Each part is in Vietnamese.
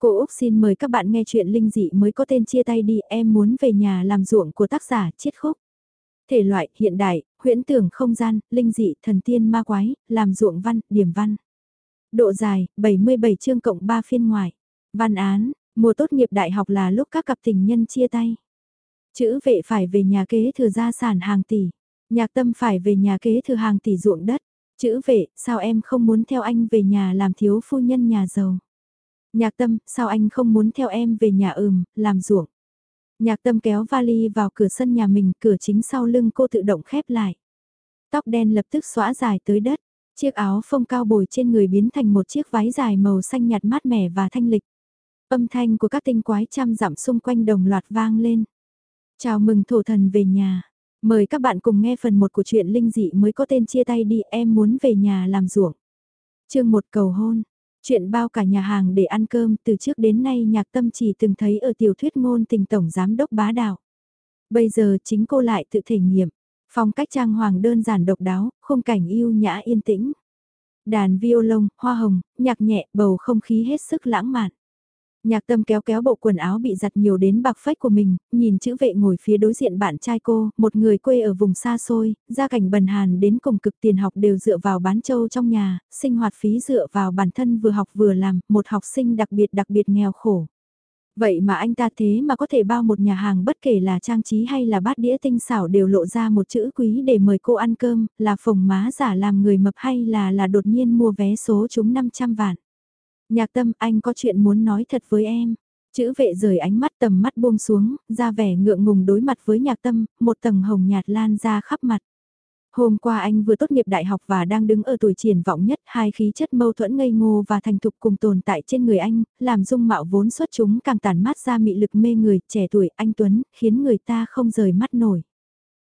Cô Úc xin mời các bạn nghe chuyện linh dị mới có tên chia tay đi em muốn về nhà làm ruộng của tác giả Chiết Khúc. Thể loại hiện đại, huyễn tưởng không gian, linh dị, thần tiên ma quái, làm ruộng văn, điểm văn. Độ dài, 77 chương cộng 3 phiên ngoài. Văn án, mùa tốt nghiệp đại học là lúc các cặp tình nhân chia tay. Chữ vệ phải về nhà kế thừa gia sản hàng tỷ. Nhạc tâm phải về nhà kế thừa hàng tỷ ruộng đất. Chữ vệ, sao em không muốn theo anh về nhà làm thiếu phu nhân nhà giàu? Nhạc tâm, sao anh không muốn theo em về nhà ừm, làm ruộng? Nhạc tâm kéo vali vào cửa sân nhà mình, cửa chính sau lưng cô tự động khép lại. Tóc đen lập tức xóa dài tới đất, chiếc áo phông cao bồi trên người biến thành một chiếc váy dài màu xanh nhạt mát mẻ và thanh lịch. Âm thanh của các tinh quái trăm dặm xung quanh đồng loạt vang lên. Chào mừng thổ thần về nhà. Mời các bạn cùng nghe phần 1 của truyện linh dị mới có tên chia tay đi em muốn về nhà làm ruộng. chương một cầu hôn. Chuyện bao cả nhà hàng để ăn cơm từ trước đến nay nhạc tâm chỉ từng thấy ở tiểu thuyết ngôn tình tổng giám đốc bá đạo. Bây giờ chính cô lại tự thể nghiệm. Phong cách trang hoàng đơn giản độc đáo, khung cảnh yêu nhã yên tĩnh. Đàn violon, hoa hồng, nhạc nhẹ, bầu không khí hết sức lãng mạn. Nhạc tâm kéo kéo bộ quần áo bị giặt nhiều đến bạc phách của mình, nhìn chữ vệ ngồi phía đối diện bạn trai cô, một người quê ở vùng xa xôi, gia cảnh bần hàn đến cùng cực tiền học đều dựa vào bán châu trong nhà, sinh hoạt phí dựa vào bản thân vừa học vừa làm, một học sinh đặc biệt đặc biệt nghèo khổ. Vậy mà anh ta thế mà có thể bao một nhà hàng bất kể là trang trí hay là bát đĩa tinh xảo đều lộ ra một chữ quý để mời cô ăn cơm, là phồng má giả làm người mập hay là là đột nhiên mua vé số trúng 500 vạn. Nhạc tâm anh có chuyện muốn nói thật với em. Chữ vệ rời ánh mắt tầm mắt buông xuống, ra vẻ ngượng ngùng đối mặt với nhạc tâm, một tầng hồng nhạt lan ra khắp mặt. Hôm qua anh vừa tốt nghiệp đại học và đang đứng ở tuổi triển vọng nhất, hai khí chất mâu thuẫn ngây ngô và thành thục cùng tồn tại trên người anh, làm dung mạo vốn xuất chúng càng tàn mát ra mị lực mê người, trẻ tuổi anh Tuấn, khiến người ta không rời mắt nổi.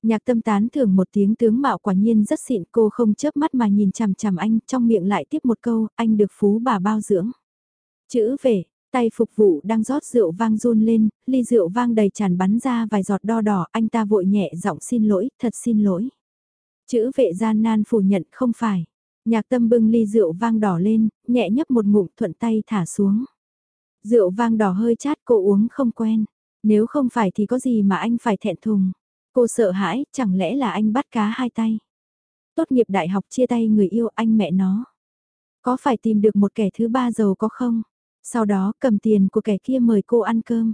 Nhạc tâm tán thưởng một tiếng tướng mạo quả nhiên rất xịn cô không chớp mắt mà nhìn chằm chằm anh trong miệng lại tiếp một câu anh được phú bà bao dưỡng. Chữ về, tay phục vụ đang rót rượu vang run lên, ly rượu vang đầy tràn bắn ra vài giọt đo đỏ anh ta vội nhẹ giọng xin lỗi, thật xin lỗi. Chữ vệ gian nan phủ nhận không phải. Nhạc tâm bưng ly rượu vang đỏ lên, nhẹ nhấp một ngụm thuận tay thả xuống. Rượu vang đỏ hơi chát cô uống không quen. Nếu không phải thì có gì mà anh phải thẹn thùng. Cô sợ hãi, chẳng lẽ là anh bắt cá hai tay. Tốt nghiệp đại học chia tay người yêu anh mẹ nó. Có phải tìm được một kẻ thứ ba giàu có không? Sau đó cầm tiền của kẻ kia mời cô ăn cơm.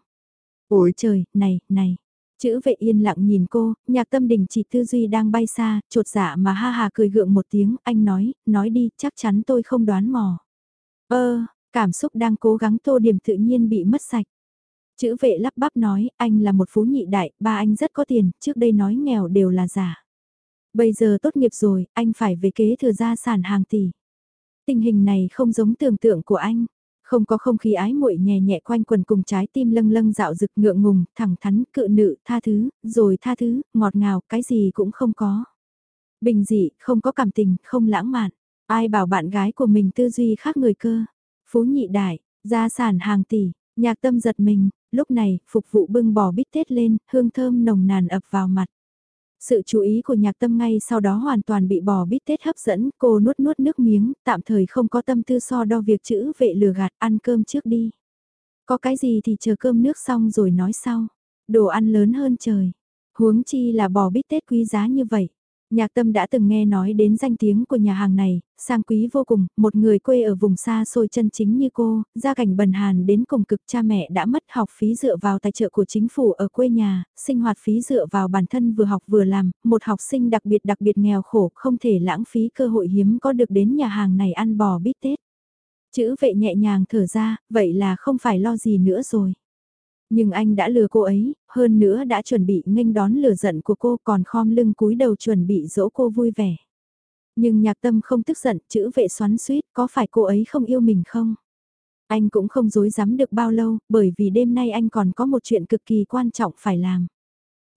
Ôi trời, này, này. Chữ vệ yên lặng nhìn cô, nhạc tâm đình chỉ tư duy đang bay xa, trột dạ mà ha hà cười gượng một tiếng, anh nói, nói đi, chắc chắn tôi không đoán mò. Ơ, cảm xúc đang cố gắng tô điểm tự nhiên bị mất sạch. Chữ vệ lắp bắp nói, anh là một phú nhị đại, ba anh rất có tiền, trước đây nói nghèo đều là giả. Bây giờ tốt nghiệp rồi, anh phải về kế thừa gia sản hàng tỷ. Tình hình này không giống tưởng tượng của anh. Không có không khí ái muội nhẹ nhẹ quanh quần cùng trái tim lâng lâng dạo rực ngượng ngùng, thẳng thắn, cự nữ, tha thứ, rồi tha thứ, ngọt ngào, cái gì cũng không có. Bình dị, không có cảm tình, không lãng mạn. Ai bảo bạn gái của mình tư duy khác người cơ. Phú nhị đại, gia sản hàng tỷ, nhạc tâm giật mình, lúc này, phục vụ bưng bò bít tết lên, hương thơm nồng nàn ập vào mặt. Sự chú ý của nhạc tâm ngay sau đó hoàn toàn bị bò bít tết hấp dẫn, cô nuốt nuốt nước miếng, tạm thời không có tâm tư so đo việc chữ vệ lừa gạt, ăn cơm trước đi. Có cái gì thì chờ cơm nước xong rồi nói sau. Đồ ăn lớn hơn trời. Huống chi là bò bít tết quý giá như vậy. Nhạc tâm đã từng nghe nói đến danh tiếng của nhà hàng này, sang quý vô cùng, một người quê ở vùng xa xôi chân chính như cô, gia cảnh bần hàn đến cùng cực cha mẹ đã mất học phí dựa vào tài trợ của chính phủ ở quê nhà, sinh hoạt phí dựa vào bản thân vừa học vừa làm, một học sinh đặc biệt đặc biệt nghèo khổ không thể lãng phí cơ hội hiếm có được đến nhà hàng này ăn bò bít tết. Chữ vệ nhẹ nhàng thở ra, vậy là không phải lo gì nữa rồi. Nhưng anh đã lừa cô ấy, hơn nữa đã chuẩn bị nghênh đón lửa giận của cô còn khom lưng cúi đầu chuẩn bị dỗ cô vui vẻ. Nhưng nhạc tâm không tức giận, chữ vệ xoắn suýt, có phải cô ấy không yêu mình không? Anh cũng không dối dám được bao lâu, bởi vì đêm nay anh còn có một chuyện cực kỳ quan trọng phải làm.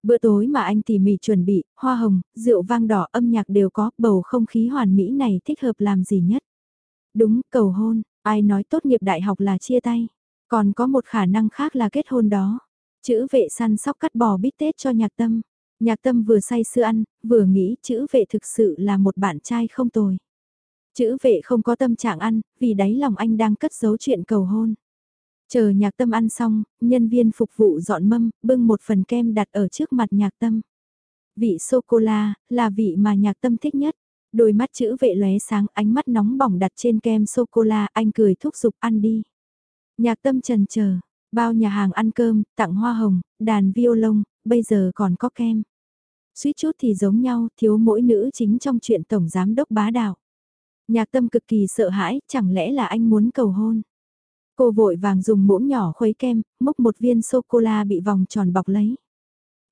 Bữa tối mà anh tỉ mỉ chuẩn bị, hoa hồng, rượu vang đỏ âm nhạc đều có, bầu không khí hoàn mỹ này thích hợp làm gì nhất. Đúng, cầu hôn, ai nói tốt nghiệp đại học là chia tay. Còn có một khả năng khác là kết hôn đó. Chữ vệ săn sóc cắt bò bít tết cho nhạc tâm. Nhạc tâm vừa say sưa ăn, vừa nghĩ chữ vệ thực sự là một bạn trai không tồi. Chữ vệ không có tâm trạng ăn, vì đáy lòng anh đang cất giấu chuyện cầu hôn. Chờ nhạc tâm ăn xong, nhân viên phục vụ dọn mâm, bưng một phần kem đặt ở trước mặt nhạc tâm. Vị sô-cô-la, là vị mà nhạc tâm thích nhất. Đôi mắt chữ vệ lóe sáng ánh mắt nóng bỏng đặt trên kem sô-cô-la, anh cười thúc giục ăn đi. Nhạc tâm trần chờ bao nhà hàng ăn cơm, tặng hoa hồng, đàn violon, bây giờ còn có kem. Suýt chút thì giống nhau, thiếu mỗi nữ chính trong chuyện tổng giám đốc bá đạo. Nhạc tâm cực kỳ sợ hãi, chẳng lẽ là anh muốn cầu hôn. Cô vội vàng dùng muỗng nhỏ khuấy kem, múc một viên sô-cô-la bị vòng tròn bọc lấy.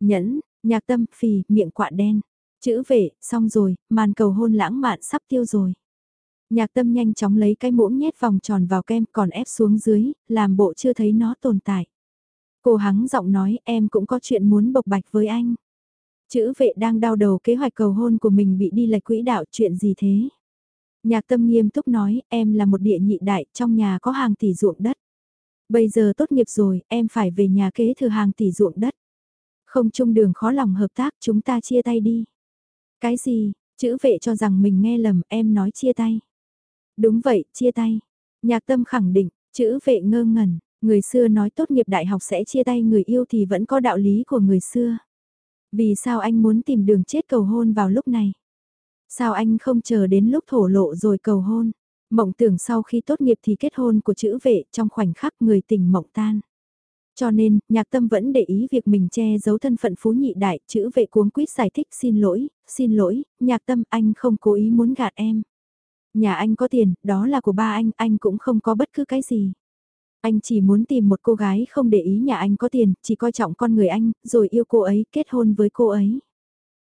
Nhẫn, nhạc tâm, phì, miệng quạ đen. Chữ vệ, xong rồi, màn cầu hôn lãng mạn sắp tiêu rồi. Nhạc tâm nhanh chóng lấy cái muỗng nhét vòng tròn vào kem còn ép xuống dưới, làm bộ chưa thấy nó tồn tại. Cô hắng giọng nói em cũng có chuyện muốn bộc bạch với anh. Chữ vệ đang đau đầu kế hoạch cầu hôn của mình bị đi lệch quỹ đạo chuyện gì thế? Nhạc tâm nghiêm túc nói em là một địa nhị đại trong nhà có hàng tỷ ruộng đất. Bây giờ tốt nghiệp rồi em phải về nhà kế thừa hàng tỷ ruộng đất. Không chung đường khó lòng hợp tác chúng ta chia tay đi. Cái gì, chữ vệ cho rằng mình nghe lầm em nói chia tay. Đúng vậy, chia tay. Nhạc tâm khẳng định, chữ vệ ngơ ngẩn, người xưa nói tốt nghiệp đại học sẽ chia tay người yêu thì vẫn có đạo lý của người xưa. Vì sao anh muốn tìm đường chết cầu hôn vào lúc này? Sao anh không chờ đến lúc thổ lộ rồi cầu hôn? Mộng tưởng sau khi tốt nghiệp thì kết hôn của chữ vệ trong khoảnh khắc người tình mộng tan. Cho nên, nhạc tâm vẫn để ý việc mình che giấu thân phận phú nhị đại, chữ vệ cuống quýt giải thích xin lỗi, xin lỗi, nhạc tâm anh không cố ý muốn gạt em. Nhà anh có tiền, đó là của ba anh, anh cũng không có bất cứ cái gì. Anh chỉ muốn tìm một cô gái không để ý nhà anh có tiền, chỉ coi trọng con người anh, rồi yêu cô ấy, kết hôn với cô ấy.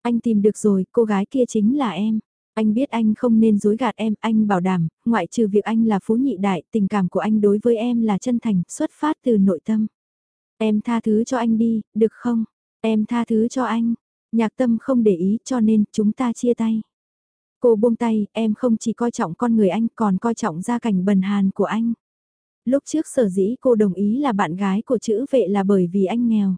Anh tìm được rồi, cô gái kia chính là em. Anh biết anh không nên dối gạt em, anh bảo đảm, ngoại trừ việc anh là phú nhị đại, tình cảm của anh đối với em là chân thành, xuất phát từ nội tâm. Em tha thứ cho anh đi, được không? Em tha thứ cho anh. Nhạc tâm không để ý cho nên chúng ta chia tay. Cô buông tay, em không chỉ coi trọng con người anh còn coi trọng gia cảnh bần hàn của anh. Lúc trước sở dĩ cô đồng ý là bạn gái của chữ vệ là bởi vì anh nghèo.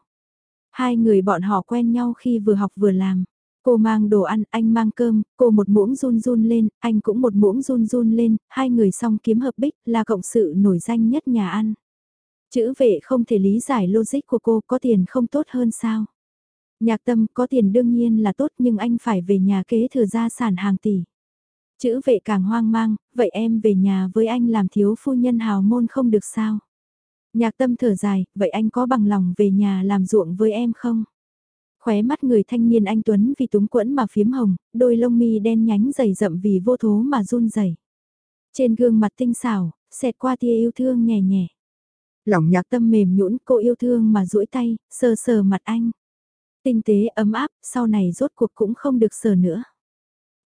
Hai người bọn họ quen nhau khi vừa học vừa làm. Cô mang đồ ăn, anh mang cơm, cô một muỗng run run lên, anh cũng một muỗng run run lên, hai người song kiếm hợp bích là cộng sự nổi danh nhất nhà ăn. Chữ vệ không thể lý giải logic của cô có tiền không tốt hơn sao. Nhạc tâm có tiền đương nhiên là tốt nhưng anh phải về nhà kế thừa gia sản hàng tỷ. Chữ vệ càng hoang mang, vậy em về nhà với anh làm thiếu phu nhân hào môn không được sao? Nhạc tâm thở dài, vậy anh có bằng lòng về nhà làm ruộng với em không? Khóe mắt người thanh niên anh Tuấn vì túng quẫn mà phiếm hồng, đôi lông mi đen nhánh dày rậm vì vô thố mà run rẩy. Trên gương mặt tinh xảo, xẹt qua tia yêu thương nhẹ nhẹ. Lòng nhạc tâm mềm nhũn cô yêu thương mà duỗi tay, sờ sờ mặt anh. Tinh tế ấm áp, sau này rốt cuộc cũng không được sờ nữa.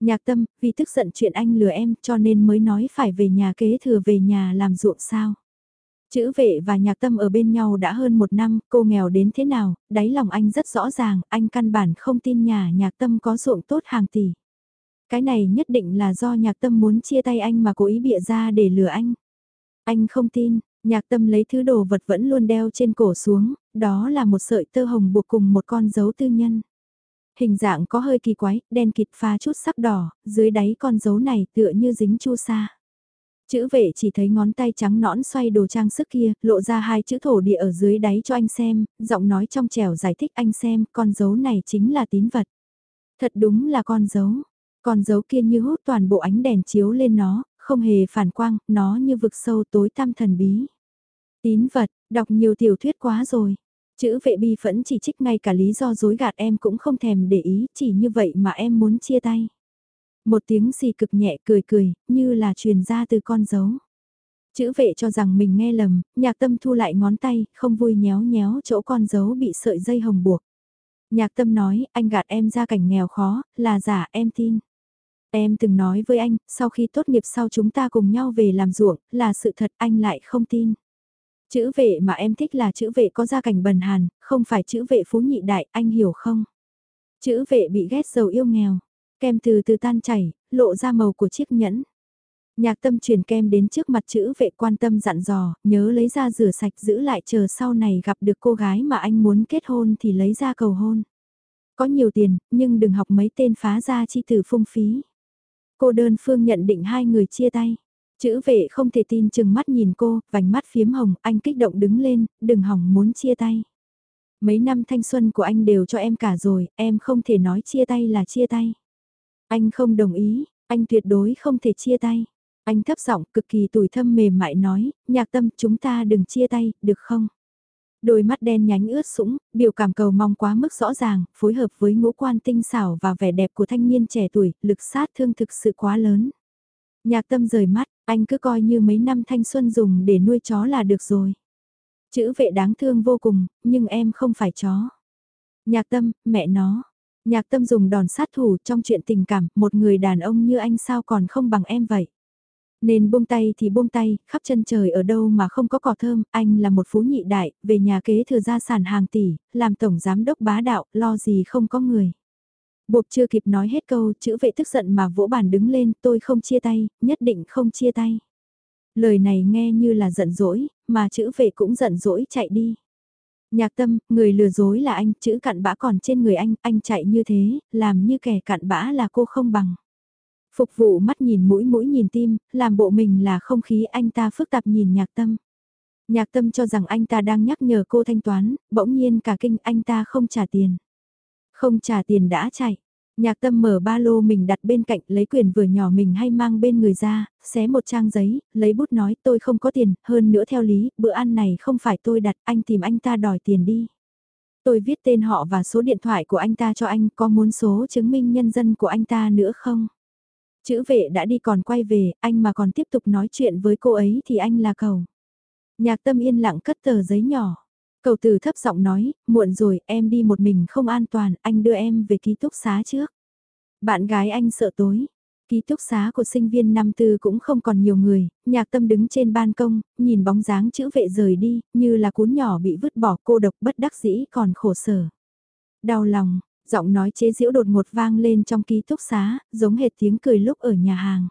Nhạc tâm, vì tức giận chuyện anh lừa em cho nên mới nói phải về nhà kế thừa về nhà làm ruộng sao. Chữ vệ và nhạc tâm ở bên nhau đã hơn một năm, cô nghèo đến thế nào, đáy lòng anh rất rõ ràng, anh căn bản không tin nhà nhạc tâm có ruộng tốt hàng tỷ. Cái này nhất định là do nhạc tâm muốn chia tay anh mà cố ý bịa ra để lừa anh. Anh không tin, nhạc tâm lấy thứ đồ vật vẫn luôn đeo trên cổ xuống, đó là một sợi tơ hồng buộc cùng một con dấu tư nhân. Hình dạng có hơi kỳ quái, đen kịt pha chút sắc đỏ, dưới đáy con dấu này tựa như dính chu sa. Chữ vệ chỉ thấy ngón tay trắng nõn xoay đồ trang sức kia, lộ ra hai chữ thổ địa ở dưới đáy cho anh xem, giọng nói trong trẻo giải thích anh xem, con dấu này chính là tín vật. Thật đúng là con dấu, con dấu kia như hút toàn bộ ánh đèn chiếu lên nó, không hề phản quang, nó như vực sâu tối tăm thần bí. Tín vật, đọc nhiều tiểu thuyết quá rồi. Chữ vệ bi phẫn chỉ trích ngay cả lý do dối gạt em cũng không thèm để ý, chỉ như vậy mà em muốn chia tay. Một tiếng xì cực nhẹ cười cười, như là truyền ra từ con dấu. Chữ vệ cho rằng mình nghe lầm, nhạc tâm thu lại ngón tay, không vui nhéo nhéo chỗ con dấu bị sợi dây hồng buộc. Nhạc tâm nói, anh gạt em ra cảnh nghèo khó, là giả em tin. Em từng nói với anh, sau khi tốt nghiệp sau chúng ta cùng nhau về làm ruộng, là sự thật anh lại không tin. Chữ vệ mà em thích là chữ vệ có gia cảnh bần hàn, không phải chữ vệ phú nhị đại, anh hiểu không? Chữ vệ bị ghét giàu yêu nghèo, kem từ từ tan chảy, lộ ra màu của chiếc nhẫn. Nhạc tâm truyền kem đến trước mặt chữ vệ quan tâm dặn dò, nhớ lấy ra rửa sạch giữ lại chờ sau này gặp được cô gái mà anh muốn kết hôn thì lấy ra cầu hôn. Có nhiều tiền, nhưng đừng học mấy tên phá ra chi tử phung phí. Cô đơn phương nhận định hai người chia tay. Chữ vệ không thể tin chừng mắt nhìn cô, vành mắt phiếm hồng, anh kích động đứng lên, đừng hỏng muốn chia tay. Mấy năm thanh xuân của anh đều cho em cả rồi, em không thể nói chia tay là chia tay. Anh không đồng ý, anh tuyệt đối không thể chia tay. Anh thấp giọng cực kỳ tủi thâm mềm mại nói, nhạc tâm chúng ta đừng chia tay, được không? Đôi mắt đen nhánh ướt sũng, biểu cảm cầu mong quá mức rõ ràng, phối hợp với ngũ quan tinh xảo và vẻ đẹp của thanh niên trẻ tuổi, lực sát thương thực sự quá lớn. Nhạc tâm rời mắt, anh cứ coi như mấy năm thanh xuân dùng để nuôi chó là được rồi. Chữ vệ đáng thương vô cùng, nhưng em không phải chó. Nhạc tâm, mẹ nó. Nhạc tâm dùng đòn sát thủ trong chuyện tình cảm, một người đàn ông như anh sao còn không bằng em vậy. Nên buông tay thì buông tay, khắp chân trời ở đâu mà không có cỏ thơm, anh là một phú nhị đại, về nhà kế thừa gia sản hàng tỷ, làm tổng giám đốc bá đạo, lo gì không có người. Bộp chưa kịp nói hết câu, chữ vệ tức giận mà vỗ bàn đứng lên, tôi không chia tay, nhất định không chia tay. Lời này nghe như là giận dỗi, mà chữ vệ cũng giận dỗi chạy đi. Nhạc tâm, người lừa dối là anh, chữ cặn bã còn trên người anh, anh chạy như thế, làm như kẻ cặn bã là cô không bằng. Phục vụ mắt nhìn mũi mũi nhìn tim, làm bộ mình là không khí anh ta phức tạp nhìn nhạc tâm. Nhạc tâm cho rằng anh ta đang nhắc nhở cô thanh toán, bỗng nhiên cả kinh anh ta không trả tiền. Không trả tiền đã chạy. Nhạc tâm mở ba lô mình đặt bên cạnh lấy quyền vừa nhỏ mình hay mang bên người ra, xé một trang giấy, lấy bút nói tôi không có tiền, hơn nữa theo lý, bữa ăn này không phải tôi đặt, anh tìm anh ta đòi tiền đi. Tôi viết tên họ và số điện thoại của anh ta cho anh, có muốn số chứng minh nhân dân của anh ta nữa không? Chữ vệ đã đi còn quay về, anh mà còn tiếp tục nói chuyện với cô ấy thì anh là cầu. Nhạc tâm yên lặng cất tờ giấy nhỏ. Cầu từ thấp giọng nói, muộn rồi, em đi một mình không an toàn, anh đưa em về ký túc xá trước. Bạn gái anh sợ tối. Ký túc xá của sinh viên năm tư cũng không còn nhiều người, nhạc tâm đứng trên ban công, nhìn bóng dáng chữ vệ rời đi, như là cuốn nhỏ bị vứt bỏ cô độc bất đắc dĩ còn khổ sở. Đau lòng, giọng nói chế giễu đột ngột vang lên trong ký túc xá, giống hệt tiếng cười lúc ở nhà hàng.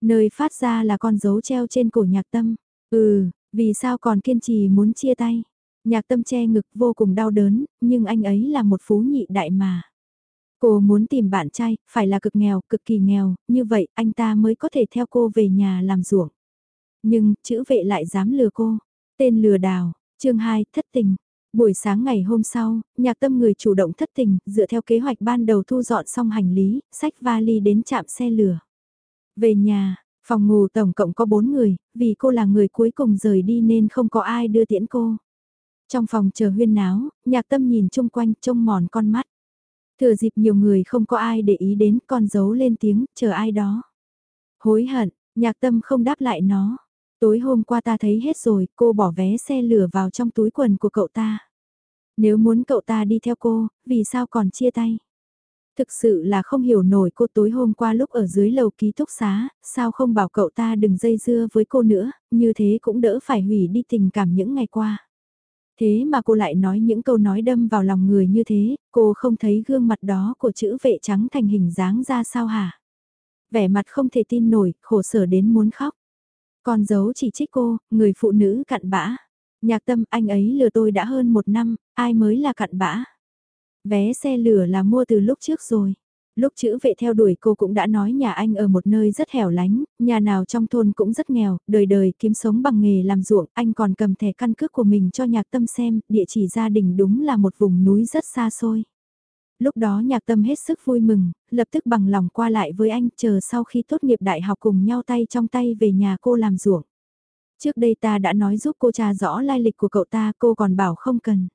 Nơi phát ra là con dấu treo trên cổ nhạc tâm. Ừ, vì sao còn kiên trì muốn chia tay? Nhạc tâm che ngực vô cùng đau đớn, nhưng anh ấy là một phú nhị đại mà. Cô muốn tìm bạn trai, phải là cực nghèo, cực kỳ nghèo, như vậy anh ta mới có thể theo cô về nhà làm ruộng. Nhưng, chữ vệ lại dám lừa cô. Tên lừa đảo, chương 2, thất tình. Buổi sáng ngày hôm sau, nhạc tâm người chủ động thất tình, dựa theo kế hoạch ban đầu thu dọn xong hành lý, sách vali đến trạm xe lửa. Về nhà, phòng ngủ tổng cộng có 4 người, vì cô là người cuối cùng rời đi nên không có ai đưa tiễn cô. Trong phòng chờ huyên náo, nhạc tâm nhìn chung quanh trông mòn con mắt. Thừa dịp nhiều người không có ai để ý đến con giấu lên tiếng, chờ ai đó. Hối hận, nhạc tâm không đáp lại nó. Tối hôm qua ta thấy hết rồi, cô bỏ vé xe lửa vào trong túi quần của cậu ta. Nếu muốn cậu ta đi theo cô, vì sao còn chia tay? Thực sự là không hiểu nổi cô tối hôm qua lúc ở dưới lầu ký túc xá, sao không bảo cậu ta đừng dây dưa với cô nữa, như thế cũng đỡ phải hủy đi tình cảm những ngày qua. Thế mà cô lại nói những câu nói đâm vào lòng người như thế, cô không thấy gương mặt đó của chữ vệ trắng thành hình dáng ra sao hả? Vẻ mặt không thể tin nổi, khổ sở đến muốn khóc. Con dấu chỉ trích cô, người phụ nữ cặn bã. Nhạc tâm anh ấy lừa tôi đã hơn một năm, ai mới là cặn bã. Vé xe lửa là mua từ lúc trước rồi. Lúc chữ vệ theo đuổi cô cũng đã nói nhà anh ở một nơi rất hẻo lánh, nhà nào trong thôn cũng rất nghèo, đời đời kiếm sống bằng nghề làm ruộng, anh còn cầm thẻ căn cước của mình cho nhạc tâm xem, địa chỉ gia đình đúng là một vùng núi rất xa xôi. Lúc đó nhạc tâm hết sức vui mừng, lập tức bằng lòng qua lại với anh chờ sau khi tốt nghiệp đại học cùng nhau tay trong tay về nhà cô làm ruộng. Trước đây ta đã nói giúp cô tra rõ lai lịch của cậu ta cô còn bảo không cần.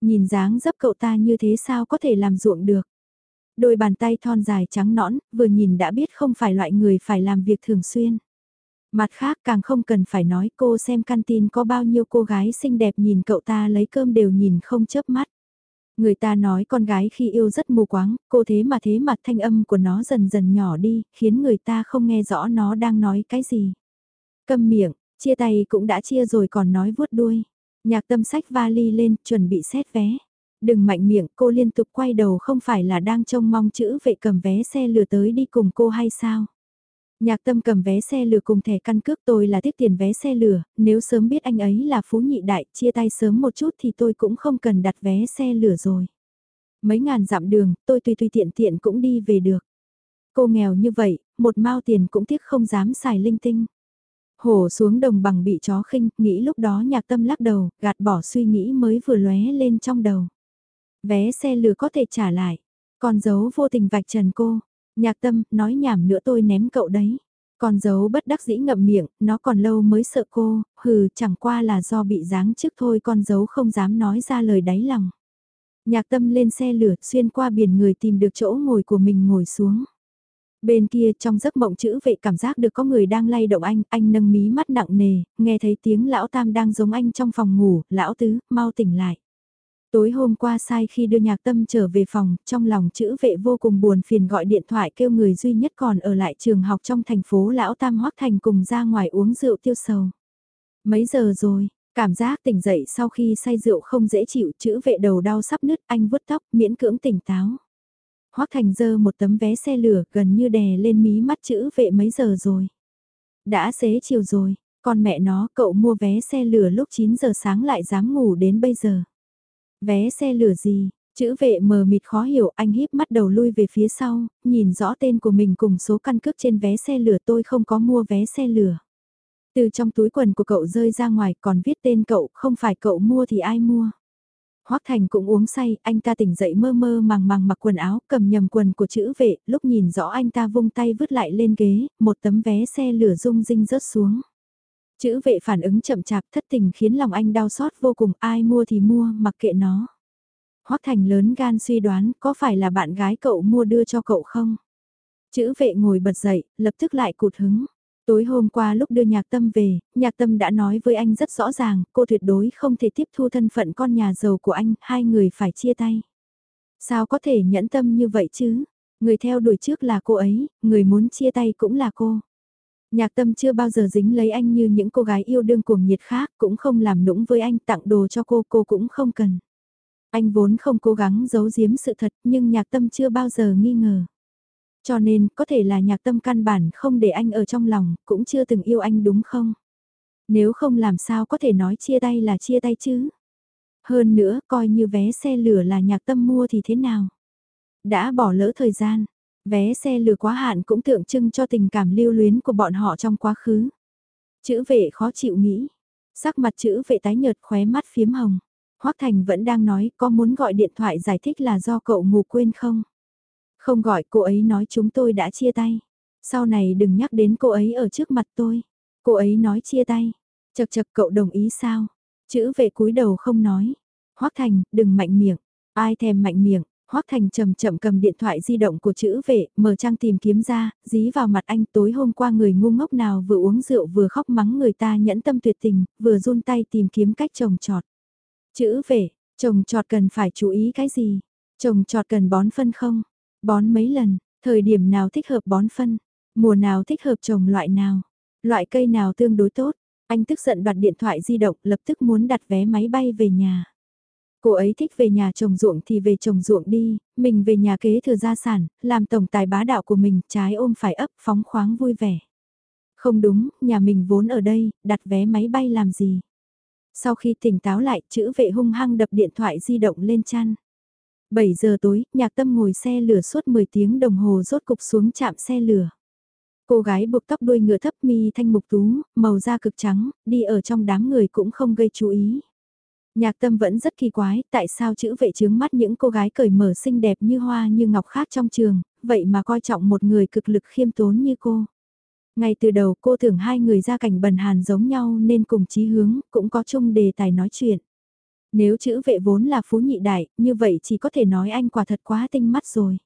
Nhìn dáng dấp cậu ta như thế sao có thể làm ruộng được. Đôi bàn tay thon dài trắng nõn, vừa nhìn đã biết không phải loại người phải làm việc thường xuyên. Mặt khác càng không cần phải nói cô xem căn tin có bao nhiêu cô gái xinh đẹp nhìn cậu ta lấy cơm đều nhìn không chớp mắt. Người ta nói con gái khi yêu rất mù quáng, cô thế mà thế mặt thanh âm của nó dần dần nhỏ đi, khiến người ta không nghe rõ nó đang nói cái gì. Câm miệng, chia tay cũng đã chia rồi còn nói vuốt đuôi. Nhạc tâm sách vali lên, chuẩn bị xét vé. Đừng mạnh miệng, cô liên tục quay đầu không phải là đang trông mong chữ vệ cầm vé xe lừa tới đi cùng cô hay sao? Nhạc tâm cầm vé xe lừa cùng thẻ căn cước tôi là tiếc tiền vé xe lừa, nếu sớm biết anh ấy là phú nhị đại, chia tay sớm một chút thì tôi cũng không cần đặt vé xe lửa rồi. Mấy ngàn dặm đường, tôi tùy tùy tiện tiện cũng đi về được. Cô nghèo như vậy, một mao tiền cũng tiếc không dám xài linh tinh. Hổ xuống đồng bằng bị chó khinh, nghĩ lúc đó nhạc tâm lắc đầu, gạt bỏ suy nghĩ mới vừa lóe lên trong đầu. Vé xe lừa có thể trả lại, Con dấu vô tình vạch trần cô. Nhạc tâm, nói nhảm nữa tôi ném cậu đấy. Con dấu bất đắc dĩ ngậm miệng, nó còn lâu mới sợ cô, hừ, chẳng qua là do bị giáng trước thôi con dấu không dám nói ra lời đáy lòng. Nhạc tâm lên xe lửa, xuyên qua biển người tìm được chỗ ngồi của mình ngồi xuống. Bên kia trong giấc mộng chữ vệ cảm giác được có người đang lay động anh, anh nâng mí mắt nặng nề, nghe thấy tiếng lão tam đang giống anh trong phòng ngủ, lão tứ, mau tỉnh lại. Tối hôm qua sai khi đưa nhạc tâm trở về phòng, trong lòng chữ vệ vô cùng buồn phiền gọi điện thoại kêu người duy nhất còn ở lại trường học trong thành phố Lão Tam Hoác Thành cùng ra ngoài uống rượu tiêu sầu. Mấy giờ rồi, cảm giác tỉnh dậy sau khi say rượu không dễ chịu chữ vệ đầu đau sắp nứt anh vứt tóc miễn cưỡng tỉnh táo. Hoác Thành dơ một tấm vé xe lửa gần như đè lên mí mắt chữ vệ mấy giờ rồi. Đã xế chiều rồi, con mẹ nó cậu mua vé xe lửa lúc 9 giờ sáng lại dám ngủ đến bây giờ. Vé xe lửa gì? Chữ vệ mờ mịt khó hiểu anh híp mắt đầu lui về phía sau, nhìn rõ tên của mình cùng số căn cước trên vé xe lửa tôi không có mua vé xe lửa. Từ trong túi quần của cậu rơi ra ngoài còn viết tên cậu không phải cậu mua thì ai mua. Hoác Thành cũng uống say, anh ta tỉnh dậy mơ mơ màng màng mặc quần áo, cầm nhầm quần của chữ vệ, lúc nhìn rõ anh ta vung tay vứt lại lên ghế, một tấm vé xe lửa rung rinh rớt xuống. Chữ vệ phản ứng chậm chạp thất tình khiến lòng anh đau xót vô cùng ai mua thì mua mặc kệ nó. Hoác Thành lớn gan suy đoán có phải là bạn gái cậu mua đưa cho cậu không? Chữ vệ ngồi bật dậy, lập tức lại cụt hứng. Tối hôm qua lúc đưa nhạc tâm về, nhạc tâm đã nói với anh rất rõ ràng, cô tuyệt đối không thể tiếp thu thân phận con nhà giàu của anh, hai người phải chia tay. Sao có thể nhẫn tâm như vậy chứ? Người theo đuổi trước là cô ấy, người muốn chia tay cũng là cô. Nhạc tâm chưa bao giờ dính lấy anh như những cô gái yêu đương cuồng nhiệt khác, cũng không làm nũng với anh tặng đồ cho cô, cô cũng không cần. Anh vốn không cố gắng giấu giếm sự thật nhưng nhạc tâm chưa bao giờ nghi ngờ. Cho nên có thể là nhạc tâm căn bản không để anh ở trong lòng, cũng chưa từng yêu anh đúng không? Nếu không làm sao có thể nói chia tay là chia tay chứ? Hơn nữa coi như vé xe lửa là nhạc tâm mua thì thế nào? Đã bỏ lỡ thời gian, Vé xe lừa quá hạn cũng tượng trưng cho tình cảm lưu luyến của bọn họ trong quá khứ. Chữ vệ khó chịu nghĩ. Sắc mặt chữ vệ tái nhợt khóe mắt phiếm hồng. Hoác Thành vẫn đang nói có muốn gọi điện thoại giải thích là do cậu ngủ quên không? Không gọi cô ấy nói chúng tôi đã chia tay. Sau này đừng nhắc đến cô ấy ở trước mặt tôi. Cô ấy nói chia tay. Chật chật cậu đồng ý sao? Chữ vệ cúi đầu không nói. Hoác Thành, đừng mạnh miệng. Ai thèm mạnh miệng, Hoắc Thành chậm chậm cầm điện thoại di động của chữ vệ, mở trang tìm kiếm ra, dí vào mặt anh tối hôm qua người ngu ngốc nào vừa uống rượu vừa khóc mắng người ta nhẫn tâm tuyệt tình, vừa run tay tìm kiếm cách trồng trọt. Chữ vệ, trồng trọt cần phải chú ý cái gì? Trồng trọt cần bón phân không? Bón mấy lần, thời điểm nào thích hợp bón phân? Mùa nào thích hợp trồng loại nào? Loại cây nào tương đối tốt? Anh tức giận đoạt điện thoại di động lập tức muốn đặt vé máy bay về nhà. Cô ấy thích về nhà trồng ruộng thì về trồng ruộng đi, mình về nhà kế thừa gia sản, làm tổng tài bá đạo của mình, trái ôm phải ấp phóng khoáng vui vẻ. Không đúng, nhà mình vốn ở đây, đặt vé máy bay làm gì? Sau khi tỉnh táo lại, chữ vệ hung hăng đập điện thoại di động lên chăn. 7 giờ tối, nhạc tâm ngồi xe lửa suốt 10 tiếng đồng hồ rốt cục xuống chạm xe lửa. Cô gái buộc tóc đuôi ngựa thấp mi thanh mục tú, màu da cực trắng, đi ở trong đám người cũng không gây chú ý. Nhạc tâm vẫn rất kỳ quái, tại sao chữ vệ chướng mắt những cô gái cởi mở xinh đẹp như hoa như ngọc khác trong trường, vậy mà coi trọng một người cực lực khiêm tốn như cô. Ngay từ đầu cô tưởng hai người ra cảnh bần hàn giống nhau nên cùng chí hướng, cũng có chung đề tài nói chuyện. Nếu chữ vệ vốn là phú nhị đại, như vậy chỉ có thể nói anh quả thật quá tinh mắt rồi.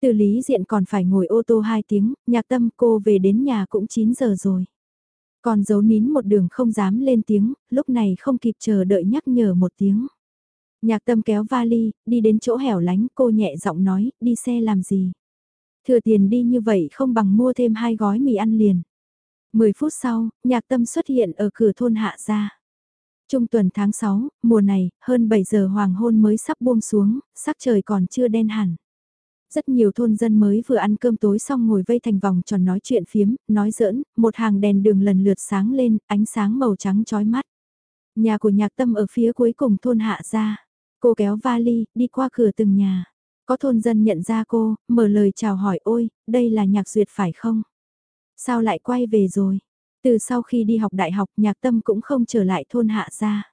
Từ lý diện còn phải ngồi ô tô 2 tiếng, nhạc tâm cô về đến nhà cũng 9 giờ rồi. Còn giấu nín một đường không dám lên tiếng, lúc này không kịp chờ đợi nhắc nhở một tiếng. Nhạc tâm kéo vali, đi đến chỗ hẻo lánh cô nhẹ giọng nói, đi xe làm gì. Thừa tiền đi như vậy không bằng mua thêm hai gói mì ăn liền. Mười phút sau, nhạc tâm xuất hiện ở cửa thôn hạ gia. Trung tuần tháng 6, mùa này, hơn 7 giờ hoàng hôn mới sắp buông xuống, sắc trời còn chưa đen hẳn. Rất nhiều thôn dân mới vừa ăn cơm tối xong ngồi vây thành vòng tròn nói chuyện phiếm, nói giỡn, một hàng đèn đường lần lượt sáng lên, ánh sáng màu trắng chói mắt. Nhà của nhạc tâm ở phía cuối cùng thôn hạ ra. Cô kéo vali, đi qua cửa từng nhà. Có thôn dân nhận ra cô, mở lời chào hỏi ôi, đây là nhạc duyệt phải không? Sao lại quay về rồi? Từ sau khi đi học đại học nhạc tâm cũng không trở lại thôn hạ ra.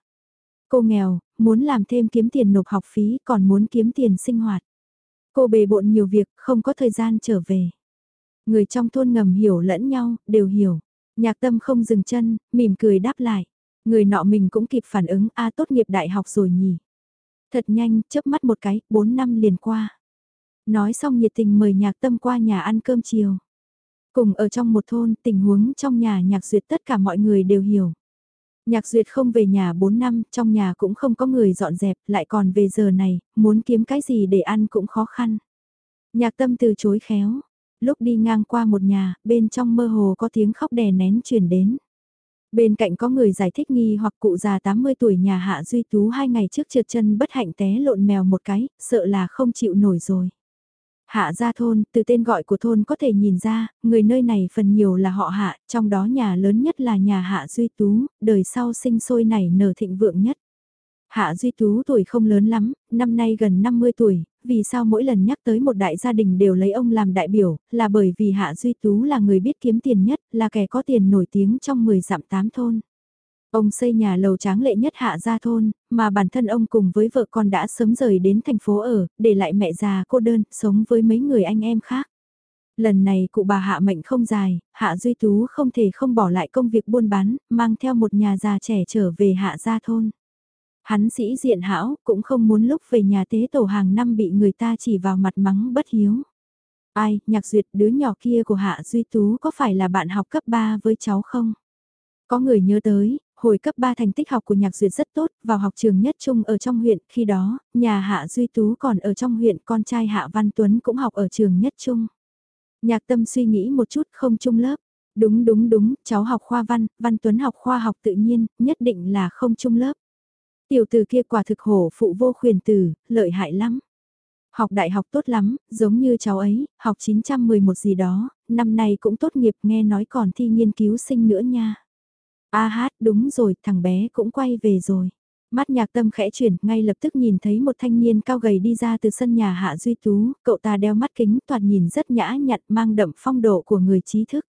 Cô nghèo, muốn làm thêm kiếm tiền nộp học phí còn muốn kiếm tiền sinh hoạt. Cô bề bộn nhiều việc, không có thời gian trở về. Người trong thôn ngầm hiểu lẫn nhau, đều hiểu. Nhạc tâm không dừng chân, mỉm cười đáp lại. Người nọ mình cũng kịp phản ứng A tốt nghiệp đại học rồi nhỉ. Thật nhanh, chớp mắt một cái, 4 năm liền qua. Nói xong nhiệt tình mời nhạc tâm qua nhà ăn cơm chiều. Cùng ở trong một thôn, tình huống trong nhà nhạc duyệt tất cả mọi người đều hiểu. Nhạc duyệt không về nhà 4 năm, trong nhà cũng không có người dọn dẹp, lại còn về giờ này, muốn kiếm cái gì để ăn cũng khó khăn. Nhạc tâm từ chối khéo, lúc đi ngang qua một nhà, bên trong mơ hồ có tiếng khóc đè nén truyền đến. Bên cạnh có người giải thích nghi hoặc cụ già 80 tuổi nhà Hạ Duy Tú hai ngày trước trượt chân bất hạnh té lộn mèo một cái, sợ là không chịu nổi rồi. Hạ gia thôn, từ tên gọi của thôn có thể nhìn ra, người nơi này phần nhiều là họ hạ, trong đó nhà lớn nhất là nhà hạ Duy Tú, đời sau sinh sôi này nở thịnh vượng nhất. Hạ Duy Tú tuổi không lớn lắm, năm nay gần 50 tuổi, vì sao mỗi lần nhắc tới một đại gia đình đều lấy ông làm đại biểu, là bởi vì Hạ Duy Tú là người biết kiếm tiền nhất, là kẻ có tiền nổi tiếng trong 10 dặm 8 thôn. Ông xây nhà lầu tráng lệ nhất hạ gia thôn, mà bản thân ông cùng với vợ con đã sớm rời đến thành phố ở, để lại mẹ già cô đơn, sống với mấy người anh em khác. Lần này cụ bà hạ mệnh không dài, hạ duy tú không thể không bỏ lại công việc buôn bán, mang theo một nhà già trẻ trở về hạ gia thôn. Hắn sĩ diện hảo cũng không muốn lúc về nhà tế tổ hàng năm bị người ta chỉ vào mặt mắng bất hiếu. Ai, nhạc duyệt đứa nhỏ kia của Hạ Duy Tú có phải là bạn học cấp 3 với cháu không? Có người nhớ tới, hồi cấp 3 thành tích học của nhạc duyệt rất tốt, vào học trường nhất trung ở trong huyện, khi đó, nhà Hạ Duy Tú còn ở trong huyện, con trai Hạ Văn Tuấn cũng học ở trường nhất trung. Nhạc tâm suy nghĩ một chút không chung lớp. Đúng đúng đúng, cháu học khoa văn, Văn Tuấn học khoa học tự nhiên, nhất định là không chung lớp. Tiểu từ kia quả thực hổ phụ vô khuyền từ lợi hại lắm. Học đại học tốt lắm, giống như cháu ấy, học 911 gì đó, năm nay cũng tốt nghiệp nghe nói còn thi nghiên cứu sinh nữa nha. A hát đúng rồi, thằng bé cũng quay về rồi. Mắt nhạc tâm khẽ chuyển, ngay lập tức nhìn thấy một thanh niên cao gầy đi ra từ sân nhà Hạ Duy Tú, cậu ta đeo mắt kính toàn nhìn rất nhã nhặn mang đậm phong độ của người trí thức.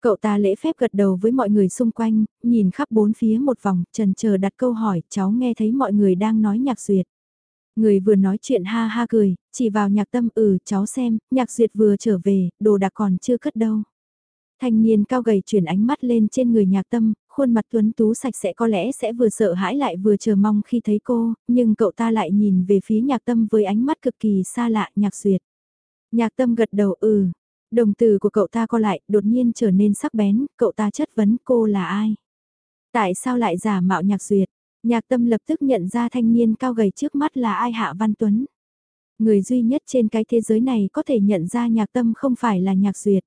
Cậu ta lễ phép gật đầu với mọi người xung quanh, nhìn khắp bốn phía một vòng, trần chờ đặt câu hỏi, cháu nghe thấy mọi người đang nói nhạc duyệt. Người vừa nói chuyện ha ha cười, chỉ vào nhạc tâm ừ cháu xem, nhạc duyệt vừa trở về, đồ đạc còn chưa cất đâu. Thanh niên cao gầy chuyển ánh mắt lên trên người nhạc tâm, khuôn mặt tuấn tú sạch sẽ có lẽ sẽ vừa sợ hãi lại vừa chờ mong khi thấy cô, nhưng cậu ta lại nhìn về phía nhạc tâm với ánh mắt cực kỳ xa lạ nhạc duyệt. Nhạc tâm gật đầu ừ, đồng từ của cậu ta co lại, đột nhiên trở nên sắc bén, cậu ta chất vấn cô là ai? Tại sao lại giả mạo nhạc duyệt? Nhạc tâm lập tức nhận ra thanh niên cao gầy trước mắt là ai Hạ Văn Tuấn. Người duy nhất trên cái thế giới này có thể nhận ra nhạc tâm không phải là nhạc duyệt.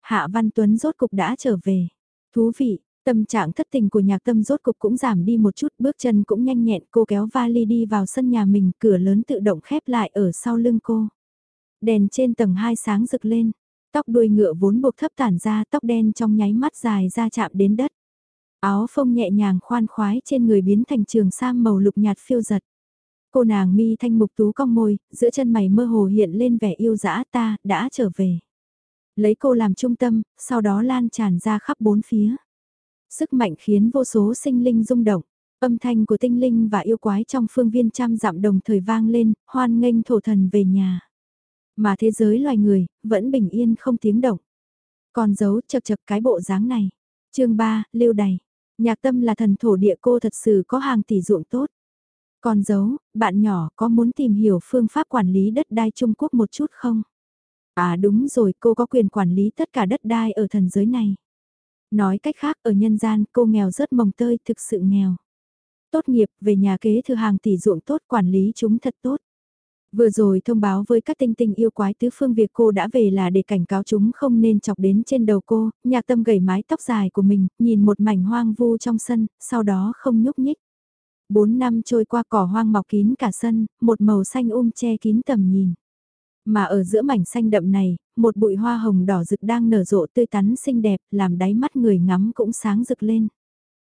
Hạ Văn Tuấn rốt cục đã trở về. Thú vị, tâm trạng thất tình của nhạc tâm rốt cục cũng giảm đi một chút, bước chân cũng nhanh nhẹn, cô kéo vali đi vào sân nhà mình, cửa lớn tự động khép lại ở sau lưng cô. Đèn trên tầng 2 sáng rực lên, tóc đuôi ngựa vốn buộc thấp tản ra, tóc đen trong nháy mắt dài ra chạm đến đất. Áo phông nhẹ nhàng khoan khoái trên người biến thành trường sam màu lục nhạt phiêu giật. Cô nàng mi thanh mục tú cong môi, giữa chân mày mơ hồ hiện lên vẻ yêu dã ta, đã trở về lấy cô làm trung tâm, sau đó lan tràn ra khắp bốn phía. Sức mạnh khiến vô số sinh linh rung động, âm thanh của tinh linh và yêu quái trong phương viên trăm dặm đồng thời vang lên, hoan nghênh thổ thần về nhà. Mà thế giới loài người, vẫn bình yên không tiếng động. Còn giấu chật chật cái bộ dáng này. chương 3, lưu đày. Nhạc tâm là thần thổ địa cô thật sự có hàng tỷ ruộng tốt. Còn giấu, bạn nhỏ có muốn tìm hiểu phương pháp quản lý đất đai Trung Quốc một chút không? À đúng rồi, cô có quyền quản lý tất cả đất đai ở thần giới này. Nói cách khác, ở nhân gian, cô nghèo rất mồng tơi, thực sự nghèo. Tốt nghiệp, về nhà kế thừa hàng tỷ ruộng tốt, quản lý chúng thật tốt. Vừa rồi thông báo với các tinh tinh yêu quái tứ phương việc cô đã về là để cảnh cáo chúng không nên chọc đến trên đầu cô, nhạc tâm gầy mái tóc dài của mình, nhìn một mảnh hoang vu trong sân, sau đó không nhúc nhích. Bốn năm trôi qua cỏ hoang mọc kín cả sân, một màu xanh um che kín tầm nhìn. Mà ở giữa mảnh xanh đậm này, một bụi hoa hồng đỏ rực đang nở rộ tươi tắn xinh đẹp, làm đáy mắt người ngắm cũng sáng rực lên.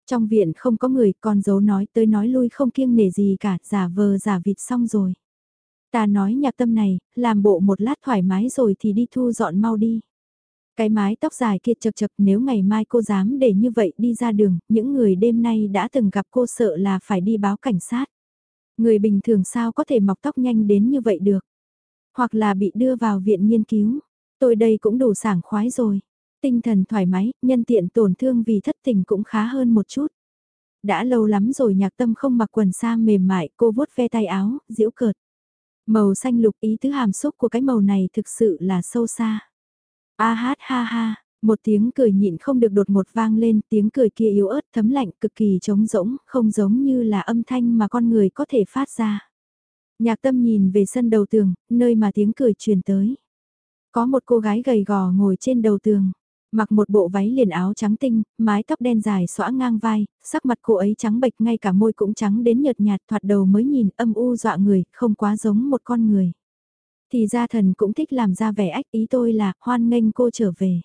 Trong viện không có người, con dấu nói tới nói lui không kiêng nể gì cả, giả vờ giả vịt xong rồi. Ta nói nhạc tâm này, làm bộ một lát thoải mái rồi thì đi thu dọn mau đi. Cái mái tóc dài kia chật chật nếu ngày mai cô dám để như vậy đi ra đường, những người đêm nay đã từng gặp cô sợ là phải đi báo cảnh sát. Người bình thường sao có thể mọc tóc nhanh đến như vậy được. Hoặc là bị đưa vào viện nghiên cứu. Tôi đây cũng đủ sảng khoái rồi. Tinh thần thoải mái, nhân tiện tổn thương vì thất tình cũng khá hơn một chút. Đã lâu lắm rồi nhạc tâm không mặc quần xa mềm mại, cô vuốt ve tay áo, diễu cợt. Màu xanh lục ý tứ hàm xúc của cái màu này thực sự là sâu xa. A hát ha ha, một tiếng cười nhịn không được đột một vang lên, tiếng cười kia yếu ớt thấm lạnh cực kỳ trống rỗng, không giống như là âm thanh mà con người có thể phát ra. Nhạc tâm nhìn về sân đầu tường, nơi mà tiếng cười truyền tới. Có một cô gái gầy gò ngồi trên đầu tường, mặc một bộ váy liền áo trắng tinh, mái tóc đen dài xõa ngang vai, sắc mặt cô ấy trắng bệch ngay cả môi cũng trắng đến nhợt nhạt thoạt đầu mới nhìn âm u dọa người, không quá giống một con người. Thì ra thần cũng thích làm ra vẻ ách ý tôi là hoan nghênh cô trở về.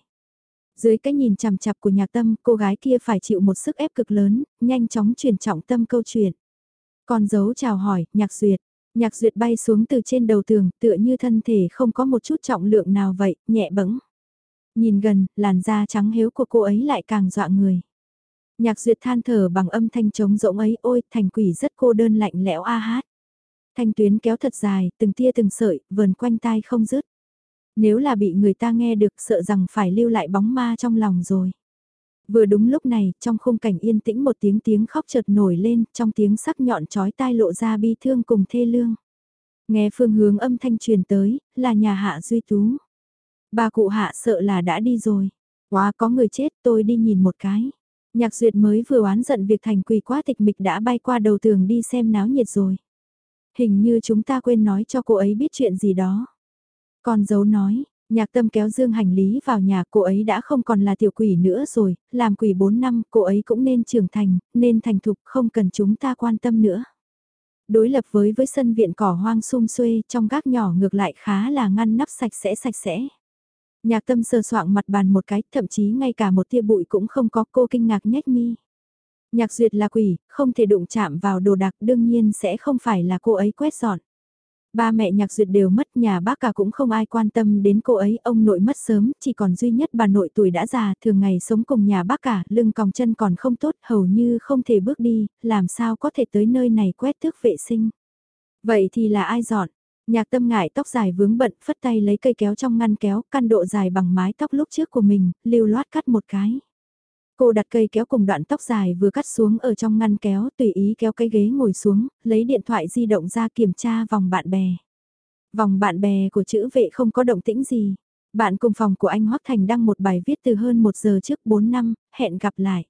Dưới cái nhìn chằm chặp của nhạc tâm, cô gái kia phải chịu một sức ép cực lớn, nhanh chóng truyền trọng tâm câu chuyện. Còn dấu chào hỏi, nhạc duyệt. Nhạc duyệt bay xuống từ trên đầu tường, tựa như thân thể không có một chút trọng lượng nào vậy, nhẹ bẫng. Nhìn gần, làn da trắng hiếu của cô ấy lại càng dọa người. Nhạc duyệt than thở bằng âm thanh trống rỗng ấy, ôi, thành quỷ rất cô đơn lạnh lẽo a hát. Thanh tuyến kéo thật dài, từng tia từng sợi, vờn quanh tai không dứt. Nếu là bị người ta nghe được sợ rằng phải lưu lại bóng ma trong lòng rồi. Vừa đúng lúc này, trong khung cảnh yên tĩnh một tiếng tiếng khóc chợt nổi lên, trong tiếng sắc nhọn chói tai lộ ra bi thương cùng thê lương. Nghe phương hướng âm thanh truyền tới, là nhà hạ duy tú. Bà cụ hạ sợ là đã đi rồi. Quá có người chết tôi đi nhìn một cái. Nhạc duyệt mới vừa oán giận việc thành quỳ quá tịch mịch đã bay qua đầu tường đi xem náo nhiệt rồi. Hình như chúng ta quên nói cho cô ấy biết chuyện gì đó. còn dấu nói, nhạc tâm kéo dương hành lý vào nhà cô ấy đã không còn là tiểu quỷ nữa rồi, làm quỷ 4 năm cô ấy cũng nên trưởng thành, nên thành thục không cần chúng ta quan tâm nữa. Đối lập với với sân viện cỏ hoang sum xuê trong gác nhỏ ngược lại khá là ngăn nắp sạch sẽ sạch sẽ. Nhạc tâm sờ soạng mặt bàn một cái, thậm chí ngay cả một tia bụi cũng không có cô kinh ngạc nhếch mi. Nhạc duyệt là quỷ, không thể đụng chạm vào đồ đạc đương nhiên sẽ không phải là cô ấy quét dọn. Ba mẹ nhạc duyệt đều mất nhà bác cả cũng không ai quan tâm đến cô ấy, ông nội mất sớm, chỉ còn duy nhất bà nội tuổi đã già, thường ngày sống cùng nhà bác cả, lưng còng chân còn không tốt, hầu như không thể bước đi, làm sao có thể tới nơi này quét tước vệ sinh. Vậy thì là ai dọn? Nhạc tâm ngại tóc dài vướng bận, phất tay lấy cây kéo trong ngăn kéo, căn độ dài bằng mái tóc lúc trước của mình, lưu loát cắt một cái. Cô đặt cây kéo cùng đoạn tóc dài vừa cắt xuống ở trong ngăn kéo tùy ý kéo cái ghế ngồi xuống, lấy điện thoại di động ra kiểm tra vòng bạn bè. Vòng bạn bè của chữ vệ không có động tĩnh gì. Bạn cùng phòng của anh Hoắc Thành đăng một bài viết từ hơn một giờ trước 4 năm, hẹn gặp lại.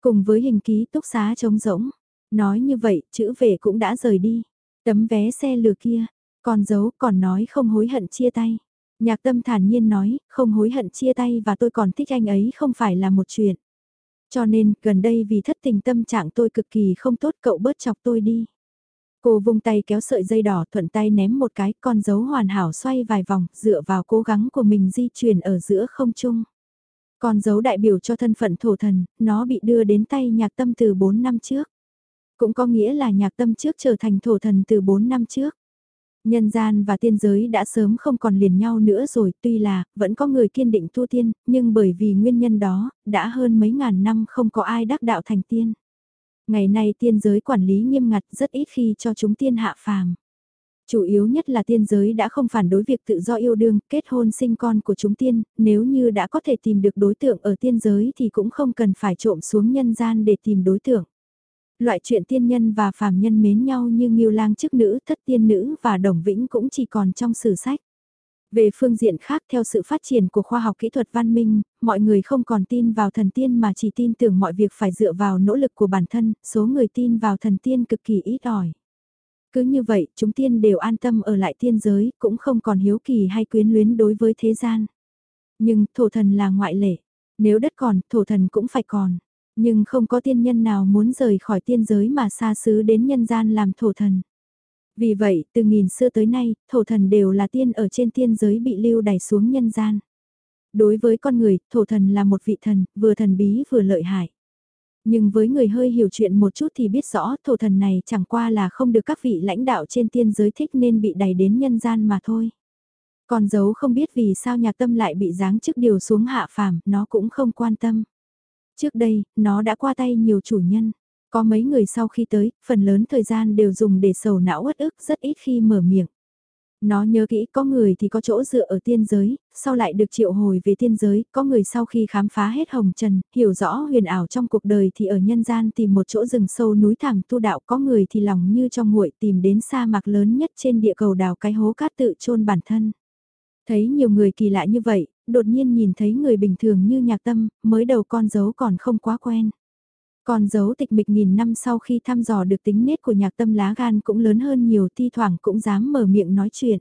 Cùng với hình ký túc xá trống rỗng. Nói như vậy, chữ vệ cũng đã rời đi. Tấm vé xe lừa kia, còn giấu còn nói không hối hận chia tay. Nhạc tâm thản nhiên nói, không hối hận chia tay và tôi còn thích anh ấy không phải là một chuyện. Cho nên, gần đây vì thất tình tâm trạng tôi cực kỳ không tốt cậu bớt chọc tôi đi. Cô vung tay kéo sợi dây đỏ thuận tay ném một cái con dấu hoàn hảo xoay vài vòng dựa vào cố gắng của mình di chuyển ở giữa không trung. Con dấu đại biểu cho thân phận thổ thần, nó bị đưa đến tay nhạc tâm từ 4 năm trước. Cũng có nghĩa là nhạc tâm trước trở thành thổ thần từ 4 năm trước. Nhân gian và tiên giới đã sớm không còn liền nhau nữa rồi, tuy là, vẫn có người kiên định tu tiên, nhưng bởi vì nguyên nhân đó, đã hơn mấy ngàn năm không có ai đắc đạo thành tiên. Ngày nay tiên giới quản lý nghiêm ngặt rất ít khi cho chúng tiên hạ phàm. Chủ yếu nhất là tiên giới đã không phản đối việc tự do yêu đương, kết hôn sinh con của chúng tiên, nếu như đã có thể tìm được đối tượng ở tiên giới thì cũng không cần phải trộm xuống nhân gian để tìm đối tượng. Loại chuyện tiên nhân và phàm nhân mến nhau như Ngưu Lang chức nữ, thất tiên nữ và đồng vĩnh cũng chỉ còn trong sử sách. Về phương diện khác theo sự phát triển của khoa học kỹ thuật văn minh, mọi người không còn tin vào thần tiên mà chỉ tin tưởng mọi việc phải dựa vào nỗ lực của bản thân, số người tin vào thần tiên cực kỳ ít ỏi. Cứ như vậy, chúng tiên đều an tâm ở lại tiên giới, cũng không còn hiếu kỳ hay quyến luyến đối với thế gian. Nhưng, thổ thần là ngoại lệ. Nếu đất còn, thổ thần cũng phải còn. Nhưng không có tiên nhân nào muốn rời khỏi tiên giới mà xa xứ đến nhân gian làm thổ thần. Vì vậy, từ nghìn xưa tới nay, thổ thần đều là tiên ở trên tiên giới bị lưu đày xuống nhân gian. Đối với con người, thổ thần là một vị thần, vừa thần bí vừa lợi hại. Nhưng với người hơi hiểu chuyện một chút thì biết rõ thổ thần này chẳng qua là không được các vị lãnh đạo trên tiên giới thích nên bị đẩy đến nhân gian mà thôi. còn dấu không biết vì sao nhạc tâm lại bị giáng chức điều xuống hạ phàm, nó cũng không quan tâm. Trước đây, nó đã qua tay nhiều chủ nhân. Có mấy người sau khi tới, phần lớn thời gian đều dùng để sầu não uất ức rất ít khi mở miệng. Nó nhớ kỹ có người thì có chỗ dựa ở tiên giới, sau lại được triệu hồi về tiên giới, có người sau khi khám phá hết hồng trần, hiểu rõ huyền ảo trong cuộc đời thì ở nhân gian tìm một chỗ rừng sâu núi thẳm tu đạo, có người thì lòng như trong nguội tìm đến sa mạc lớn nhất trên địa cầu đào cái hố cát tự chôn bản thân. Thấy nhiều người kỳ lạ như vậy, đột nhiên nhìn thấy người bình thường như nhạc tâm, mới đầu con dấu còn không quá quen. Con dấu tịch mịch nghìn năm sau khi thăm dò được tính nết của nhạc tâm lá gan cũng lớn hơn nhiều thi thoảng cũng dám mở miệng nói chuyện.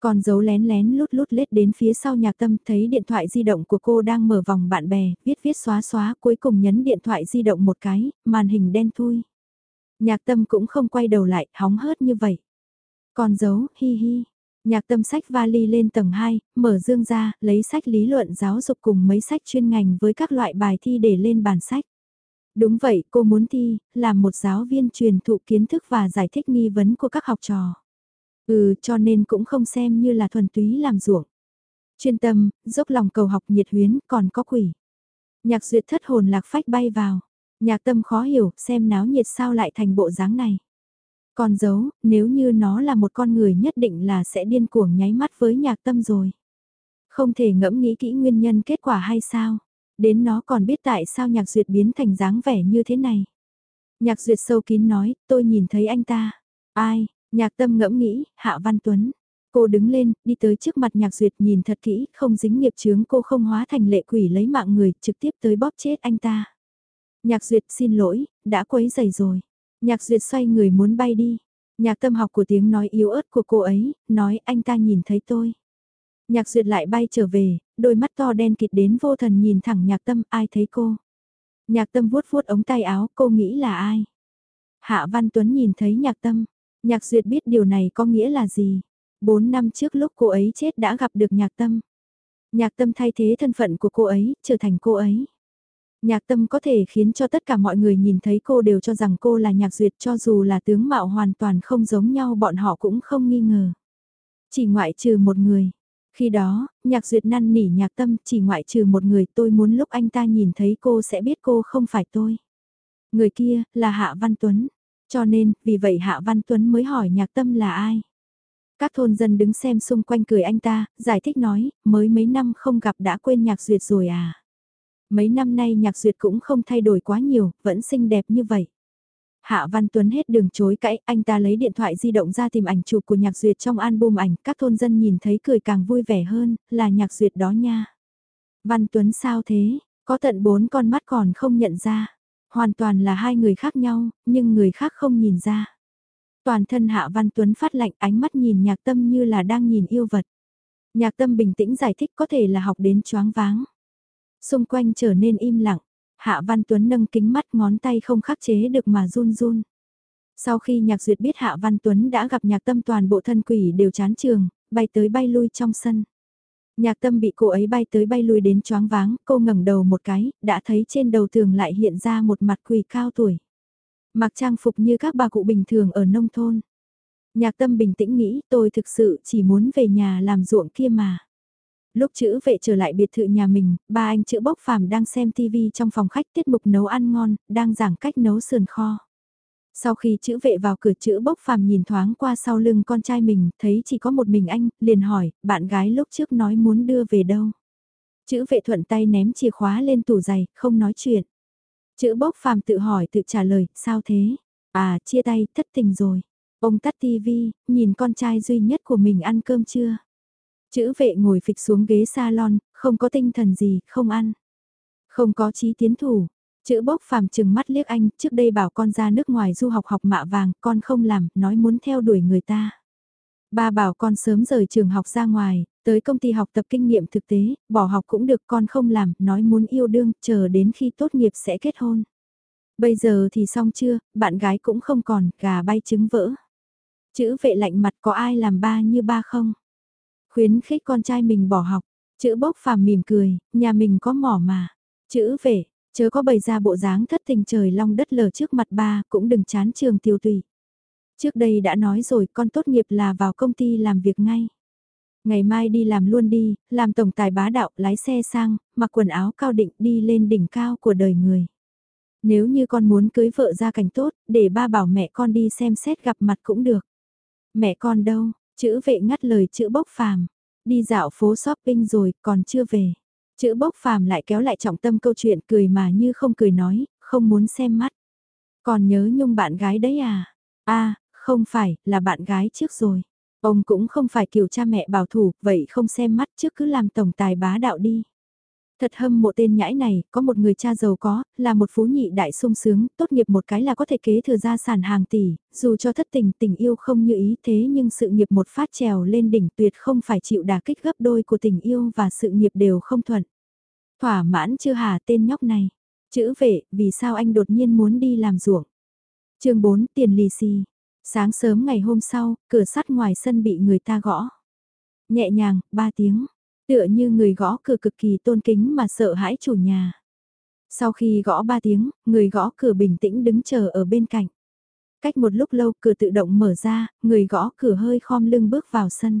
Con dấu lén lén lút lút lết đến phía sau nhạc tâm thấy điện thoại di động của cô đang mở vòng bạn bè, viết viết xóa xóa cuối cùng nhấn điện thoại di động một cái, màn hình đen thui. Nhạc tâm cũng không quay đầu lại, hóng hớt như vậy. Con dấu, hi hi. Nhạc tâm sách vali lên tầng 2, mở dương ra, lấy sách lý luận giáo dục cùng mấy sách chuyên ngành với các loại bài thi để lên bàn sách. Đúng vậy, cô muốn thi, làm một giáo viên truyền thụ kiến thức và giải thích nghi vấn của các học trò. Ừ, cho nên cũng không xem như là thuần túy làm ruộng. Chuyên tâm, dốc lòng cầu học nhiệt huyến, còn có quỷ. Nhạc duyệt thất hồn lạc phách bay vào. Nhạc tâm khó hiểu, xem náo nhiệt sao lại thành bộ dáng này. Còn giấu, nếu như nó là một con người nhất định là sẽ điên cuồng nháy mắt với nhạc tâm rồi. Không thể ngẫm nghĩ kỹ nguyên nhân kết quả hay sao? Đến nó còn biết tại sao nhạc duyệt biến thành dáng vẻ như thế này. Nhạc duyệt sâu kín nói, tôi nhìn thấy anh ta. Ai, nhạc tâm ngẫm nghĩ, Hạ Văn Tuấn. Cô đứng lên, đi tới trước mặt nhạc duyệt nhìn thật kỹ, không dính nghiệp chướng cô không hóa thành lệ quỷ lấy mạng người, trực tiếp tới bóp chết anh ta. Nhạc duyệt xin lỗi, đã quấy dày rồi. Nhạc duyệt xoay người muốn bay đi. Nhạc tâm học của tiếng nói yếu ớt của cô ấy, nói anh ta nhìn thấy tôi. Nhạc duyệt lại bay trở về, đôi mắt to đen kịt đến vô thần nhìn thẳng nhạc tâm ai thấy cô. Nhạc tâm vuốt vuốt ống tay áo cô nghĩ là ai. Hạ Văn Tuấn nhìn thấy nhạc tâm. Nhạc duyệt biết điều này có nghĩa là gì. Bốn năm trước lúc cô ấy chết đã gặp được nhạc tâm. Nhạc tâm thay thế thân phận của cô ấy, trở thành cô ấy. Nhạc tâm có thể khiến cho tất cả mọi người nhìn thấy cô đều cho rằng cô là nhạc duyệt cho dù là tướng mạo hoàn toàn không giống nhau bọn họ cũng không nghi ngờ. Chỉ ngoại trừ một người, khi đó, nhạc duyệt năn nỉ nhạc tâm chỉ ngoại trừ một người tôi muốn lúc anh ta nhìn thấy cô sẽ biết cô không phải tôi. Người kia, là Hạ Văn Tuấn. Cho nên, vì vậy Hạ Văn Tuấn mới hỏi nhạc tâm là ai. Các thôn dân đứng xem xung quanh cười anh ta, giải thích nói, mới mấy năm không gặp đã quên nhạc duyệt rồi à. Mấy năm nay nhạc duyệt cũng không thay đổi quá nhiều, vẫn xinh đẹp như vậy. Hạ Văn Tuấn hết đường chối cãi, anh ta lấy điện thoại di động ra tìm ảnh chụp của nhạc duyệt trong album ảnh, các thôn dân nhìn thấy cười càng vui vẻ hơn, là nhạc duyệt đó nha. Văn Tuấn sao thế, có tận bốn con mắt còn không nhận ra. Hoàn toàn là hai người khác nhau, nhưng người khác không nhìn ra. Toàn thân Hạ Văn Tuấn phát lạnh ánh mắt nhìn nhạc tâm như là đang nhìn yêu vật. Nhạc tâm bình tĩnh giải thích có thể là học đến choáng váng. Xung quanh trở nên im lặng, Hạ Văn Tuấn nâng kính mắt ngón tay không khắc chế được mà run run. Sau khi nhạc duyệt biết Hạ Văn Tuấn đã gặp nhạc tâm toàn bộ thân quỷ đều chán trường, bay tới bay lui trong sân. Nhạc tâm bị cô ấy bay tới bay lui đến choáng váng, cô ngẩng đầu một cái, đã thấy trên đầu tường lại hiện ra một mặt quỷ cao tuổi. Mặc trang phục như các bà cụ bình thường ở nông thôn. Nhạc tâm bình tĩnh nghĩ tôi thực sự chỉ muốn về nhà làm ruộng kia mà. Lúc chữ vệ trở lại biệt thự nhà mình, ba anh chữ bốc phàm đang xem TV trong phòng khách tiết mục nấu ăn ngon, đang giảng cách nấu sườn kho. Sau khi chữ vệ vào cửa chữ bốc phàm nhìn thoáng qua sau lưng con trai mình, thấy chỉ có một mình anh, liền hỏi, bạn gái lúc trước nói muốn đưa về đâu. Chữ vệ thuận tay ném chìa khóa lên tủ giày, không nói chuyện. Chữ bốc phàm tự hỏi tự trả lời, sao thế? À, chia tay, thất tình rồi. Ông tắt tivi, nhìn con trai duy nhất của mình ăn cơm chưa? Chữ vệ ngồi phịch xuống ghế salon, không có tinh thần gì, không ăn. Không có trí tiến thủ. Chữ bốc phàm chừng mắt liếc anh, trước đây bảo con ra nước ngoài du học học mạ vàng, con không làm, nói muốn theo đuổi người ta. Ba bảo con sớm rời trường học ra ngoài, tới công ty học tập kinh nghiệm thực tế, bỏ học cũng được con không làm, nói muốn yêu đương, chờ đến khi tốt nghiệp sẽ kết hôn. Bây giờ thì xong chưa, bạn gái cũng không còn, gà bay trứng vỡ. Chữ vệ lạnh mặt có ai làm ba như ba không? Khuyến khích con trai mình bỏ học, chữ bốc phàm mỉm cười, nhà mình có mỏ mà. Chữ về, chớ có bày ra bộ dáng thất tình trời long đất lở trước mặt ba, cũng đừng chán trường tiêu tùy. Trước đây đã nói rồi con tốt nghiệp là vào công ty làm việc ngay. Ngày mai đi làm luôn đi, làm tổng tài bá đạo, lái xe sang, mặc quần áo cao định đi lên đỉnh cao của đời người. Nếu như con muốn cưới vợ ra cảnh tốt, để ba bảo mẹ con đi xem xét gặp mặt cũng được. Mẹ con đâu, chữ vệ ngắt lời chữ bốc phàm. Đi dạo phố shopping rồi, còn chưa về. Chữ bốc phàm lại kéo lại trọng tâm câu chuyện cười mà như không cười nói, không muốn xem mắt. Còn nhớ nhung bạn gái đấy à? a không phải, là bạn gái trước rồi. Ông cũng không phải kiểu cha mẹ bảo thủ, vậy không xem mắt trước cứ làm tổng tài bá đạo đi. Thật hâm mộ tên nhãi này, có một người cha giàu có, là một phú nhị đại sung sướng, tốt nghiệp một cái là có thể kế thừa gia sản hàng tỷ, dù cho thất tình tình yêu không như ý thế nhưng sự nghiệp một phát trèo lên đỉnh tuyệt không phải chịu đả kích gấp đôi của tình yêu và sự nghiệp đều không thuận. Thỏa mãn chưa hà tên nhóc này. Chữ vệ, vì sao anh đột nhiên muốn đi làm ruộng? chương 4 tiền lì xì. Sáng sớm ngày hôm sau, cửa sắt ngoài sân bị người ta gõ. Nhẹ nhàng, ba tiếng. Tựa như người gõ cửa cực kỳ tôn kính mà sợ hãi chủ nhà. Sau khi gõ ba tiếng, người gõ cửa bình tĩnh đứng chờ ở bên cạnh. Cách một lúc lâu cửa tự động mở ra, người gõ cửa hơi khom lưng bước vào sân.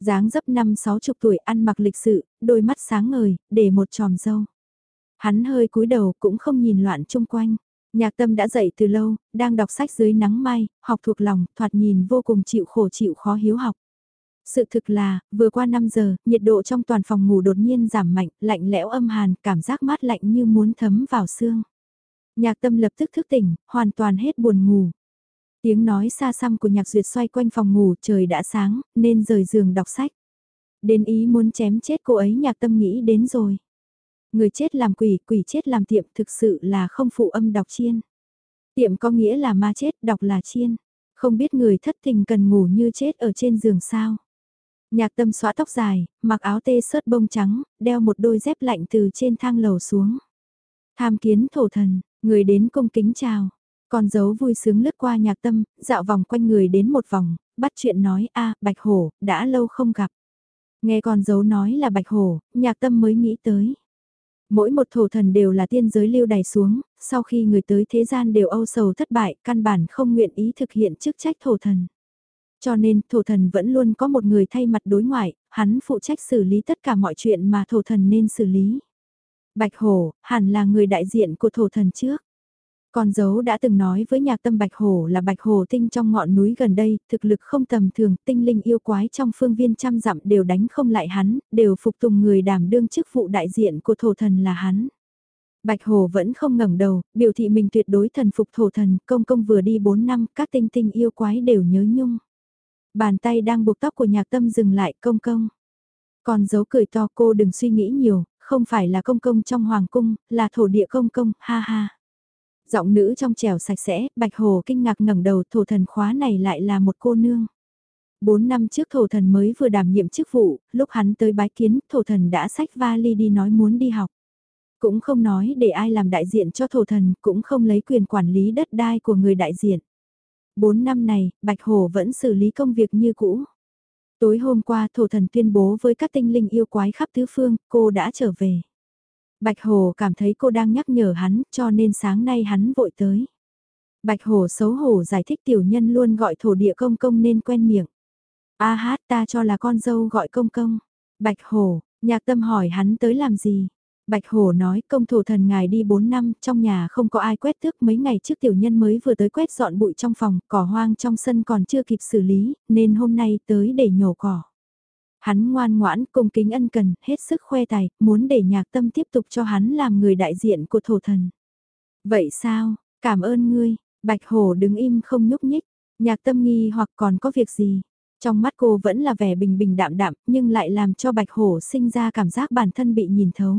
dáng dấp năm sáu chục tuổi ăn mặc lịch sự, đôi mắt sáng ngời, để một tròm dâu. Hắn hơi cúi đầu cũng không nhìn loạn chung quanh. Nhạc tâm đã dậy từ lâu, đang đọc sách dưới nắng mai, học thuộc lòng, thoạt nhìn vô cùng chịu khổ chịu khó hiếu học. Sự thực là, vừa qua 5 giờ, nhiệt độ trong toàn phòng ngủ đột nhiên giảm mạnh, lạnh lẽo âm hàn, cảm giác mát lạnh như muốn thấm vào xương. Nhạc tâm lập tức thức tỉnh, hoàn toàn hết buồn ngủ. Tiếng nói xa xăm của nhạc duyệt xoay quanh phòng ngủ, trời đã sáng, nên rời giường đọc sách. Đến ý muốn chém chết cô ấy nhạc tâm nghĩ đến rồi. Người chết làm quỷ, quỷ chết làm tiệm thực sự là không phụ âm đọc chiên. Tiệm có nghĩa là ma chết, đọc là chiên. Không biết người thất tình cần ngủ như chết ở trên giường sao. Nhạc tâm xóa tóc dài, mặc áo tê sớt bông trắng, đeo một đôi dép lạnh từ trên thang lầu xuống. Tham kiến thổ thần, người đến cung kính chào. Con dấu vui sướng lướt qua nhạc tâm, dạo vòng quanh người đến một vòng, bắt chuyện nói a bạch hổ, đã lâu không gặp. Nghe con dấu nói là bạch hổ, nhạc tâm mới nghĩ tới. Mỗi một thổ thần đều là tiên giới lưu đày xuống, sau khi người tới thế gian đều âu sầu thất bại, căn bản không nguyện ý thực hiện chức trách thổ thần. Cho nên, thổ thần vẫn luôn có một người thay mặt đối ngoại, hắn phụ trách xử lý tất cả mọi chuyện mà thổ thần nên xử lý. Bạch Hổ, hẳn là người đại diện của thổ thần trước. Con dấu đã từng nói với nhạc tâm Bạch Hổ là Bạch Hổ tinh trong ngọn núi gần đây, thực lực không tầm thường, tinh linh yêu quái trong phương viên trăm dặm đều đánh không lại hắn, đều phục tùng người đảm đương chức vụ đại diện của thổ thần là hắn. Bạch Hồ vẫn không ngẩng đầu, biểu thị mình tuyệt đối thần phục thổ thần, công công vừa đi 4 năm, các tinh tinh yêu quái đều nhớ nhung. Bàn tay đang buộc tóc của nhạc tâm dừng lại công công. Còn dấu cười to cô đừng suy nghĩ nhiều, không phải là công công trong hoàng cung, là thổ địa công công, ha ha. Giọng nữ trong trèo sạch sẽ, Bạch Hồ kinh ngạc ngẩng đầu thổ thần khóa này lại là một cô nương. Bốn năm trước thổ thần mới vừa đảm nhiệm chức vụ, lúc hắn tới bái kiến, thổ thần đã xách vali đi nói muốn đi học. Cũng không nói để ai làm đại diện cho thổ thần, cũng không lấy quyền quản lý đất đai của người đại diện. Bốn năm này, Bạch Hồ vẫn xử lý công việc như cũ. Tối hôm qua thổ thần tuyên bố với các tinh linh yêu quái khắp tứ phương, cô đã trở về. Bạch Hồ cảm thấy cô đang nhắc nhở hắn, cho nên sáng nay hắn vội tới. Bạch Hồ xấu hổ giải thích tiểu nhân luôn gọi thổ địa công công nên quen miệng. A hát ta cho là con dâu gọi công công. Bạch Hồ, nhạc tâm hỏi hắn tới làm gì. Bạch Hổ nói công thổ thần ngài đi 4 năm, trong nhà không có ai quét tước mấy ngày trước tiểu nhân mới vừa tới quét dọn bụi trong phòng, cỏ hoang trong sân còn chưa kịp xử lý, nên hôm nay tới để nhổ cỏ. Hắn ngoan ngoãn, cung kính ân cần, hết sức khoe tài, muốn để nhạc tâm tiếp tục cho hắn làm người đại diện của thổ thần. Vậy sao, cảm ơn ngươi, Bạch Hổ đứng im không nhúc nhích, nhạc tâm nghi hoặc còn có việc gì. Trong mắt cô vẫn là vẻ bình bình đạm đạm, nhưng lại làm cho Bạch Hổ sinh ra cảm giác bản thân bị nhìn thấu.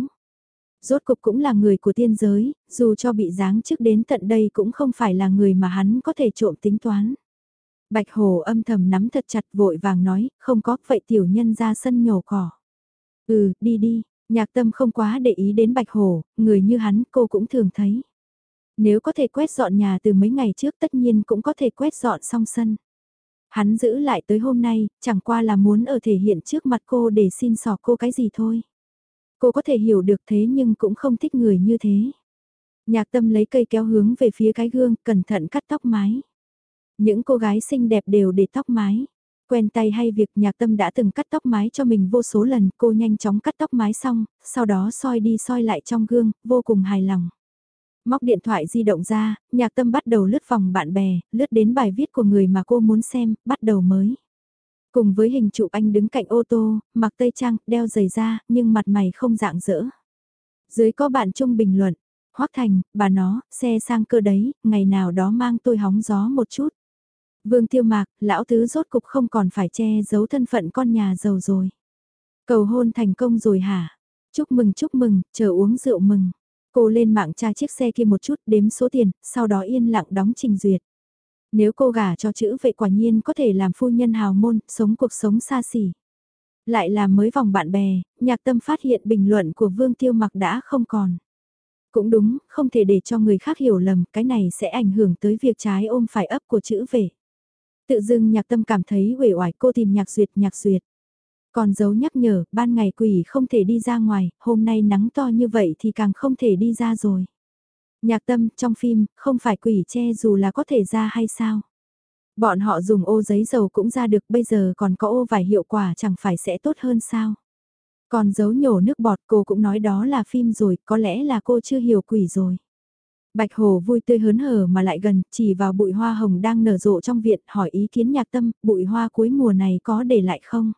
Rốt cục cũng là người của tiên giới, dù cho bị giáng chức đến tận đây cũng không phải là người mà hắn có thể trộm tính toán. Bạch Hồ âm thầm nắm thật chặt vội vàng nói, không có, vậy tiểu nhân ra sân nhổ cỏ. Ừ, đi đi, nhạc tâm không quá để ý đến Bạch Hồ, người như hắn cô cũng thường thấy. Nếu có thể quét dọn nhà từ mấy ngày trước tất nhiên cũng có thể quét dọn xong sân. Hắn giữ lại tới hôm nay, chẳng qua là muốn ở thể hiện trước mặt cô để xin sỏ cô cái gì thôi. Cô có thể hiểu được thế nhưng cũng không thích người như thế. Nhạc tâm lấy cây kéo hướng về phía cái gương, cẩn thận cắt tóc mái. Những cô gái xinh đẹp đều để tóc mái. Quen tay hay việc nhạc tâm đã từng cắt tóc mái cho mình vô số lần, cô nhanh chóng cắt tóc mái xong, sau đó soi đi soi lại trong gương, vô cùng hài lòng. Móc điện thoại di động ra, nhạc tâm bắt đầu lướt phòng bạn bè, lướt đến bài viết của người mà cô muốn xem, bắt đầu mới. Cùng với hình chụp anh đứng cạnh ô tô, mặc tây trang, đeo giày da, nhưng mặt mày không dạng dỡ. Dưới có bạn chung bình luận, Hoác Thành, bà nó, xe sang cơ đấy, ngày nào đó mang tôi hóng gió một chút. Vương Tiêu Mạc, lão tứ rốt cục không còn phải che giấu thân phận con nhà giàu rồi. Cầu hôn thành công rồi hả? Chúc mừng chúc mừng, chờ uống rượu mừng. Cô lên mạng tra chiếc xe kia một chút đếm số tiền, sau đó yên lặng đóng trình duyệt. Nếu cô gả cho chữ vệ quả nhiên có thể làm phu nhân hào môn, sống cuộc sống xa xỉ. Lại là mới vòng bạn bè, nhạc tâm phát hiện bình luận của Vương Tiêu Mặc đã không còn. Cũng đúng, không thể để cho người khác hiểu lầm, cái này sẽ ảnh hưởng tới việc trái ôm phải ấp của chữ vệ. Tự dưng nhạc tâm cảm thấy uể oải cô tìm nhạc duyệt nhạc duyệt. Còn dấu nhắc nhở, ban ngày quỷ không thể đi ra ngoài, hôm nay nắng to như vậy thì càng không thể đi ra rồi. Nhạc tâm, trong phim, không phải quỷ che dù là có thể ra hay sao? Bọn họ dùng ô giấy dầu cũng ra được, bây giờ còn có ô vải hiệu quả chẳng phải sẽ tốt hơn sao? Còn dấu nhổ nước bọt cô cũng nói đó là phim rồi, có lẽ là cô chưa hiểu quỷ rồi. Bạch Hồ vui tươi hớn hở mà lại gần, chỉ vào bụi hoa hồng đang nở rộ trong viện, hỏi ý kiến nhạc tâm, bụi hoa cuối mùa này có để lại không?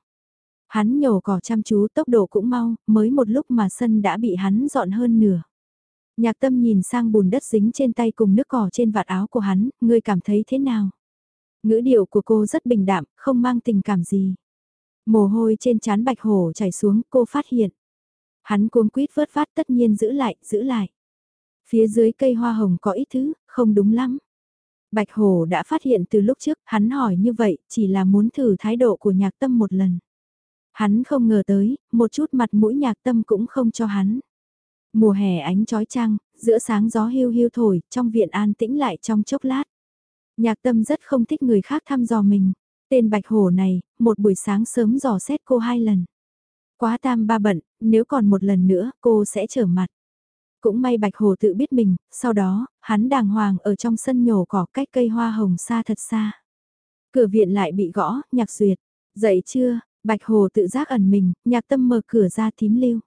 Hắn nhổ cỏ chăm chú tốc độ cũng mau, mới một lúc mà sân đã bị hắn dọn hơn nửa. Nhạc tâm nhìn sang bùn đất dính trên tay cùng nước cỏ trên vạt áo của hắn, ngươi cảm thấy thế nào? Ngữ điệu của cô rất bình đạm, không mang tình cảm gì. Mồ hôi trên trán bạch hổ chảy xuống, cô phát hiện. Hắn cuống quýt vớt phát tất nhiên giữ lại, giữ lại. Phía dưới cây hoa hồng có ít thứ, không đúng lắm. Bạch Hổ đã phát hiện từ lúc trước, hắn hỏi như vậy, chỉ là muốn thử thái độ của nhạc tâm một lần. Hắn không ngờ tới, một chút mặt mũi nhạc tâm cũng không cho hắn. Mùa hè ánh trói trăng, giữa sáng gió hiu hiu thổi, trong viện an tĩnh lại trong chốc lát. Nhạc tâm rất không thích người khác thăm dò mình. Tên Bạch Hổ này, một buổi sáng sớm dò xét cô hai lần. Quá tam ba bận, nếu còn một lần nữa, cô sẽ trở mặt. Cũng may Bạch Hồ tự biết mình, sau đó, hắn đàng hoàng ở trong sân nhổ cỏ cách cây hoa hồng xa thật xa. Cửa viện lại bị gõ, nhạc duyệt. Dậy chưa, Bạch Hồ tự giác ẩn mình, nhạc tâm mở cửa ra thím lưu.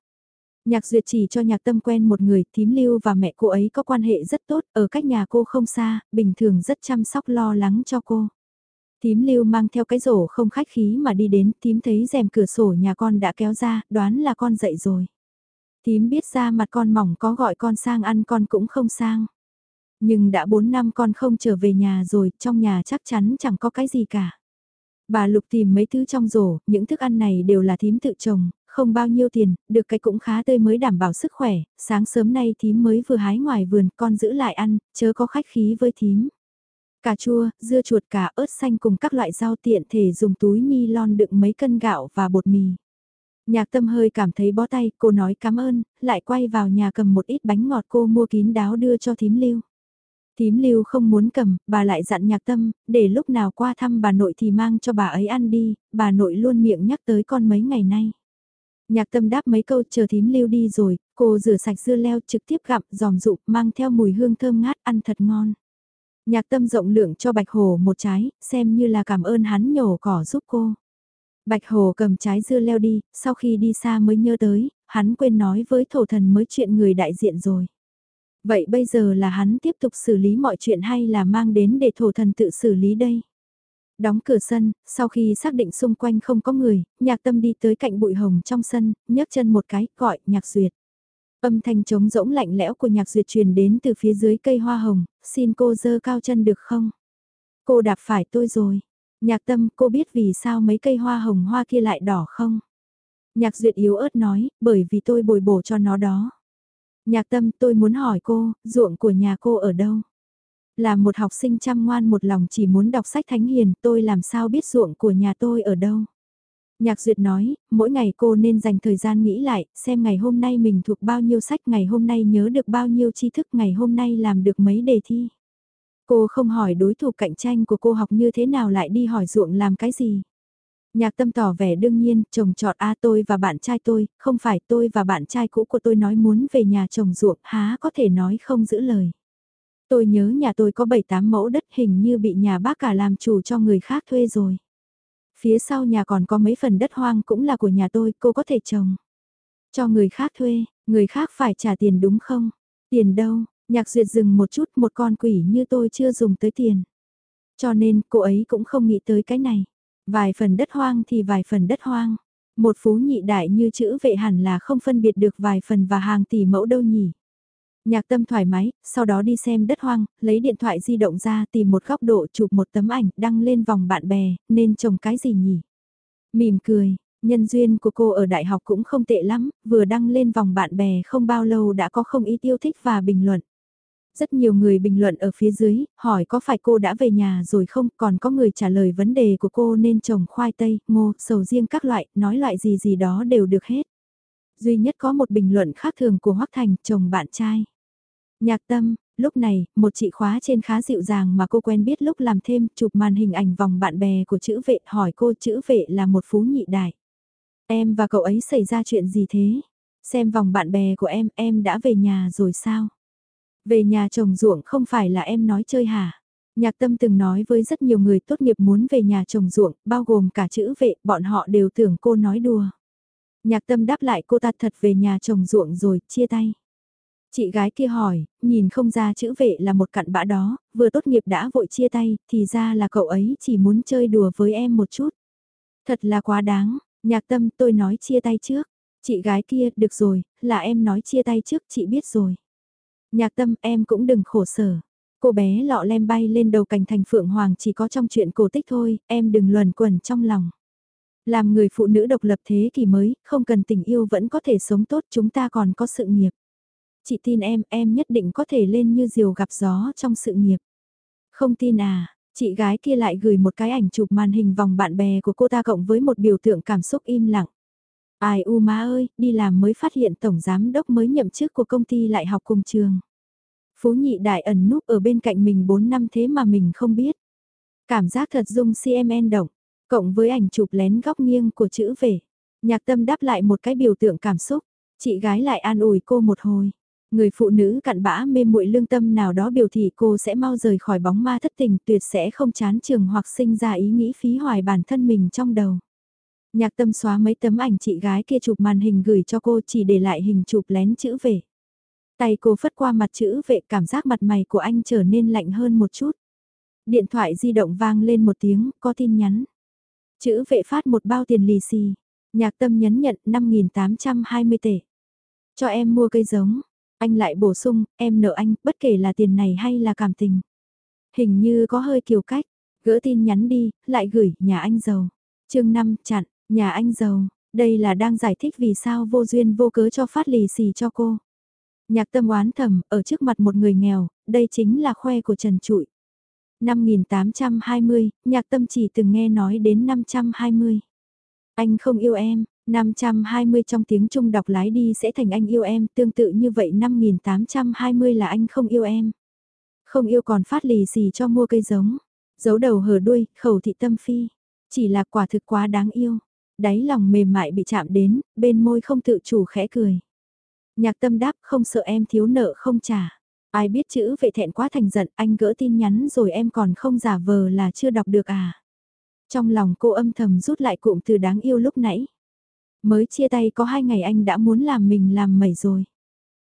Nhạc duyệt chỉ cho nhạc tâm quen một người, thím lưu và mẹ cô ấy có quan hệ rất tốt, ở cách nhà cô không xa, bình thường rất chăm sóc lo lắng cho cô. Thím lưu mang theo cái rổ không khách khí mà đi đến, thím thấy rèm cửa sổ nhà con đã kéo ra, đoán là con dậy rồi. Thím biết ra mặt con mỏng có gọi con sang ăn con cũng không sang. Nhưng đã 4 năm con không trở về nhà rồi, trong nhà chắc chắn chẳng có cái gì cả. Bà Lục tìm mấy thứ trong rổ, những thức ăn này đều là thím tự trồng, không bao nhiêu tiền, được cái cũng khá tươi mới đảm bảo sức khỏe, sáng sớm nay thím mới vừa hái ngoài vườn, con giữ lại ăn, chớ có khách khí với thím. Cà chua, dưa chuột cà ớt xanh cùng các loại rau tiện thể dùng túi ni lon đựng mấy cân gạo và bột mì. Nhạc tâm hơi cảm thấy bó tay, cô nói cảm ơn, lại quay vào nhà cầm một ít bánh ngọt cô mua kín đáo đưa cho thím lưu. Thím lưu không muốn cầm, bà lại dặn nhạc tâm, để lúc nào qua thăm bà nội thì mang cho bà ấy ăn đi, bà nội luôn miệng nhắc tới con mấy ngày nay. Nhạc tâm đáp mấy câu chờ thím lưu đi rồi, cô rửa sạch dưa leo trực tiếp gặm, giòm rụm, mang theo mùi hương thơm ngát, ăn thật ngon. Nhạc tâm rộng lượng cho Bạch Hồ một trái, xem như là cảm ơn hắn nhổ cỏ giúp cô. Bạch Hồ cầm trái dưa leo đi, sau khi đi xa mới nhớ tới, hắn quên nói với thổ thần mới chuyện người đại diện rồi. Vậy bây giờ là hắn tiếp tục xử lý mọi chuyện hay là mang đến để thổ thần tự xử lý đây? Đóng cửa sân, sau khi xác định xung quanh không có người, nhạc tâm đi tới cạnh bụi hồng trong sân, nhấc chân một cái, gọi, nhạc duyệt. Âm thanh trống rỗng lạnh lẽo của nhạc duyệt truyền đến từ phía dưới cây hoa hồng, xin cô dơ cao chân được không? Cô đạp phải tôi rồi. Nhạc tâm, cô biết vì sao mấy cây hoa hồng hoa kia lại đỏ không? Nhạc duyệt yếu ớt nói, bởi vì tôi bồi bổ cho nó đó. Nhạc tâm, tôi muốn hỏi cô, ruộng của nhà cô ở đâu? Là một học sinh chăm ngoan một lòng chỉ muốn đọc sách thánh hiền, tôi làm sao biết ruộng của nhà tôi ở đâu? Nhạc duyệt nói, mỗi ngày cô nên dành thời gian nghĩ lại, xem ngày hôm nay mình thuộc bao nhiêu sách, ngày hôm nay nhớ được bao nhiêu tri thức, ngày hôm nay làm được mấy đề thi. Cô không hỏi đối thủ cạnh tranh của cô học như thế nào lại đi hỏi ruộng làm cái gì. Nhạc tâm tỏ vẻ đương nhiên, chồng chọt A tôi và bạn trai tôi, không phải tôi và bạn trai cũ của tôi nói muốn về nhà chồng ruộng, há có thể nói không giữ lời. Tôi nhớ nhà tôi có 7-8 mẫu đất hình như bị nhà bác cả làm chủ cho người khác thuê rồi. Phía sau nhà còn có mấy phần đất hoang cũng là của nhà tôi, cô có thể trồng. Cho người khác thuê, người khác phải trả tiền đúng không? Tiền đâu? Nhạc duyệt dừng một chút một con quỷ như tôi chưa dùng tới tiền. Cho nên cô ấy cũng không nghĩ tới cái này. Vài phần đất hoang thì vài phần đất hoang. Một phú nhị đại như chữ vệ hẳn là không phân biệt được vài phần và hàng tỷ mẫu đâu nhỉ. Nhạc tâm thoải mái, sau đó đi xem đất hoang, lấy điện thoại di động ra tìm một góc độ chụp một tấm ảnh đăng lên vòng bạn bè, nên trồng cái gì nhỉ? Mỉm cười, nhân duyên của cô ở đại học cũng không tệ lắm, vừa đăng lên vòng bạn bè không bao lâu đã có không ít yêu thích và bình luận. Rất nhiều người bình luận ở phía dưới, hỏi có phải cô đã về nhà rồi không, còn có người trả lời vấn đề của cô nên trồng khoai tây, ngô, sầu riêng các loại, nói loại gì gì đó đều được hết. Duy nhất có một bình luận khác thường của Hoắc Thành, chồng bạn trai. Nhạc tâm, lúc này, một chị khóa trên khá dịu dàng mà cô quen biết lúc làm thêm chụp màn hình ảnh vòng bạn bè của chữ vệ hỏi cô chữ vệ là một phú nhị đại. Em và cậu ấy xảy ra chuyện gì thế? Xem vòng bạn bè của em, em đã về nhà rồi sao? Về nhà chồng ruộng không phải là em nói chơi hả? Nhạc tâm từng nói với rất nhiều người tốt nghiệp muốn về nhà chồng ruộng, bao gồm cả chữ vệ, bọn họ đều tưởng cô nói đùa. Nhạc tâm đáp lại cô ta thật về nhà chồng ruộng rồi, chia tay. Chị gái kia hỏi, nhìn không ra chữ vệ là một cặn bã đó, vừa tốt nghiệp đã vội chia tay, thì ra là cậu ấy chỉ muốn chơi đùa với em một chút. Thật là quá đáng, nhạc tâm tôi nói chia tay trước. Chị gái kia, được rồi, là em nói chia tay trước, chị biết rồi. Nhạc tâm em cũng đừng khổ sở. Cô bé lọ lem bay lên đầu cành thành phượng hoàng chỉ có trong chuyện cổ tích thôi, em đừng luẩn quẩn trong lòng. Làm người phụ nữ độc lập thế kỷ mới, không cần tình yêu vẫn có thể sống tốt chúng ta còn có sự nghiệp. Chị tin em, em nhất định có thể lên như diều gặp gió trong sự nghiệp. Không tin à, chị gái kia lại gửi một cái ảnh chụp màn hình vòng bạn bè của cô ta cộng với một biểu tượng cảm xúc im lặng. Ai u má ơi, đi làm mới phát hiện tổng giám đốc mới nhậm chức của công ty lại học cùng trường. Phú nhị đại ẩn núp ở bên cạnh mình 4 năm thế mà mình không biết. Cảm giác thật dung CMN động, cộng với ảnh chụp lén góc nghiêng của chữ về. Nhạc tâm đáp lại một cái biểu tượng cảm xúc, chị gái lại an ủi cô một hồi. Người phụ nữ cặn bã mê muội lương tâm nào đó biểu thị cô sẽ mau rời khỏi bóng ma thất tình tuyệt sẽ không chán trường hoặc sinh ra ý nghĩ phí hoài bản thân mình trong đầu. Nhạc tâm xóa mấy tấm ảnh chị gái kia chụp màn hình gửi cho cô chỉ để lại hình chụp lén chữ về. Tay cô phất qua mặt chữ vệ cảm giác mặt mày của anh trở nên lạnh hơn một chút. Điện thoại di động vang lên một tiếng, có tin nhắn. Chữ vệ phát một bao tiền lì xì. Nhạc tâm nhấn nhận 5.820 tệ. Cho em mua cây giống. Anh lại bổ sung, em nợ anh, bất kể là tiền này hay là cảm tình. Hình như có hơi kiều cách. Gỡ tin nhắn đi, lại gửi, nhà anh giàu. chương 5, chặn, nhà anh giàu. Đây là đang giải thích vì sao vô duyên vô cớ cho phát lì xì cho cô. Nhạc tâm oán thầm, ở trước mặt một người nghèo, đây chính là khoe của Trần Trụi. 5820, nhạc tâm chỉ từng nghe nói đến 520. Anh không yêu em, 520 trong tiếng Trung đọc lái đi sẽ thành anh yêu em, tương tự như vậy 5820 là anh không yêu em. Không yêu còn phát lì xì cho mua cây giống. Giấu đầu hở đuôi, khẩu thị tâm phi. Chỉ là quả thực quá đáng yêu. Đáy lòng mềm mại bị chạm đến, bên môi không tự chủ khẽ cười. Nhạc tâm đáp không sợ em thiếu nợ không trả. Ai biết chữ vệ thẹn quá thành giận anh gỡ tin nhắn rồi em còn không giả vờ là chưa đọc được à. Trong lòng cô âm thầm rút lại cụm từ đáng yêu lúc nãy. Mới chia tay có hai ngày anh đã muốn làm mình làm mẩy rồi.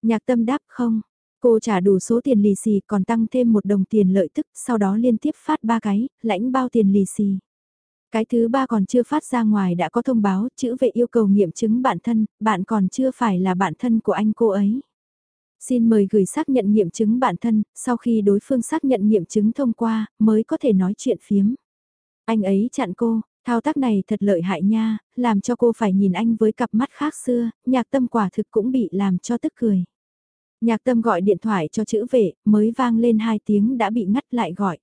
Nhạc tâm đáp không. Cô trả đủ số tiền lì xì còn tăng thêm một đồng tiền lợi tức sau đó liên tiếp phát ba cái, lãnh bao tiền lì xì. Cái thứ ba còn chưa phát ra ngoài đã có thông báo chữ vệ yêu cầu nghiệm chứng bản thân, bạn còn chưa phải là bạn thân của anh cô ấy. Xin mời gửi xác nhận nghiệm chứng bản thân, sau khi đối phương xác nhận nghiệm chứng thông qua, mới có thể nói chuyện phiếm. Anh ấy chặn cô, thao tác này thật lợi hại nha, làm cho cô phải nhìn anh với cặp mắt khác xưa, nhạc tâm quả thực cũng bị làm cho tức cười. Nhạc tâm gọi điện thoại cho chữ vệ, mới vang lên hai tiếng đã bị ngắt lại gọi.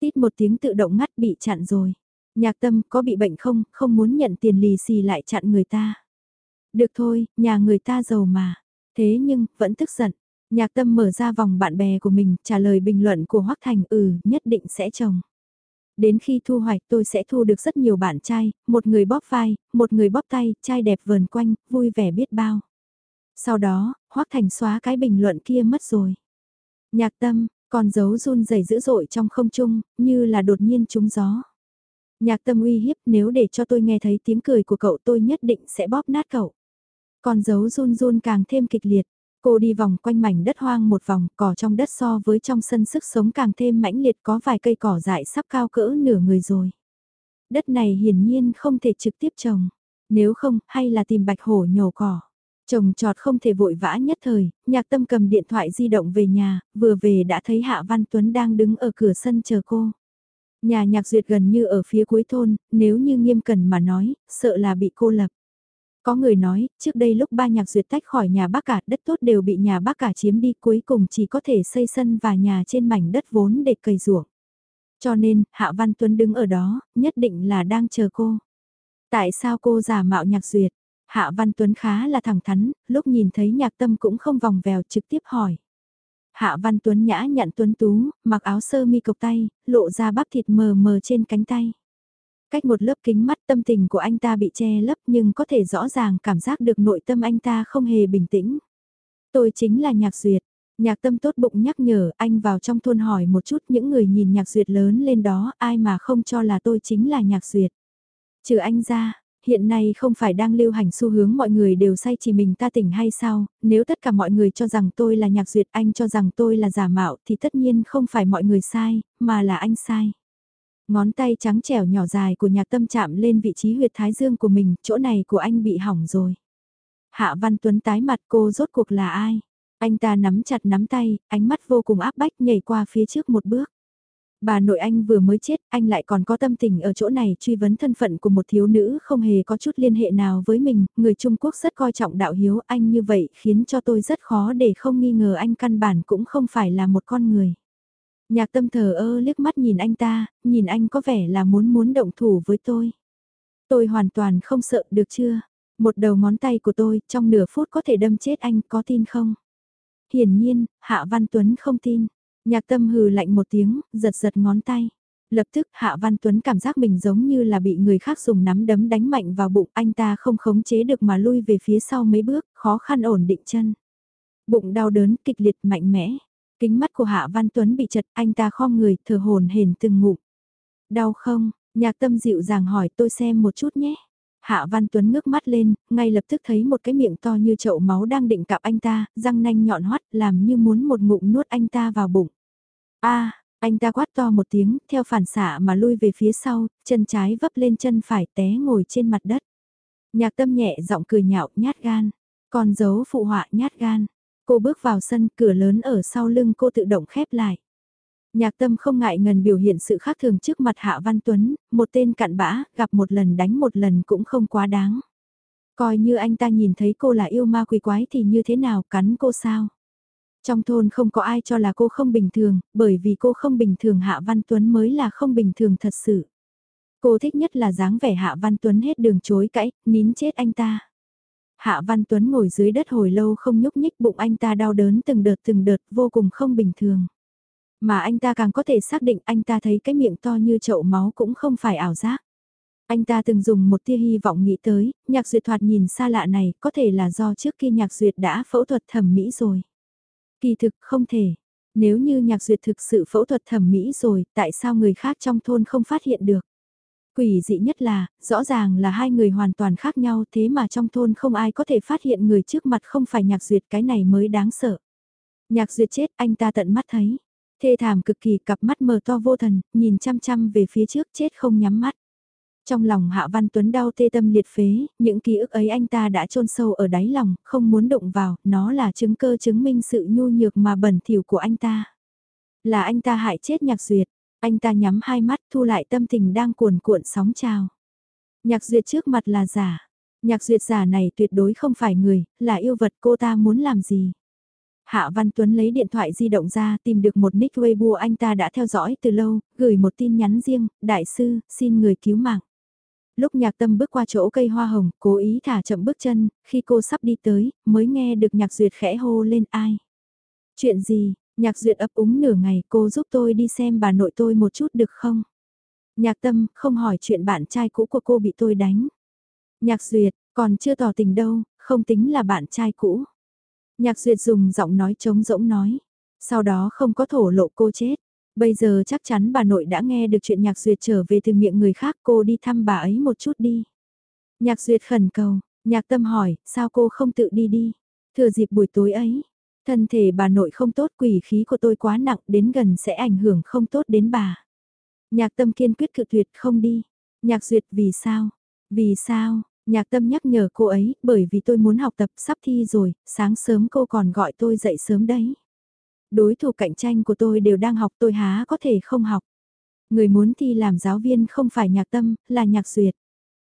Tít một tiếng tự động ngắt bị chặn rồi. Nhạc tâm có bị bệnh không, không muốn nhận tiền lì xì lại chặn người ta. Được thôi, nhà người ta giàu mà. Thế nhưng, vẫn tức giận. Nhạc tâm mở ra vòng bạn bè của mình, trả lời bình luận của Hoắc Thành ừ, nhất định sẽ chồng. Đến khi thu hoạch tôi sẽ thu được rất nhiều bạn trai, một người bóp vai, một người bóp tay, trai đẹp vờn quanh, vui vẻ biết bao. Sau đó, Hoác Thành xóa cái bình luận kia mất rồi. Nhạc tâm, còn dấu run rẩy dữ dội trong không trung, như là đột nhiên trúng gió. Nhạc tâm uy hiếp nếu để cho tôi nghe thấy tiếng cười của cậu tôi nhất định sẽ bóp nát cậu. Còn dấu run run càng thêm kịch liệt. Cô đi vòng quanh mảnh đất hoang một vòng, cỏ trong đất so với trong sân sức sống càng thêm mãnh liệt có vài cây cỏ dại sắp cao cỡ nửa người rồi. Đất này hiển nhiên không thể trực tiếp trồng, nếu không, hay là tìm bạch hổ nhổ cỏ. trồng trọt không thể vội vã nhất thời, nhạc tâm cầm điện thoại di động về nhà, vừa về đã thấy Hạ Văn Tuấn đang đứng ở cửa sân chờ cô. Nhà nhạc duyệt gần như ở phía cuối thôn, nếu như nghiêm cần mà nói, sợ là bị cô lập. Có người nói, trước đây lúc ba nhạc duyệt tách khỏi nhà bác cả, đất tốt đều bị nhà bác cả chiếm đi cuối cùng chỉ có thể xây sân và nhà trên mảnh đất vốn để cày ruộng. Cho nên, Hạ Văn Tuấn đứng ở đó, nhất định là đang chờ cô. Tại sao cô giả mạo nhạc duyệt? Hạ Văn Tuấn khá là thẳng thắn, lúc nhìn thấy nhạc tâm cũng không vòng vèo trực tiếp hỏi. Hạ Văn Tuấn nhã nhận Tuấn Tú, mặc áo sơ mi cộc tay, lộ ra bắp thịt mờ mờ trên cánh tay. Cách một lớp kính mắt tâm tình của anh ta bị che lấp nhưng có thể rõ ràng cảm giác được nội tâm anh ta không hề bình tĩnh. Tôi chính là Nhạc Duyệt. Nhạc tâm tốt bụng nhắc nhở anh vào trong thôn hỏi một chút những người nhìn Nhạc Duyệt lớn lên đó ai mà không cho là tôi chính là Nhạc Duyệt. Trừ anh ra, Hiện nay không phải đang lưu hành xu hướng mọi người đều say chỉ mình ta tỉnh hay sao, nếu tất cả mọi người cho rằng tôi là nhạc duyệt anh cho rằng tôi là giả mạo thì tất nhiên không phải mọi người sai, mà là anh sai. Ngón tay trắng trẻo nhỏ dài của nhạc tâm chạm lên vị trí huyệt thái dương của mình, chỗ này của anh bị hỏng rồi. Hạ Văn Tuấn tái mặt cô rốt cuộc là ai? Anh ta nắm chặt nắm tay, ánh mắt vô cùng áp bách nhảy qua phía trước một bước. Bà nội anh vừa mới chết, anh lại còn có tâm tình ở chỗ này truy vấn thân phận của một thiếu nữ không hề có chút liên hệ nào với mình, người Trung Quốc rất coi trọng đạo hiếu anh như vậy khiến cho tôi rất khó để không nghi ngờ anh căn bản cũng không phải là một con người. Nhạc tâm thờ ơ liếc mắt nhìn anh ta, nhìn anh có vẻ là muốn muốn động thủ với tôi. Tôi hoàn toàn không sợ được chưa? Một đầu ngón tay của tôi trong nửa phút có thể đâm chết anh có tin không? Hiển nhiên, Hạ Văn Tuấn không tin. Nhạc tâm hừ lạnh một tiếng, giật giật ngón tay. Lập tức Hạ Văn Tuấn cảm giác mình giống như là bị người khác dùng nắm đấm đánh mạnh vào bụng anh ta không khống chế được mà lui về phía sau mấy bước, khó khăn ổn định chân. Bụng đau đớn kịch liệt mạnh mẽ. Kính mắt của Hạ Văn Tuấn bị chật anh ta khom người thở hồn hển từng ngụm. Đau không? Nhạc tâm dịu dàng hỏi tôi xem một chút nhé. Hạ Văn Tuấn ngước mắt lên, ngay lập tức thấy một cái miệng to như chậu máu đang định cạp anh ta, răng nanh nhọn hoắt làm như muốn một ngụm nuốt anh ta vào bụng a anh ta quát to một tiếng, theo phản xạ mà lui về phía sau, chân trái vấp lên chân phải té ngồi trên mặt đất. Nhạc tâm nhẹ giọng cười nhạo, nhát gan. Còn giấu phụ họa nhát gan. Cô bước vào sân, cửa lớn ở sau lưng cô tự động khép lại. Nhạc tâm không ngại ngần biểu hiện sự khác thường trước mặt Hạ Văn Tuấn, một tên cặn bã, gặp một lần đánh một lần cũng không quá đáng. Coi như anh ta nhìn thấy cô là yêu ma quỷ quái thì như thế nào, cắn cô sao? Trong thôn không có ai cho là cô không bình thường, bởi vì cô không bình thường Hạ Văn Tuấn mới là không bình thường thật sự. Cô thích nhất là dáng vẻ Hạ Văn Tuấn hết đường chối cãi, nín chết anh ta. Hạ Văn Tuấn ngồi dưới đất hồi lâu không nhúc nhích bụng anh ta đau đớn từng đợt từng đợt vô cùng không bình thường. Mà anh ta càng có thể xác định anh ta thấy cái miệng to như chậu máu cũng không phải ảo giác. Anh ta từng dùng một tia hy vọng nghĩ tới, nhạc duyệt thoạt nhìn xa lạ này có thể là do trước khi nhạc duyệt đã phẫu thuật thẩm mỹ rồi. Kỳ thực không thể. Nếu như nhạc duyệt thực sự phẫu thuật thẩm mỹ rồi, tại sao người khác trong thôn không phát hiện được? Quỷ dị nhất là, rõ ràng là hai người hoàn toàn khác nhau thế mà trong thôn không ai có thể phát hiện người trước mặt không phải nhạc duyệt cái này mới đáng sợ. Nhạc duyệt chết anh ta tận mắt thấy. Thê thảm cực kỳ cặp mắt mờ to vô thần, nhìn chăm chăm về phía trước chết không nhắm mắt. Trong lòng Hạ Văn Tuấn đau tê tâm liệt phế, những ký ức ấy anh ta đã chôn sâu ở đáy lòng, không muốn động vào, nó là chứng cơ chứng minh sự nhu nhược mà bẩn thỉu của anh ta. Là anh ta hại chết nhạc duyệt, anh ta nhắm hai mắt thu lại tâm tình đang cuồn cuộn sóng trào. Nhạc duyệt trước mặt là giả, nhạc duyệt giả này tuyệt đối không phải người, là yêu vật cô ta muốn làm gì. Hạ Văn Tuấn lấy điện thoại di động ra tìm được một nick Weibo anh ta đã theo dõi từ lâu, gửi một tin nhắn riêng, đại sư, xin người cứu mạng. Lúc nhạc tâm bước qua chỗ cây hoa hồng, cố ý thả chậm bước chân, khi cô sắp đi tới, mới nghe được nhạc duyệt khẽ hô lên ai. Chuyện gì, nhạc duyệt ấp úng nửa ngày, cô giúp tôi đi xem bà nội tôi một chút được không? Nhạc tâm, không hỏi chuyện bạn trai cũ của cô bị tôi đánh. Nhạc duyệt, còn chưa tỏ tình đâu, không tính là bạn trai cũ. Nhạc duyệt dùng giọng nói trống rỗng nói. Sau đó không có thổ lộ cô chết. Bây giờ chắc chắn bà nội đã nghe được chuyện Nhạc Duyệt trở về từ miệng người khác cô đi thăm bà ấy một chút đi. Nhạc Duyệt khẩn cầu, Nhạc Tâm hỏi, sao cô không tự đi đi? Thừa dịp buổi tối ấy, thân thể bà nội không tốt quỷ khí của tôi quá nặng đến gần sẽ ảnh hưởng không tốt đến bà. Nhạc Tâm kiên quyết cự tuyệt không đi. Nhạc Duyệt vì sao? Vì sao? Nhạc Tâm nhắc nhở cô ấy bởi vì tôi muốn học tập sắp thi rồi, sáng sớm cô còn gọi tôi dậy sớm đấy. Đối thủ cạnh tranh của tôi đều đang học tôi há có thể không học. Người muốn thi làm giáo viên không phải nhạc tâm, là nhạc duyệt.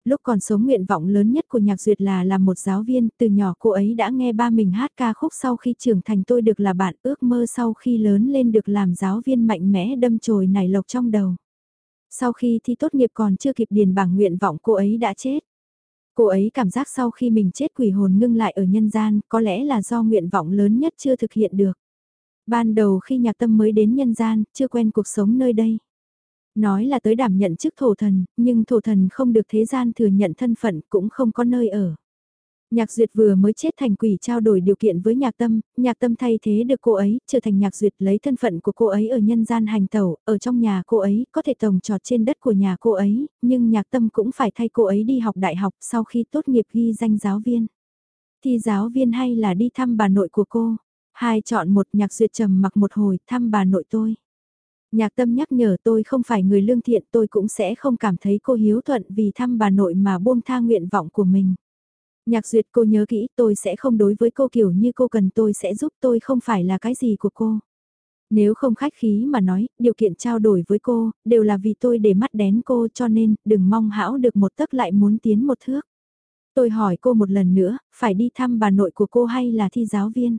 Lúc còn sống nguyện vọng lớn nhất của nhạc duyệt là làm một giáo viên, từ nhỏ cô ấy đã nghe ba mình hát ca khúc sau khi trưởng thành tôi được là bạn ước mơ sau khi lớn lên được làm giáo viên mạnh mẽ đâm chồi nảy lộc trong đầu. Sau khi thi tốt nghiệp còn chưa kịp điền bảng nguyện vọng cô ấy đã chết. Cô ấy cảm giác sau khi mình chết quỷ hồn ngưng lại ở nhân gian, có lẽ là do nguyện vọng lớn nhất chưa thực hiện được. Ban đầu khi nhạc tâm mới đến nhân gian, chưa quen cuộc sống nơi đây. Nói là tới đảm nhận chức thổ thần, nhưng thổ thần không được thế gian thừa nhận thân phận cũng không có nơi ở. Nhạc Duyệt vừa mới chết thành quỷ trao đổi điều kiện với nhạc tâm, nhạc tâm thay thế được cô ấy, trở thành nhạc Duyệt lấy thân phận của cô ấy ở nhân gian hành tẩu, ở trong nhà cô ấy, có thể tổng trọt trên đất của nhà cô ấy, nhưng nhạc tâm cũng phải thay cô ấy đi học đại học sau khi tốt nghiệp ghi danh giáo viên. Thì giáo viên hay là đi thăm bà nội của cô? Hai chọn một nhạc duyệt trầm mặc một hồi thăm bà nội tôi. Nhạc tâm nhắc nhở tôi không phải người lương thiện tôi cũng sẽ không cảm thấy cô hiếu thuận vì thăm bà nội mà buông tha nguyện vọng của mình. Nhạc duyệt cô nhớ kỹ tôi sẽ không đối với cô kiểu như cô cần tôi sẽ giúp tôi không phải là cái gì của cô. Nếu không khách khí mà nói, điều kiện trao đổi với cô, đều là vì tôi để mắt đén cô cho nên đừng mong hão được một tấc lại muốn tiến một thước. Tôi hỏi cô một lần nữa, phải đi thăm bà nội của cô hay là thi giáo viên?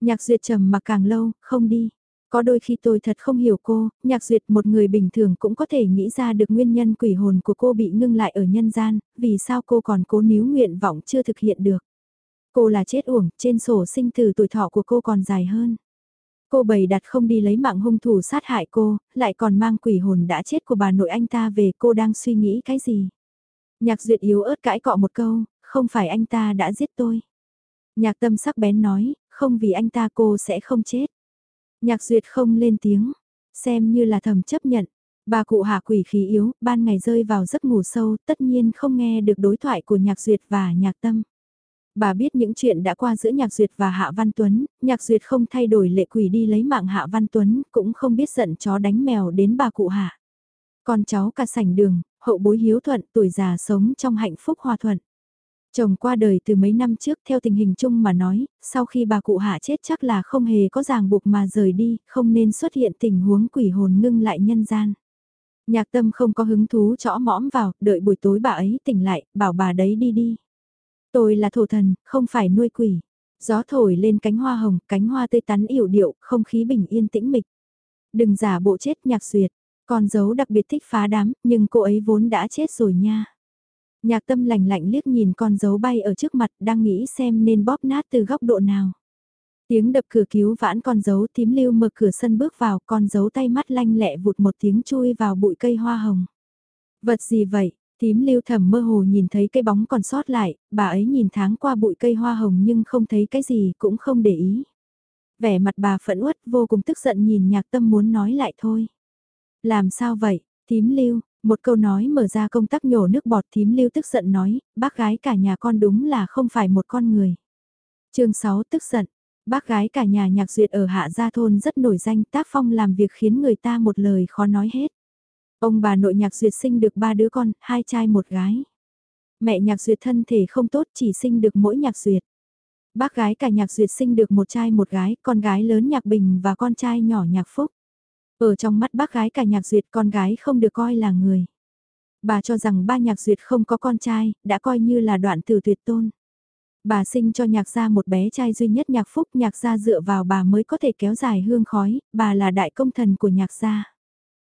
Nhạc duyệt trầm mà càng lâu, không đi. Có đôi khi tôi thật không hiểu cô, nhạc duyệt một người bình thường cũng có thể nghĩ ra được nguyên nhân quỷ hồn của cô bị ngưng lại ở nhân gian, vì sao cô còn cố níu nguyện vọng chưa thực hiện được. Cô là chết uổng, trên sổ sinh từ tuổi thọ của cô còn dài hơn. Cô bày đặt không đi lấy mạng hung thủ sát hại cô, lại còn mang quỷ hồn đã chết của bà nội anh ta về cô đang suy nghĩ cái gì. Nhạc duyệt yếu ớt cãi cọ một câu, không phải anh ta đã giết tôi. Nhạc tâm sắc bén nói, không vì anh ta cô sẽ không chết. Nhạc duyệt không lên tiếng, xem như là thầm chấp nhận. Bà cụ hạ quỷ khí yếu, ban ngày rơi vào giấc ngủ sâu, tất nhiên không nghe được đối thoại của nhạc duyệt và nhạc tâm. Bà biết những chuyện đã qua giữa Nhạc Duyệt và Hạ Văn Tuấn, Nhạc Duyệt không thay đổi lệ quỷ đi lấy mạng Hạ Văn Tuấn, cũng không biết giận chó đánh mèo đến bà cụ Hạ. Con cháu cả sảnh đường, hậu bối hiếu thuận, tuổi già sống trong hạnh phúc hòa thuận. Chồng qua đời từ mấy năm trước theo tình hình chung mà nói, sau khi bà cụ hạ chết chắc là không hề có ràng buộc mà rời đi, không nên xuất hiện tình huống quỷ hồn ngưng lại nhân gian. Nhạc tâm không có hứng thú chõ mõm vào, đợi buổi tối bà ấy tỉnh lại, bảo bà đấy đi đi. Tôi là thổ thần, không phải nuôi quỷ. Gió thổi lên cánh hoa hồng, cánh hoa tươi tắn yểu điệu, không khí bình yên tĩnh mịch. Đừng giả bộ chết nhạc duyệt, con dấu đặc biệt thích phá đám, nhưng cô ấy vốn đã chết rồi nha. Nhạc tâm lạnh lạnh liếc nhìn con dấu bay ở trước mặt đang nghĩ xem nên bóp nát từ góc độ nào. Tiếng đập cửa cứu vãn con dấu tím lưu mở cửa sân bước vào con dấu tay mắt lanh lẹ vụt một tiếng chui vào bụi cây hoa hồng. Vật gì vậy? Tím lưu thầm mơ hồ nhìn thấy cây bóng còn sót lại, bà ấy nhìn tháng qua bụi cây hoa hồng nhưng không thấy cái gì cũng không để ý. Vẻ mặt bà phẫn uất vô cùng tức giận nhìn nhạc tâm muốn nói lại thôi. Làm sao vậy, tím lưu, một câu nói mở ra công tắc nhổ nước bọt thím lưu tức giận nói, bác gái cả nhà con đúng là không phải một con người. chương 6 tức giận, bác gái cả nhà nhạc duyệt ở Hạ Gia Thôn rất nổi danh tác phong làm việc khiến người ta một lời khó nói hết. Ông bà nội nhạc duyệt sinh được ba đứa con, hai trai một gái. Mẹ nhạc duyệt thân thể không tốt chỉ sinh được mỗi nhạc duyệt. Bác gái cả nhạc duyệt sinh được một trai một gái, con gái lớn nhạc bình và con trai nhỏ nhạc phúc. Ở trong mắt bác gái cả nhạc duyệt con gái không được coi là người. Bà cho rằng ba nhạc duyệt không có con trai, đã coi như là đoạn từ tuyệt tôn. Bà sinh cho nhạc gia một bé trai duy nhất nhạc phúc nhạc gia dựa vào bà mới có thể kéo dài hương khói, bà là đại công thần của nhạc gia.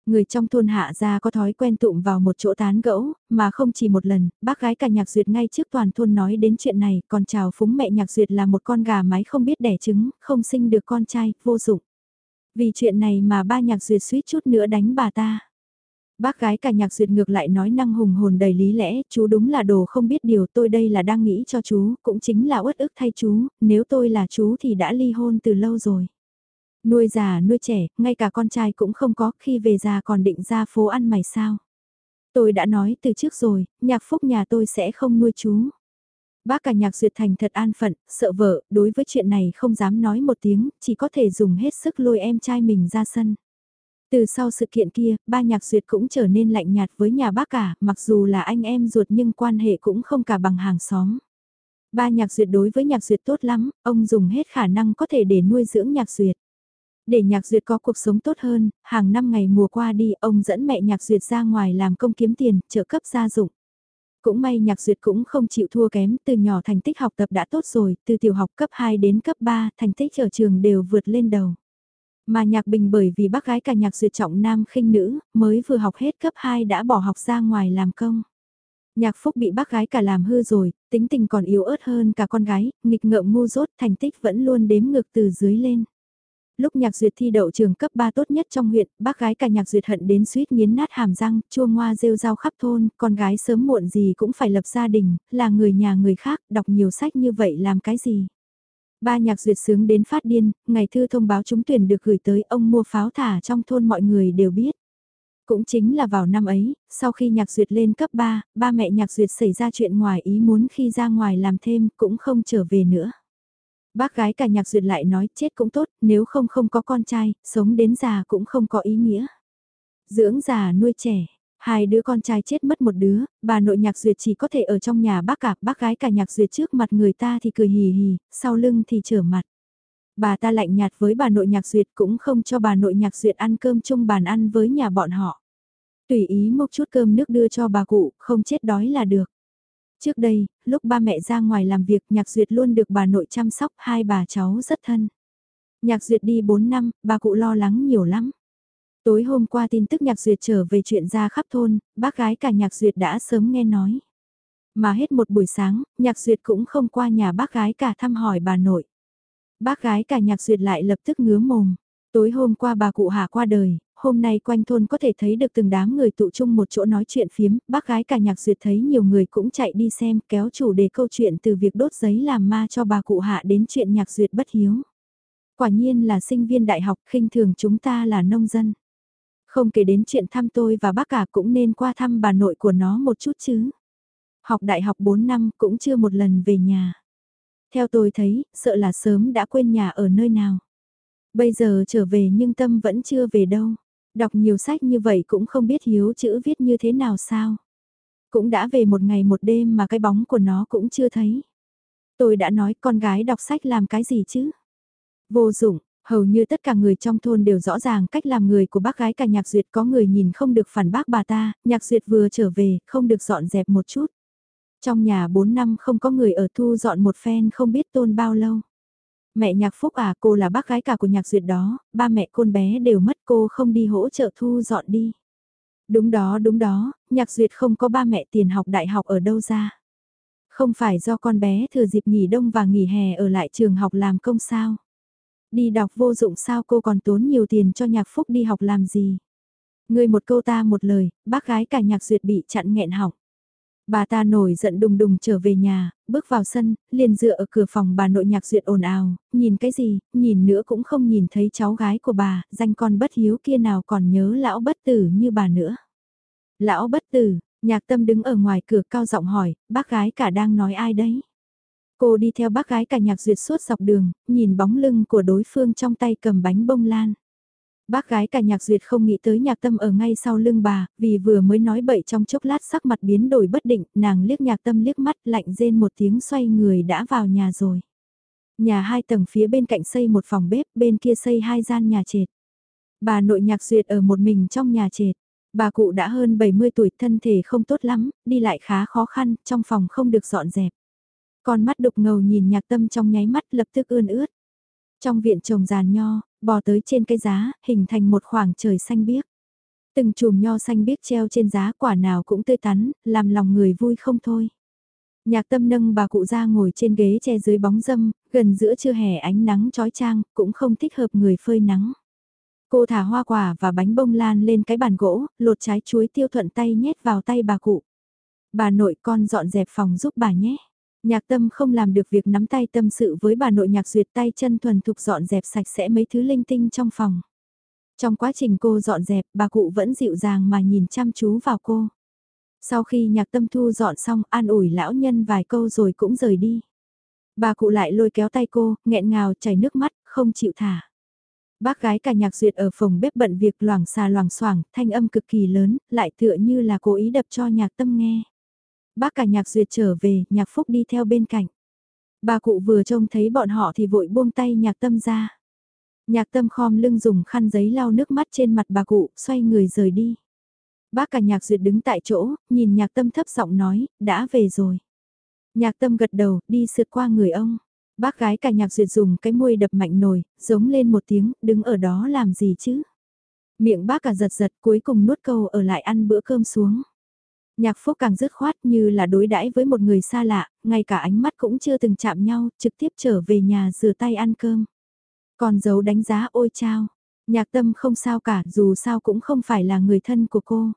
Người trong thôn hạ gia có thói quen tụm vào một chỗ tán gẫu, mà không chỉ một lần, bác gái cả nhạc duyệt ngay trước toàn thôn nói đến chuyện này, còn chào phúng mẹ nhạc duyệt là một con gà mái không biết đẻ trứng, không sinh được con trai, vô dụng. Vì chuyện này mà ba nhạc duyệt suýt chút nữa đánh bà ta. Bác gái cả nhạc duyệt ngược lại nói năng hùng hồn đầy lý lẽ, chú đúng là đồ không biết điều tôi đây là đang nghĩ cho chú, cũng chính là uất ức thay chú, nếu tôi là chú thì đã ly hôn từ lâu rồi. Nuôi già nuôi trẻ, ngay cả con trai cũng không có, khi về già còn định ra phố ăn mày sao. Tôi đã nói từ trước rồi, nhạc phúc nhà tôi sẽ không nuôi chú. Bác cả nhạc duyệt thành thật an phận, sợ vợ, đối với chuyện này không dám nói một tiếng, chỉ có thể dùng hết sức lôi em trai mình ra sân. Từ sau sự kiện kia, ba nhạc duyệt cũng trở nên lạnh nhạt với nhà bác cả, mặc dù là anh em ruột nhưng quan hệ cũng không cả bằng hàng xóm. Ba nhạc duyệt đối với nhạc duyệt tốt lắm, ông dùng hết khả năng có thể để nuôi dưỡng nhạc duyệt. Để nhạc duyệt có cuộc sống tốt hơn, hàng năm ngày mùa qua đi ông dẫn mẹ nhạc duyệt ra ngoài làm công kiếm tiền, trợ cấp gia dụng. Cũng may nhạc duyệt cũng không chịu thua kém, từ nhỏ thành tích học tập đã tốt rồi, từ tiểu học cấp 2 đến cấp 3, thành tích ở trường đều vượt lên đầu. Mà nhạc bình bởi vì bác gái cả nhạc duyệt trọng nam khinh nữ, mới vừa học hết cấp 2 đã bỏ học ra ngoài làm công. Nhạc phúc bị bác gái cả làm hư rồi, tính tình còn yếu ớt hơn cả con gái, nghịch ngợm ngu dốt thành tích vẫn luôn đếm ngược từ dưới lên. Lúc nhạc duyệt thi đậu trường cấp 3 tốt nhất trong huyện, bác gái cả nhạc duyệt hận đến suýt nghiến nát hàm răng, chua ngoa rêu rao khắp thôn, con gái sớm muộn gì cũng phải lập gia đình, là người nhà người khác, đọc nhiều sách như vậy làm cái gì. Ba nhạc duyệt sướng đến phát điên, ngày thư thông báo trúng tuyển được gửi tới ông mua pháo thả trong thôn mọi người đều biết. Cũng chính là vào năm ấy, sau khi nhạc duyệt lên cấp 3, ba mẹ nhạc duyệt xảy ra chuyện ngoài ý muốn khi ra ngoài làm thêm cũng không trở về nữa. Bác gái cả nhạc duyệt lại nói chết cũng tốt, nếu không không có con trai, sống đến già cũng không có ý nghĩa. Dưỡng già nuôi trẻ, hai đứa con trai chết mất một đứa, bà nội nhạc duyệt chỉ có thể ở trong nhà bác cả, bác gái cả nhạc duyệt trước mặt người ta thì cười hì hì, sau lưng thì trở mặt. Bà ta lạnh nhạt với bà nội nhạc duyệt cũng không cho bà nội nhạc duyệt ăn cơm chung bàn ăn với nhà bọn họ. Tùy ý mốc chút cơm nước đưa cho bà cụ, không chết đói là được. Trước đây, lúc ba mẹ ra ngoài làm việc Nhạc Duyệt luôn được bà nội chăm sóc hai bà cháu rất thân. Nhạc Duyệt đi 4 năm, bà cụ lo lắng nhiều lắm. Tối hôm qua tin tức Nhạc Duyệt trở về chuyện ra khắp thôn, bác gái cả Nhạc Duyệt đã sớm nghe nói. Mà hết một buổi sáng, Nhạc Duyệt cũng không qua nhà bác gái cả thăm hỏi bà nội. Bác gái cả Nhạc Duyệt lại lập tức ngứa mồm. Tối hôm qua bà cụ Hà qua đời, hôm nay quanh thôn có thể thấy được từng đám người tụ chung một chỗ nói chuyện phiếm, bác gái cả nhạc duyệt thấy nhiều người cũng chạy đi xem kéo chủ đề câu chuyện từ việc đốt giấy làm ma cho bà cụ hạ đến chuyện nhạc duyệt bất hiếu. Quả nhiên là sinh viên đại học khinh thường chúng ta là nông dân. Không kể đến chuyện thăm tôi và bác cả cũng nên qua thăm bà nội của nó một chút chứ. Học đại học 4 năm cũng chưa một lần về nhà. Theo tôi thấy, sợ là sớm đã quên nhà ở nơi nào. Bây giờ trở về nhưng tâm vẫn chưa về đâu. Đọc nhiều sách như vậy cũng không biết hiếu chữ viết như thế nào sao. Cũng đã về một ngày một đêm mà cái bóng của nó cũng chưa thấy. Tôi đã nói con gái đọc sách làm cái gì chứ? Vô dụng, hầu như tất cả người trong thôn đều rõ ràng cách làm người của bác gái cả nhạc duyệt có người nhìn không được phản bác bà ta, nhạc duyệt vừa trở về, không được dọn dẹp một chút. Trong nhà 4 năm không có người ở thu dọn một phen không biết tôn bao lâu. Mẹ nhạc phúc à cô là bác gái cả của nhạc duyệt đó, ba mẹ con bé đều mất cô không đi hỗ trợ thu dọn đi. Đúng đó đúng đó, nhạc duyệt không có ba mẹ tiền học đại học ở đâu ra. Không phải do con bé thừa dịp nghỉ đông và nghỉ hè ở lại trường học làm công sao. Đi đọc vô dụng sao cô còn tốn nhiều tiền cho nhạc phúc đi học làm gì. Người một câu ta một lời, bác gái cả nhạc duyệt bị chặn nghẹn học. Bà ta nổi giận đùng đùng trở về nhà, bước vào sân, liền dựa ở cửa phòng bà nội nhạc duyệt ồn ào, nhìn cái gì, nhìn nữa cũng không nhìn thấy cháu gái của bà, danh con bất hiếu kia nào còn nhớ lão bất tử như bà nữa. Lão bất tử, nhạc tâm đứng ở ngoài cửa cao giọng hỏi, bác gái cả đang nói ai đấy? Cô đi theo bác gái cả nhạc duyệt suốt dọc đường, nhìn bóng lưng của đối phương trong tay cầm bánh bông lan. Bác gái cả nhạc duyệt không nghĩ tới nhạc tâm ở ngay sau lưng bà, vì vừa mới nói bậy trong chốc lát sắc mặt biến đổi bất định, nàng liếc nhạc tâm liếc mắt lạnh rên một tiếng xoay người đã vào nhà rồi. Nhà hai tầng phía bên cạnh xây một phòng bếp, bên kia xây hai gian nhà trệt. Bà nội nhạc duyệt ở một mình trong nhà trệt. Bà cụ đã hơn 70 tuổi thân thể không tốt lắm, đi lại khá khó khăn, trong phòng không được dọn dẹp. Con mắt đục ngầu nhìn nhạc tâm trong nháy mắt lập tức ươn ướt. Trong viện trồng giàn nho, bò tới trên cây giá, hình thành một khoảng trời xanh biếc. Từng chùm nho xanh biếc treo trên giá quả nào cũng tươi tắn, làm lòng người vui không thôi. Nhạc tâm nâng bà cụ ra ngồi trên ghế che dưới bóng dâm, gần giữa trưa hè ánh nắng trói trang, cũng không thích hợp người phơi nắng. Cô thả hoa quả và bánh bông lan lên cái bàn gỗ, lột trái chuối tiêu thuận tay nhét vào tay bà cụ. Bà nội con dọn dẹp phòng giúp bà nhé. Nhạc tâm không làm được việc nắm tay tâm sự với bà nội nhạc duyệt tay chân thuần thục dọn dẹp sạch sẽ mấy thứ linh tinh trong phòng. Trong quá trình cô dọn dẹp, bà cụ vẫn dịu dàng mà nhìn chăm chú vào cô. Sau khi nhạc tâm thu dọn xong an ủi lão nhân vài câu rồi cũng rời đi. Bà cụ lại lôi kéo tay cô, nghẹn ngào chảy nước mắt, không chịu thả. Bác gái cả nhạc duyệt ở phòng bếp bận việc loảng xà loảng xoảng thanh âm cực kỳ lớn, lại tựa như là cố ý đập cho nhạc tâm nghe. Bác cả nhạc duyệt trở về, nhạc phúc đi theo bên cạnh. Bà cụ vừa trông thấy bọn họ thì vội buông tay nhạc tâm ra. Nhạc tâm khom lưng dùng khăn giấy lau nước mắt trên mặt bà cụ, xoay người rời đi. Bác cả nhạc duyệt đứng tại chỗ, nhìn nhạc tâm thấp giọng nói, đã về rồi. Nhạc tâm gật đầu, đi sượt qua người ông. Bác gái cả nhạc duyệt dùng cái môi đập mạnh nồi, giống lên một tiếng, đứng ở đó làm gì chứ? Miệng bác cả giật giật cuối cùng nuốt câu ở lại ăn bữa cơm xuống. Nhạc phúc càng dứt khoát như là đối đãi với một người xa lạ, ngay cả ánh mắt cũng chưa từng chạm nhau, trực tiếp trở về nhà rửa tay ăn cơm. Còn giấu đánh giá ôi chao, nhạc tâm không sao cả dù sao cũng không phải là người thân của cô.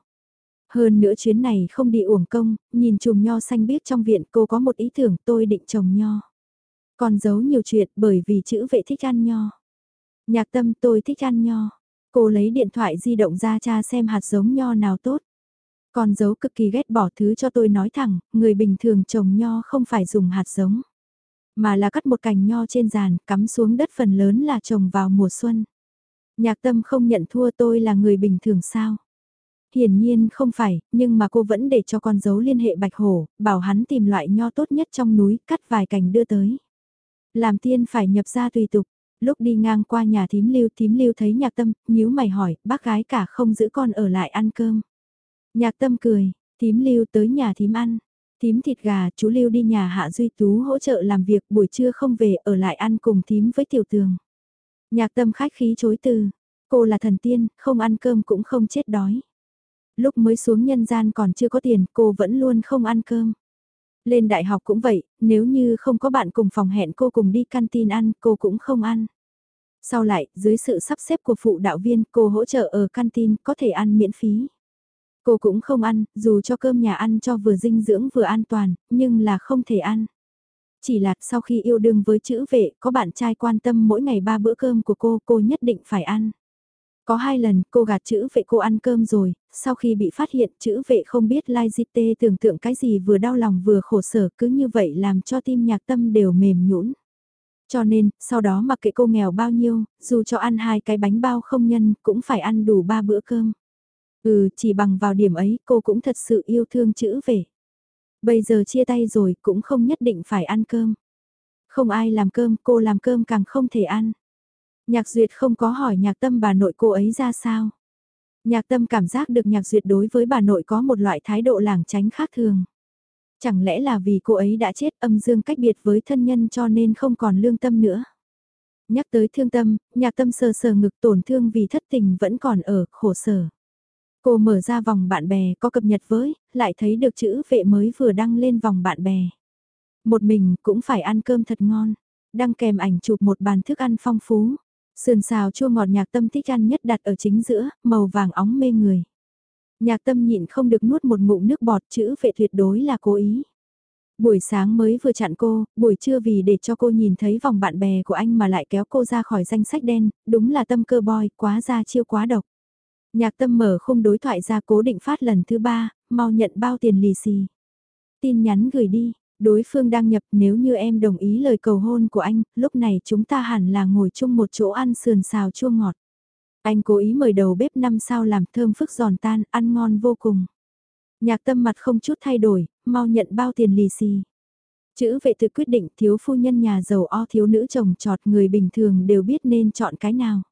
Hơn nữa chuyến này không đi uổng công, nhìn chùm nho xanh biết trong viện cô có một ý tưởng tôi định trồng nho. Còn giấu nhiều chuyện bởi vì chữ vệ thích ăn nho. Nhạc tâm tôi thích ăn nho. Cô lấy điện thoại di động ra cha xem hạt giống nho nào tốt con giấu cực kỳ ghét bỏ thứ cho tôi nói thẳng, người bình thường trồng nho không phải dùng hạt giống. Mà là cắt một cành nho trên giàn, cắm xuống đất phần lớn là trồng vào mùa xuân. Nhạc tâm không nhận thua tôi là người bình thường sao. Hiển nhiên không phải, nhưng mà cô vẫn để cho con dấu liên hệ Bạch Hổ, bảo hắn tìm loại nho tốt nhất trong núi, cắt vài cành đưa tới. Làm tiên phải nhập ra tùy tục, lúc đi ngang qua nhà thím lưu thím lưu thấy nhạc tâm, nhíu mày hỏi, bác gái cả không giữ con ở lại ăn cơm. Nhạc tâm cười, thím lưu tới nhà thím ăn. Thím thịt gà, chú lưu đi nhà hạ duy tú hỗ trợ làm việc buổi trưa không về ở lại ăn cùng thím với tiểu tường. Nhạc tâm khách khí chối từ, cô là thần tiên, không ăn cơm cũng không chết đói. Lúc mới xuống nhân gian còn chưa có tiền, cô vẫn luôn không ăn cơm. Lên đại học cũng vậy, nếu như không có bạn cùng phòng hẹn cô cùng đi canteen ăn, cô cũng không ăn. Sau lại, dưới sự sắp xếp của phụ đạo viên, cô hỗ trợ ở canteen có thể ăn miễn phí. Cô cũng không ăn, dù cho cơm nhà ăn cho vừa dinh dưỡng vừa an toàn, nhưng là không thể ăn. Chỉ là sau khi yêu đương với chữ vệ, có bạn trai quan tâm mỗi ngày ba bữa cơm của cô, cô nhất định phải ăn. Có hai lần cô gạt chữ vệ cô ăn cơm rồi, sau khi bị phát hiện chữ vệ không biết Lai Di Tê tưởng tượng cái gì vừa đau lòng vừa khổ sở cứ như vậy làm cho tim nhạc tâm đều mềm nhũn. Cho nên, sau đó mặc kệ cô nghèo bao nhiêu, dù cho ăn hai cái bánh bao không nhân cũng phải ăn đủ ba bữa cơm. Ừ, chỉ bằng vào điểm ấy cô cũng thật sự yêu thương chữ về Bây giờ chia tay rồi cũng không nhất định phải ăn cơm. Không ai làm cơm, cô làm cơm càng không thể ăn. Nhạc duyệt không có hỏi nhạc tâm bà nội cô ấy ra sao. Nhạc tâm cảm giác được nhạc duyệt đối với bà nội có một loại thái độ làng tránh khác thường. Chẳng lẽ là vì cô ấy đã chết âm dương cách biệt với thân nhân cho nên không còn lương tâm nữa. Nhắc tới thương tâm, nhạc tâm sờ sờ ngực tổn thương vì thất tình vẫn còn ở, khổ sở. Cô mở ra vòng bạn bè có cập nhật với, lại thấy được chữ vệ mới vừa đăng lên vòng bạn bè. Một mình cũng phải ăn cơm thật ngon, đăng kèm ảnh chụp một bàn thức ăn phong phú. Sườn xào chua ngọt nhạc tâm thích ăn nhất đặt ở chính giữa, màu vàng óng mê người. Nhạc tâm nhịn không được nuốt một ngụm nước bọt chữ vệ tuyệt đối là cố ý. Buổi sáng mới vừa chặn cô, buổi trưa vì để cho cô nhìn thấy vòng bạn bè của anh mà lại kéo cô ra khỏi danh sách đen, đúng là tâm cơ boy, quá ra chiêu quá độc. Nhạc tâm mở khung đối thoại ra cố định phát lần thứ ba, mau nhận bao tiền lì xì. Tin nhắn gửi đi, Đối phương đang nhập nếu như em đồng ý lời cầu hôn của anh, lúc này chúng ta hẳn là ngồi chung một chỗ ăn sườn xào chua ngọt. Anh cố ý mời đầu bếp năm sao làm thơm phức giòn tan, ăn ngon vô cùng. Nhạc tâm mặt không chút thay đổi, mau nhận bao tiền lì xì. Chữ vệ tự quyết định thiếu phu nhân nhà giàu o thiếu nữ chồng trọt người bình thường đều biết nên chọn cái nào.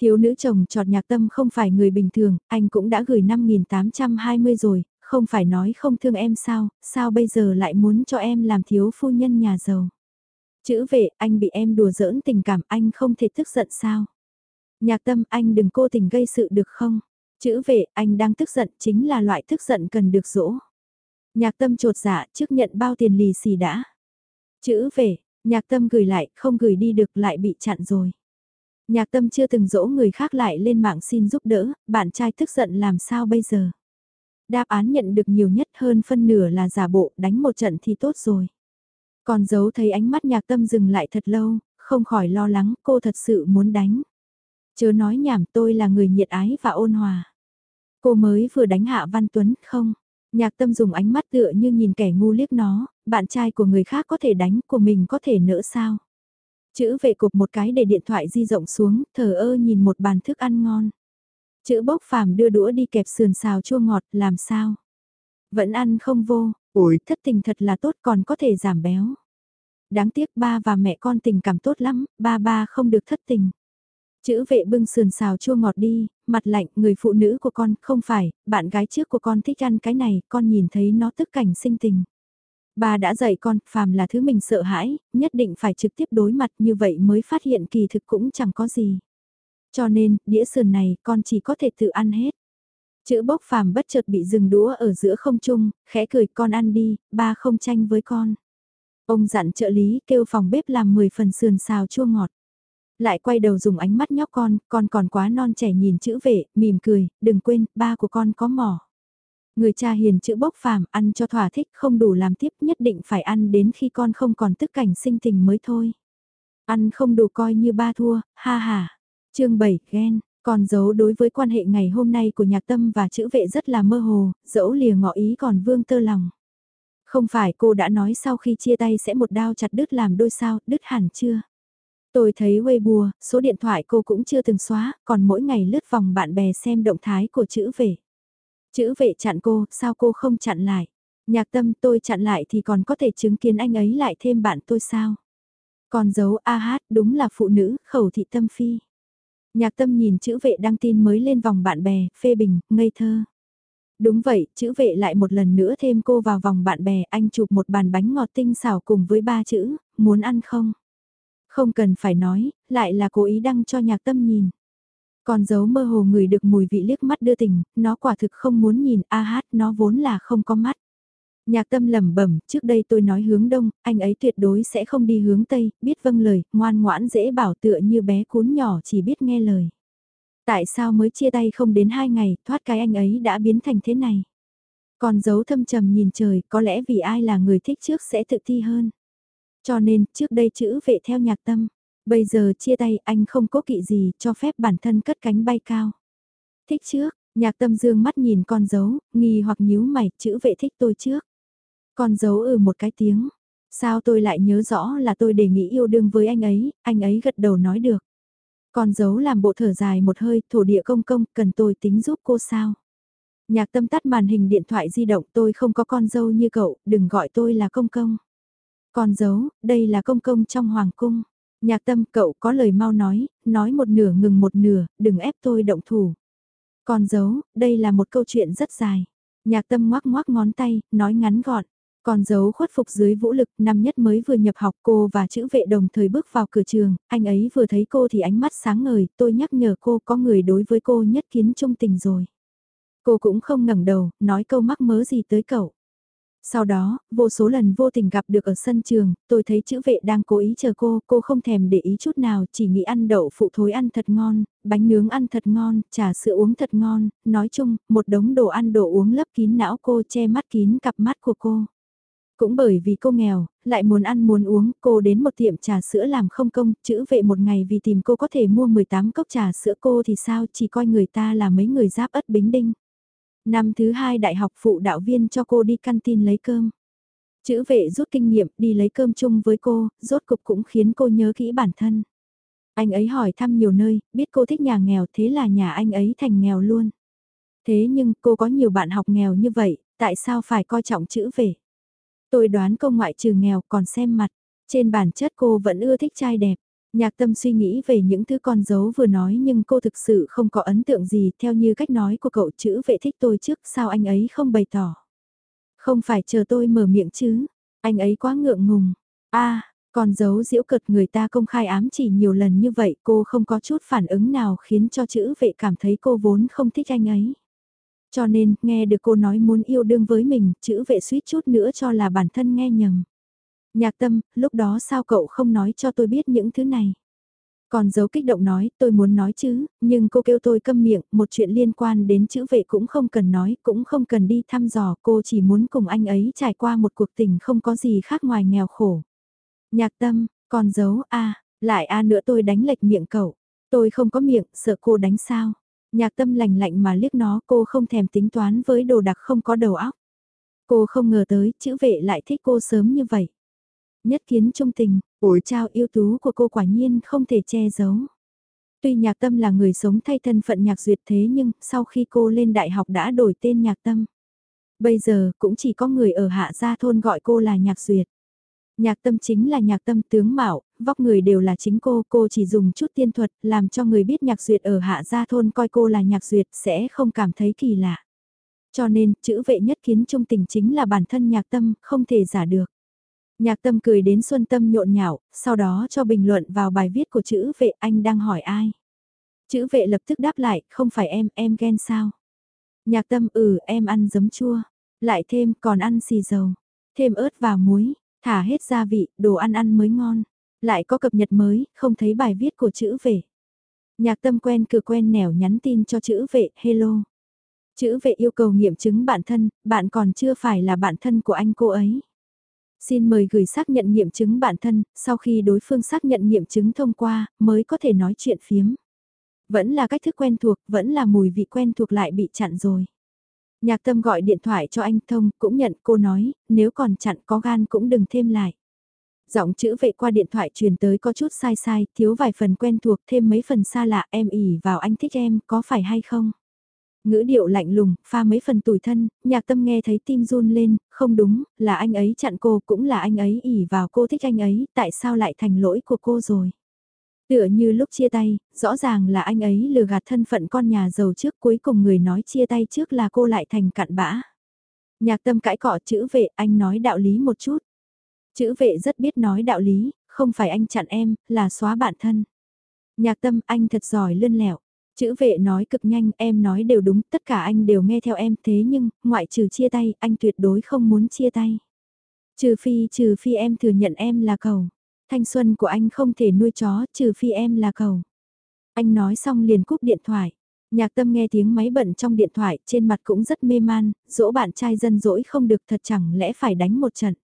Thiếu nữ chồng trọt nhạc tâm không phải người bình thường, anh cũng đã gửi 5.820 rồi, không phải nói không thương em sao, sao bây giờ lại muốn cho em làm thiếu phu nhân nhà giàu. Chữ vệ, anh bị em đùa giỡn tình cảm, anh không thể tức giận sao. Nhạc tâm, anh đừng cố tình gây sự được không? Chữ vệ, anh đang tức giận, chính là loại tức giận cần được dỗ. Nhạc tâm trột dạ, trước nhận bao tiền lì xì đã. Chữ vệ, nhạc tâm gửi lại, không gửi đi được lại bị chặn rồi. Nhạc tâm chưa từng dỗ người khác lại lên mạng xin giúp đỡ, bạn trai tức giận làm sao bây giờ? Đáp án nhận được nhiều nhất hơn phân nửa là giả bộ, đánh một trận thì tốt rồi. Còn giấu thấy ánh mắt nhạc tâm dừng lại thật lâu, không khỏi lo lắng cô thật sự muốn đánh. Chớ nói nhảm tôi là người nhiệt ái và ôn hòa. Cô mới vừa đánh hạ Văn Tuấn không? Nhạc tâm dùng ánh mắt tựa như nhìn kẻ ngu liếc nó, bạn trai của người khác có thể đánh, của mình có thể nỡ sao? Chữ vệ cục một cái để điện thoại di rộng xuống, thờ ơ nhìn một bàn thức ăn ngon. Chữ bốc phàm đưa đũa đi kẹp sườn xào chua ngọt, làm sao? Vẫn ăn không vô, ủi thất tình thật là tốt còn có thể giảm béo. Đáng tiếc ba và mẹ con tình cảm tốt lắm, ba ba không được thất tình. Chữ vệ bưng sườn xào chua ngọt đi, mặt lạnh, người phụ nữ của con, không phải, bạn gái trước của con thích ăn cái này, con nhìn thấy nó tức cảnh sinh tình. Bà đã dạy con, phàm là thứ mình sợ hãi, nhất định phải trực tiếp đối mặt như vậy mới phát hiện kỳ thực cũng chẳng có gì. Cho nên, đĩa sườn này con chỉ có thể tự ăn hết. Chữ bốc phàm bất chợt bị dừng đũa ở giữa không trung, khẽ cười con ăn đi, ba không tranh với con. Ông dặn trợ lý kêu phòng bếp làm 10 phần sườn xào chua ngọt. Lại quay đầu dùng ánh mắt nhóc con, con còn quá non trẻ nhìn chữ vệ, mỉm cười, đừng quên, ba của con có mỏ. Người cha hiền chữ bốc phàm, ăn cho thỏa thích không đủ làm tiếp nhất định phải ăn đến khi con không còn tức cảnh sinh tình mới thôi. Ăn không đủ coi như ba thua, ha ha. chương 7, ghen, còn giấu đối với quan hệ ngày hôm nay của nhạc tâm và chữ vệ rất là mơ hồ, dẫu lìa ngọ ý còn vương tơ lòng. Không phải cô đã nói sau khi chia tay sẽ một đao chặt đứt làm đôi sao, đứt hẳn chưa? Tôi thấy Weibo, số điện thoại cô cũng chưa từng xóa, còn mỗi ngày lướt vòng bạn bè xem động thái của chữ vệ. Chữ vệ chặn cô, sao cô không chặn lại? Nhạc tâm tôi chặn lại thì còn có thể chứng kiến anh ấy lại thêm bạn tôi sao? Còn dấu A hát đúng là phụ nữ, khẩu thị tâm phi. Nhạc tâm nhìn chữ vệ đăng tin mới lên vòng bạn bè, phê bình, ngây thơ. Đúng vậy, chữ vệ lại một lần nữa thêm cô vào vòng bạn bè, anh chụp một bàn bánh ngọt tinh xảo cùng với ba chữ, muốn ăn không? Không cần phải nói, lại là cố ý đăng cho nhạc tâm nhìn. Còn giấu mơ hồ người được mùi vị liếc mắt đưa tình, nó quả thực không muốn nhìn a hát, nó vốn là không có mắt. Nhạc tâm lẩm bẩm, trước đây tôi nói hướng đông, anh ấy tuyệt đối sẽ không đi hướng tây, biết vâng lời, ngoan ngoãn dễ bảo tựa như bé cún nhỏ chỉ biết nghe lời. Tại sao mới chia tay không đến hai ngày, thoát cái anh ấy đã biến thành thế này? Còn giấu thâm trầm nhìn trời, có lẽ vì ai là người thích trước sẽ tự thi hơn. Cho nên, trước đây chữ vệ theo nhạc tâm. Bây giờ chia tay anh không cố kỵ gì cho phép bản thân cất cánh bay cao. Thích trước, nhạc tâm dương mắt nhìn con dấu, nghi hoặc nhíu mày, chữ vệ thích tôi trước. Con dấu ừ một cái tiếng. Sao tôi lại nhớ rõ là tôi đề nghị yêu đương với anh ấy, anh ấy gật đầu nói được. Con dấu làm bộ thở dài một hơi, thổ địa công công, cần tôi tính giúp cô sao? Nhạc tâm tắt màn hình điện thoại di động tôi không có con dâu như cậu, đừng gọi tôi là công công. Con dấu, đây là công công trong hoàng cung. Nhạc tâm cậu có lời mau nói, nói một nửa ngừng một nửa, đừng ép tôi động thủ. Còn dấu, đây là một câu chuyện rất dài. Nhạc tâm ngoác ngoác ngón tay, nói ngắn gọn. Còn dấu khuất phục dưới vũ lực, năm nhất mới vừa nhập học cô và chữ vệ đồng thời bước vào cửa trường, anh ấy vừa thấy cô thì ánh mắt sáng ngời, tôi nhắc nhở cô có người đối với cô nhất kiến trung tình rồi. Cô cũng không ngẩng đầu, nói câu mắc mớ gì tới cậu. Sau đó, vô số lần vô tình gặp được ở sân trường, tôi thấy chữ vệ đang cố ý chờ cô, cô không thèm để ý chút nào, chỉ nghĩ ăn đậu phụ thối ăn thật ngon, bánh nướng ăn thật ngon, trà sữa uống thật ngon, nói chung, một đống đồ ăn đồ uống lấp kín não cô che mắt kín cặp mắt của cô. Cũng bởi vì cô nghèo, lại muốn ăn muốn uống, cô đến một tiệm trà sữa làm không công, chữ vệ một ngày vì tìm cô có thể mua 18 cốc trà sữa cô thì sao chỉ coi người ta là mấy người giáp ất bính đinh. Năm thứ hai đại học phụ đạo viên cho cô đi canteen lấy cơm. Chữ vệ rút kinh nghiệm đi lấy cơm chung với cô, rốt cục cũng khiến cô nhớ kỹ bản thân. Anh ấy hỏi thăm nhiều nơi, biết cô thích nhà nghèo thế là nhà anh ấy thành nghèo luôn. Thế nhưng cô có nhiều bạn học nghèo như vậy, tại sao phải coi trọng chữ vệ? Tôi đoán cô ngoại trừ nghèo còn xem mặt, trên bản chất cô vẫn ưa thích trai đẹp. Nhạc tâm suy nghĩ về những thứ con dấu vừa nói nhưng cô thực sự không có ấn tượng gì theo như cách nói của cậu chữ vệ thích tôi trước sao anh ấy không bày tỏ. Không phải chờ tôi mở miệng chứ, anh ấy quá ngượng ngùng. a à, con dấu diễu cợt người ta công khai ám chỉ nhiều lần như vậy cô không có chút phản ứng nào khiến cho chữ vệ cảm thấy cô vốn không thích anh ấy. Cho nên, nghe được cô nói muốn yêu đương với mình, chữ vệ suýt chút nữa cho là bản thân nghe nhầm. Nhạc tâm, lúc đó sao cậu không nói cho tôi biết những thứ này? Còn dấu kích động nói, tôi muốn nói chứ, nhưng cô kêu tôi câm miệng, một chuyện liên quan đến chữ vệ cũng không cần nói, cũng không cần đi thăm dò, cô chỉ muốn cùng anh ấy trải qua một cuộc tình không có gì khác ngoài nghèo khổ. Nhạc tâm, còn giấu a lại a nữa tôi đánh lệch miệng cậu. Tôi không có miệng, sợ cô đánh sao. Nhạc tâm lạnh lạnh mà liếc nó cô không thèm tính toán với đồ đặc không có đầu óc. Cô không ngờ tới chữ vệ lại thích cô sớm như vậy. Nhất kiến trung tình, ủi trao yêu tú của cô quả nhiên không thể che giấu. Tuy nhạc tâm là người sống thay thân phận nhạc duyệt thế nhưng sau khi cô lên đại học đã đổi tên nhạc tâm. Bây giờ cũng chỉ có người ở hạ gia thôn gọi cô là nhạc duyệt. Nhạc tâm chính là nhạc tâm tướng mạo, vóc người đều là chính cô, cô chỉ dùng chút tiên thuật làm cho người biết nhạc duyệt ở hạ gia thôn coi cô là nhạc duyệt sẽ không cảm thấy kỳ lạ. Cho nên, chữ vệ nhất kiến trung tình chính là bản thân nhạc tâm, không thể giả được. Nhạc tâm cười đến xuân tâm nhộn nhạo, sau đó cho bình luận vào bài viết của chữ vệ anh đang hỏi ai. Chữ vệ lập tức đáp lại, không phải em, em ghen sao. Nhạc tâm ừ em ăn giấm chua, lại thêm còn ăn xì dầu, thêm ớt và muối, thả hết gia vị, đồ ăn ăn mới ngon. Lại có cập nhật mới, không thấy bài viết của chữ vệ. Nhạc tâm quen cửa quen nẻo nhắn tin cho chữ vệ, hello. Chữ vệ yêu cầu nghiệm chứng bản thân, bạn còn chưa phải là bạn thân của anh cô ấy. Xin mời gửi xác nhận nghiệm chứng bản thân, sau khi đối phương xác nhận nghiệm chứng thông qua, mới có thể nói chuyện phiếm. Vẫn là cách thức quen thuộc, vẫn là mùi vị quen thuộc lại bị chặn rồi. Nhạc tâm gọi điện thoại cho anh Thông, cũng nhận cô nói, nếu còn chặn có gan cũng đừng thêm lại. Giọng chữ vệ qua điện thoại truyền tới có chút sai sai, thiếu vài phần quen thuộc thêm mấy phần xa lạ em ỉ vào anh thích em, có phải hay không? Ngữ điệu lạnh lùng, pha mấy phần tủi thân, nhạc tâm nghe thấy tim run lên, không đúng, là anh ấy chặn cô, cũng là anh ấy ỉ vào cô thích anh ấy, tại sao lại thành lỗi của cô rồi? Tựa như lúc chia tay, rõ ràng là anh ấy lừa gạt thân phận con nhà giàu trước cuối cùng người nói chia tay trước là cô lại thành cặn bã. Nhạc tâm cãi cọ chữ vệ anh nói đạo lý một chút. Chữ vệ rất biết nói đạo lý, không phải anh chặn em, là xóa bạn thân. Nhạc tâm anh thật giỏi lươn lẹo. Chữ vệ nói cực nhanh, em nói đều đúng, tất cả anh đều nghe theo em thế nhưng, ngoại trừ chia tay, anh tuyệt đối không muốn chia tay. Trừ phi, trừ phi em thừa nhận em là cầu. Thanh xuân của anh không thể nuôi chó, trừ phi em là cầu. Anh nói xong liền cúp điện thoại. Nhạc tâm nghe tiếng máy bận trong điện thoại, trên mặt cũng rất mê man, dỗ bạn trai dân dỗi không được thật chẳng lẽ phải đánh một trận.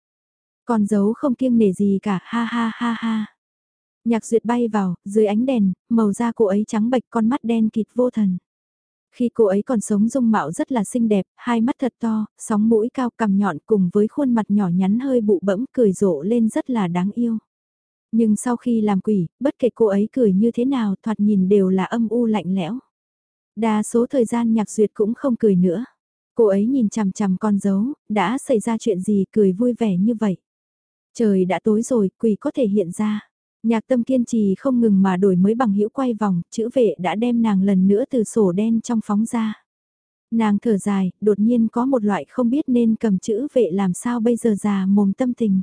Còn giấu không kiêng nể gì cả, ha ha ha ha. Nhạc duyệt bay vào, dưới ánh đèn, màu da cô ấy trắng bệch con mắt đen kịt vô thần. Khi cô ấy còn sống dung mạo rất là xinh đẹp, hai mắt thật to, sóng mũi cao cằm nhọn cùng với khuôn mặt nhỏ nhắn hơi bụ bẫm cười rộ lên rất là đáng yêu. Nhưng sau khi làm quỷ, bất kể cô ấy cười như thế nào thoạt nhìn đều là âm u lạnh lẽo. Đa số thời gian nhạc duyệt cũng không cười nữa. Cô ấy nhìn chằm chằm con dấu, đã xảy ra chuyện gì cười vui vẻ như vậy. Trời đã tối rồi, quỷ có thể hiện ra. Nhạc tâm kiên trì không ngừng mà đổi mới bằng hữu quay vòng, chữ vệ đã đem nàng lần nữa từ sổ đen trong phóng ra. Nàng thở dài, đột nhiên có một loại không biết nên cầm chữ vệ làm sao bây giờ già mồm tâm tình.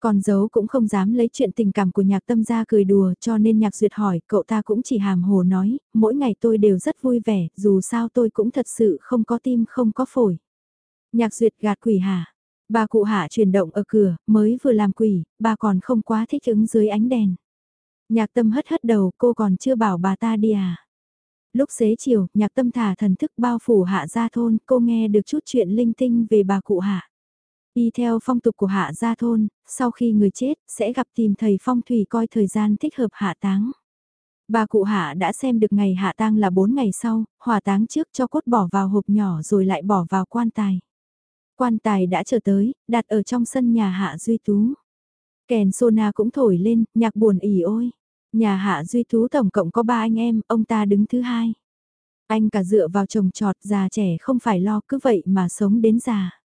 Còn dấu cũng không dám lấy chuyện tình cảm của nhạc tâm ra cười đùa cho nên nhạc duyệt hỏi cậu ta cũng chỉ hàm hồ nói, mỗi ngày tôi đều rất vui vẻ, dù sao tôi cũng thật sự không có tim không có phổi. Nhạc duyệt gạt quỷ hả? Bà cụ hạ chuyển động ở cửa, mới vừa làm quỷ, bà còn không quá thích ứng dưới ánh đèn. Nhạc tâm hất hất đầu cô còn chưa bảo bà ta đi à. Lúc xế chiều, nhạc tâm thả thần thức bao phủ hạ gia thôn, cô nghe được chút chuyện linh tinh về bà cụ hạ. Y theo phong tục của hạ gia thôn, sau khi người chết, sẽ gặp tìm thầy phong thủy coi thời gian thích hợp hạ táng. Bà cụ hạ đã xem được ngày hạ tang là 4 ngày sau, hỏa táng trước cho cốt bỏ vào hộp nhỏ rồi lại bỏ vào quan tài. Quan tài đã trở tới, đặt ở trong sân nhà hạ duy tú. Kèn sona cũng thổi lên, nhạc buồn ỉ ôi. Nhà hạ duy tú tổng cộng có ba anh em, ông ta đứng thứ hai. Anh cả dựa vào chồng trọt già trẻ không phải lo cứ vậy mà sống đến già.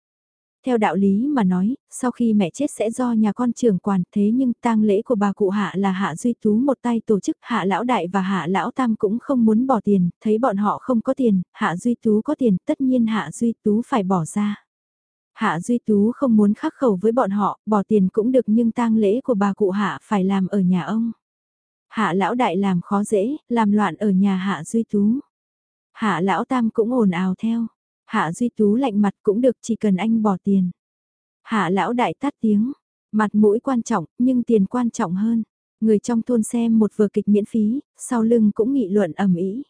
Theo đạo lý mà nói, sau khi mẹ chết sẽ do nhà con trưởng quản thế nhưng tang lễ của bà cụ Hạ là Hạ Duy Tú một tay tổ chức Hạ Lão Đại và Hạ Lão Tam cũng không muốn bỏ tiền, thấy bọn họ không có tiền, Hạ Duy Tú có tiền, tất nhiên Hạ Duy Tú phải bỏ ra. Hạ Duy Tú không muốn khắc khẩu với bọn họ, bỏ tiền cũng được nhưng tang lễ của bà cụ Hạ phải làm ở nhà ông. Hạ Lão Đại làm khó dễ, làm loạn ở nhà Hạ Duy Tú. Hạ Lão Tam cũng ồn ào theo. Hạ Duy Tú lạnh mặt cũng được chỉ cần anh bỏ tiền. Hạ lão đại tắt tiếng, mặt mũi quan trọng nhưng tiền quan trọng hơn. Người trong thôn xem một vở kịch miễn phí, sau lưng cũng nghị luận ầm ĩ.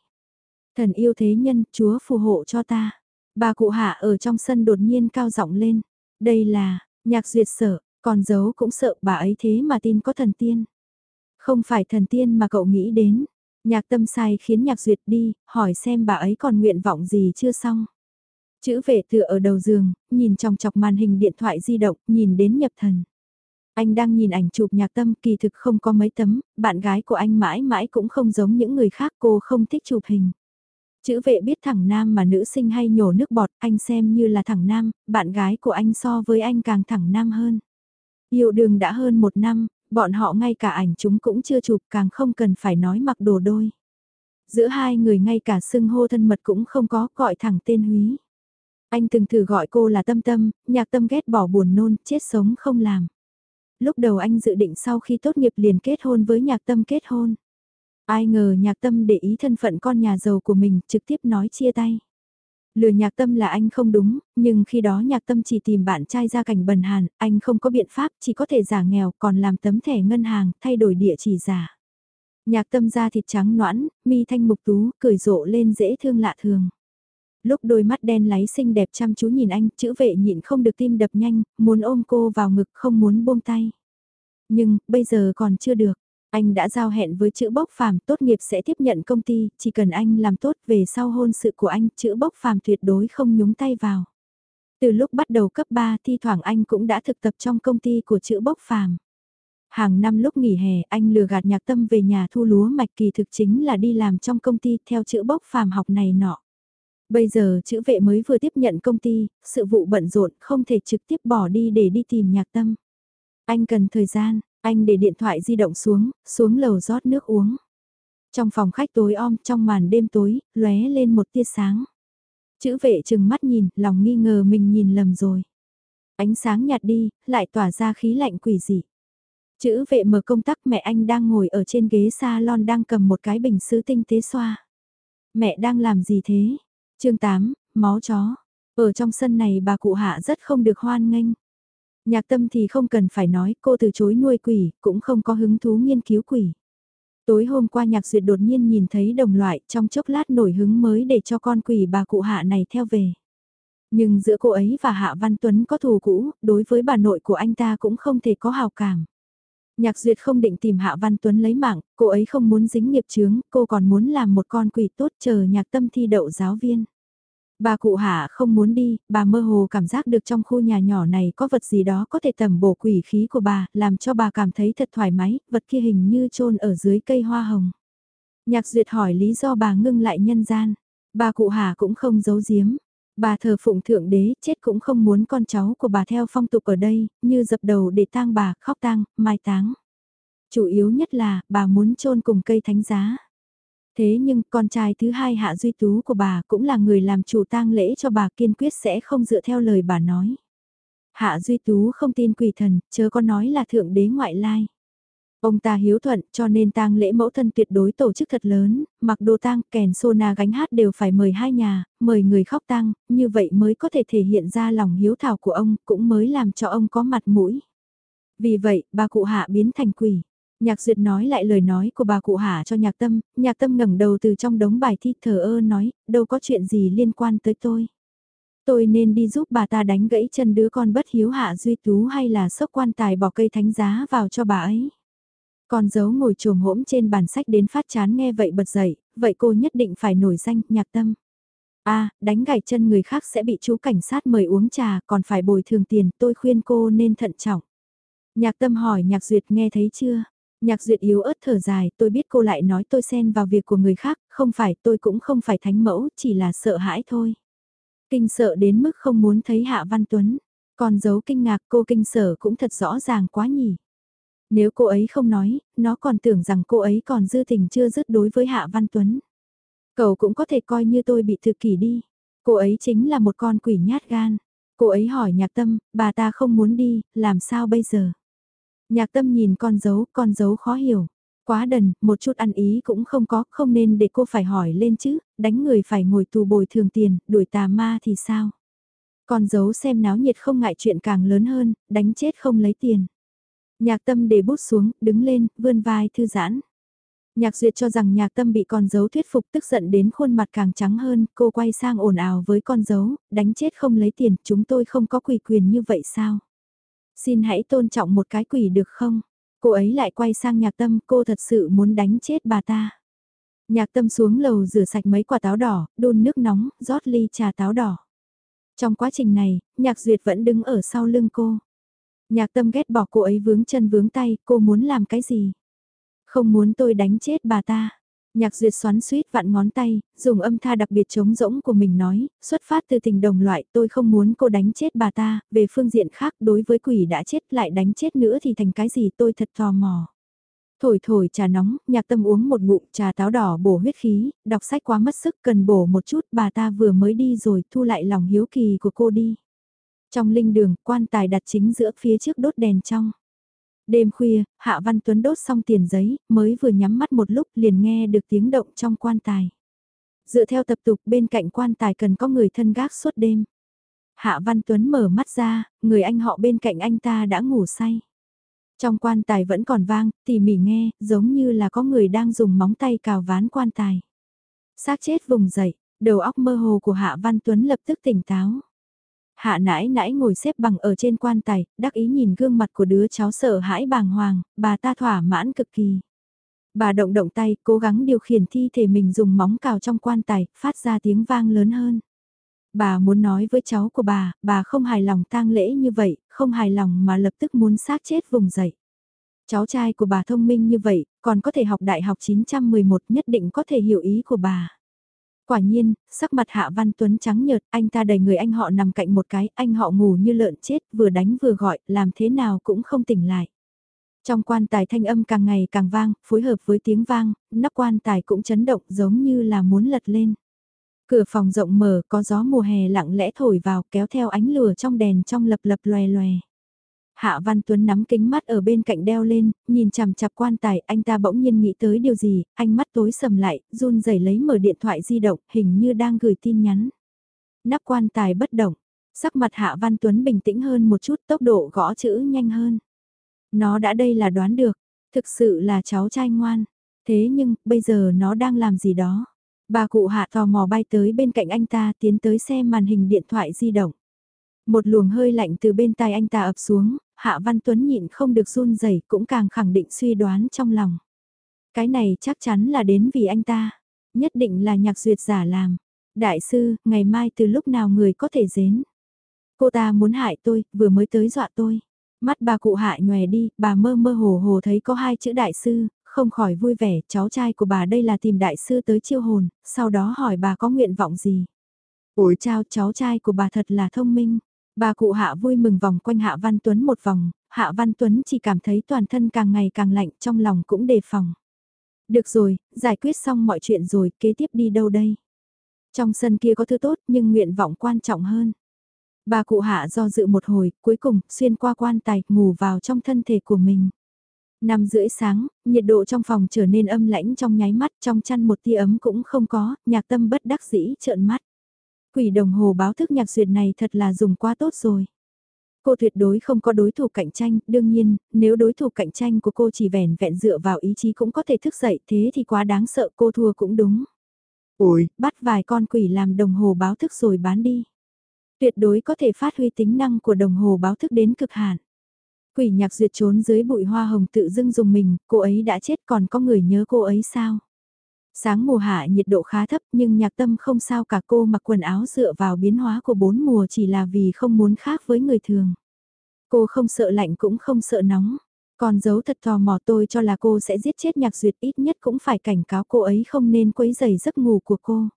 Thần yêu thế nhân, Chúa phù hộ cho ta. Bà cụ hạ ở trong sân đột nhiên cao giọng lên. Đây là, nhạc duyệt sợ còn giấu cũng sợ bà ấy thế mà tin có thần tiên. Không phải thần tiên mà cậu nghĩ đến. Nhạc tâm sai khiến nhạc duyệt đi, hỏi xem bà ấy còn nguyện vọng gì chưa xong. Chữ vệ tựa ở đầu giường, nhìn trong chọc màn hình điện thoại di động, nhìn đến nhập thần. Anh đang nhìn ảnh chụp nhạc tâm kỳ thực không có mấy tấm, bạn gái của anh mãi mãi cũng không giống những người khác cô không thích chụp hình. Chữ vệ biết thẳng nam mà nữ sinh hay nhổ nước bọt, anh xem như là thẳng nam, bạn gái của anh so với anh càng thẳng nam hơn. Yêu đường đã hơn một năm, bọn họ ngay cả ảnh chúng cũng chưa chụp càng không cần phải nói mặc đồ đôi. Giữa hai người ngay cả xưng hô thân mật cũng không có gọi thẳng tên húy. Anh từng thử gọi cô là tâm tâm, nhạc tâm ghét bỏ buồn nôn, chết sống không làm. Lúc đầu anh dự định sau khi tốt nghiệp liền kết hôn với nhạc tâm kết hôn. Ai ngờ nhạc tâm để ý thân phận con nhà giàu của mình trực tiếp nói chia tay. Lừa nhạc tâm là anh không đúng, nhưng khi đó nhạc tâm chỉ tìm bạn trai ra cảnh bần hàn, anh không có biện pháp, chỉ có thể giả nghèo còn làm tấm thẻ ngân hàng, thay đổi địa chỉ giả. Nhạc tâm da thịt trắng noãn, mi thanh mục tú, cười rộ lên dễ thương lạ thường. Lúc đôi mắt đen láy xinh đẹp chăm chú nhìn anh, chữ vệ nhịn không được tim đập nhanh, muốn ôm cô vào ngực không muốn buông tay. Nhưng, bây giờ còn chưa được. Anh đã giao hẹn với chữ bốc phàm tốt nghiệp sẽ tiếp nhận công ty, chỉ cần anh làm tốt về sau hôn sự của anh, chữ bốc phàm tuyệt đối không nhúng tay vào. Từ lúc bắt đầu cấp 3 thi thoảng anh cũng đã thực tập trong công ty của chữ bốc phàm. Hàng năm lúc nghỉ hè anh lừa gạt nhạc tâm về nhà thu lúa mạch kỳ thực chính là đi làm trong công ty theo chữ bốc phàm học này nọ. Bây giờ chữ vệ mới vừa tiếp nhận công ty, sự vụ bận rộn không thể trực tiếp bỏ đi để đi tìm nhạc tâm. Anh cần thời gian, anh để điện thoại di động xuống, xuống lầu rót nước uống. Trong phòng khách tối om, trong màn đêm tối, lóe lên một tia sáng. Chữ vệ chừng mắt nhìn, lòng nghi ngờ mình nhìn lầm rồi. Ánh sáng nhạt đi, lại tỏa ra khí lạnh quỷ dị. Chữ vệ mở công tắc mẹ anh đang ngồi ở trên ghế salon đang cầm một cái bình sứ tinh tế xoa. Mẹ đang làm gì thế? chương 8, máu chó. Ở trong sân này bà cụ hạ rất không được hoan nghênh. Nhạc tâm thì không cần phải nói, cô từ chối nuôi quỷ, cũng không có hứng thú nghiên cứu quỷ. Tối hôm qua nhạc duyệt đột nhiên nhìn thấy đồng loại trong chốc lát nổi hứng mới để cho con quỷ bà cụ hạ này theo về. Nhưng giữa cô ấy và Hạ Văn Tuấn có thù cũ, đối với bà nội của anh ta cũng không thể có hào cảm. Nhạc duyệt không định tìm Hạ Văn Tuấn lấy mạng, cô ấy không muốn dính nghiệp chướng, cô còn muốn làm một con quỷ tốt chờ nhạc tâm thi đậu giáo viên. Bà cụ hạ không muốn đi, bà mơ hồ cảm giác được trong khu nhà nhỏ này có vật gì đó có thể tầm bổ quỷ khí của bà, làm cho bà cảm thấy thật thoải mái, vật kia hình như trôn ở dưới cây hoa hồng. Nhạc duyệt hỏi lý do bà ngưng lại nhân gian. Bà cụ hạ cũng không giấu giếm. Bà thờ phụng thượng đế, chết cũng không muốn con cháu của bà theo phong tục ở đây, như dập đầu để tang bà, khóc tang, mai táng. Chủ yếu nhất là, bà muốn chôn cùng cây thánh giá. Thế nhưng con trai thứ hai Hạ Duy Tú của bà cũng là người làm chủ tang lễ cho bà kiên quyết sẽ không dựa theo lời bà nói. Hạ Duy Tú không tin quỷ thần, chớ có nói là thượng đế ngoại lai. Ông ta hiếu thuận cho nên tang lễ mẫu thân tuyệt đối tổ chức thật lớn, mặc đồ tang, kèn sona gánh hát đều phải mời hai nhà, mời người khóc tang, như vậy mới có thể thể hiện ra lòng hiếu thảo của ông, cũng mới làm cho ông có mặt mũi. Vì vậy, bà cụ hạ biến thành quỷ. Nhạc duyệt nói lại lời nói của bà cụ hạ cho nhạc tâm, nhạc tâm ngẩng đầu từ trong đống bài thi thờ ơ nói, đâu có chuyện gì liên quan tới tôi. Tôi nên đi giúp bà ta đánh gãy chân đứa con bất hiếu hạ duy tú hay là sốc quan tài bỏ cây thánh giá vào cho bà ấy. Con dấu ngồi trồm hỗm trên bàn sách đến phát chán nghe vậy bật dậy, vậy cô nhất định phải nổi danh, nhạc tâm. a đánh gãy chân người khác sẽ bị chú cảnh sát mời uống trà, còn phải bồi thường tiền, tôi khuyên cô nên thận trọng. Nhạc tâm hỏi nhạc duyệt nghe thấy chưa? Nhạc duyệt yếu ớt thở dài, tôi biết cô lại nói tôi xen vào việc của người khác, không phải tôi cũng không phải thánh mẫu, chỉ là sợ hãi thôi. Kinh sợ đến mức không muốn thấy Hạ Văn Tuấn, còn giấu kinh ngạc cô kinh sợ cũng thật rõ ràng quá nhỉ. Nếu cô ấy không nói, nó còn tưởng rằng cô ấy còn dư tình chưa dứt đối với Hạ Văn Tuấn. Cậu cũng có thể coi như tôi bị thực kỷ đi. Cô ấy chính là một con quỷ nhát gan. Cô ấy hỏi nhạc tâm, bà ta không muốn đi, làm sao bây giờ? Nhạc tâm nhìn con dấu, con dấu khó hiểu. Quá đần, một chút ăn ý cũng không có, không nên để cô phải hỏi lên chứ, đánh người phải ngồi tù bồi thường tiền, đuổi tà ma thì sao? Con dấu xem náo nhiệt không ngại chuyện càng lớn hơn, đánh chết không lấy tiền. Nhạc tâm để bút xuống, đứng lên, vươn vai thư giãn. Nhạc duyệt cho rằng nhạc tâm bị con dấu thuyết phục tức giận đến khuôn mặt càng trắng hơn, cô quay sang ồn ào với con dấu, đánh chết không lấy tiền, chúng tôi không có quỳ quyền như vậy sao? Xin hãy tôn trọng một cái quỷ được không? Cô ấy lại quay sang nhạc tâm, cô thật sự muốn đánh chết bà ta. Nhạc tâm xuống lầu rửa sạch mấy quả táo đỏ, đun nước nóng, rót ly trà táo đỏ. Trong quá trình này, nhạc duyệt vẫn đứng ở sau lưng cô. Nhạc tâm ghét bỏ cô ấy vướng chân vướng tay, cô muốn làm cái gì? Không muốn tôi đánh chết bà ta. Nhạc duyệt xoắn suýt vặn ngón tay, dùng âm tha đặc biệt trống rỗng của mình nói, xuất phát từ tình đồng loại tôi không muốn cô đánh chết bà ta, về phương diện khác đối với quỷ đã chết lại đánh chết nữa thì thành cái gì tôi thật tò mò. Thổi thổi trà nóng, nhạc tâm uống một bụng trà táo đỏ bổ huyết khí, đọc sách quá mất sức cần bổ một chút bà ta vừa mới đi rồi thu lại lòng hiếu kỳ của cô đi. Trong linh đường, quan tài đặt chính giữa phía trước đốt đèn trong. Đêm khuya, Hạ Văn Tuấn đốt xong tiền giấy, mới vừa nhắm mắt một lúc liền nghe được tiếng động trong quan tài. Dựa theo tập tục bên cạnh quan tài cần có người thân gác suốt đêm. Hạ Văn Tuấn mở mắt ra, người anh họ bên cạnh anh ta đã ngủ say. Trong quan tài vẫn còn vang, tỉ mỉ nghe, giống như là có người đang dùng móng tay cào ván quan tài. xác chết vùng dậy, đầu óc mơ hồ của Hạ Văn Tuấn lập tức tỉnh táo. Hạ nãi nãi ngồi xếp bằng ở trên quan tài, đắc ý nhìn gương mặt của đứa cháu sợ hãi bàng hoàng, bà ta thỏa mãn cực kỳ. Bà động động tay, cố gắng điều khiển thi thể mình dùng móng cào trong quan tài, phát ra tiếng vang lớn hơn. Bà muốn nói với cháu của bà, bà không hài lòng tang lễ như vậy, không hài lòng mà lập tức muốn xác chết vùng dậy. Cháu trai của bà thông minh như vậy, còn có thể học đại học 911 nhất định có thể hiểu ý của bà. Quả nhiên, sắc mặt Hạ Văn Tuấn trắng nhợt, anh ta đẩy người anh họ nằm cạnh một cái, anh họ ngủ như lợn chết, vừa đánh vừa gọi, làm thế nào cũng không tỉnh lại. Trong quan tài thanh âm càng ngày càng vang, phối hợp với tiếng vang, nắp quan tài cũng chấn động giống như là muốn lật lên. Cửa phòng rộng mở, có gió mùa hè lặng lẽ thổi vào kéo theo ánh lửa trong đèn trong lập lập loè loè. Hạ Văn Tuấn nắm kính mắt ở bên cạnh đeo lên, nhìn chằm chặp quan tài, anh ta bỗng nhiên nghĩ tới điều gì, anh mắt tối sầm lại, run rẩy lấy mở điện thoại di động, hình như đang gửi tin nhắn. Nắp quan tài bất động, sắc mặt Hạ Văn Tuấn bình tĩnh hơn một chút, tốc độ gõ chữ nhanh hơn. Nó đã đây là đoán được, thực sự là cháu trai ngoan, thế nhưng, bây giờ nó đang làm gì đó. Bà cụ hạ tò mò bay tới bên cạnh anh ta tiến tới xem màn hình điện thoại di động. Một luồng hơi lạnh từ bên tai anh ta ập xuống, Hạ Văn Tuấn nhịn không được run rẩy cũng càng khẳng định suy đoán trong lòng. Cái này chắc chắn là đến vì anh ta, nhất định là nhạc duyệt giả làm. Đại sư, ngày mai từ lúc nào người có thể dến? Cô ta muốn hại tôi, vừa mới tới dọa tôi. Mắt bà cụ hạ nhòe đi, bà mơ mơ hồ hồ thấy có hai chữ đại sư, không khỏi vui vẻ, cháu trai của bà đây là tìm đại sư tới chiêu hồn, sau đó hỏi bà có nguyện vọng gì. ủi chao, cháu trai của bà thật là thông minh. Bà cụ Hạ vui mừng vòng quanh Hạ Văn Tuấn một vòng, Hạ Văn Tuấn chỉ cảm thấy toàn thân càng ngày càng lạnh trong lòng cũng đề phòng. Được rồi, giải quyết xong mọi chuyện rồi, kế tiếp đi đâu đây? Trong sân kia có thứ tốt nhưng nguyện vọng quan trọng hơn. Bà cụ hạ do dự một hồi, cuối cùng, xuyên qua quan tài, ngủ vào trong thân thể của mình. Năm rưỡi sáng, nhiệt độ trong phòng trở nên âm lãnh trong nháy mắt, trong chăn một tia ấm cũng không có, nhạc tâm bất đắc dĩ trợn mắt. Quỷ đồng hồ báo thức nhạc duyệt này thật là dùng quá tốt rồi. Cô tuyệt đối không có đối thủ cạnh tranh, đương nhiên, nếu đối thủ cạnh tranh của cô chỉ vẻn vẹn dựa vào ý chí cũng có thể thức dậy thế thì quá đáng sợ cô thua cũng đúng. Ôi, bắt vài con quỷ làm đồng hồ báo thức rồi bán đi. Tuyệt đối có thể phát huy tính năng của đồng hồ báo thức đến cực hạn. Quỷ nhạc duyệt trốn dưới bụi hoa hồng tự dưng dùng mình, cô ấy đã chết còn có người nhớ cô ấy sao? Sáng mùa hạ nhiệt độ khá thấp nhưng nhạc tâm không sao cả cô mặc quần áo dựa vào biến hóa của bốn mùa chỉ là vì không muốn khác với người thường. Cô không sợ lạnh cũng không sợ nóng. Còn giấu thật tò mò tôi cho là cô sẽ giết chết nhạc duyệt ít nhất cũng phải cảnh cáo cô ấy không nên quấy rầy giấc ngủ của cô.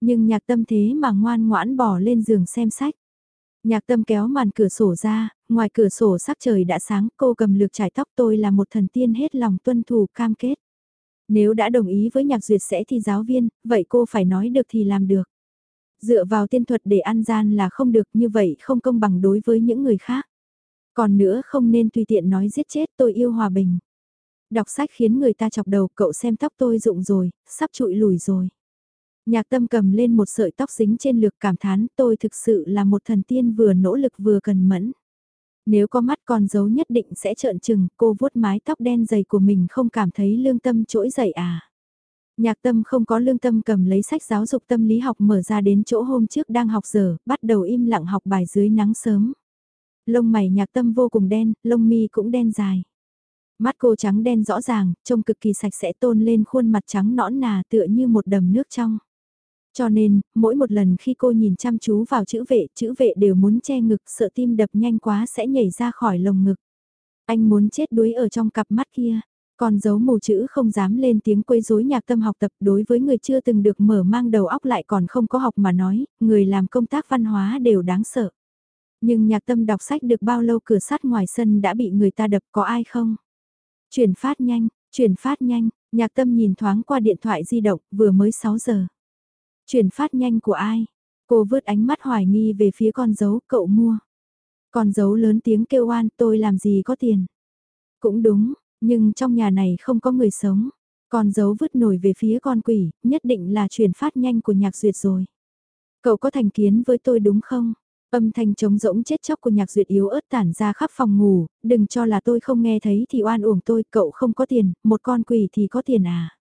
Nhưng nhạc tâm thế mà ngoan ngoãn bỏ lên giường xem sách. Nhạc tâm kéo màn cửa sổ ra, ngoài cửa sổ sắc trời đã sáng cô cầm lược trải tóc tôi là một thần tiên hết lòng tuân thủ cam kết. Nếu đã đồng ý với nhạc duyệt sẽ thi giáo viên, vậy cô phải nói được thì làm được. Dựa vào tiên thuật để ăn gian là không được như vậy không công bằng đối với những người khác. Còn nữa không nên tùy tiện nói giết chết tôi yêu hòa bình. Đọc sách khiến người ta chọc đầu cậu xem tóc tôi rụng rồi, sắp trụi lùi rồi. Nhạc tâm cầm lên một sợi tóc dính trên lược cảm thán tôi thực sự là một thần tiên vừa nỗ lực vừa cần mẫn. Nếu có mắt con dấu nhất định sẽ trợn trừng, cô vuốt mái tóc đen dày của mình không cảm thấy lương tâm trỗi dậy à. Nhạc tâm không có lương tâm cầm lấy sách giáo dục tâm lý học mở ra đến chỗ hôm trước đang học giờ, bắt đầu im lặng học bài dưới nắng sớm. Lông mày nhạc tâm vô cùng đen, lông mi cũng đen dài. Mắt cô trắng đen rõ ràng, trông cực kỳ sạch sẽ tôn lên khuôn mặt trắng nõn nà tựa như một đầm nước trong. Cho nên, mỗi một lần khi cô nhìn chăm chú vào chữ vệ, chữ vệ đều muốn che ngực sợ tim đập nhanh quá sẽ nhảy ra khỏi lồng ngực. Anh muốn chết đuối ở trong cặp mắt kia. Còn giấu mù chữ không dám lên tiếng quấy rối nhạc tâm học tập đối với người chưa từng được mở mang đầu óc lại còn không có học mà nói, người làm công tác văn hóa đều đáng sợ. Nhưng nhạc tâm đọc sách được bao lâu cửa sắt ngoài sân đã bị người ta đập có ai không? Chuyển phát nhanh, chuyển phát nhanh, nhạc tâm nhìn thoáng qua điện thoại di động vừa mới 6 giờ. Chuyển phát nhanh của ai? Cô vớt ánh mắt hoài nghi về phía con dấu cậu mua. Con dấu lớn tiếng kêu oan tôi làm gì có tiền. Cũng đúng, nhưng trong nhà này không có người sống. Con dấu vứt nổi về phía con quỷ, nhất định là chuyển phát nhanh của nhạc duyệt rồi. Cậu có thành kiến với tôi đúng không? Âm thanh trống rỗng chết chóc của nhạc duyệt yếu ớt tản ra khắp phòng ngủ, đừng cho là tôi không nghe thấy thì oan uổng tôi, cậu không có tiền, một con quỷ thì có tiền à.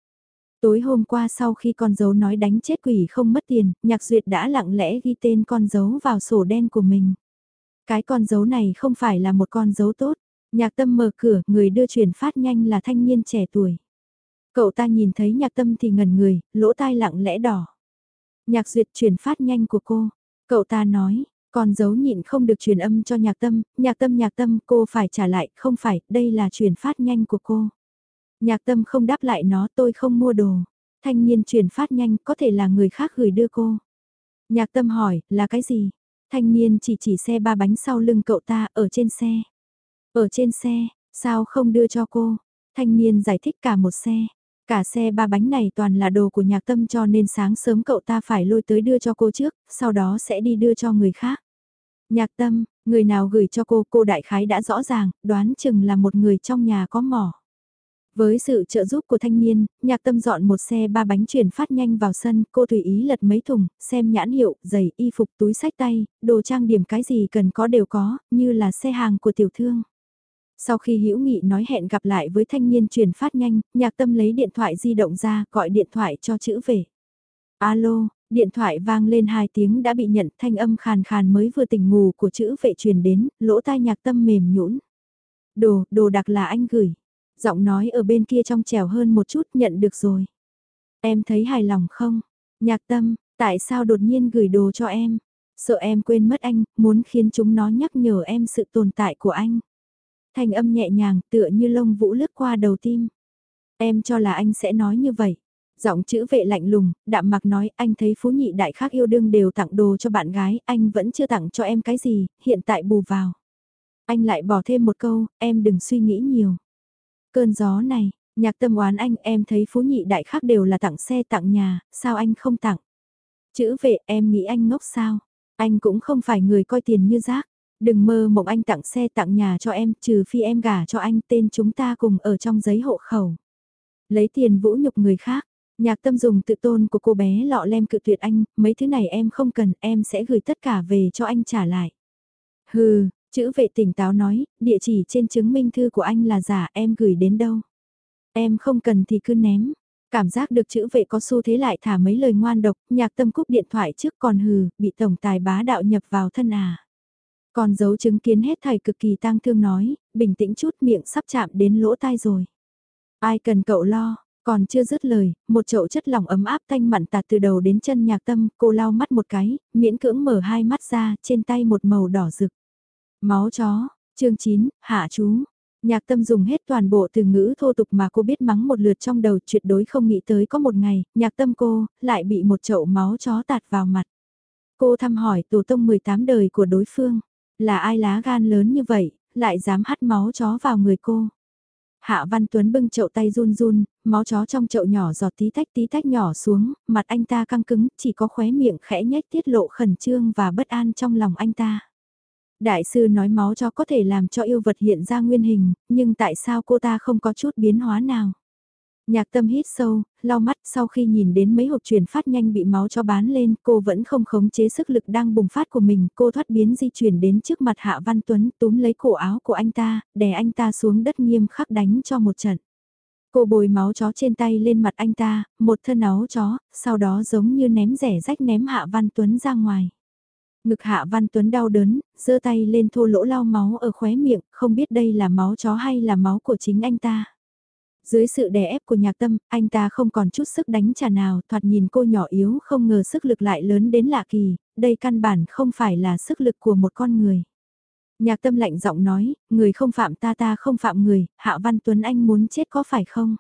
Tối hôm qua sau khi con dấu nói đánh chết quỷ không mất tiền, nhạc duyệt đã lặng lẽ ghi tên con dấu vào sổ đen của mình. Cái con dấu này không phải là một con dấu tốt. Nhạc tâm mở cửa, người đưa chuyển phát nhanh là thanh niên trẻ tuổi. Cậu ta nhìn thấy nhạc tâm thì ngẩn người, lỗ tai lặng lẽ đỏ. Nhạc duyệt chuyển phát nhanh của cô. Cậu ta nói, con dấu nhịn không được truyền âm cho nhạc tâm, nhạc tâm nhạc tâm cô phải trả lại, không phải, đây là chuyển phát nhanh của cô. Nhạc tâm không đáp lại nó tôi không mua đồ. Thanh niên chuyển phát nhanh có thể là người khác gửi đưa cô. Nhạc tâm hỏi, là cái gì? Thanh niên chỉ chỉ xe ba bánh sau lưng cậu ta ở trên xe. Ở trên xe, sao không đưa cho cô? Thanh niên giải thích cả một xe. Cả xe ba bánh này toàn là đồ của nhạc tâm cho nên sáng sớm cậu ta phải lôi tới đưa cho cô trước, sau đó sẽ đi đưa cho người khác. Nhạc tâm, người nào gửi cho cô, cô đại khái đã rõ ràng, đoán chừng là một người trong nhà có mỏ. Với sự trợ giúp của thanh niên, nhạc tâm dọn một xe ba bánh chuyển phát nhanh vào sân, cô tùy ý lật mấy thùng, xem nhãn hiệu, giày, y phục, túi sách tay, đồ trang điểm cái gì cần có đều có, như là xe hàng của tiểu thương. Sau khi Hữu Nghị nói hẹn gặp lại với thanh niên chuyển phát nhanh, nhạc tâm lấy điện thoại di động ra, gọi điện thoại cho chữ về. Alo, điện thoại vang lên hai tiếng đã bị nhận thanh âm khàn khàn mới vừa tỉnh ngủ của chữ vệ truyền đến, lỗ tai nhạc tâm mềm nhũn. Đồ, đồ đặc là anh gửi giọng nói ở bên kia trong trèo hơn một chút nhận được rồi. Em thấy hài lòng không? Nhạc tâm, tại sao đột nhiên gửi đồ cho em? Sợ em quên mất anh, muốn khiến chúng nó nhắc nhở em sự tồn tại của anh. Thành âm nhẹ nhàng tựa như lông vũ lướt qua đầu tim. Em cho là anh sẽ nói như vậy. Giọng chữ vệ lạnh lùng, đạm mặc nói anh thấy phú nhị đại khác yêu đương đều tặng đồ cho bạn gái, anh vẫn chưa tặng cho em cái gì, hiện tại bù vào. Anh lại bỏ thêm một câu, em đừng suy nghĩ nhiều. Cơn gió này, nhạc tâm oán anh em thấy phú nhị đại khác đều là tặng xe tặng nhà, sao anh không tặng? Chữ vệ em nghĩ anh ngốc sao? Anh cũng không phải người coi tiền như rác. Đừng mơ mộng anh tặng xe tặng nhà cho em, trừ phi em gả cho anh tên chúng ta cùng ở trong giấy hộ khẩu. Lấy tiền vũ nhục người khác, nhạc tâm dùng tự tôn của cô bé lọ lem cự tuyệt anh, mấy thứ này em không cần, em sẽ gửi tất cả về cho anh trả lại. Hừ, Chữ vệ tỉnh táo nói, địa chỉ trên chứng minh thư của anh là giả em gửi đến đâu. Em không cần thì cứ ném. Cảm giác được chữ vệ có xu thế lại thả mấy lời ngoan độc, nhạc tâm cúp điện thoại trước còn hừ, bị tổng tài bá đạo nhập vào thân à. Còn dấu chứng kiến hết thầy cực kỳ tang thương nói, bình tĩnh chút miệng sắp chạm đến lỗ tai rồi. Ai cần cậu lo, còn chưa dứt lời, một chậu chất lỏng ấm áp thanh mặn tạt từ đầu đến chân nhạc tâm, cô lau mắt một cái, miễn cưỡng mở hai mắt ra, trên tay một màu đỏ rực. Máu chó, chương 9, hạ chú. Nhạc tâm dùng hết toàn bộ từ ngữ thô tục mà cô biết mắng một lượt trong đầu tuyệt đối không nghĩ tới có một ngày, nhạc tâm cô, lại bị một chậu máu chó tạt vào mặt. Cô thăm hỏi tổ tông 18 đời của đối phương, là ai lá gan lớn như vậy, lại dám hắt máu chó vào người cô. Hạ Văn Tuấn bưng chậu tay run run, máu chó trong chậu nhỏ giọt tí tách tí tách nhỏ xuống, mặt anh ta căng cứng, chỉ có khóe miệng khẽ nhếch tiết lộ khẩn trương và bất an trong lòng anh ta. Đại sư nói máu cho có thể làm cho yêu vật hiện ra nguyên hình, nhưng tại sao cô ta không có chút biến hóa nào? Nhạc tâm hít sâu, lau mắt sau khi nhìn đến mấy hộp truyền phát nhanh bị máu cho bán lên, cô vẫn không khống chế sức lực đang bùng phát của mình, cô thoát biến di chuyển đến trước mặt Hạ Văn Tuấn, túm lấy cổ áo của anh ta, đè anh ta xuống đất nghiêm khắc đánh cho một trận. Cô bồi máu chó trên tay lên mặt anh ta, một thân áo chó, sau đó giống như ném rẻ rách ném Hạ Văn Tuấn ra ngoài. Ngực Hạ Văn Tuấn đau đớn, giơ tay lên thô lỗ lau máu ở khóe miệng, không biết đây là máu chó hay là máu của chính anh ta. Dưới sự đè ép của nhạc tâm, anh ta không còn chút sức đánh trả nào, thoạt nhìn cô nhỏ yếu không ngờ sức lực lại lớn đến lạ kỳ, đây căn bản không phải là sức lực của một con người. Nhạc tâm lạnh giọng nói, người không phạm ta ta không phạm người, Hạ Văn Tuấn anh muốn chết có phải không?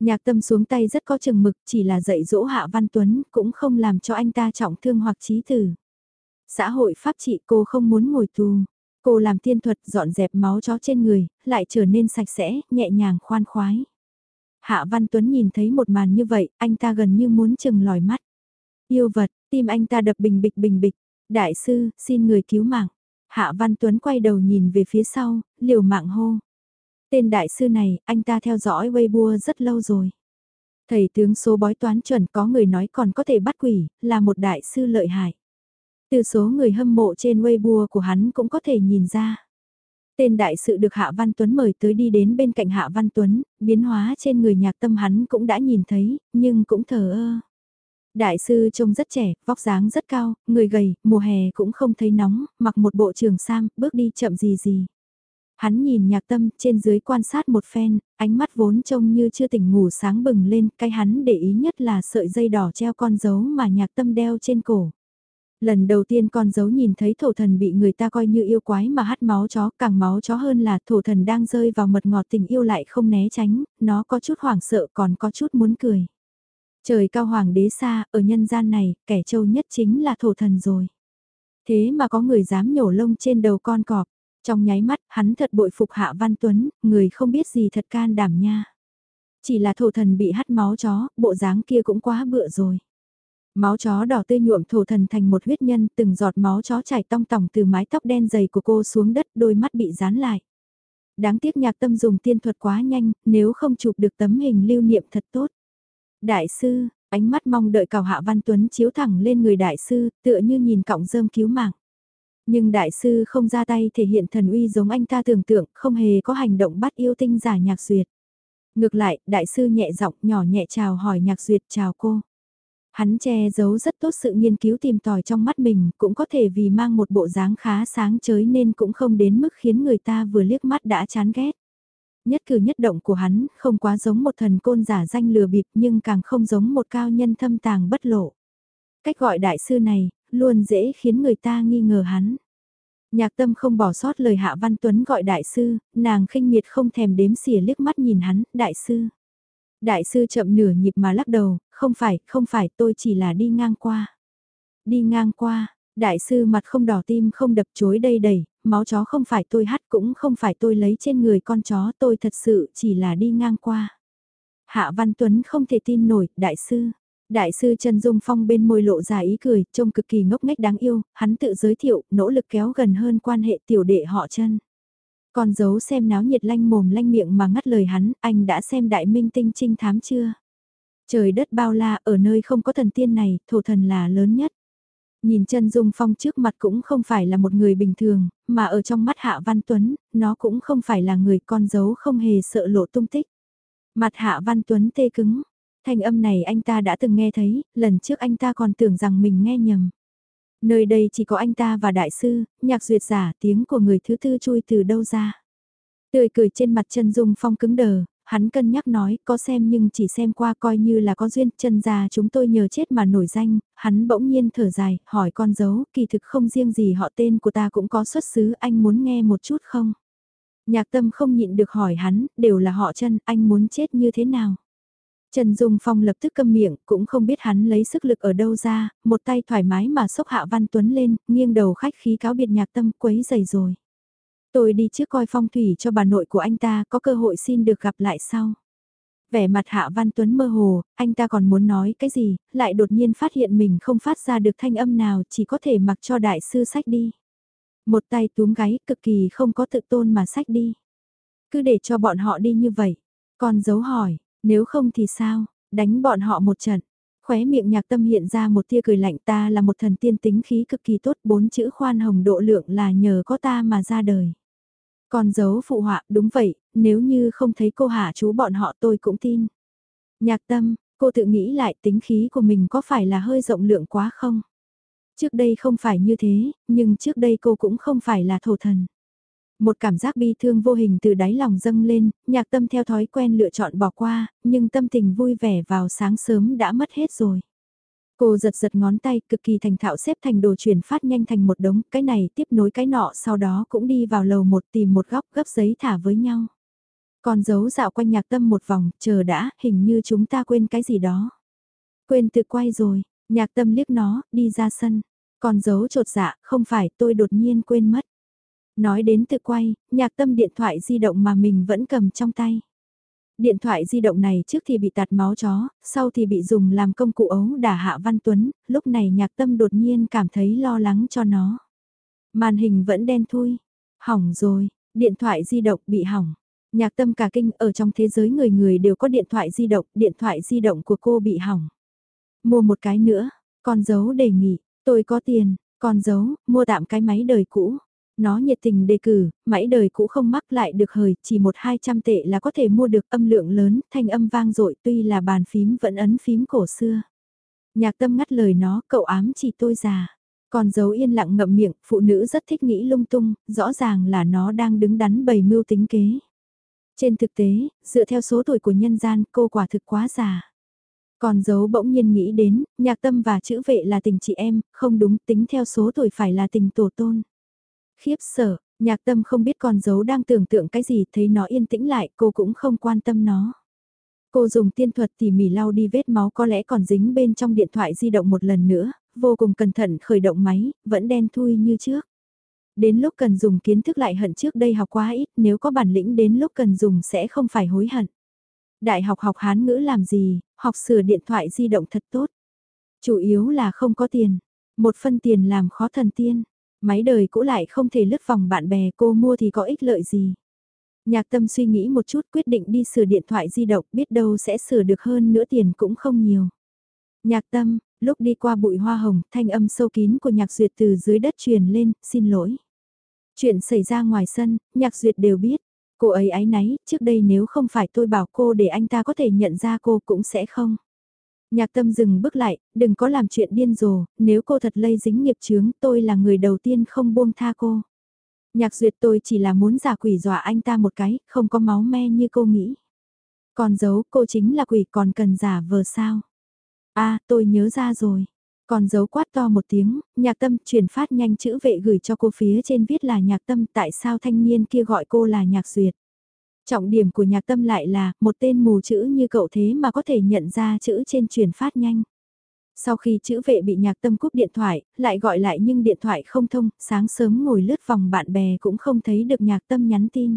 Nhạc tâm xuống tay rất có chừng mực, chỉ là dạy dỗ Hạ Văn Tuấn, cũng không làm cho anh ta trọng thương hoặc trí tử. Xã hội pháp trị cô không muốn ngồi tù. Cô làm tiên thuật dọn dẹp máu chó trên người, lại trở nên sạch sẽ, nhẹ nhàng khoan khoái. Hạ Văn Tuấn nhìn thấy một màn như vậy, anh ta gần như muốn chừng lòi mắt. Yêu vật, tim anh ta đập bình bịch bình bịch. Đại sư, xin người cứu mạng. Hạ Văn Tuấn quay đầu nhìn về phía sau, liều mạng hô. Tên đại sư này, anh ta theo dõi Weibo rất lâu rồi. Thầy tướng số bói toán chuẩn có người nói còn có thể bắt quỷ, là một đại sư lợi hại. Từ số người hâm mộ trên Weibo của hắn cũng có thể nhìn ra. Tên đại sự được Hạ Văn Tuấn mời tới đi đến bên cạnh Hạ Văn Tuấn, biến hóa trên người nhạc tâm hắn cũng đã nhìn thấy, nhưng cũng thờ ơ. Đại sư trông rất trẻ, vóc dáng rất cao, người gầy, mùa hè cũng không thấy nóng, mặc một bộ trường sam, bước đi chậm gì gì. Hắn nhìn nhạc tâm trên dưới quan sát một phen, ánh mắt vốn trông như chưa tỉnh ngủ sáng bừng lên, cái hắn để ý nhất là sợi dây đỏ treo con dấu mà nhạc tâm đeo trên cổ. Lần đầu tiên con dấu nhìn thấy thổ thần bị người ta coi như yêu quái mà hắt máu chó, càng máu chó hơn là thổ thần đang rơi vào mật ngọt tình yêu lại không né tránh, nó có chút hoảng sợ còn có chút muốn cười. Trời cao hoàng đế xa, ở nhân gian này, kẻ trâu nhất chính là thổ thần rồi. Thế mà có người dám nhổ lông trên đầu con cọp, trong nháy mắt, hắn thật bội phục Hạ Văn Tuấn, người không biết gì thật can đảm nha. Chỉ là thổ thần bị hắt máu chó, bộ dáng kia cũng quá bựa rồi. Máu chó đỏ tươi nhuộm thổ thần thành một huyết nhân, từng giọt máu chó chảy tong tỏng từ mái tóc đen dày của cô xuống đất, đôi mắt bị dán lại. Đáng tiếc nhạc tâm dùng tiên thuật quá nhanh, nếu không chụp được tấm hình lưu niệm thật tốt. Đại sư, ánh mắt mong đợi cào hạ văn tuấn chiếu thẳng lên người đại sư, tựa như nhìn cọng rơm cứu mạng. Nhưng đại sư không ra tay thể hiện thần uy giống anh ta tưởng tượng, không hề có hành động bắt yêu tinh giả nhạc duyệt. Ngược lại, đại sư nhẹ giọng nhỏ nhẹ chào hỏi nhạc duyệt chào cô. Hắn che giấu rất tốt sự nghiên cứu tìm tòi trong mắt mình, cũng có thể vì mang một bộ dáng khá sáng chới nên cũng không đến mức khiến người ta vừa liếc mắt đã chán ghét. Nhất cử nhất động của hắn, không quá giống một thần côn giả danh lừa bịp nhưng càng không giống một cao nhân thâm tàng bất lộ. Cách gọi đại sư này, luôn dễ khiến người ta nghi ngờ hắn. Nhạc tâm không bỏ sót lời Hạ Văn Tuấn gọi đại sư, nàng khinh miệt không thèm đếm xỉa liếc mắt nhìn hắn, đại sư. Đại sư chậm nửa nhịp mà lắc đầu, không phải, không phải tôi chỉ là đi ngang qua. Đi ngang qua, đại sư mặt không đỏ tim không đập chối đây đầy, máu chó không phải tôi hắt cũng không phải tôi lấy trên người con chó tôi thật sự chỉ là đi ngang qua. Hạ Văn Tuấn không thể tin nổi, đại sư. Đại sư Trần Dung Phong bên môi lộ ra ý cười, trông cực kỳ ngốc nghếch đáng yêu, hắn tự giới thiệu, nỗ lực kéo gần hơn quan hệ tiểu đệ họ chân con giấu xem náo nhiệt lanh mồm lanh miệng mà ngắt lời hắn, anh đã xem đại minh tinh trinh thám chưa? Trời đất bao la, ở nơi không có thần tiên này, thổ thần là lớn nhất. Nhìn chân Dung Phong trước mặt cũng không phải là một người bình thường, mà ở trong mắt Hạ Văn Tuấn, nó cũng không phải là người con giấu không hề sợ lộ tung tích. Mặt Hạ Văn Tuấn tê cứng, thanh âm này anh ta đã từng nghe thấy, lần trước anh ta còn tưởng rằng mình nghe nhầm. Nơi đây chỉ có anh ta và đại sư, nhạc duyệt giả tiếng của người thứ tư chui từ đâu ra. Tươi cười trên mặt chân dung phong cứng đờ, hắn cân nhắc nói có xem nhưng chỉ xem qua coi như là có duyên chân ra chúng tôi nhờ chết mà nổi danh, hắn bỗng nhiên thở dài, hỏi con dấu, kỳ thực không riêng gì họ tên của ta cũng có xuất xứ, anh muốn nghe một chút không? Nhạc tâm không nhịn được hỏi hắn, đều là họ chân, anh muốn chết như thế nào? Trần Dung Phong lập tức câm miệng, cũng không biết hắn lấy sức lực ở đâu ra, một tay thoải mái mà xốc Hạ Văn Tuấn lên, nghiêng đầu khách khí cáo biệt nhạc tâm quấy dày rồi. Tôi đi trước coi phong thủy cho bà nội của anh ta, có cơ hội xin được gặp lại sau. Vẻ mặt Hạ Văn Tuấn mơ hồ, anh ta còn muốn nói cái gì, lại đột nhiên phát hiện mình không phát ra được thanh âm nào, chỉ có thể mặc cho đại sư sách đi. Một tay túm gáy, cực kỳ không có tự tôn mà sách đi. Cứ để cho bọn họ đi như vậy. Còn dấu hỏi, nếu không thì sao, đánh bọn họ một trận. Khóe miệng nhạc tâm hiện ra một tia cười lạnh ta là một thần tiên tính khí cực kỳ tốt bốn chữ khoan hồng độ lượng là nhờ có ta mà ra đời. Còn dấu phụ họa, đúng vậy, nếu như không thấy cô hạ chú bọn họ tôi cũng tin. Nhạc tâm, cô tự nghĩ lại tính khí của mình có phải là hơi rộng lượng quá không? Trước đây không phải như thế, nhưng trước đây cô cũng không phải là thổ thần. Một cảm giác bi thương vô hình từ đáy lòng dâng lên, nhạc tâm theo thói quen lựa chọn bỏ qua, nhưng tâm tình vui vẻ vào sáng sớm đã mất hết rồi. Cô giật giật ngón tay cực kỳ thành thạo xếp thành đồ chuyển phát nhanh thành một đống, cái này tiếp nối cái nọ sau đó cũng đi vào lầu một tìm một góc gấp giấy thả với nhau. Còn giấu dạo quanh nhạc tâm một vòng, chờ đã, hình như chúng ta quên cái gì đó. Quên tự quay rồi, nhạc tâm liếc nó, đi ra sân. Còn giấu trột dạ, không phải tôi đột nhiên quên mất. Nói đến tự quay, nhạc tâm điện thoại di động mà mình vẫn cầm trong tay. Điện thoại di động này trước thì bị tạt máu chó, sau thì bị dùng làm công cụ ấu đả hạ Văn Tuấn, lúc này nhạc tâm đột nhiên cảm thấy lo lắng cho nó. Màn hình vẫn đen thui, hỏng rồi, điện thoại di động bị hỏng. Nhạc tâm cả kinh ở trong thế giới người người đều có điện thoại di động, điện thoại di động của cô bị hỏng. Mua một cái nữa, con dấu đề nghị, tôi có tiền, con dấu, mua tạm cái máy đời cũ. Nó nhiệt tình đề cử, mãi đời cũ không mắc lại được hời, chỉ một hai trăm tệ là có thể mua được âm lượng lớn, thanh âm vang dội tuy là bàn phím vẫn ấn phím cổ xưa. Nhạc tâm ngắt lời nó, cậu ám chỉ tôi già. Còn dấu yên lặng ngậm miệng, phụ nữ rất thích nghĩ lung tung, rõ ràng là nó đang đứng đắn bày mưu tính kế. Trên thực tế, dựa theo số tuổi của nhân gian, cô quả thực quá già. Còn dấu bỗng nhiên nghĩ đến, nhạc tâm và chữ vệ là tình chị em, không đúng tính theo số tuổi phải là tình tổ tôn. Khiếp sợ, nhạc tâm không biết con dấu đang tưởng tượng cái gì, thấy nó yên tĩnh lại, cô cũng không quan tâm nó. Cô dùng tiên thuật tỉ mỉ lau đi vết máu có lẽ còn dính bên trong điện thoại di động một lần nữa, vô cùng cẩn thận khởi động máy, vẫn đen thui như trước. Đến lúc cần dùng kiến thức lại hận trước đây học quá ít, nếu có bản lĩnh đến lúc cần dùng sẽ không phải hối hận. Đại học học Hán ngữ làm gì, học sửa điện thoại di động thật tốt. Chủ yếu là không có tiền, một phân tiền làm khó thần tiên. Máy đời cũ lại không thể lướt vòng bạn bè cô mua thì có ích lợi gì. Nhạc tâm suy nghĩ một chút quyết định đi sửa điện thoại di động biết đâu sẽ sửa được hơn nữa tiền cũng không nhiều. Nhạc tâm, lúc đi qua bụi hoa hồng, thanh âm sâu kín của nhạc duyệt từ dưới đất truyền lên, xin lỗi. Chuyện xảy ra ngoài sân, nhạc duyệt đều biết. Cô ấy ái náy, trước đây nếu không phải tôi bảo cô để anh ta có thể nhận ra cô cũng sẽ không. Nhạc tâm dừng bước lại, đừng có làm chuyện điên rồ, nếu cô thật lây dính nghiệp chướng tôi là người đầu tiên không buông tha cô. Nhạc duyệt tôi chỉ là muốn giả quỷ dọa anh ta một cái, không có máu me như cô nghĩ. Còn giấu cô chính là quỷ còn cần giả vờ sao. À, tôi nhớ ra rồi. Còn giấu quát to một tiếng, nhạc tâm chuyển phát nhanh chữ vệ gửi cho cô phía trên viết là nhạc tâm tại sao thanh niên kia gọi cô là nhạc duyệt. Trọng điểm của nhạc tâm lại là, một tên mù chữ như cậu thế mà có thể nhận ra chữ trên truyền phát nhanh. Sau khi chữ vệ bị nhạc tâm cúp điện thoại, lại gọi lại nhưng điện thoại không thông, sáng sớm ngồi lướt vòng bạn bè cũng không thấy được nhạc tâm nhắn tin.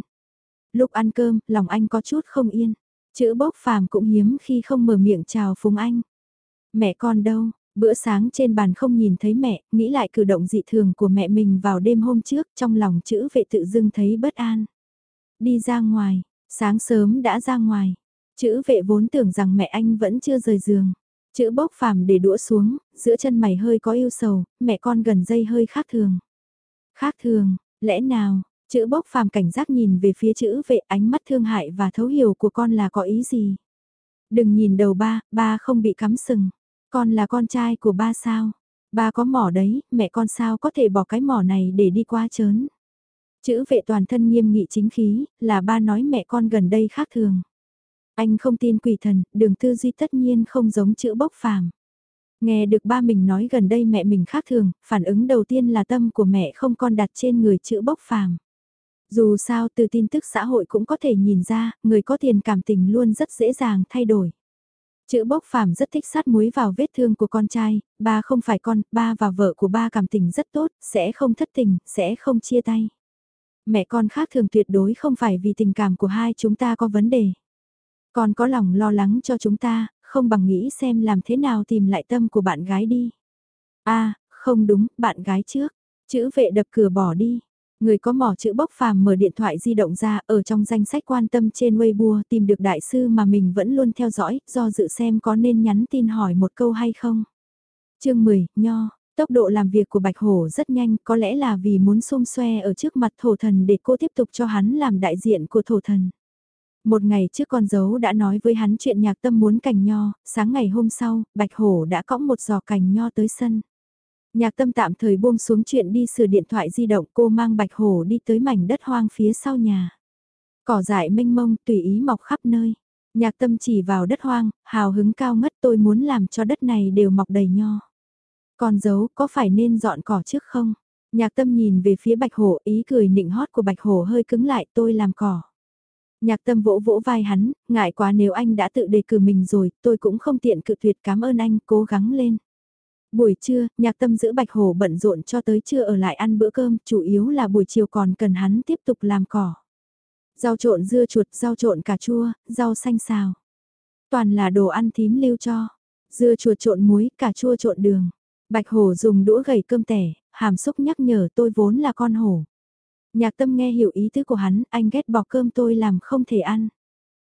Lúc ăn cơm, lòng anh có chút không yên. Chữ bốc phàm cũng hiếm khi không mở miệng chào Phùng Anh. Mẹ con đâu, bữa sáng trên bàn không nhìn thấy mẹ, nghĩ lại cử động dị thường của mẹ mình vào đêm hôm trước trong lòng chữ vệ tự dưng thấy bất an. Đi ra ngoài, sáng sớm đã ra ngoài. Chữ vệ vốn tưởng rằng mẹ anh vẫn chưa rời giường. Chữ bốc phàm để đũa xuống, giữa chân mày hơi có yêu sầu, mẹ con gần dây hơi khác thường. Khác thường, lẽ nào, chữ bốc phàm cảnh giác nhìn về phía chữ vệ ánh mắt thương hại và thấu hiểu của con là có ý gì. Đừng nhìn đầu ba, ba không bị cắm sừng. Con là con trai của ba sao? Ba có mỏ đấy, mẹ con sao có thể bỏ cái mỏ này để đi qua chớn? Chữ vệ toàn thân nghiêm nghị chính khí, là ba nói mẹ con gần đây khác thường. Anh không tin quỷ thần, đường tư duy tất nhiên không giống chữ bốc phàm. Nghe được ba mình nói gần đây mẹ mình khác thường, phản ứng đầu tiên là tâm của mẹ không còn đặt trên người chữ bốc phàm. Dù sao từ tin tức xã hội cũng có thể nhìn ra, người có tiền cảm tình luôn rất dễ dàng thay đổi. Chữ bốc phàm rất thích sát muối vào vết thương của con trai, ba không phải con, ba và vợ của ba cảm tình rất tốt, sẽ không thất tình, sẽ không chia tay. Mẹ con khác thường tuyệt đối không phải vì tình cảm của hai chúng ta có vấn đề. Con có lòng lo lắng cho chúng ta, không bằng nghĩ xem làm thế nào tìm lại tâm của bạn gái đi. a không đúng, bạn gái trước. Chữ vệ đập cửa bỏ đi. Người có mỏ chữ bốc phàm mở điện thoại di động ra ở trong danh sách quan tâm trên Weibo tìm được đại sư mà mình vẫn luôn theo dõi, do dự xem có nên nhắn tin hỏi một câu hay không. chương 10, Nho, tốc độ làm việc của Bạch Hổ rất nhanh, có lẽ là vì muốn xung xoe ở trước mặt thổ thần để cô tiếp tục cho hắn làm đại diện của thổ thần. Một ngày trước con dấu đã nói với hắn chuyện nhạc tâm muốn cành nho, sáng ngày hôm sau, Bạch Hổ đã cõng một giò cành nho tới sân. Nhạc tâm tạm thời buông xuống chuyện đi sửa điện thoại di động cô mang bạch hổ đi tới mảnh đất hoang phía sau nhà. Cỏ dại mênh mông tùy ý mọc khắp nơi. Nhạc tâm chỉ vào đất hoang, hào hứng cao ngất tôi muốn làm cho đất này đều mọc đầy nho. Còn dấu có phải nên dọn cỏ trước không? Nhạc tâm nhìn về phía bạch hổ ý cười nịnh hót của bạch hổ hơi cứng lại tôi làm cỏ. Nhạc tâm vỗ vỗ vai hắn, ngại quá nếu anh đã tự đề cử mình rồi, tôi cũng không tiện cự tuyệt cảm ơn anh, cố gắng lên. Buổi trưa, nhạc tâm giữ bạch hổ bận rộn cho tới trưa ở lại ăn bữa cơm, chủ yếu là buổi chiều còn cần hắn tiếp tục làm cỏ. Rau trộn dưa chuột, rau trộn cà chua, rau xanh xào. Toàn là đồ ăn thím lưu cho. Dưa chuột trộn muối, cà chua trộn đường. Bạch hổ dùng đũa gầy cơm tẻ, hàm xúc nhắc nhở tôi vốn là con hổ. Nhạc tâm nghe hiểu ý tứ của hắn, anh ghét bỏ cơm tôi làm không thể ăn.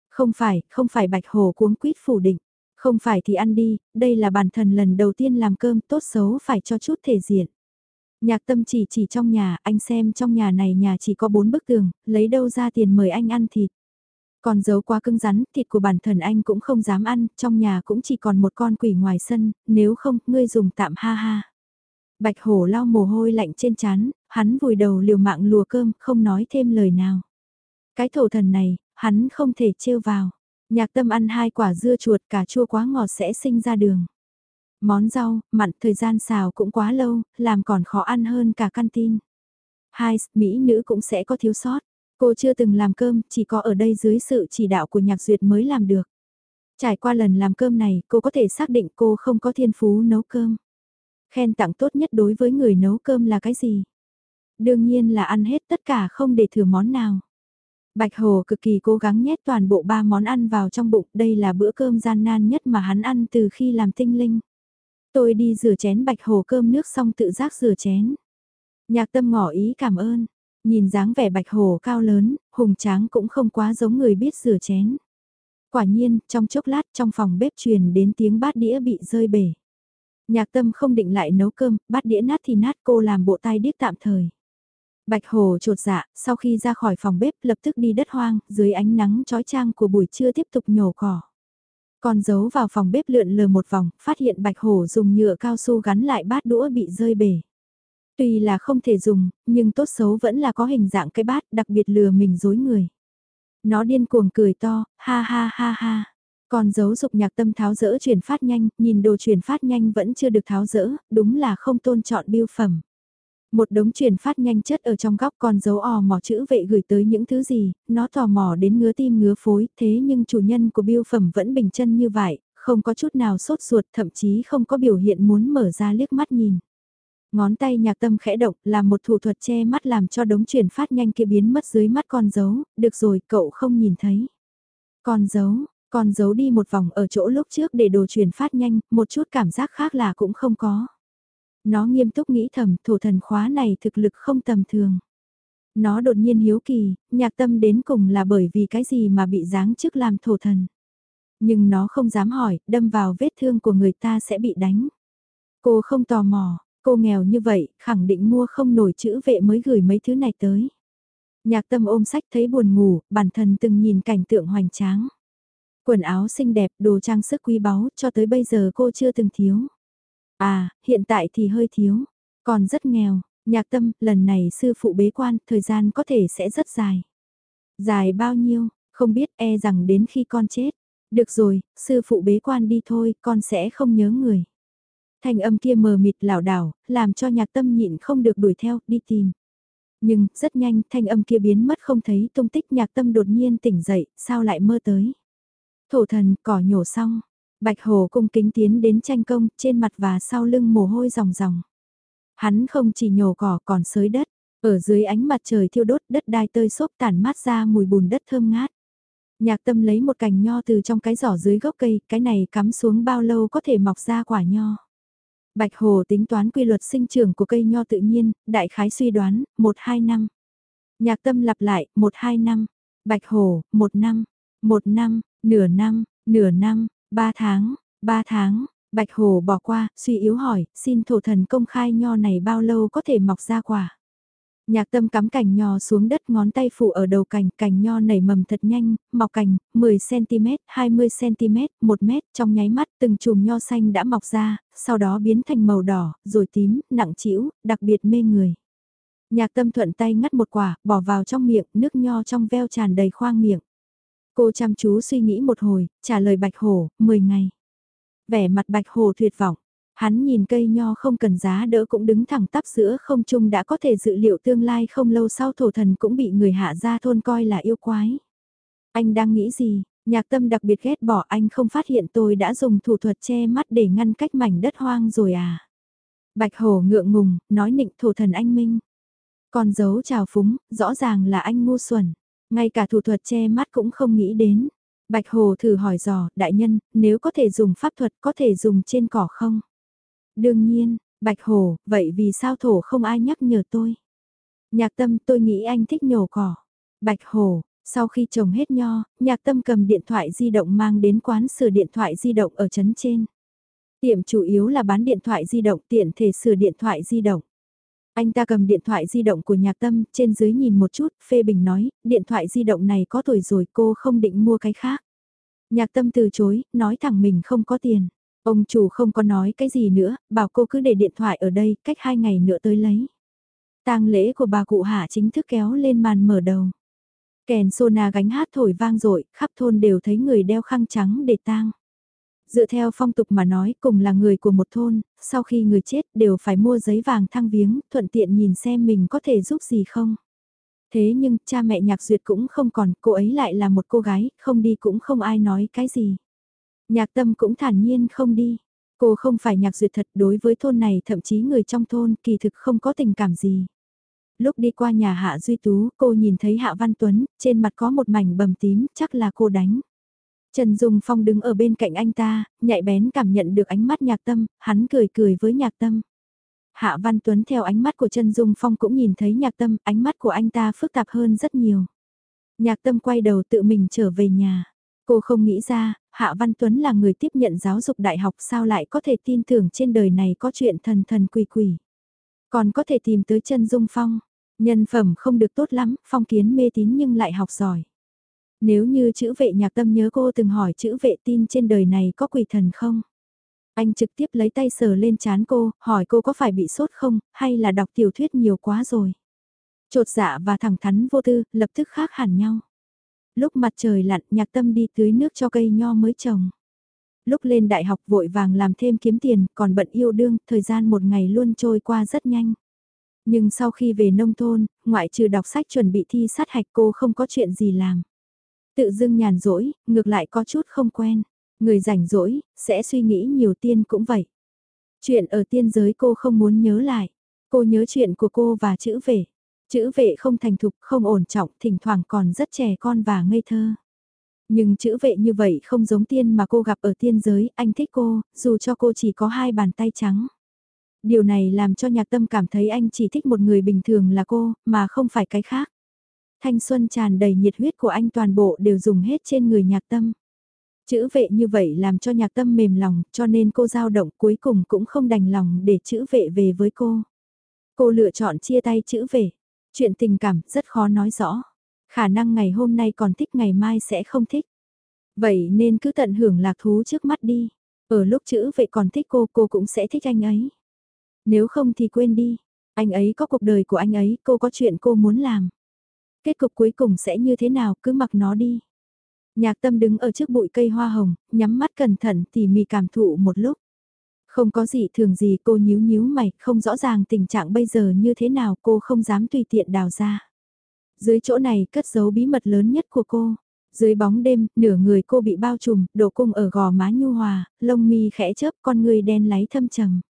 Không phải, không phải bạch hổ cuống quýt phủ định. Không phải thì ăn đi, đây là bản thần lần đầu tiên làm cơm tốt xấu phải cho chút thể diện. Nhạc tâm chỉ chỉ trong nhà, anh xem trong nhà này nhà chỉ có bốn bức tường, lấy đâu ra tiền mời anh ăn thịt. Còn giấu quá cưng rắn, thịt của bản thân anh cũng không dám ăn, trong nhà cũng chỉ còn một con quỷ ngoài sân, nếu không, ngươi dùng tạm ha ha. Bạch hổ lau mồ hôi lạnh trên chán, hắn vùi đầu liều mạng lùa cơm, không nói thêm lời nào. Cái thổ thần này, hắn không thể trêu vào. Nhạc tâm ăn hai quả dưa chuột cà chua quá ngọt sẽ sinh ra đường. Món rau, mặn thời gian xào cũng quá lâu, làm còn khó ăn hơn cả căn tin. Hai, Mỹ nữ cũng sẽ có thiếu sót. Cô chưa từng làm cơm, chỉ có ở đây dưới sự chỉ đạo của nhạc duyệt mới làm được. Trải qua lần làm cơm này, cô có thể xác định cô không có thiên phú nấu cơm. Khen tặng tốt nhất đối với người nấu cơm là cái gì? Đương nhiên là ăn hết tất cả không để thừa món nào. Bạch Hồ cực kỳ cố gắng nhét toàn bộ ba món ăn vào trong bụng, đây là bữa cơm gian nan nhất mà hắn ăn từ khi làm tinh linh. Tôi đi rửa chén Bạch Hồ cơm nước xong tự giác rửa chén. Nhạc tâm ngỏ ý cảm ơn, nhìn dáng vẻ Bạch Hồ cao lớn, hùng tráng cũng không quá giống người biết rửa chén. Quả nhiên, trong chốc lát trong phòng bếp truyền đến tiếng bát đĩa bị rơi bể. Nhạc tâm không định lại nấu cơm, bát đĩa nát thì nát cô làm bộ tai điếc tạm thời. Bạch Hồ trột dạ, sau khi ra khỏi phòng bếp lập tức đi đất hoang, dưới ánh nắng trói trang của buổi trưa tiếp tục nhổ cỏ. Còn giấu vào phòng bếp lượn lờ một vòng, phát hiện Bạch Hồ dùng nhựa cao su gắn lại bát đũa bị rơi bể. Tuy là không thể dùng, nhưng tốt xấu vẫn là có hình dạng cái bát đặc biệt lừa mình dối người. Nó điên cuồng cười to, ha ha ha ha. Còn giấu dục nhạc tâm tháo rỡ chuyển phát nhanh, nhìn đồ chuyển phát nhanh vẫn chưa được tháo rỡ, đúng là không tôn chọn biêu phẩm. Một đống chuyển phát nhanh chất ở trong góc còn dấu ò mò chữ vệ gửi tới những thứ gì, nó tò mò đến ngứa tim ngứa phối, thế nhưng chủ nhân của biêu phẩm vẫn bình chân như vậy, không có chút nào sốt ruột, thậm chí không có biểu hiện muốn mở ra liếc mắt nhìn. Ngón tay nhạc tâm khẽ động là một thủ thuật che mắt làm cho đống chuyển phát nhanh kia biến mất dưới mắt con dấu, được rồi cậu không nhìn thấy. Con dấu, con dấu đi một vòng ở chỗ lúc trước để đồ chuyển phát nhanh, một chút cảm giác khác là cũng không có. Nó nghiêm túc nghĩ thầm thủ thần khóa này thực lực không tầm thường. Nó đột nhiên hiếu kỳ, nhạc tâm đến cùng là bởi vì cái gì mà bị giáng chức làm thổ thần. Nhưng nó không dám hỏi, đâm vào vết thương của người ta sẽ bị đánh. Cô không tò mò, cô nghèo như vậy, khẳng định mua không nổi chữ vệ mới gửi mấy thứ này tới. Nhạc tâm ôm sách thấy buồn ngủ, bản thân từng nhìn cảnh tượng hoành tráng. Quần áo xinh đẹp, đồ trang sức quý báu, cho tới bây giờ cô chưa từng thiếu. À, hiện tại thì hơi thiếu, còn rất nghèo, nhạc tâm, lần này sư phụ bế quan, thời gian có thể sẽ rất dài. Dài bao nhiêu, không biết e rằng đến khi con chết. Được rồi, sư phụ bế quan đi thôi, con sẽ không nhớ người. Thanh âm kia mờ mịt lảo đảo, làm cho nhạc tâm nhịn không được đuổi theo, đi tìm. Nhưng, rất nhanh, thanh âm kia biến mất không thấy tung tích nhạc tâm đột nhiên tỉnh dậy, sao lại mơ tới. Thổ thần, cỏ nhổ xong, Bạch Hồ cung kính tiến đến tranh công, trên mặt và sau lưng mồ hôi ròng ròng. Hắn không chỉ nhổ cỏ còn sới đất, ở dưới ánh mặt trời thiêu đốt đất đai tơi xốp tản mát ra mùi bùn đất thơm ngát. Nhạc tâm lấy một cành nho từ trong cái giỏ dưới gốc cây, cái này cắm xuống bao lâu có thể mọc ra quả nho. Bạch Hồ tính toán quy luật sinh trưởng của cây nho tự nhiên, đại khái suy đoán, 1-2 năm. Nhạc tâm lặp lại, 1-2 năm. Bạch Hồ, 1 năm, 1 năm, nửa năm, nửa năm, 3 tháng, 3 tháng, Bạch Hồ bỏ qua, suy yếu hỏi, xin thổ thần công khai nho này bao lâu có thể mọc ra quả. Nhạc tâm cắm cành nho xuống đất ngón tay phủ ở đầu cành, cành nho nảy mầm thật nhanh, mọc cành, 10cm, 20cm, 1m, trong nháy mắt từng chùm nho xanh đã mọc ra, sau đó biến thành màu đỏ, rồi tím, nặng trĩu, đặc biệt mê người. Nhạc tâm thuận tay ngắt một quả, bỏ vào trong miệng, nước nho trong veo tràn đầy khoang miệng. Cô chăm chú suy nghĩ một hồi, trả lời bạch hổ, 10 ngày. Vẻ mặt bạch hổ tuyệt vọng. Hắn nhìn cây nho không cần giá đỡ cũng đứng thẳng tắp giữa không trung đã có thể dự liệu tương lai không lâu sau thổ thần cũng bị người hạ gia thôn coi là yêu quái. Anh đang nghĩ gì? Nhạc tâm đặc biệt ghét bỏ anh không phát hiện tôi đã dùng thủ thuật che mắt để ngăn cách mảnh đất hoang rồi à? Bạch hổ ngượng ngùng, nói nịnh thổ thần anh Minh. Còn giấu trào phúng, rõ ràng là anh ngu xuẩn. Ngay cả thủ thuật che mắt cũng không nghĩ đến. Bạch Hồ thử hỏi dò, đại nhân, nếu có thể dùng pháp thuật có thể dùng trên cỏ không? Đương nhiên, Bạch Hồ, vậy vì sao thổ không ai nhắc nhở tôi? Nhạc tâm tôi nghĩ anh thích nhổ cỏ. Bạch Hồ, sau khi trồng hết nho, nhạc tâm cầm điện thoại di động mang đến quán sửa điện thoại di động ở trấn trên. Tiệm chủ yếu là bán điện thoại di động tiện thể sửa điện thoại di động. Anh ta cầm điện thoại di động của nhạc tâm, trên dưới nhìn một chút, phê bình nói, điện thoại di động này có tuổi rồi cô không định mua cái khác. Nhạc tâm từ chối, nói thẳng mình không có tiền. Ông chủ không có nói cái gì nữa, bảo cô cứ để điện thoại ở đây, cách hai ngày nữa tới lấy. tang lễ của bà cụ Hạ chính thức kéo lên màn mở đầu. Kèn sona gánh hát thổi vang dội khắp thôn đều thấy người đeo khăn trắng để tang. Dựa theo phong tục mà nói cùng là người của một thôn, sau khi người chết đều phải mua giấy vàng thăng viếng, thuận tiện nhìn xem mình có thể giúp gì không. Thế nhưng cha mẹ nhạc duyệt cũng không còn, cô ấy lại là một cô gái, không đi cũng không ai nói cái gì. Nhạc tâm cũng thản nhiên không đi. Cô không phải nhạc duyệt thật đối với thôn này thậm chí người trong thôn kỳ thực không có tình cảm gì. Lúc đi qua nhà Hạ Duy Tú, cô nhìn thấy Hạ Văn Tuấn, trên mặt có một mảnh bầm tím, chắc là cô đánh. Trần Dung Phong đứng ở bên cạnh anh ta, nhạy bén cảm nhận được ánh mắt nhạc tâm, hắn cười cười với nhạc tâm. Hạ Văn Tuấn theo ánh mắt của Trần Dung Phong cũng nhìn thấy nhạc tâm, ánh mắt của anh ta phức tạp hơn rất nhiều. Nhạc tâm quay đầu tự mình trở về nhà. Cô không nghĩ ra, Hạ Văn Tuấn là người tiếp nhận giáo dục đại học sao lại có thể tin tưởng trên đời này có chuyện thần thần quỷ quỷ. Còn có thể tìm tới chân Dung Phong. Nhân phẩm không được tốt lắm, phong kiến mê tín nhưng lại học giỏi. Nếu như chữ vệ nhạc tâm nhớ cô từng hỏi chữ vệ tin trên đời này có quỷ thần không? Anh trực tiếp lấy tay sờ lên chán cô, hỏi cô có phải bị sốt không, hay là đọc tiểu thuyết nhiều quá rồi. Trột dạ và thẳng thắn vô tư, lập tức khác hẳn nhau. Lúc mặt trời lặn nhạc tâm đi tưới nước cho cây nho mới trồng. Lúc lên đại học vội vàng làm thêm kiếm tiền, còn bận yêu đương, thời gian một ngày luôn trôi qua rất nhanh. Nhưng sau khi về nông thôn, ngoại trừ đọc sách chuẩn bị thi sát hạch cô không có chuyện gì làm. Tự dưng nhàn rỗi, ngược lại có chút không quen. Người rảnh rỗi, sẽ suy nghĩ nhiều tiên cũng vậy. Chuyện ở tiên giới cô không muốn nhớ lại. Cô nhớ chuyện của cô và chữ về. Chữ vệ không thành thục, không ổn trọng, thỉnh thoảng còn rất trẻ con và ngây thơ. Nhưng chữ vệ như vậy không giống tiên mà cô gặp ở tiên giới, anh thích cô, dù cho cô chỉ có hai bàn tay trắng. Điều này làm cho nhạc tâm cảm thấy anh chỉ thích một người bình thường là cô, mà không phải cái khác. Thanh xuân tràn đầy nhiệt huyết của anh toàn bộ đều dùng hết trên người nhạc tâm. Chữ vệ như vậy làm cho nhạc tâm mềm lòng, cho nên cô dao động cuối cùng cũng không đành lòng để chữ vệ về với cô. Cô lựa chọn chia tay chữ vệ. Chuyện tình cảm rất khó nói rõ. Khả năng ngày hôm nay còn thích ngày mai sẽ không thích. Vậy nên cứ tận hưởng lạc thú trước mắt đi. Ở lúc chữ vậy còn thích cô, cô cũng sẽ thích anh ấy. Nếu không thì quên đi. Anh ấy có cuộc đời của anh ấy, cô có chuyện cô muốn làm. Kết cục cuối cùng sẽ như thế nào, cứ mặc nó đi. Nhạc tâm đứng ở trước bụi cây hoa hồng, nhắm mắt cẩn thận tỉ mỉ cảm thụ một lúc. Không có gì thường gì cô nhíu nhíu mày, không rõ ràng tình trạng bây giờ như thế nào cô không dám tùy tiện đào ra. Dưới chỗ này cất giấu bí mật lớn nhất của cô. Dưới bóng đêm, nửa người cô bị bao trùm, độ cung ở gò má nhu hòa, lông mi khẽ chớp con người đen láy thâm trầm.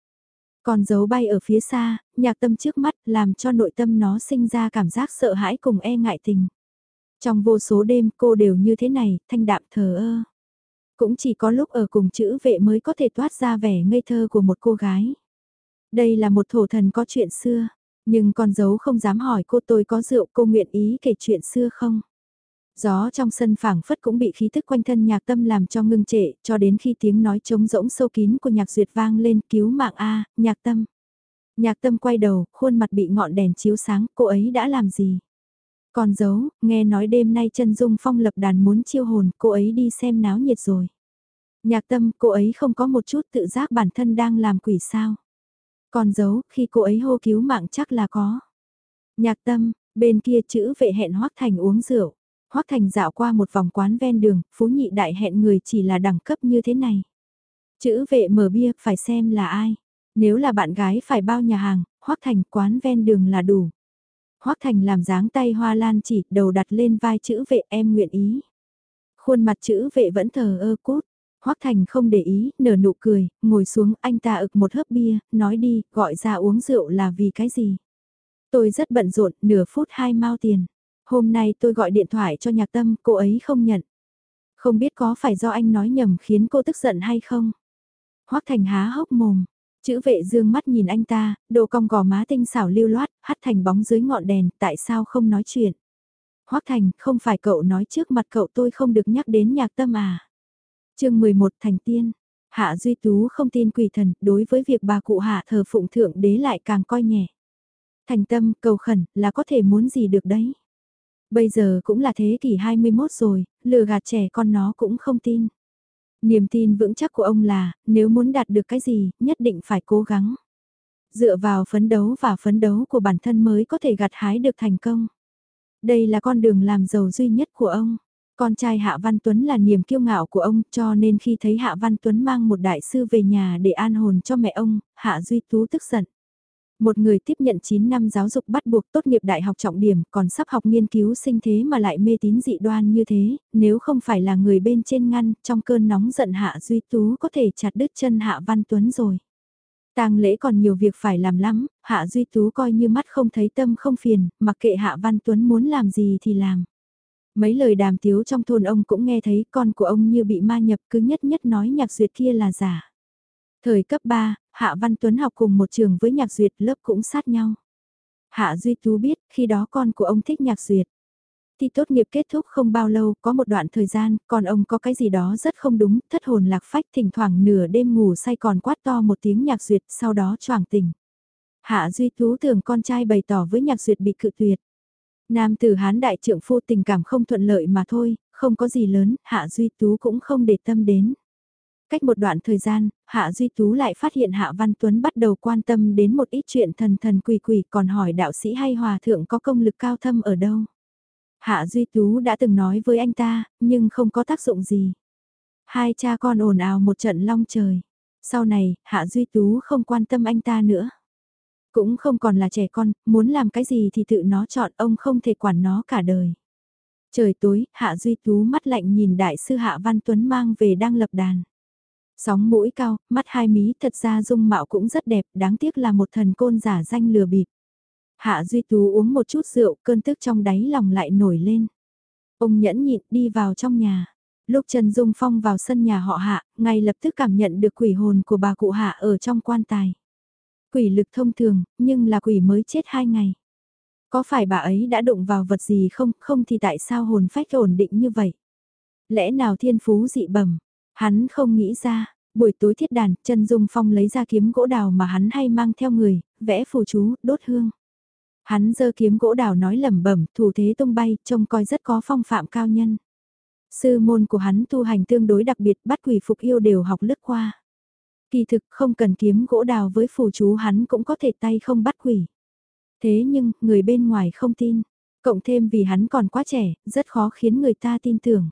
Còn dấu bay ở phía xa, nhạc tâm trước mắt làm cho nội tâm nó sinh ra cảm giác sợ hãi cùng e ngại tình. Trong vô số đêm cô đều như thế này, thanh đạm thờ ơ. Cũng chỉ có lúc ở cùng chữ vệ mới có thể toát ra vẻ ngây thơ của một cô gái. Đây là một thổ thần có chuyện xưa, nhưng con dấu không dám hỏi cô tôi có rượu cô nguyện ý kể chuyện xưa không? Gió trong sân phảng phất cũng bị khí thức quanh thân nhạc tâm làm cho ngưng trệ, cho đến khi tiếng nói trống rỗng sâu kín của nhạc duyệt vang lên cứu mạng A, nhạc tâm. Nhạc tâm quay đầu, khuôn mặt bị ngọn đèn chiếu sáng, cô ấy đã làm gì? Còn giấu, nghe nói đêm nay chân dung phong lập đàn muốn chiêu hồn, cô ấy đi xem náo nhiệt rồi. Nhạc tâm, cô ấy không có một chút tự giác bản thân đang làm quỷ sao. Còn giấu, khi cô ấy hô cứu mạng chắc là có. Nhạc tâm, bên kia chữ vệ hẹn Hoác Thành uống rượu. Hoác Thành dạo qua một vòng quán ven đường, phú nhị đại hẹn người chỉ là đẳng cấp như thế này. Chữ vệ mở bia, phải xem là ai. Nếu là bạn gái phải bao nhà hàng, Hoác Thành quán ven đường là đủ. Hoác Thành làm dáng tay hoa lan chỉ, đầu đặt lên vai chữ vệ em nguyện ý. Khuôn mặt chữ vệ vẫn thờ ơ cút. Hoác Thành không để ý, nở nụ cười, ngồi xuống anh ta ực một hớp bia, nói đi, gọi ra uống rượu là vì cái gì. Tôi rất bận rộn, nửa phút hai mao tiền. Hôm nay tôi gọi điện thoại cho nhạc tâm, cô ấy không nhận. Không biết có phải do anh nói nhầm khiến cô tức giận hay không? Hoác Thành há hốc mồm. Chữ vệ dương mắt nhìn anh ta, đồ cong gò má tinh xảo lưu loát, hắt thành bóng dưới ngọn đèn, tại sao không nói chuyện? Hoác Thành, không phải cậu nói trước mặt cậu tôi không được nhắc đến nhạc tâm à? chương 11 Thành Tiên Hạ Duy Tú không tin quỷ thần, đối với việc bà cụ hạ thờ phụng thượng đế lại càng coi nhẹ. Thành tâm, cầu khẩn, là có thể muốn gì được đấy. Bây giờ cũng là thế kỷ 21 rồi, lừa gạt trẻ con nó cũng không tin. Niềm tin vững chắc của ông là, nếu muốn đạt được cái gì, nhất định phải cố gắng. Dựa vào phấn đấu và phấn đấu của bản thân mới có thể gặt hái được thành công. Đây là con đường làm giàu duy nhất của ông. Con trai Hạ Văn Tuấn là niềm kiêu ngạo của ông cho nên khi thấy Hạ Văn Tuấn mang một đại sư về nhà để an hồn cho mẹ ông, Hạ Duy Tú tức giận. Một người tiếp nhận 9 năm giáo dục bắt buộc tốt nghiệp đại học trọng điểm còn sắp học nghiên cứu sinh thế mà lại mê tín dị đoan như thế, nếu không phải là người bên trên ngăn, trong cơn nóng giận Hạ Duy Tú có thể chặt đứt chân Hạ Văn Tuấn rồi. tang lễ còn nhiều việc phải làm lắm, Hạ Duy Tú coi như mắt không thấy tâm không phiền, mặc kệ Hạ Văn Tuấn muốn làm gì thì làm. Mấy lời đàm tiếu trong thôn ông cũng nghe thấy con của ông như bị ma nhập cứ nhất nhất nói nhạc duyệt kia là giả. Thời cấp 3, Hạ Văn Tuấn học cùng một trường với nhạc duyệt lớp cũng sát nhau. Hạ Duy Tú biết khi đó con của ông thích nhạc duyệt. Thì tốt nghiệp kết thúc không bao lâu, có một đoạn thời gian, còn ông có cái gì đó rất không đúng, thất hồn lạc phách thỉnh thoảng nửa đêm ngủ say còn quát to một tiếng nhạc duyệt, sau đó choàng tỉnh. Hạ Duy Tú tưởng con trai bày tỏ với nhạc duyệt bị cự tuyệt. Nam tử hán đại trượng phu tình cảm không thuận lợi mà thôi, không có gì lớn, Hạ Duy Tú cũng không để tâm đến. Cách một đoạn thời gian, Hạ Duy Tú lại phát hiện Hạ Văn Tuấn bắt đầu quan tâm đến một ít chuyện thần thần quỷ quỷ còn hỏi đạo sĩ hay hòa thượng có công lực cao thâm ở đâu. Hạ Duy Tú đã từng nói với anh ta, nhưng không có tác dụng gì. Hai cha con ồn ào một trận long trời. Sau này, Hạ Duy Tú không quan tâm anh ta nữa. Cũng không còn là trẻ con, muốn làm cái gì thì tự nó chọn ông không thể quản nó cả đời. Trời tối, Hạ Duy Tú mắt lạnh nhìn đại sư Hạ Văn Tuấn mang về đang lập đàn. Sóng mũi cao, mắt hai mí thật ra dung mạo cũng rất đẹp, đáng tiếc là một thần côn giả danh lừa bịp. Hạ Duy Tú uống một chút rượu, cơn tức trong đáy lòng lại nổi lên. Ông nhẫn nhịn đi vào trong nhà. Lúc Trần Dung Phong vào sân nhà họ Hạ, ngay lập tức cảm nhận được quỷ hồn của bà cụ Hạ ở trong quan tài. Quỷ lực thông thường, nhưng là quỷ mới chết hai ngày. Có phải bà ấy đã đụng vào vật gì không, không thì tại sao hồn phách ổn định như vậy? Lẽ nào thiên phú dị bẩm Hắn không nghĩ ra, buổi tối thiết đàn, chân Dung Phong lấy ra kiếm gỗ đào mà hắn hay mang theo người, vẽ phù chú, đốt hương. Hắn giơ kiếm gỗ đào nói lẩm bẩm, thủ thế tung bay, trông coi rất có phong phạm cao nhân. Sư môn của hắn tu hành tương đối đặc biệt, bắt quỷ phục yêu đều học lướt qua. Kỳ thực không cần kiếm gỗ đào với phù chú hắn cũng có thể tay không bắt quỷ. Thế nhưng, người bên ngoài không tin. Cộng thêm vì hắn còn quá trẻ, rất khó khiến người ta tin tưởng.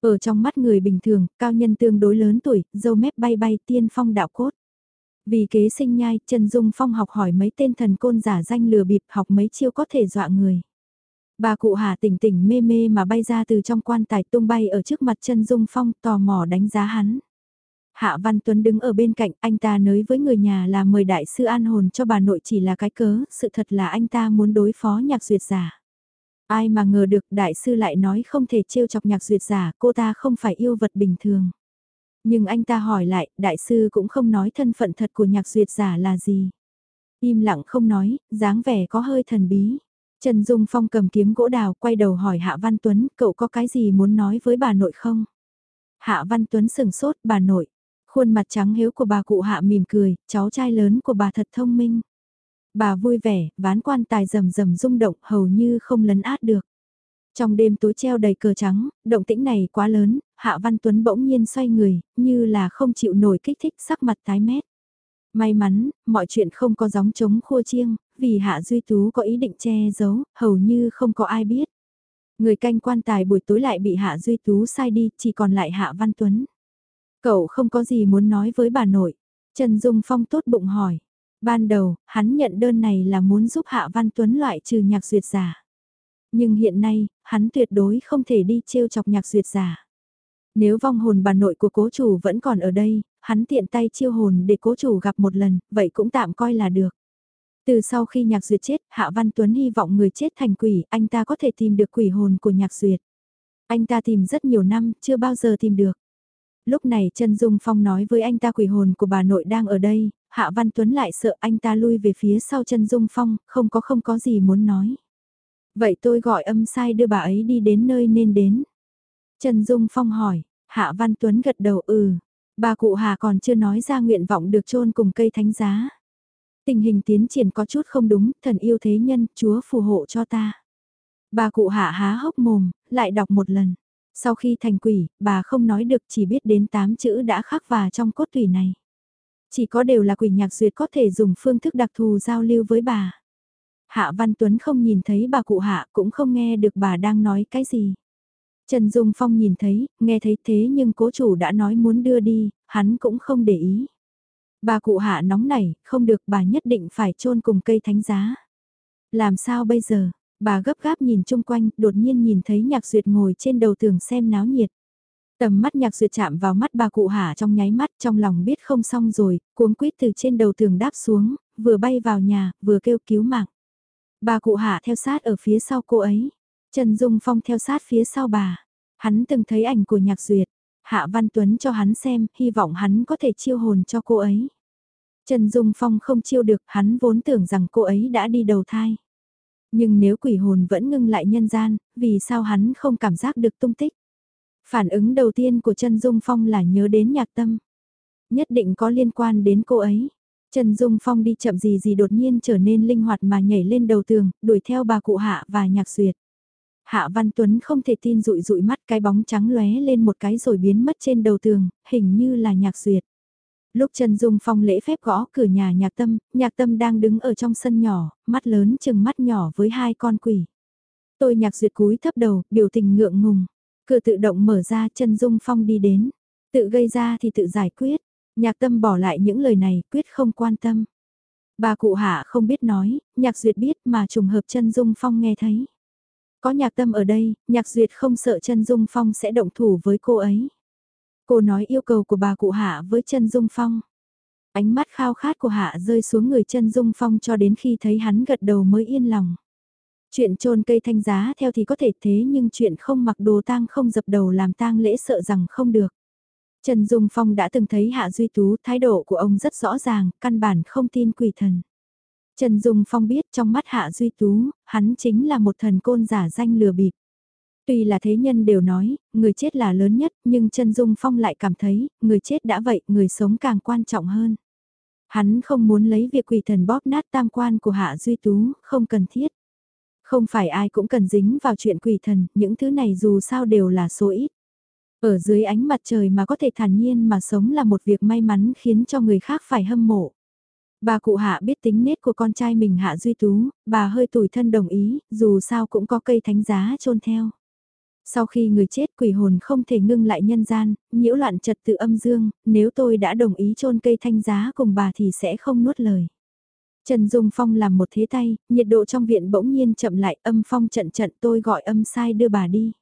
Ở trong mắt người bình thường, cao nhân tương đối lớn tuổi, dâu mép bay bay tiên phong đạo cốt. Vì kế sinh nhai, Trần Dung Phong học hỏi mấy tên thần côn giả danh lừa bịp học mấy chiêu có thể dọa người. Bà cụ Hà tỉnh tỉnh mê mê mà bay ra từ trong quan tài tung bay ở trước mặt Trần Dung Phong tò mò đánh giá hắn. Hạ Văn Tuấn đứng ở bên cạnh, anh ta nói với người nhà là mời đại sư an hồn cho bà nội chỉ là cái cớ, sự thật là anh ta muốn đối phó nhạc duyệt giả. Ai mà ngờ được đại sư lại nói không thể trêu chọc nhạc duyệt giả, cô ta không phải yêu vật bình thường. Nhưng anh ta hỏi lại, đại sư cũng không nói thân phận thật của nhạc duyệt giả là gì. Im lặng không nói, dáng vẻ có hơi thần bí. Trần Dung Phong cầm kiếm gỗ đào quay đầu hỏi Hạ Văn Tuấn, cậu có cái gì muốn nói với bà nội không? Hạ Văn Tuấn sừng sốt, bà nội. Khuôn mặt trắng hiếu của bà cụ Hạ mỉm cười, cháu trai lớn của bà thật thông minh. Bà vui vẻ, ván quan tài rầm rầm rung động hầu như không lấn át được. Trong đêm tối treo đầy cờ trắng, động tĩnh này quá lớn, Hạ Văn Tuấn bỗng nhiên xoay người, như là không chịu nổi kích thích sắc mặt tái mét. May mắn, mọi chuyện không có gióng trống khua chiêng, vì Hạ Duy Tú có ý định che giấu, hầu như không có ai biết. Người canh quan tài buổi tối lại bị Hạ Duy Tú sai đi, chỉ còn lại Hạ Văn Tuấn. Cậu không có gì muốn nói với bà nội. Trần Dung Phong tốt bụng hỏi. Ban đầu, hắn nhận đơn này là muốn giúp Hạ Văn Tuấn loại trừ nhạc duyệt giả. Nhưng hiện nay, hắn tuyệt đối không thể đi trêu chọc nhạc duyệt giả. Nếu vong hồn bà nội của cố chủ vẫn còn ở đây, hắn tiện tay chiêu hồn để cố chủ gặp một lần, vậy cũng tạm coi là được. Từ sau khi nhạc duyệt chết, Hạ Văn Tuấn hy vọng người chết thành quỷ, anh ta có thể tìm được quỷ hồn của nhạc duyệt. Anh ta tìm rất nhiều năm, chưa bao giờ tìm được. Lúc này Trần Dung Phong nói với anh ta quỷ hồn của bà nội đang ở đây, Hạ Văn Tuấn lại sợ anh ta lui về phía sau chân Dung Phong, không có không có gì muốn nói. Vậy tôi gọi âm sai đưa bà ấy đi đến nơi nên đến. Trần Dung Phong hỏi, Hạ Văn Tuấn gật đầu ừ, bà cụ Hà còn chưa nói ra nguyện vọng được chôn cùng cây thánh giá. Tình hình tiến triển có chút không đúng, thần yêu thế nhân, chúa phù hộ cho ta. Bà cụ Hạ há hốc mồm, lại đọc một lần. Sau khi thành quỷ, bà không nói được chỉ biết đến tám chữ đã khắc và trong cốt tủy này. Chỉ có đều là quỷ nhạc duyệt có thể dùng phương thức đặc thù giao lưu với bà. Hạ Văn Tuấn không nhìn thấy bà cụ Hạ cũng không nghe được bà đang nói cái gì. Trần Dung Phong nhìn thấy, nghe thấy thế nhưng cố chủ đã nói muốn đưa đi, hắn cũng không để ý. Bà cụ Hạ nóng nảy, không được bà nhất định phải chôn cùng cây thánh giá. Làm sao bây giờ? Bà gấp gáp nhìn chung quanh, đột nhiên nhìn thấy nhạc duyệt ngồi trên đầu tường xem náo nhiệt. Tầm mắt nhạc duyệt chạm vào mắt bà cụ hả trong nháy mắt trong lòng biết không xong rồi, cuống quýt từ trên đầu tường đáp xuống, vừa bay vào nhà, vừa kêu cứu mạng. Bà cụ hạ theo sát ở phía sau cô ấy. Trần Dung Phong theo sát phía sau bà. Hắn từng thấy ảnh của nhạc duyệt. Hạ Văn Tuấn cho hắn xem, hy vọng hắn có thể chiêu hồn cho cô ấy. Trần Dung Phong không chiêu được, hắn vốn tưởng rằng cô ấy đã đi đầu thai. Nhưng nếu quỷ hồn vẫn ngưng lại nhân gian, vì sao hắn không cảm giác được tung tích? Phản ứng đầu tiên của Trần Dung Phong là nhớ đến nhạc tâm. Nhất định có liên quan đến cô ấy. Trần Dung Phong đi chậm gì gì đột nhiên trở nên linh hoạt mà nhảy lên đầu tường, đuổi theo bà cụ Hạ và nhạc duyệt. Hạ Văn Tuấn không thể tin rụi rụi mắt cái bóng trắng lóe lên một cái rồi biến mất trên đầu tường, hình như là nhạc duyệt. Lúc Trần Dung Phong lễ phép gõ cửa nhà nhạc tâm, nhạc tâm đang đứng ở trong sân nhỏ, mắt lớn chừng mắt nhỏ với hai con quỷ. Tôi nhạc duyệt cúi thấp đầu, biểu tình ngượng ngùng. Cửa tự động mở ra chân Dung Phong đi đến. Tự gây ra thì tự giải quyết. Nhạc tâm bỏ lại những lời này, quyết không quan tâm. Bà cụ hạ không biết nói, nhạc duyệt biết mà trùng hợp chân Dung Phong nghe thấy. Có nhạc tâm ở đây, nhạc duyệt không sợ chân Dung Phong sẽ động thủ với cô ấy. Cô nói yêu cầu của bà cụ hạ với chân Dung Phong. Ánh mắt khao khát của hạ rơi xuống người chân Dung Phong cho đến khi thấy hắn gật đầu mới yên lòng. Chuyện trôn cây thanh giá theo thì có thể thế nhưng chuyện không mặc đồ tang không dập đầu làm tang lễ sợ rằng không được. Trần Dung Phong đã từng thấy Hạ Duy Tú, thái độ của ông rất rõ ràng, căn bản không tin quỷ thần. Trần Dung Phong biết trong mắt Hạ Duy Tú, hắn chính là một thần côn giả danh lừa bịp. Tuy là thế nhân đều nói, người chết là lớn nhất, nhưng Trần Dung Phong lại cảm thấy, người chết đã vậy, người sống càng quan trọng hơn. Hắn không muốn lấy việc quỷ thần bóp nát tam quan của Hạ Duy Tú, không cần thiết. Không phải ai cũng cần dính vào chuyện quỷ thần, những thứ này dù sao đều là số ít. Ở dưới ánh mặt trời mà có thể thản nhiên mà sống là một việc may mắn khiến cho người khác phải hâm mộ. Bà cụ hạ biết tính nết của con trai mình hạ duy tú, bà hơi tủi thân đồng ý, dù sao cũng có cây thánh giá trôn theo. Sau khi người chết quỷ hồn không thể ngưng lại nhân gian, nhiễu loạn trật tự âm dương, nếu tôi đã đồng ý trôn cây thanh giá cùng bà thì sẽ không nuốt lời. Trần Dung Phong làm một thế tay, nhiệt độ trong viện bỗng nhiên chậm lại âm phong trận trận tôi gọi âm sai đưa bà đi.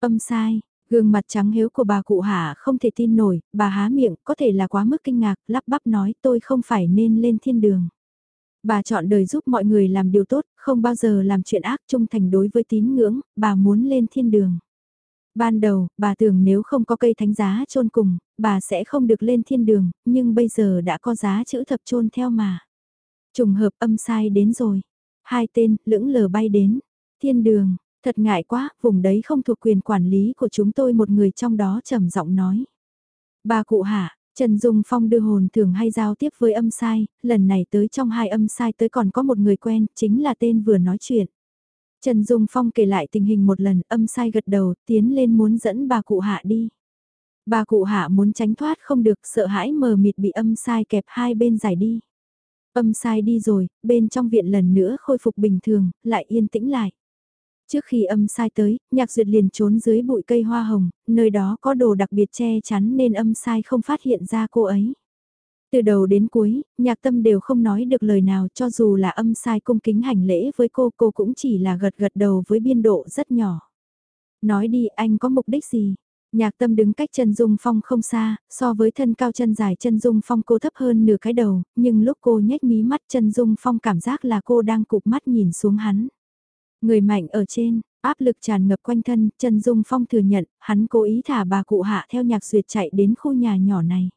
Âm sai, gương mặt trắng hiếu của bà cụ hạ không thể tin nổi, bà há miệng có thể là quá mức kinh ngạc, lắp bắp nói tôi không phải nên lên thiên đường. Bà chọn đời giúp mọi người làm điều tốt, không bao giờ làm chuyện ác trung thành đối với tín ngưỡng, bà muốn lên thiên đường. Ban đầu, bà tưởng nếu không có cây thánh giá chôn cùng, bà sẽ không được lên thiên đường, nhưng bây giờ đã có giá chữ thập chôn theo mà. Trùng hợp âm sai đến rồi. Hai tên, lưỡng lờ bay đến. Thiên đường, thật ngại quá, vùng đấy không thuộc quyền quản lý của chúng tôi một người trong đó trầm giọng nói. Bà cụ hạ, Trần Dung Phong đưa hồn thường hay giao tiếp với âm sai, lần này tới trong hai âm sai tới còn có một người quen, chính là tên vừa nói chuyện. Trần Dung Phong kể lại tình hình một lần, âm sai gật đầu, tiến lên muốn dẫn bà cụ hạ đi. Bà cụ hạ muốn tránh thoát không được, sợ hãi mờ mịt bị âm sai kẹp hai bên giải đi. Âm sai đi rồi, bên trong viện lần nữa khôi phục bình thường, lại yên tĩnh lại. Trước khi âm sai tới, nhạc duyệt liền trốn dưới bụi cây hoa hồng, nơi đó có đồ đặc biệt che chắn nên âm sai không phát hiện ra cô ấy. Từ đầu đến cuối, nhạc tâm đều không nói được lời nào cho dù là âm sai cung kính hành lễ với cô, cô cũng chỉ là gật gật đầu với biên độ rất nhỏ. Nói đi anh có mục đích gì? Nhạc tâm đứng cách chân dung phong không xa, so với thân cao chân dài chân dung phong cô thấp hơn nửa cái đầu, nhưng lúc cô nhếch mí mắt chân dung phong cảm giác là cô đang cụp mắt nhìn xuống hắn. Người mạnh ở trên, áp lực tràn ngập quanh thân, chân dung phong thừa nhận, hắn cố ý thả bà cụ hạ theo nhạc duyệt chạy đến khu nhà nhỏ này.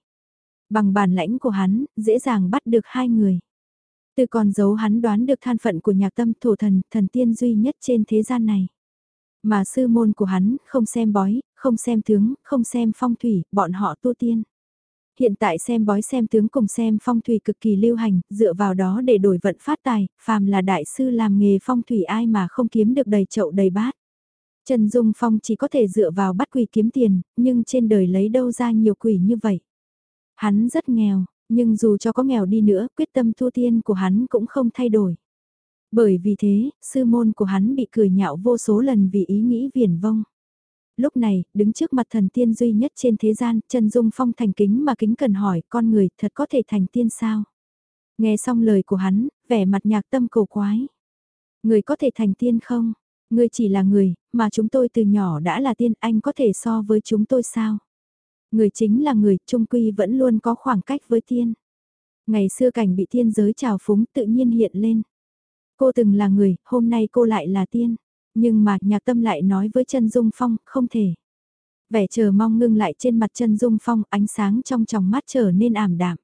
Bằng bản lãnh của hắn, dễ dàng bắt được hai người. Từ còn giấu hắn đoán được than phận của nhạc tâm thổ thần, thần tiên duy nhất trên thế gian này. Mà sư môn của hắn, không xem bói, không xem tướng, không xem phong thủy, bọn họ tu tiên. Hiện tại xem bói xem tướng cùng xem phong thủy cực kỳ lưu hành, dựa vào đó để đổi vận phát tài, phàm là đại sư làm nghề phong thủy ai mà không kiếm được đầy chậu đầy bát. Trần Dung Phong chỉ có thể dựa vào bắt quỷ kiếm tiền, nhưng trên đời lấy đâu ra nhiều quỷ như vậy. Hắn rất nghèo, nhưng dù cho có nghèo đi nữa, quyết tâm thu tiên của hắn cũng không thay đổi. Bởi vì thế, sư môn của hắn bị cười nhạo vô số lần vì ý nghĩ viển vông. Lúc này, đứng trước mặt thần tiên duy nhất trên thế gian, chân dung phong thành kính mà kính cần hỏi con người thật có thể thành tiên sao? Nghe xong lời của hắn, vẻ mặt nhạc tâm cầu quái. Người có thể thành tiên không? Người chỉ là người, mà chúng tôi từ nhỏ đã là tiên, anh có thể so với chúng tôi sao? Người chính là người, trung quy vẫn luôn có khoảng cách với tiên. Ngày xưa cảnh bị tiên giới trào phúng tự nhiên hiện lên. Cô từng là người, hôm nay cô lại là tiên. Nhưng mà nhạc tâm lại nói với chân Dung Phong, không thể. Vẻ chờ mong ngưng lại trên mặt chân Dung Phong, ánh sáng trong tròng mắt trở nên ảm đạm.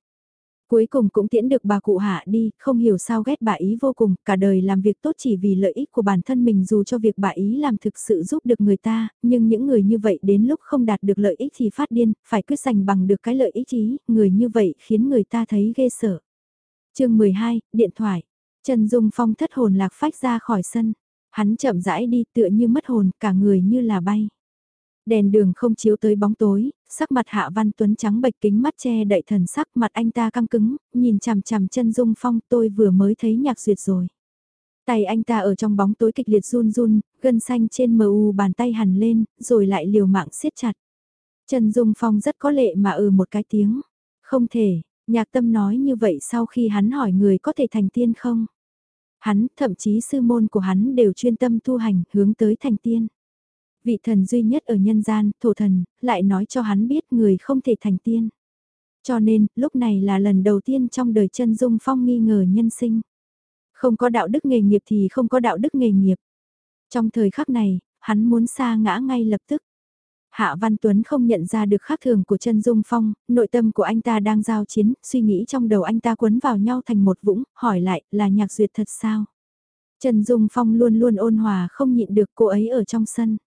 Cuối cùng cũng tiễn được bà cụ hạ đi, không hiểu sao ghét bà ý vô cùng, cả đời làm việc tốt chỉ vì lợi ích của bản thân mình dù cho việc bà ý làm thực sự giúp được người ta, nhưng những người như vậy đến lúc không đạt được lợi ích thì phát điên, phải quyết giành bằng được cái lợi ích ý, người như vậy khiến người ta thấy ghê sợ. chương 12, Điện thoại. Trần Dung Phong thất hồn lạc phách ra khỏi sân. Hắn chậm rãi đi tựa như mất hồn, cả người như là bay. Đèn đường không chiếu tới bóng tối, sắc mặt Hạ Văn Tuấn trắng bệch kính mắt che đậy thần sắc mặt anh ta căng cứng, nhìn chằm chằm chân Dung Phong tôi vừa mới thấy nhạc duyệt rồi. Tay anh ta ở trong bóng tối kịch liệt run run, gân xanh trên mờ u bàn tay hằn lên, rồi lại liều mạng siết chặt. Trần Dung Phong rất có lệ mà ừ một cái tiếng. Không thể, nhạc tâm nói như vậy sau khi hắn hỏi người có thể thành tiên không? Hắn, thậm chí sư môn của hắn đều chuyên tâm tu hành, hướng tới thành tiên. Vị thần duy nhất ở nhân gian, thổ thần, lại nói cho hắn biết người không thể thành tiên. Cho nên, lúc này là lần đầu tiên trong đời chân dung phong nghi ngờ nhân sinh. Không có đạo đức nghề nghiệp thì không có đạo đức nghề nghiệp. Trong thời khắc này, hắn muốn xa ngã ngay lập tức. Hạ Văn Tuấn không nhận ra được khác thường của chân Dung Phong, nội tâm của anh ta đang giao chiến, suy nghĩ trong đầu anh ta quấn vào nhau thành một vũng, hỏi lại là nhạc duyệt thật sao? Trần Dung Phong luôn luôn ôn hòa không nhịn được cô ấy ở trong sân.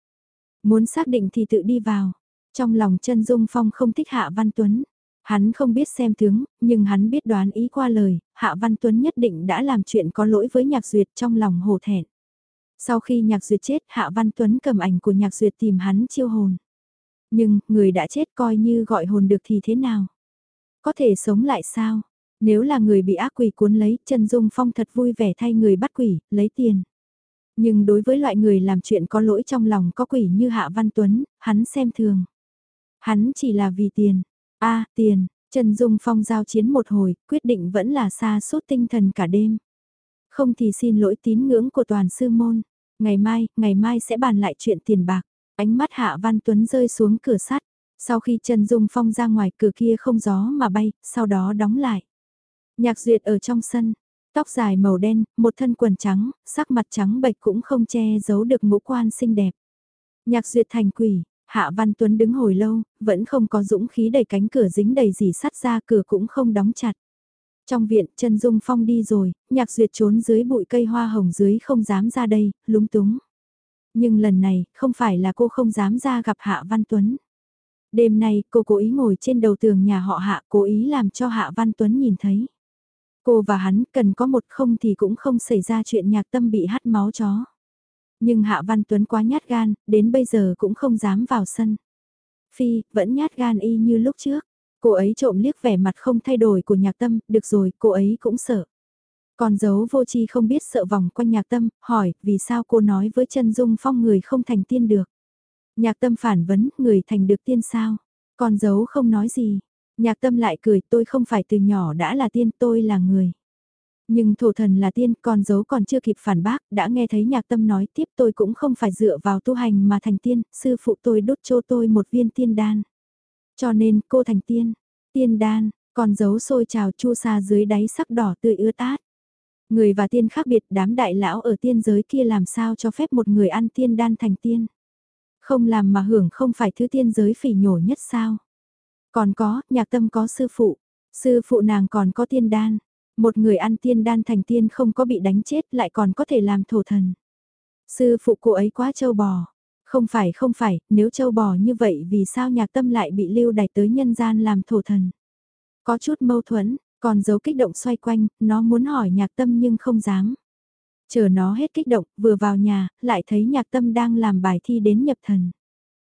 Muốn xác định thì tự đi vào. Trong lòng Trần Dung Phong không thích Hạ Văn Tuấn. Hắn không biết xem tướng, nhưng hắn biết đoán ý qua lời, Hạ Văn Tuấn nhất định đã làm chuyện có lỗi với Nhạc Duyệt trong lòng hồ thẹn. Sau khi Nhạc Duyệt chết, Hạ Văn Tuấn cầm ảnh của Nhạc Duyệt tìm hắn chiêu hồn. Nhưng, người đã chết coi như gọi hồn được thì thế nào? Có thể sống lại sao? Nếu là người bị ác quỷ cuốn lấy, Trần Dung Phong thật vui vẻ thay người bắt quỷ, lấy tiền. Nhưng đối với loại người làm chuyện có lỗi trong lòng có quỷ như Hạ Văn Tuấn, hắn xem thường. Hắn chỉ là vì tiền. a tiền, Trần Dung Phong giao chiến một hồi, quyết định vẫn là xa suốt tinh thần cả đêm. Không thì xin lỗi tín ngưỡng của toàn sư môn. Ngày mai, ngày mai sẽ bàn lại chuyện tiền bạc. Ánh mắt Hạ Văn Tuấn rơi xuống cửa sắt. Sau khi Trần Dung Phong ra ngoài cửa kia không gió mà bay, sau đó đóng lại. Nhạc duyệt ở trong sân, tóc dài màu đen, một thân quần trắng, sắc mặt trắng bệch cũng không che giấu được ngũ quan xinh đẹp. Nhạc duyệt thành quỷ, Hạ Văn Tuấn đứng hồi lâu, vẫn không có dũng khí đẩy cánh cửa dính đầy gì sắt ra cửa cũng không đóng chặt. Trong viện, Trần Dung Phong đi rồi, nhạc duyệt trốn dưới bụi cây hoa hồng dưới không dám ra đây, lúng túng. Nhưng lần này, không phải là cô không dám ra gặp Hạ Văn Tuấn. Đêm nay cô cố ý ngồi trên đầu tường nhà họ Hạ cố ý làm cho Hạ Văn Tuấn nhìn thấy. Cô và hắn cần có một không thì cũng không xảy ra chuyện nhạc tâm bị hắt máu chó. Nhưng Hạ Văn Tuấn quá nhát gan, đến bây giờ cũng không dám vào sân. Phi, vẫn nhát gan y như lúc trước. Cô ấy trộm liếc vẻ mặt không thay đổi của nhạc tâm, được rồi, cô ấy cũng sợ. Còn giấu vô chi không biết sợ vòng quanh nhạc tâm, hỏi, vì sao cô nói với chân dung phong người không thành tiên được. Nhạc tâm phản vấn, người thành được tiên sao? Còn giấu không nói gì. Nhạc tâm lại cười, tôi không phải từ nhỏ đã là tiên, tôi là người. Nhưng thổ thần là tiên, còn giấu còn chưa kịp phản bác, đã nghe thấy nhạc tâm nói tiếp tôi cũng không phải dựa vào tu hành mà thành tiên, sư phụ tôi đốt cho tôi một viên tiên đan. Cho nên cô thành tiên, tiên đan, còn giấu sôi trào chu sa dưới đáy sắc đỏ tươi ướt át. Người và tiên khác biệt đám đại lão ở tiên giới kia làm sao cho phép một người ăn tiên đan thành tiên. Không làm mà hưởng không phải thứ tiên giới phỉ nhổ nhất sao. Còn có, nhạc tâm có sư phụ. Sư phụ nàng còn có tiên đan. Một người ăn tiên đan thành tiên không có bị đánh chết lại còn có thể làm thổ thần. Sư phụ cô ấy quá châu bò. Không phải không phải, nếu châu bò như vậy vì sao nhạc tâm lại bị lưu đày tới nhân gian làm thổ thần. Có chút mâu thuẫn, còn dấu kích động xoay quanh, nó muốn hỏi nhạc tâm nhưng không dám. Chờ nó hết kích động, vừa vào nhà, lại thấy nhạc tâm đang làm bài thi đến nhập thần.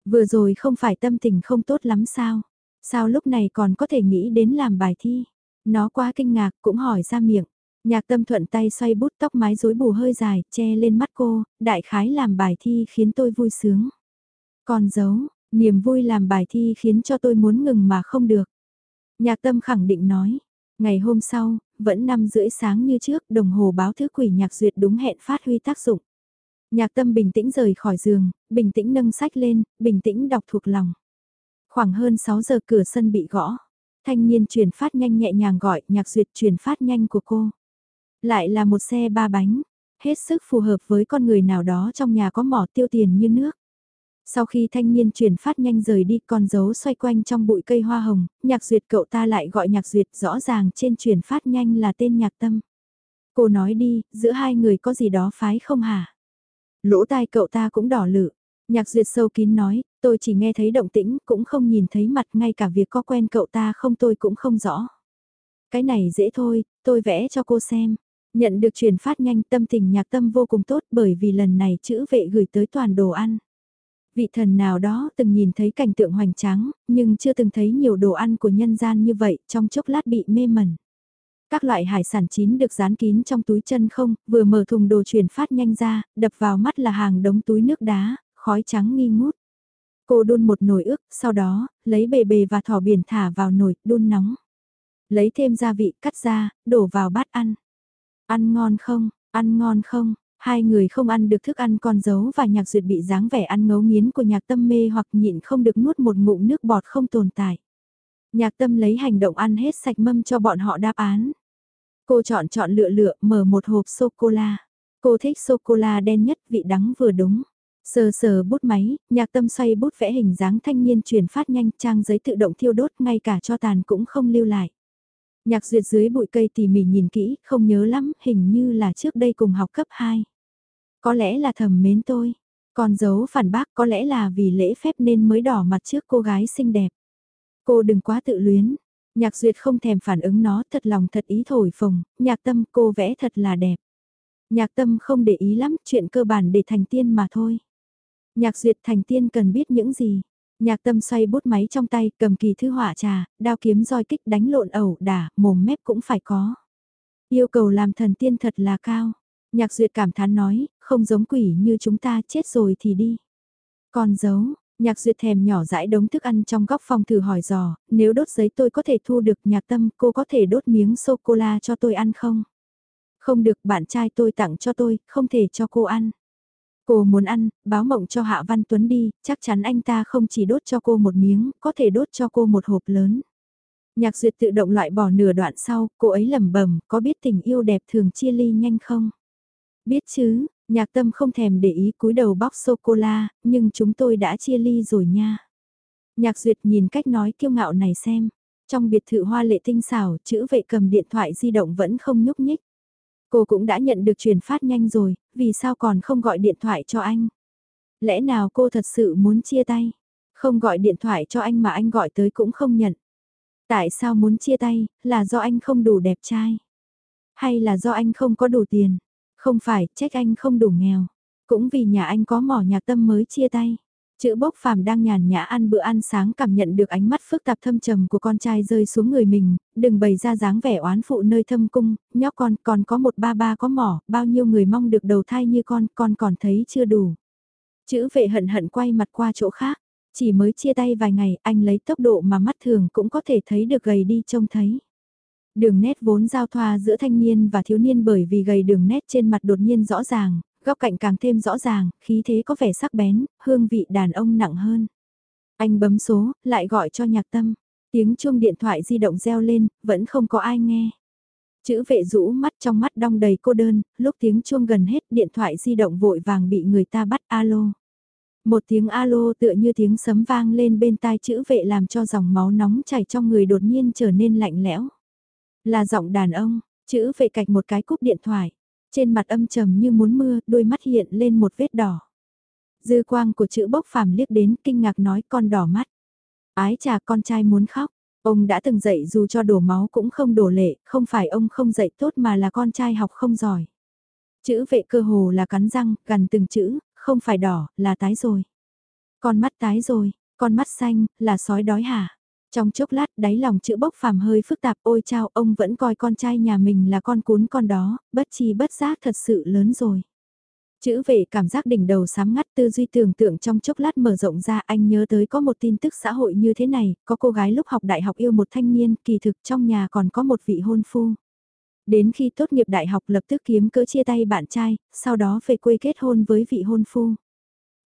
Vừa rồi không phải tâm tình không tốt lắm sao? Sao lúc này còn có thể nghĩ đến làm bài thi? Nó quá kinh ngạc cũng hỏi ra miệng. Nhạc tâm thuận tay xoay bút tóc mái rối bù hơi dài, che lên mắt cô, đại khái làm bài thi khiến tôi vui sướng. Còn giấu, niềm vui làm bài thi khiến cho tôi muốn ngừng mà không được. Nhạc tâm khẳng định nói, ngày hôm sau, vẫn năm rưỡi sáng như trước, đồng hồ báo thứ quỷ nhạc duyệt đúng hẹn phát huy tác dụng. Nhạc tâm bình tĩnh rời khỏi giường, bình tĩnh nâng sách lên, bình tĩnh đọc thuộc lòng. Khoảng hơn 6 giờ cửa sân bị gõ. Thanh niên truyền phát nhanh nhẹ nhàng gọi nhạc duyệt truyền phát nhanh của cô. Lại là một xe ba bánh, hết sức phù hợp với con người nào đó trong nhà có mỏ tiêu tiền như nước. Sau khi thanh niên chuyển phát nhanh rời đi con dấu xoay quanh trong bụi cây hoa hồng, nhạc duyệt cậu ta lại gọi nhạc duyệt rõ ràng trên chuyển phát nhanh là tên nhạc tâm. Cô nói đi, giữa hai người có gì đó phái không hả? Lỗ tai cậu ta cũng đỏ lự. Nhạc duyệt sâu kín nói, tôi chỉ nghe thấy động tĩnh, cũng không nhìn thấy mặt ngay cả việc có quen cậu ta không tôi cũng không rõ. Cái này dễ thôi, tôi vẽ cho cô xem. Nhận được truyền phát nhanh tâm tình nhạc tâm vô cùng tốt bởi vì lần này chữ vệ gửi tới toàn đồ ăn. Vị thần nào đó từng nhìn thấy cảnh tượng hoành tráng, nhưng chưa từng thấy nhiều đồ ăn của nhân gian như vậy, trong chốc lát bị mê mẩn. Các loại hải sản chín được dán kín trong túi chân không, vừa mở thùng đồ chuyển phát nhanh ra, đập vào mắt là hàng đống túi nước đá, khói trắng nghi ngút. Cô đun một nồi ướp, sau đó, lấy bề bề và thỏ biển thả vào nồi, đun nóng. Lấy thêm gia vị, cắt ra, đổ vào bát ăn. Ăn ngon không, ăn ngon không, hai người không ăn được thức ăn con dấu và nhạc duyệt bị dáng vẻ ăn ngấu nghiến của nhạc tâm mê hoặc nhịn không được nuốt một ngụm nước bọt không tồn tại. Nhạc tâm lấy hành động ăn hết sạch mâm cho bọn họ đáp án. Cô chọn chọn lựa lựa mở một hộp sô-cô-la. Cô thích sô-cô-la đen nhất vị đắng vừa đúng. Sờ sờ bút máy, nhạc tâm xoay bút vẽ hình dáng thanh niên truyền phát nhanh trang giấy tự động thiêu đốt ngay cả cho tàn cũng không lưu lại. Nhạc duyệt dưới bụi cây tỉ mỉ nhìn kỹ, không nhớ lắm, hình như là trước đây cùng học cấp 2. Có lẽ là thầm mến tôi, còn giấu phản bác có lẽ là vì lễ phép nên mới đỏ mặt trước cô gái xinh đẹp. Cô đừng quá tự luyến, nhạc duyệt không thèm phản ứng nó thật lòng thật ý thổi phồng, nhạc tâm cô vẽ thật là đẹp. Nhạc tâm không để ý lắm chuyện cơ bản để thành tiên mà thôi. Nhạc duyệt thành tiên cần biết những gì. Nhạc tâm xoay bút máy trong tay, cầm kỳ thư họa trà, đao kiếm roi kích đánh lộn ẩu đả, mồm mép cũng phải có. Yêu cầu làm thần tiên thật là cao. Nhạc duyệt cảm thán nói, không giống quỷ như chúng ta chết rồi thì đi. Còn giấu, nhạc duyệt thèm nhỏ dãi đống thức ăn trong góc phòng thử hỏi dò, nếu đốt giấy tôi có thể thu được nhạc tâm, cô có thể đốt miếng sô-cô-la cho tôi ăn không? Không được, bạn trai tôi tặng cho tôi, không thể cho cô ăn. Cô muốn ăn, báo mộng cho Hạ Văn Tuấn đi, chắc chắn anh ta không chỉ đốt cho cô một miếng, có thể đốt cho cô một hộp lớn. Nhạc duyệt tự động loại bỏ nửa đoạn sau, cô ấy lẩm bẩm có biết tình yêu đẹp thường chia ly nhanh không? Biết chứ, nhạc tâm không thèm để ý cúi đầu bóc sô-cô-la, nhưng chúng tôi đã chia ly rồi nha. Nhạc duyệt nhìn cách nói kiêu ngạo này xem. Trong biệt thự hoa lệ tinh xảo, chữ vệ cầm điện thoại di động vẫn không nhúc nhích. Cô cũng đã nhận được truyền phát nhanh rồi, vì sao còn không gọi điện thoại cho anh? Lẽ nào cô thật sự muốn chia tay? Không gọi điện thoại cho anh mà anh gọi tới cũng không nhận. Tại sao muốn chia tay, là do anh không đủ đẹp trai? Hay là do anh không có đủ tiền? Không phải, trách anh không đủ nghèo. Cũng vì nhà anh có mỏ nhạc tâm mới chia tay. Chữ bốc phàm đang nhàn nhã ăn bữa ăn sáng cảm nhận được ánh mắt phức tạp thâm trầm của con trai rơi xuống người mình, đừng bày ra dáng vẻ oán phụ nơi thâm cung, nhóc con còn có một ba ba có mỏ, bao nhiêu người mong được đầu thai như con, con còn thấy chưa đủ. Chữ vệ hận hận quay mặt qua chỗ khác, chỉ mới chia tay vài ngày anh lấy tốc độ mà mắt thường cũng có thể thấy được gầy đi trông thấy. Đường nét vốn giao thoa giữa thanh niên và thiếu niên bởi vì gầy đường nét trên mặt đột nhiên rõ ràng, góc cạnh càng thêm rõ ràng, khí thế có vẻ sắc bén, hương vị đàn ông nặng hơn. Anh bấm số, lại gọi cho nhạc tâm. Tiếng chuông điện thoại di động reo lên, vẫn không có ai nghe. Chữ vệ rũ mắt trong mắt đong đầy cô đơn, lúc tiếng chuông gần hết điện thoại di động vội vàng bị người ta bắt alo. Một tiếng alo tựa như tiếng sấm vang lên bên tai chữ vệ làm cho dòng máu nóng chảy trong người đột nhiên trở nên lạnh lẽo. Là giọng đàn ông, chữ vệ cạch một cái cúp điện thoại. Trên mặt âm trầm như muốn mưa, đôi mắt hiện lên một vết đỏ. Dư quang của chữ bốc phàm liếc đến kinh ngạc nói con đỏ mắt. Ái chà con trai muốn khóc. Ông đã từng dạy dù cho đổ máu cũng không đổ lệ, không phải ông không dạy tốt mà là con trai học không giỏi. Chữ vệ cơ hồ là cắn răng, gần từng chữ, không phải đỏ, là tái rồi. Con mắt tái rồi, con mắt xanh, là sói đói hả? Trong chốc lát đáy lòng chữ bốc phàm hơi phức tạp ôi chao ông vẫn coi con trai nhà mình là con cún con đó, bất chi bất giác thật sự lớn rồi. Chữ về cảm giác đỉnh đầu sám ngắt tư duy tưởng tượng trong chốc lát mở rộng ra anh nhớ tới có một tin tức xã hội như thế này, có cô gái lúc học đại học yêu một thanh niên, kỳ thực trong nhà còn có một vị hôn phu. Đến khi tốt nghiệp đại học lập tức kiếm cỡ chia tay bạn trai, sau đó về quê kết hôn với vị hôn phu.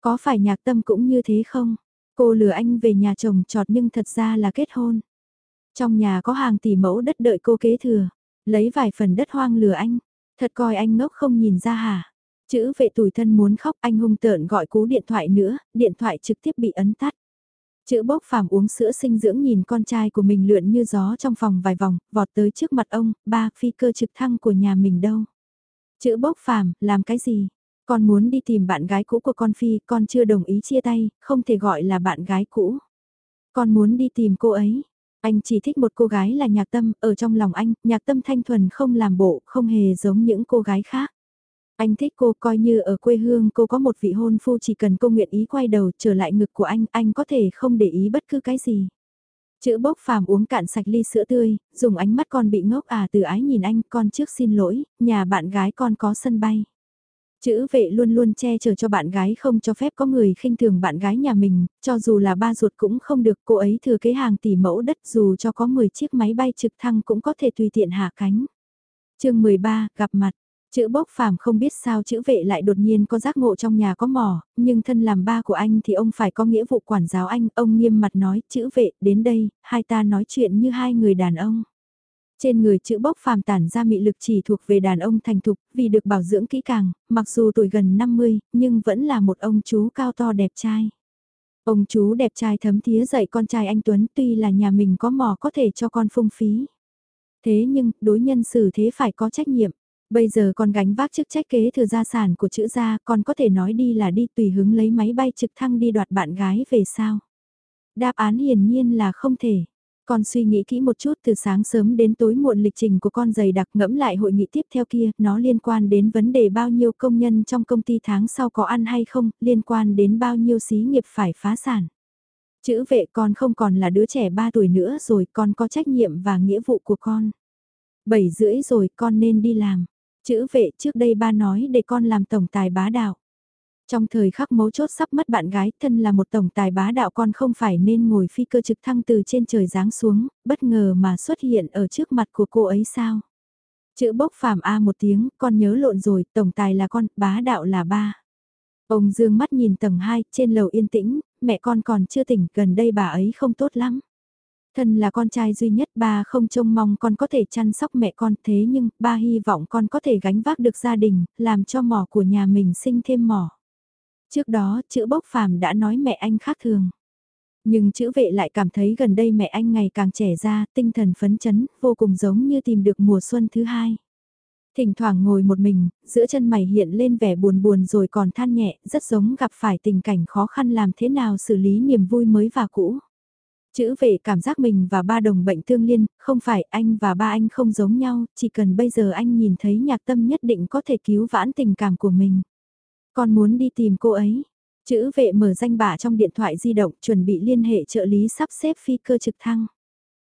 Có phải nhạc tâm cũng như thế không? Cô lừa anh về nhà chồng trọt nhưng thật ra là kết hôn. Trong nhà có hàng tỷ mẫu đất đợi cô kế thừa, lấy vài phần đất hoang lừa anh. Thật coi anh ngốc không nhìn ra hả? Chữ vệ tủi thân muốn khóc anh hung tợn gọi cú điện thoại nữa, điện thoại trực tiếp bị ấn tắt. Chữ bốc phàm uống sữa sinh dưỡng nhìn con trai của mình lượn như gió trong phòng vài vòng, vọt tới trước mặt ông, ba phi cơ trực thăng của nhà mình đâu. Chữ bốc phàm, làm cái gì? Con muốn đi tìm bạn gái cũ của con Phi, con chưa đồng ý chia tay, không thể gọi là bạn gái cũ. Con muốn đi tìm cô ấy. Anh chỉ thích một cô gái là nhạc tâm, ở trong lòng anh, nhạc tâm thanh thuần không làm bộ, không hề giống những cô gái khác. Anh thích cô coi như ở quê hương cô có một vị hôn phu chỉ cần cô nguyện ý quay đầu trở lại ngực của anh, anh có thể không để ý bất cứ cái gì. Chữ bốc phàm uống cạn sạch ly sữa tươi, dùng ánh mắt con bị ngốc à từ ái nhìn anh, con trước xin lỗi, nhà bạn gái con có sân bay. Chữ vệ luôn luôn che chở cho bạn gái không cho phép có người khinh thường bạn gái nhà mình, cho dù là ba ruột cũng không được cô ấy thừa kế hàng tỷ mẫu đất dù cho có 10 chiếc máy bay trực thăng cũng có thể tùy tiện hạ cánh. chương 13, gặp mặt. Chữ bốc phàm không biết sao chữ vệ lại đột nhiên có giác ngộ trong nhà có mỏ, nhưng thân làm ba của anh thì ông phải có nghĩa vụ quản giáo anh, ông nghiêm mặt nói, chữ vệ, đến đây, hai ta nói chuyện như hai người đàn ông. Trên người chữ bốc phàm tản ra mị lực chỉ thuộc về đàn ông thành thục, vì được bảo dưỡng kỹ càng, mặc dù tuổi gần 50, nhưng vẫn là một ông chú cao to đẹp trai. Ông chú đẹp trai thấm thía dạy con trai anh Tuấn tuy là nhà mình có mò có thể cho con phung phí. Thế nhưng, đối nhân xử thế phải có trách nhiệm. Bây giờ con gánh vác chức trách kế thừa gia sản của chữ gia, con có thể nói đi là đi tùy hứng lấy máy bay trực thăng đi đoạt bạn gái về sao? Đáp án hiển nhiên là không thể. Con suy nghĩ kỹ một chút từ sáng sớm đến tối muộn lịch trình của con dày đặc ngẫm lại hội nghị tiếp theo kia, nó liên quan đến vấn đề bao nhiêu công nhân trong công ty tháng sau có ăn hay không, liên quan đến bao nhiêu xí nghiệp phải phá sản. Chữ vệ con không còn là đứa trẻ 3 tuổi nữa rồi, con có trách nhiệm và nghĩa vụ của con. 7 rưỡi rồi, con nên đi làm. Chữ vệ trước đây ba nói để con làm tổng tài bá đạo. Trong thời khắc mấu chốt sắp mất bạn gái, thân là một tổng tài bá đạo con không phải nên ngồi phi cơ trực thăng từ trên trời giáng xuống, bất ngờ mà xuất hiện ở trước mặt của cô ấy sao? Chữ bốc phàm A một tiếng, con nhớ lộn rồi, tổng tài là con, bá đạo là ba. Ông dương mắt nhìn tầng 2, trên lầu yên tĩnh, mẹ con còn chưa tỉnh, gần đây bà ấy không tốt lắm. Thân là con trai duy nhất ba không trông mong con có thể chăm sóc mẹ con thế nhưng ba hy vọng con có thể gánh vác được gia đình, làm cho mỏ của nhà mình sinh thêm mỏ. Trước đó, chữ bốc phàm đã nói mẹ anh khác thường. Nhưng chữ vệ lại cảm thấy gần đây mẹ anh ngày càng trẻ ra, tinh thần phấn chấn, vô cùng giống như tìm được mùa xuân thứ hai. Thỉnh thoảng ngồi một mình, giữa chân mày hiện lên vẻ buồn buồn rồi còn than nhẹ, rất giống gặp phải tình cảnh khó khăn làm thế nào xử lý niềm vui mới và cũ. Chữ vệ cảm giác mình và ba đồng bệnh tương liên, không phải anh và ba anh không giống nhau, chỉ cần bây giờ anh nhìn thấy nhạc tâm nhất định có thể cứu vãn tình cảm của mình. Con muốn đi tìm cô ấy. Chữ vệ mở danh bạ trong điện thoại di động chuẩn bị liên hệ trợ lý sắp xếp phi cơ trực thăng.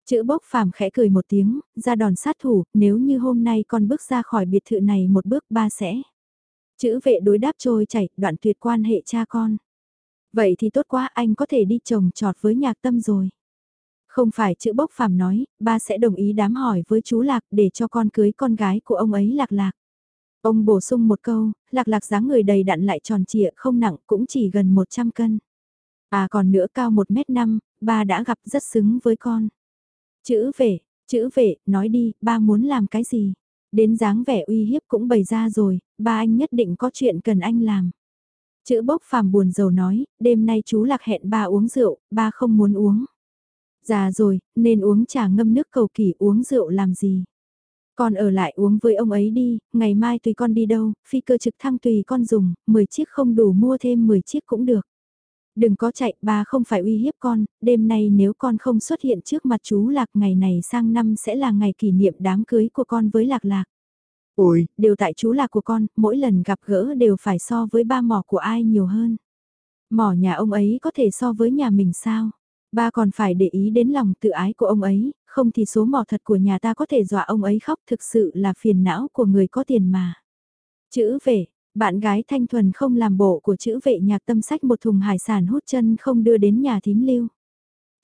Chữ bốc phàm khẽ cười một tiếng, ra đòn sát thủ, nếu như hôm nay con bước ra khỏi biệt thự này một bước ba sẽ. Chữ vệ đối đáp trôi chảy, đoạn tuyệt quan hệ cha con. Vậy thì tốt quá anh có thể đi trồng trọt với nhạc tâm rồi. Không phải chữ bốc phàm nói, ba sẽ đồng ý đám hỏi với chú Lạc để cho con cưới con gái của ông ấy lạc lạc. Ông bổ sung một câu, lạc lạc dáng người đầy đặn lại tròn trịa không nặng cũng chỉ gần 100 cân. À còn nữa cao 1m5, ba đã gặp rất xứng với con. Chữ vệ, chữ vệ, nói đi, ba muốn làm cái gì? Đến dáng vẻ uy hiếp cũng bày ra rồi, ba anh nhất định có chuyện cần anh làm. Chữ bốc phàm buồn rầu nói, đêm nay chú lạc hẹn ba uống rượu, ba không muốn uống. Già rồi, nên uống trà ngâm nước cầu kỳ uống rượu làm gì. Con ở lại uống với ông ấy đi, ngày mai tùy con đi đâu, phi cơ trực thăng tùy con dùng, 10 chiếc không đủ mua thêm 10 chiếc cũng được. Đừng có chạy, ba không phải uy hiếp con, đêm nay nếu con không xuất hiện trước mặt chú Lạc ngày này sang năm sẽ là ngày kỷ niệm đám cưới của con với Lạc Lạc. Ôi, đều tại chú Lạc của con, mỗi lần gặp gỡ đều phải so với ba mỏ của ai nhiều hơn. Mỏ nhà ông ấy có thể so với nhà mình sao? Ba còn phải để ý đến lòng tự ái của ông ấy, không thì số mỏ thật của nhà ta có thể dọa ông ấy khóc thực sự là phiền não của người có tiền mà. Chữ vệ bạn gái thanh thuần không làm bộ của chữ vệ nhạc tâm sách một thùng hải sản hút chân không đưa đến nhà thím lưu.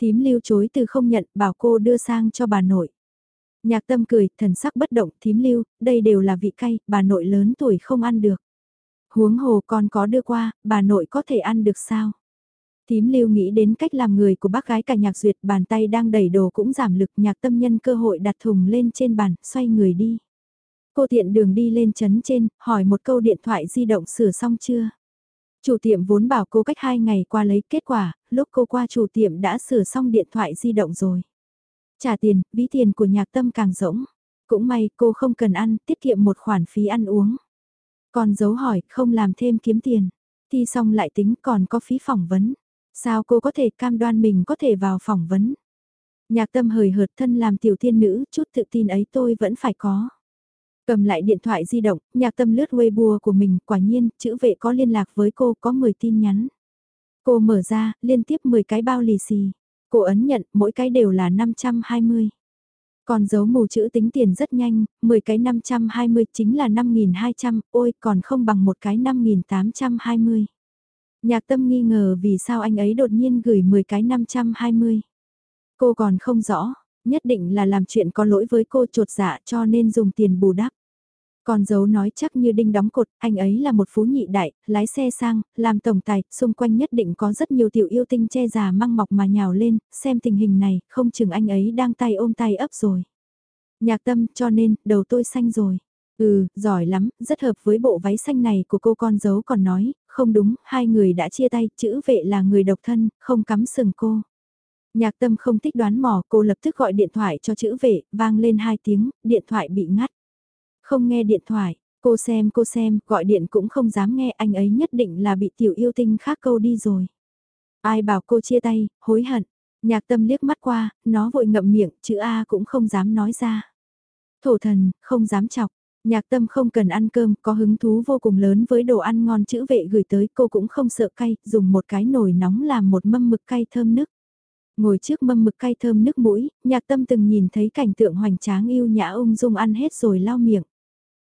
Thím lưu chối từ không nhận bảo cô đưa sang cho bà nội. Nhạc tâm cười, thần sắc bất động, thím lưu, đây đều là vị cay, bà nội lớn tuổi không ăn được. Huống hồ con có đưa qua, bà nội có thể ăn được sao? Thím lưu nghĩ đến cách làm người của bác gái cả nhạc duyệt bàn tay đang đẩy đồ cũng giảm lực nhạc tâm nhân cơ hội đặt thùng lên trên bàn, xoay người đi. Cô tiện đường đi lên chấn trên, hỏi một câu điện thoại di động sửa xong chưa? Chủ tiệm vốn bảo cô cách 2 ngày qua lấy kết quả, lúc cô qua chủ tiệm đã sửa xong điện thoại di động rồi. Trả tiền, ví tiền của nhạc tâm càng rỗng. Cũng may cô không cần ăn, tiết kiệm một khoản phí ăn uống. Còn dấu hỏi, không làm thêm kiếm tiền. Thi xong lại tính còn có phí phỏng vấn. Sao cô có thể cam đoan mình có thể vào phỏng vấn? Nhạc tâm hời hợt thân làm tiểu thiên nữ, chút tự tin ấy tôi vẫn phải có. Cầm lại điện thoại di động, nhạc tâm lướt Weibo của mình, quả nhiên, chữ vệ có liên lạc với cô có 10 tin nhắn. Cô mở ra, liên tiếp 10 cái bao lì xì. Cô ấn nhận, mỗi cái đều là 520. Còn dấu mù chữ tính tiền rất nhanh, 10 cái 520 chính là 5.200, ôi còn không bằng một cái 5.820. Nhạc tâm nghi ngờ vì sao anh ấy đột nhiên gửi 10 cái 520. Cô còn không rõ, nhất định là làm chuyện có lỗi với cô trột dạ cho nên dùng tiền bù đắp. Còn dấu nói chắc như đinh đóng cột, anh ấy là một phú nhị đại, lái xe sang, làm tổng tài, xung quanh nhất định có rất nhiều tiểu yêu tinh che già măng mọc mà nhào lên, xem tình hình này, không chừng anh ấy đang tay ôm tay ấp rồi. Nhạc tâm cho nên, đầu tôi xanh rồi. Ừ, giỏi lắm, rất hợp với bộ váy xanh này của cô con dấu còn nói, không đúng, hai người đã chia tay, chữ vệ là người độc thân, không cắm sừng cô. Nhạc tâm không thích đoán mò, cô lập tức gọi điện thoại cho chữ vệ, vang lên hai tiếng, điện thoại bị ngắt. Không nghe điện thoại, cô xem cô xem, gọi điện cũng không dám nghe anh ấy nhất định là bị tiểu yêu tinh khác câu đi rồi. Ai bảo cô chia tay, hối hận. Nhạc tâm liếc mắt qua, nó vội ngậm miệng, chữ A cũng không dám nói ra. Thổ thần, không dám chọc. Nhạc tâm không cần ăn cơm, có hứng thú vô cùng lớn với đồ ăn ngon chữ vệ gửi tới, cô cũng không sợ cay, dùng một cái nồi nóng làm một mâm mực cay thơm nức. Ngồi trước mâm mực cay thơm nước mũi, nhạc tâm từng nhìn thấy cảnh tượng hoành tráng yêu nhã ung dung ăn hết rồi lau miệng.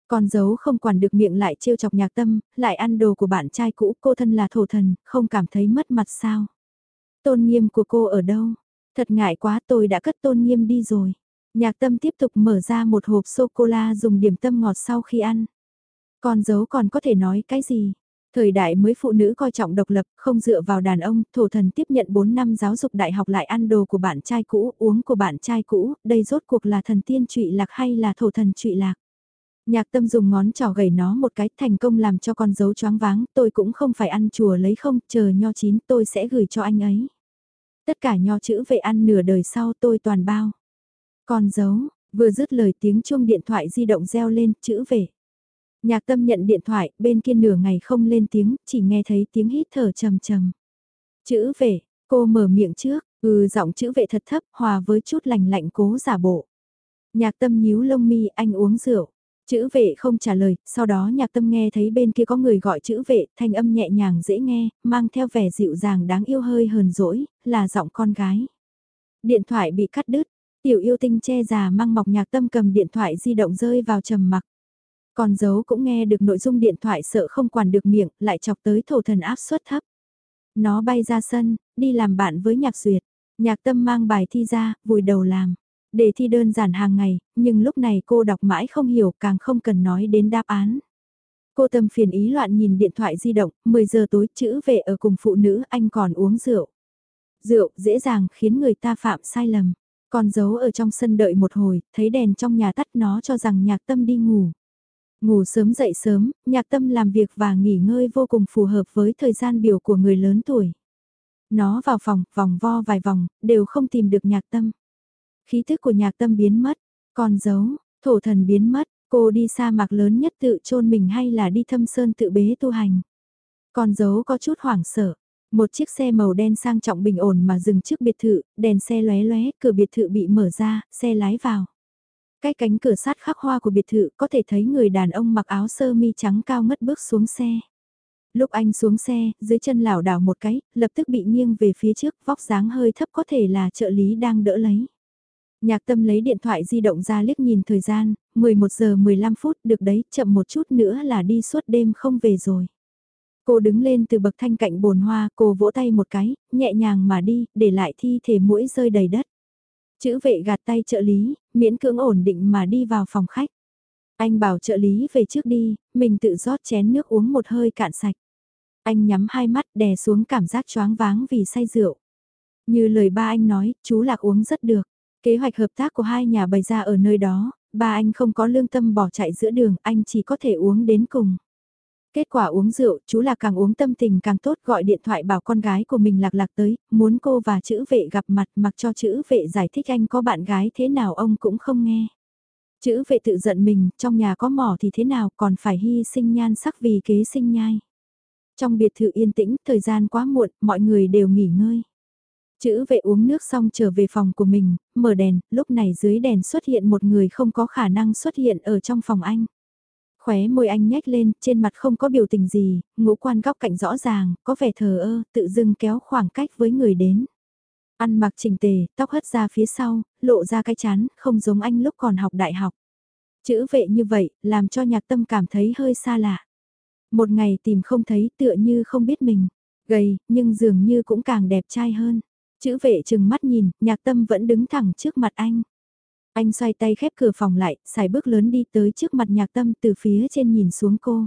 Còn giấu không quản được miệng lại trêu chọc nhạc tâm, lại ăn đồ của bạn trai cũ, cô thân là thổ thần, không cảm thấy mất mặt sao. Tôn nghiêm của cô ở đâu? Thật ngại quá tôi đã cất tôn nghiêm đi rồi. Nhạc tâm tiếp tục mở ra một hộp sô-cô-la dùng điểm tâm ngọt sau khi ăn. Con giấu còn có thể nói cái gì? Thời đại mới phụ nữ coi trọng độc lập, không dựa vào đàn ông, thổ thần tiếp nhận 4 năm giáo dục đại học lại ăn đồ của bạn trai cũ, uống của bạn trai cũ, đây rốt cuộc là thần tiên trụy lạc hay là thổ thần trụy lạc. Nhạc tâm dùng ngón trỏ gầy nó một cái thành công làm cho con dấu choáng váng, tôi cũng không phải ăn chùa lấy không, chờ nho chín tôi sẽ gửi cho anh ấy. Tất cả nho chữ về ăn nửa đời sau tôi toàn bao. Con dấu, Vừa dứt lời tiếng chuông điện thoại di động reo lên, chữ về. Nhạc tâm nhận điện thoại, bên kia nửa ngày không lên tiếng, chỉ nghe thấy tiếng hít thở trầm trầm. Chữ về, cô mở miệng trước, ừ giọng chữ vệ thật thấp, hòa với chút lành lạnh cố giả bộ. Nhạc tâm nhíu lông mi, anh uống rượu. Chữ vệ không trả lời, sau đó nhạc tâm nghe thấy bên kia có người gọi chữ vệ, thanh âm nhẹ nhàng dễ nghe, mang theo vẻ dịu dàng đáng yêu hơi hờn dỗi, là giọng con gái. Điện thoại bị cắt đứt, tiểu yêu tinh che già mang mọc nhạc tâm cầm điện thoại di động rơi vào trầm mặc. Còn dấu cũng nghe được nội dung điện thoại sợ không quản được miệng, lại chọc tới thổ thần áp suất thấp. Nó bay ra sân, đi làm bạn với nhạc duyệt. Nhạc tâm mang bài thi ra, vùi đầu làm. Đề thi đơn giản hàng ngày, nhưng lúc này cô đọc mãi không hiểu càng không cần nói đến đáp án. Cô tâm phiền ý loạn nhìn điện thoại di động, 10 giờ tối chữ về ở cùng phụ nữ anh còn uống rượu. Rượu dễ dàng khiến người ta phạm sai lầm. Còn giấu ở trong sân đợi một hồi, thấy đèn trong nhà tắt nó cho rằng nhạc tâm đi ngủ. Ngủ sớm dậy sớm, nhạc tâm làm việc và nghỉ ngơi vô cùng phù hợp với thời gian biểu của người lớn tuổi. Nó vào phòng, vòng vo vài vòng, đều không tìm được nhạc tâm. Khí thức của nhạc tâm biến mất, còn giấu, thổ thần biến mất, cô đi sa mạc lớn nhất tự chôn mình hay là đi thâm sơn tự bế tu hành. Còn giấu có chút hoảng sợ, một chiếc xe màu đen sang trọng bình ổn mà dừng trước biệt thự, đèn xe lóe lóe, cửa biệt thự bị mở ra, xe lái vào. Cái cánh cửa sát khắc hoa của biệt thự có thể thấy người đàn ông mặc áo sơ mi trắng cao ngất bước xuống xe. Lúc anh xuống xe, dưới chân lảo đảo một cái, lập tức bị nghiêng về phía trước, vóc dáng hơi thấp có thể là trợ lý đang đỡ lấy. Nhạc tâm lấy điện thoại di động ra liếc nhìn thời gian, 11 giờ 15 phút được đấy, chậm một chút nữa là đi suốt đêm không về rồi. Cô đứng lên từ bậc thanh cạnh bồn hoa, cô vỗ tay một cái, nhẹ nhàng mà đi, để lại thi thể mũi rơi đầy đất. Chữ vệ gạt tay trợ lý, miễn cưỡng ổn định mà đi vào phòng khách. Anh bảo trợ lý về trước đi, mình tự rót chén nước uống một hơi cạn sạch. Anh nhắm hai mắt đè xuống cảm giác choáng váng vì say rượu. Như lời ba anh nói, chú Lạc uống rất được. Kế hoạch hợp tác của hai nhà bày ra ở nơi đó, ba anh không có lương tâm bỏ chạy giữa đường, anh chỉ có thể uống đến cùng. Kết quả uống rượu, chú là càng uống tâm tình càng tốt gọi điện thoại bảo con gái của mình lạc lạc tới, muốn cô và chữ vệ gặp mặt mặc cho chữ vệ giải thích anh có bạn gái thế nào ông cũng không nghe. Chữ vệ tự giận mình, trong nhà có mỏ thì thế nào còn phải hy sinh nhan sắc vì kế sinh nhai. Trong biệt thự yên tĩnh, thời gian quá muộn, mọi người đều nghỉ ngơi. Chữ vệ uống nước xong trở về phòng của mình, mở đèn, lúc này dưới đèn xuất hiện một người không có khả năng xuất hiện ở trong phòng anh. Khóe môi anh nhếch lên, trên mặt không có biểu tình gì, ngũ quan góc cạnh rõ ràng, có vẻ thờ ơ, tự dưng kéo khoảng cách với người đến. Ăn mặc chỉnh tề, tóc hất ra phía sau, lộ ra cái chán, không giống anh lúc còn học đại học. Chữ vệ như vậy, làm cho nhạc tâm cảm thấy hơi xa lạ. Một ngày tìm không thấy tựa như không biết mình, gầy, nhưng dường như cũng càng đẹp trai hơn. Chữ vệ chừng mắt nhìn, nhạc tâm vẫn đứng thẳng trước mặt anh. Anh xoay tay khép cửa phòng lại, xài bước lớn đi tới trước mặt nhạc tâm từ phía trên nhìn xuống cô.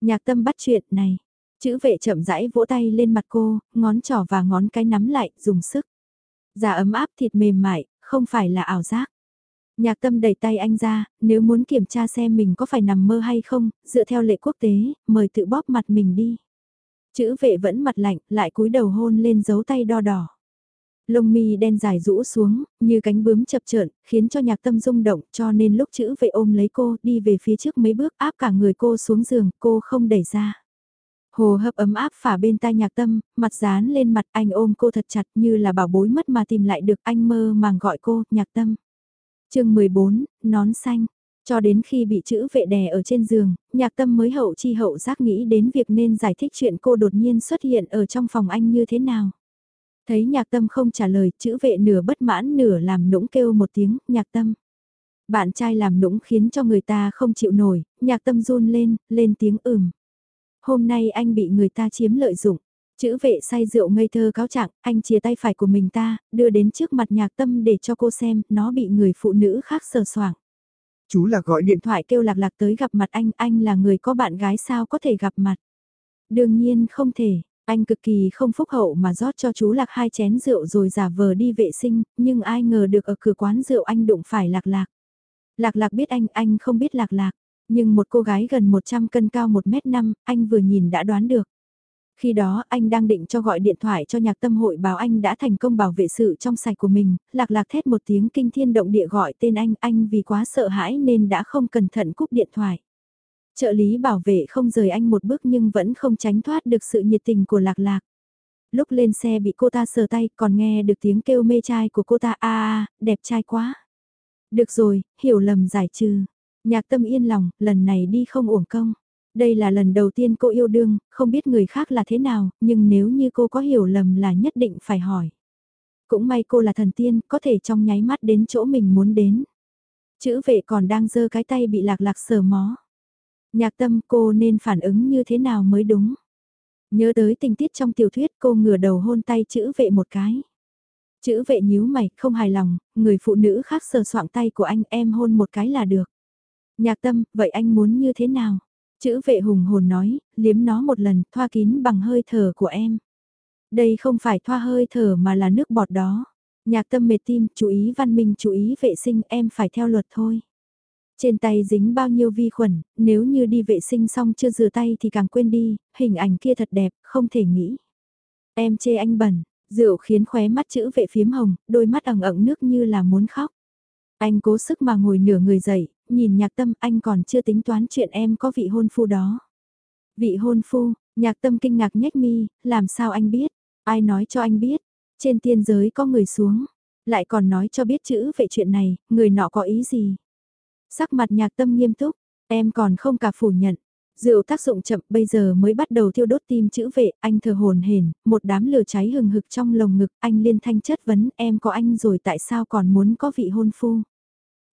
Nhạc tâm bắt chuyện này. Chữ vệ chậm rãi vỗ tay lên mặt cô, ngón trỏ và ngón cái nắm lại, dùng sức. Già ấm áp thịt mềm mại, không phải là ảo giác. Nhạc tâm đẩy tay anh ra, nếu muốn kiểm tra xem mình có phải nằm mơ hay không, dựa theo lệ quốc tế, mời tự bóp mặt mình đi. Chữ vệ vẫn mặt lạnh, lại cúi đầu hôn lên dấu tay đo đỏ. Lông mi đen dài rũ xuống, như cánh bướm chập chợn, khiến cho nhạc tâm rung động, cho nên lúc chữ vệ ôm lấy cô, đi về phía trước mấy bước áp cả người cô xuống giường, cô không đẩy ra. Hồ hấp ấm áp phả bên tai nhạc tâm, mặt dán lên mặt anh ôm cô thật chặt như là bảo bối mất mà tìm lại được anh mơ màng gọi cô, nhạc tâm. chương 14, nón xanh. Cho đến khi bị chữ vệ đè ở trên giường, nhạc tâm mới hậu chi hậu giác nghĩ đến việc nên giải thích chuyện cô đột nhiên xuất hiện ở trong phòng anh như thế nào. Thấy nhạc tâm không trả lời, chữ vệ nửa bất mãn nửa làm nũng kêu một tiếng, nhạc tâm. Bạn trai làm nũng khiến cho người ta không chịu nổi, nhạc tâm run lên, lên tiếng ừm. Hôm nay anh bị người ta chiếm lợi dụng. Chữ vệ say rượu ngây thơ cáo trạng, anh chia tay phải của mình ta, đưa đến trước mặt nhạc tâm để cho cô xem, nó bị người phụ nữ khác sờ soảng. Chú là gọi điện thoại kêu lạc lạc tới gặp mặt anh, anh là người có bạn gái sao có thể gặp mặt. Đương nhiên không thể, anh cực kỳ không phúc hậu mà rót cho chú Lạc hai chén rượu rồi giả vờ đi vệ sinh, nhưng ai ngờ được ở cửa quán rượu anh đụng phải Lạc Lạc. Lạc Lạc biết anh, anh không biết Lạc Lạc, nhưng một cô gái gần 100 cân cao 1m5, anh vừa nhìn đã đoán được. Khi đó anh đang định cho gọi điện thoại cho nhạc tâm hội báo anh đã thành công bảo vệ sự trong sạch của mình, lạc lạc thét một tiếng kinh thiên động địa gọi tên anh, anh vì quá sợ hãi nên đã không cẩn thận cúp điện thoại. Trợ lý bảo vệ không rời anh một bước nhưng vẫn không tránh thoát được sự nhiệt tình của lạc lạc. Lúc lên xe bị cô ta sờ tay còn nghe được tiếng kêu mê trai của cô ta a a đẹp trai quá. Được rồi, hiểu lầm giải trừ. Nhạc tâm yên lòng, lần này đi không uổng công. Đây là lần đầu tiên cô yêu đương, không biết người khác là thế nào, nhưng nếu như cô có hiểu lầm là nhất định phải hỏi. Cũng may cô là thần tiên, có thể trong nháy mắt đến chỗ mình muốn đến. Chữ vệ còn đang giơ cái tay bị lạc lạc sờ mó. Nhạc tâm cô nên phản ứng như thế nào mới đúng. Nhớ tới tình tiết trong tiểu thuyết cô ngửa đầu hôn tay chữ vệ một cái. Chữ vệ nhíu mày, không hài lòng, người phụ nữ khác sờ soạng tay của anh em hôn một cái là được. Nhạc tâm, vậy anh muốn như thế nào? Chữ vệ hùng hồn nói, liếm nó một lần, thoa kín bằng hơi thở của em. Đây không phải thoa hơi thở mà là nước bọt đó. Nhạc tâm mệt tim, chú ý văn minh, chú ý vệ sinh, em phải theo luật thôi. Trên tay dính bao nhiêu vi khuẩn, nếu như đi vệ sinh xong chưa rửa tay thì càng quên đi, hình ảnh kia thật đẹp, không thể nghĩ. Em chê anh bẩn, rượu khiến khóe mắt chữ vệ phiếm hồng, đôi mắt ẩn ẩn nước như là muốn khóc. Anh cố sức mà ngồi nửa người dậy, nhìn nhạc tâm anh còn chưa tính toán chuyện em có vị hôn phu đó. Vị hôn phu, nhạc tâm kinh ngạc nhếch mi, làm sao anh biết, ai nói cho anh biết, trên tiên giới có người xuống, lại còn nói cho biết chữ về chuyện này, người nọ có ý gì. Sắc mặt nhạc tâm nghiêm túc, em còn không cả phủ nhận. Rượu tác dụng chậm bây giờ mới bắt đầu thiêu đốt tim chữ vệ, anh thờ hồn hển, một đám lửa cháy hừng hực trong lồng ngực, anh liên thanh chất vấn em có anh rồi tại sao còn muốn có vị hôn phu.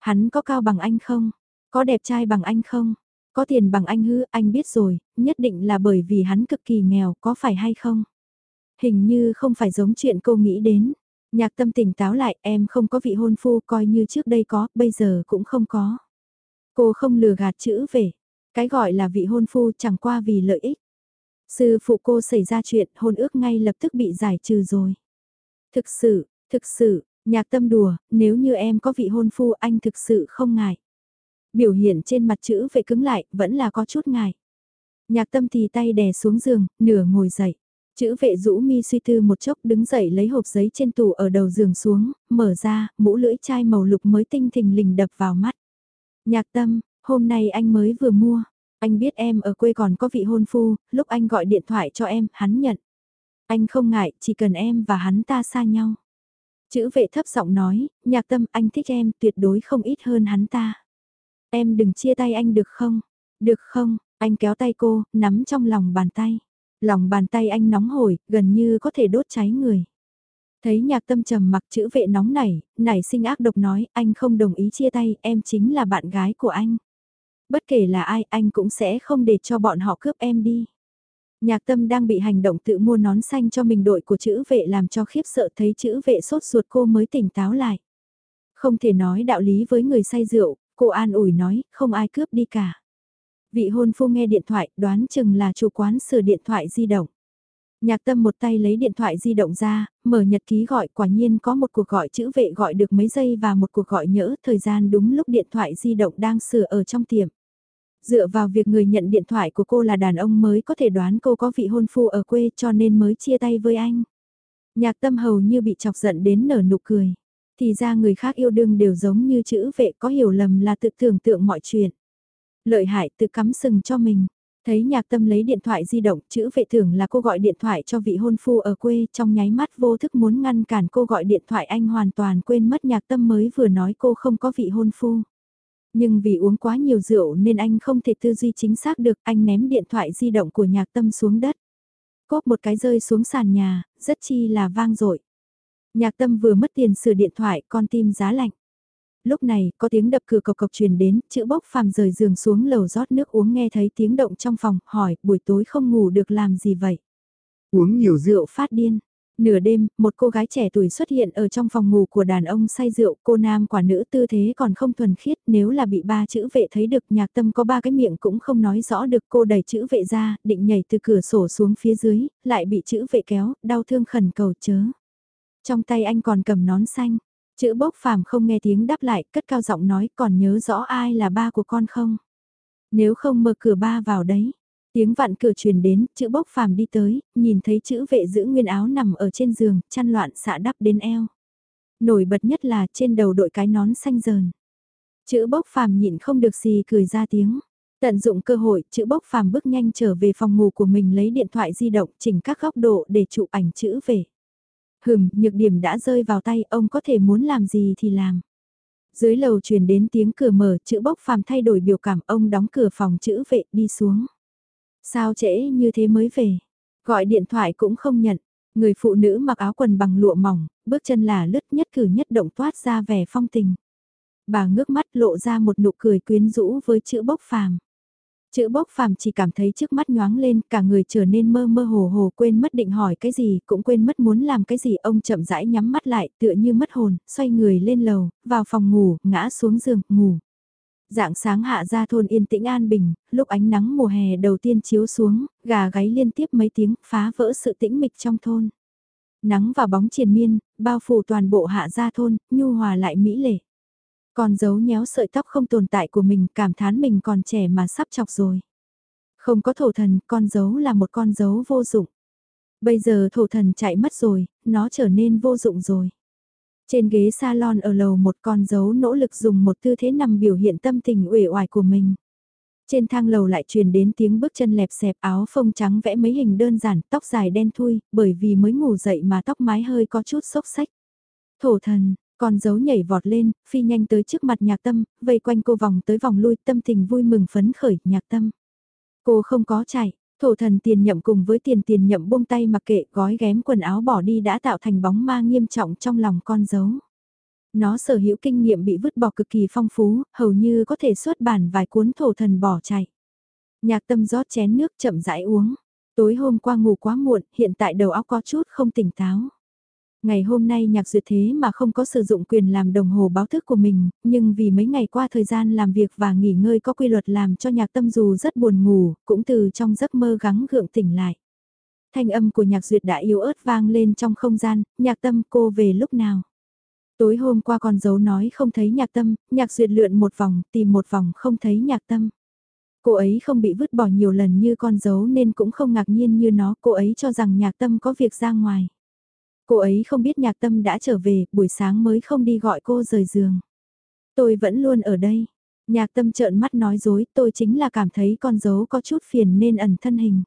Hắn có cao bằng anh không? Có đẹp trai bằng anh không? Có tiền bằng anh hư, anh biết rồi, nhất định là bởi vì hắn cực kỳ nghèo, có phải hay không? Hình như không phải giống chuyện cô nghĩ đến. Nhạc tâm tỉnh táo lại, em không có vị hôn phu coi như trước đây có, bây giờ cũng không có. Cô không lừa gạt chữ về. Cái gọi là vị hôn phu chẳng qua vì lợi ích. Sư phụ cô xảy ra chuyện hôn ước ngay lập tức bị giải trừ rồi. Thực sự, thực sự, nhạc tâm đùa, nếu như em có vị hôn phu anh thực sự không ngại. Biểu hiện trên mặt chữ vệ cứng lại, vẫn là có chút ngại. Nhạc tâm thì tay đè xuống giường, nửa ngồi dậy. Chữ vệ rũ mi suy tư một chốc đứng dậy lấy hộp giấy trên tủ ở đầu giường xuống, mở ra, mũ lưỡi chai màu lục mới tinh thình lình đập vào mắt. Nhạc tâm, hôm nay anh mới vừa mua. Anh biết em ở quê còn có vị hôn phu, lúc anh gọi điện thoại cho em, hắn nhận. Anh không ngại, chỉ cần em và hắn ta xa nhau. Chữ vệ thấp giọng nói, nhạc tâm anh thích em tuyệt đối không ít hơn hắn ta. Em đừng chia tay anh được không? Được không? Anh kéo tay cô, nắm trong lòng bàn tay. Lòng bàn tay anh nóng hổi, gần như có thể đốt cháy người. Thấy nhạc tâm trầm mặc chữ vệ nóng nảy, nảy sinh ác độc nói, anh không đồng ý chia tay, em chính là bạn gái của anh. Bất kể là ai, anh cũng sẽ không để cho bọn họ cướp em đi. Nhạc tâm đang bị hành động tự mua nón xanh cho mình đội của chữ vệ làm cho khiếp sợ thấy chữ vệ sốt ruột cô mới tỉnh táo lại. Không thể nói đạo lý với người say rượu, cô an ủi nói, không ai cướp đi cả. Vị hôn phu nghe điện thoại, đoán chừng là chủ quán sửa điện thoại di động. Nhạc tâm một tay lấy điện thoại di động ra, mở nhật ký gọi quả nhiên có một cuộc gọi chữ vệ gọi được mấy giây và một cuộc gọi nhỡ thời gian đúng lúc điện thoại di động đang sửa ở trong tiệm. Dựa vào việc người nhận điện thoại của cô là đàn ông mới có thể đoán cô có vị hôn phu ở quê cho nên mới chia tay với anh. Nhạc tâm hầu như bị chọc giận đến nở nụ cười. Thì ra người khác yêu đương đều giống như chữ vệ có hiểu lầm là tự tưởng tượng mọi chuyện. Lợi hại tự cắm sừng cho mình. Thấy nhạc tâm lấy điện thoại di động, chữ vệ thưởng là cô gọi điện thoại cho vị hôn phu ở quê, trong nháy mắt vô thức muốn ngăn cản cô gọi điện thoại anh hoàn toàn quên mất nhạc tâm mới vừa nói cô không có vị hôn phu. Nhưng vì uống quá nhiều rượu nên anh không thể tư duy chính xác được, anh ném điện thoại di động của nhạc tâm xuống đất. Cốp một cái rơi xuống sàn nhà, rất chi là vang dội Nhạc tâm vừa mất tiền sửa điện thoại, con tim giá lạnh. Lúc này, có tiếng đập cửa cộc cộc truyền đến, chữ bốc phàm rời giường xuống lầu rót nước uống nghe thấy tiếng động trong phòng, hỏi, buổi tối không ngủ được làm gì vậy? Uống nhiều rượu phát điên. Nửa đêm, một cô gái trẻ tuổi xuất hiện ở trong phòng ngủ của đàn ông say rượu, cô nam quả nữ tư thế còn không thuần khiết, nếu là bị ba chữ vệ thấy được nhạc tâm có ba cái miệng cũng không nói rõ được cô đẩy chữ vệ ra, định nhảy từ cửa sổ xuống phía dưới, lại bị chữ vệ kéo, đau thương khẩn cầu chớ. Trong tay anh còn cầm nón xanh, chữ bốc phàm không nghe tiếng đáp lại, cất cao giọng nói còn nhớ rõ ai là ba của con không? Nếu không mở cửa ba vào đấy, Tiếng vặn cửa truyền đến, chữ bốc phàm đi tới, nhìn thấy chữ vệ giữ nguyên áo nằm ở trên giường, chăn loạn xạ đắp đến eo. Nổi bật nhất là trên đầu đội cái nón xanh dờn. Chữ bốc phàm nhịn không được gì cười ra tiếng. Tận dụng cơ hội, chữ bốc phàm bước nhanh trở về phòng ngủ của mình lấy điện thoại di động chỉnh các góc độ để chụp ảnh chữ về. Hừm, nhược điểm đã rơi vào tay, ông có thể muốn làm gì thì làm. Dưới lầu truyền đến tiếng cửa mở, chữ bốc phàm thay đổi biểu cảm, ông đóng cửa phòng chữ vệ đi xuống. Sao trễ như thế mới về? Gọi điện thoại cũng không nhận. Người phụ nữ mặc áo quần bằng lụa mỏng, bước chân là lướt nhất cử nhất động toát ra vẻ phong tình. Bà ngước mắt lộ ra một nụ cười quyến rũ với chữ bốc phàm. Chữ bốc phàm chỉ cảm thấy trước mắt nhoáng lên, cả người trở nên mơ mơ hồ hồ quên mất định hỏi cái gì, cũng quên mất muốn làm cái gì. Ông chậm rãi nhắm mắt lại, tựa như mất hồn, xoay người lên lầu, vào phòng ngủ, ngã xuống giường, ngủ. Dạng sáng hạ ra thôn yên tĩnh an bình, lúc ánh nắng mùa hè đầu tiên chiếu xuống, gà gáy liên tiếp mấy tiếng, phá vỡ sự tĩnh mịch trong thôn. Nắng và bóng triền miên, bao phủ toàn bộ hạ gia thôn, nhu hòa lại mỹ lệ. Còn giấu nhéo sợi tóc không tồn tại của mình, cảm thán mình còn trẻ mà sắp chọc rồi. Không có thổ thần, con dấu là một con dấu vô dụng. Bây giờ thổ thần chạy mất rồi, nó trở nên vô dụng rồi. Trên ghế salon ở lầu một con dấu nỗ lực dùng một tư thế nằm biểu hiện tâm tình uể oải của mình. Trên thang lầu lại truyền đến tiếng bước chân lẹp xẹp áo phông trắng vẽ mấy hình đơn giản, tóc dài đen thui, bởi vì mới ngủ dậy mà tóc mái hơi có chút sốc xách. Thổ thần, con dấu nhảy vọt lên, phi nhanh tới trước mặt nhạc tâm, vây quanh cô vòng tới vòng lui tâm tình vui mừng phấn khởi, nhạc tâm. Cô không có chạy, thổ thần tiền nhậm cùng với tiền tiền nhậm buông tay mặc kệ gói ghém quần áo bỏ đi đã tạo thành bóng ma nghiêm trọng trong lòng con dấu. Nó sở hữu kinh nghiệm bị vứt bỏ cực kỳ phong phú, hầu như có thể xuất bản vài cuốn thổ thần bỏ chạy. Nhạc tâm rót chén nước chậm rãi uống. Tối hôm qua ngủ quá muộn, hiện tại đầu óc có chút không tỉnh táo. Ngày hôm nay nhạc duyệt thế mà không có sử dụng quyền làm đồng hồ báo thức của mình, nhưng vì mấy ngày qua thời gian làm việc và nghỉ ngơi có quy luật làm cho nhạc tâm dù rất buồn ngủ, cũng từ trong giấc mơ gắng gượng tỉnh lại. Thanh âm của nhạc duyệt đã yếu ớt vang lên trong không gian, nhạc tâm cô về lúc nào. Tối hôm qua con dấu nói không thấy nhạc tâm, nhạc duyệt lượn một vòng, tìm một vòng không thấy nhạc tâm. Cô ấy không bị vứt bỏ nhiều lần như con dấu nên cũng không ngạc nhiên như nó, cô ấy cho rằng nhạc tâm có việc ra ngoài. Cô ấy không biết nhạc tâm đã trở về, buổi sáng mới không đi gọi cô rời giường. Tôi vẫn luôn ở đây. Nhạc tâm trợn mắt nói dối, tôi chính là cảm thấy con dấu có chút phiền nên ẩn thân hình.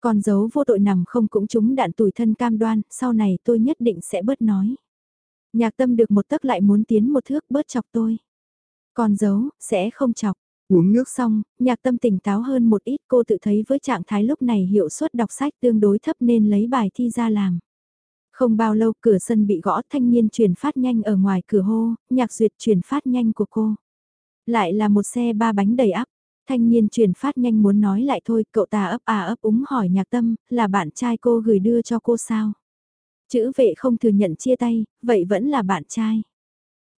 Con dấu vô tội nằm không cũng trúng đạn tủi thân cam đoan, sau này tôi nhất định sẽ bớt nói. Nhạc tâm được một tấc lại muốn tiến một thước bớt chọc tôi. Con dấu, sẽ không chọc. Uống nước xong, nhạc tâm tỉnh táo hơn một ít cô tự thấy với trạng thái lúc này hiệu suất đọc sách tương đối thấp nên lấy bài thi ra làm. Không bao lâu cửa sân bị gõ thanh niên chuyển phát nhanh ở ngoài cửa hô, nhạc duyệt chuyển phát nhanh của cô. Lại là một xe ba bánh đầy ắp. Thanh niên chuyển phát nhanh muốn nói lại thôi, cậu ta ấp à ấp úng hỏi nhạc tâm, là bạn trai cô gửi đưa cho cô sao? Chữ vệ không thừa nhận chia tay, vậy vẫn là bạn trai.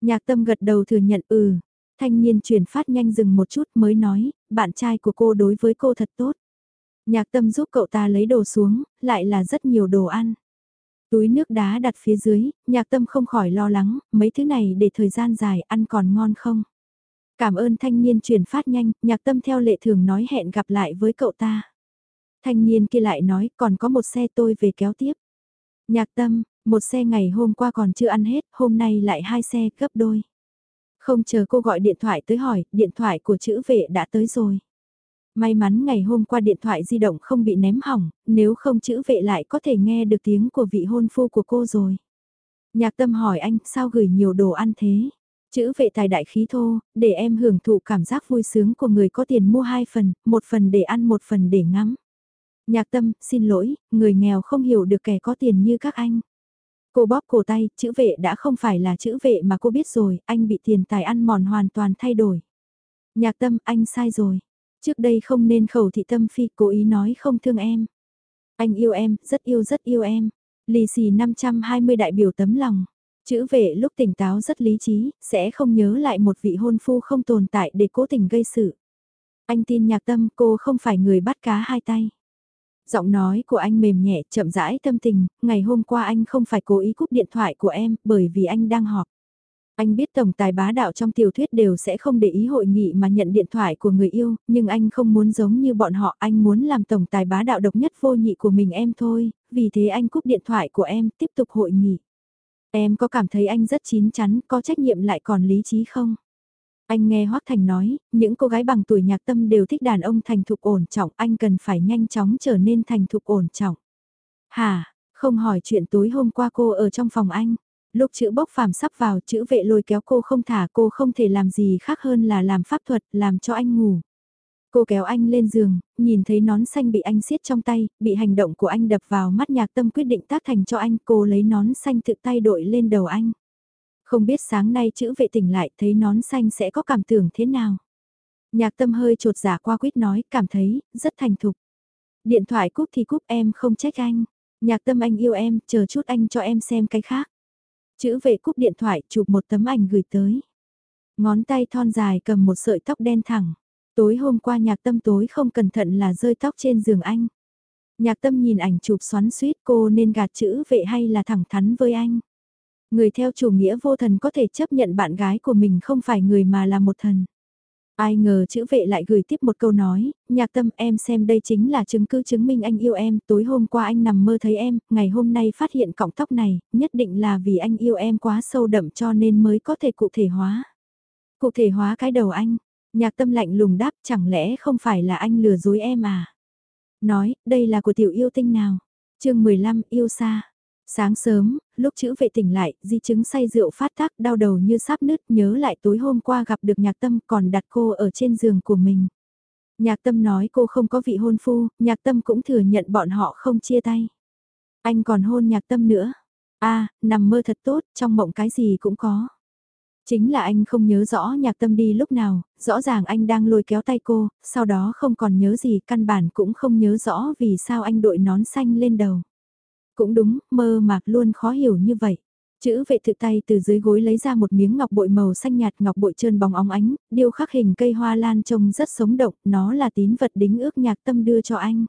Nhạc tâm gật đầu thừa nhận ừ. Thanh niên chuyển phát nhanh dừng một chút mới nói, bạn trai của cô đối với cô thật tốt. Nhạc tâm giúp cậu ta lấy đồ xuống, lại là rất nhiều đồ ăn. Túi nước đá đặt phía dưới, nhạc tâm không khỏi lo lắng, mấy thứ này để thời gian dài ăn còn ngon không? Cảm ơn thanh niên chuyển phát nhanh, nhạc tâm theo lệ thường nói hẹn gặp lại với cậu ta. Thanh niên kia lại nói còn có một xe tôi về kéo tiếp. Nhạc tâm, một xe ngày hôm qua còn chưa ăn hết, hôm nay lại hai xe gấp đôi. Không chờ cô gọi điện thoại tới hỏi, điện thoại của chữ vệ đã tới rồi. May mắn ngày hôm qua điện thoại di động không bị ném hỏng, nếu không chữ vệ lại có thể nghe được tiếng của vị hôn phu của cô rồi. Nhạc tâm hỏi anh sao gửi nhiều đồ ăn thế? Chữ vệ tài đại khí thô, để em hưởng thụ cảm giác vui sướng của người có tiền mua hai phần, một phần để ăn một phần để ngắm. Nhạc tâm, xin lỗi, người nghèo không hiểu được kẻ có tiền như các anh. Cô bóp cổ tay, chữ vệ đã không phải là chữ vệ mà cô biết rồi, anh bị tiền tài ăn mòn hoàn toàn thay đổi. Nhạc tâm, anh sai rồi. Trước đây không nên khẩu thị tâm phi cố ý nói không thương em. Anh yêu em, rất yêu rất yêu em. Lì xì 520 đại biểu tấm lòng. Chữ vệ lúc tỉnh táo rất lý trí, sẽ không nhớ lại một vị hôn phu không tồn tại để cố tình gây sự. Anh tin nhạc tâm cô không phải người bắt cá hai tay. Giọng nói của anh mềm nhẹ, chậm rãi tâm tình, ngày hôm qua anh không phải cố ý cúp điện thoại của em bởi vì anh đang họp. Anh biết tổng tài bá đạo trong tiểu thuyết đều sẽ không để ý hội nghị mà nhận điện thoại của người yêu, nhưng anh không muốn giống như bọn họ, anh muốn làm tổng tài bá đạo độc nhất vô nhị của mình em thôi, vì thế anh cúp điện thoại của em, tiếp tục hội nghị. Em có cảm thấy anh rất chín chắn, có trách nhiệm lại còn lý trí không? Anh nghe Hoác Thành nói, những cô gái bằng tuổi nhạc tâm đều thích đàn ông thành thục ổn trọng, anh cần phải nhanh chóng trở nên thành thục ổn trọng. Hà, không hỏi chuyện tối hôm qua cô ở trong phòng anh. Lúc chữ bốc phàm sắp vào, chữ vệ lôi kéo cô không thả cô không thể làm gì khác hơn là làm pháp thuật, làm cho anh ngủ. Cô kéo anh lên giường, nhìn thấy nón xanh bị anh siết trong tay, bị hành động của anh đập vào mắt nhạc tâm quyết định tác thành cho anh, cô lấy nón xanh tự tay đội lên đầu anh. Không biết sáng nay chữ vệ tỉnh lại thấy nón xanh sẽ có cảm tưởng thế nào. Nhạc tâm hơi trột giả qua quyết nói, cảm thấy, rất thành thục. Điện thoại cúp thì cúp em không trách anh. Nhạc tâm anh yêu em, chờ chút anh cho em xem cái khác. Chữ vệ cúp điện thoại chụp một tấm ảnh gửi tới. Ngón tay thon dài cầm một sợi tóc đen thẳng. Tối hôm qua nhạc tâm tối không cẩn thận là rơi tóc trên giường anh. Nhạc tâm nhìn ảnh chụp xoắn suýt cô nên gạt chữ vệ hay là thẳng thắn với anh. Người theo chủ nghĩa vô thần có thể chấp nhận bạn gái của mình không phải người mà là một thần. Ai ngờ chữ vệ lại gửi tiếp một câu nói, nhạc tâm em xem đây chính là chứng cứ chứng minh anh yêu em, tối hôm qua anh nằm mơ thấy em, ngày hôm nay phát hiện cọng tóc này, nhất định là vì anh yêu em quá sâu đậm cho nên mới có thể cụ thể hóa. Cụ thể hóa cái đầu anh, nhạc tâm lạnh lùng đáp chẳng lẽ không phải là anh lừa dối em à? Nói, đây là của tiểu yêu tinh nào? chương 15 yêu xa. Sáng sớm, lúc chữ vệ tỉnh lại, di chứng say rượu phát tác đau đầu như sắp nứt nhớ lại tối hôm qua gặp được nhạc tâm còn đặt cô ở trên giường của mình. Nhạc tâm nói cô không có vị hôn phu, nhạc tâm cũng thừa nhận bọn họ không chia tay. Anh còn hôn nhạc tâm nữa. a nằm mơ thật tốt, trong mộng cái gì cũng có. Chính là anh không nhớ rõ nhạc tâm đi lúc nào, rõ ràng anh đang lôi kéo tay cô, sau đó không còn nhớ gì, căn bản cũng không nhớ rõ vì sao anh đội nón xanh lên đầu. Cũng đúng, mơ mạc luôn khó hiểu như vậy. Chữ vệ thực tay từ dưới gối lấy ra một miếng ngọc bội màu xanh nhạt ngọc bội trơn bóng óng ánh, điêu khắc hình cây hoa lan trông rất sống động, nó là tín vật đính ước nhạc tâm đưa cho anh.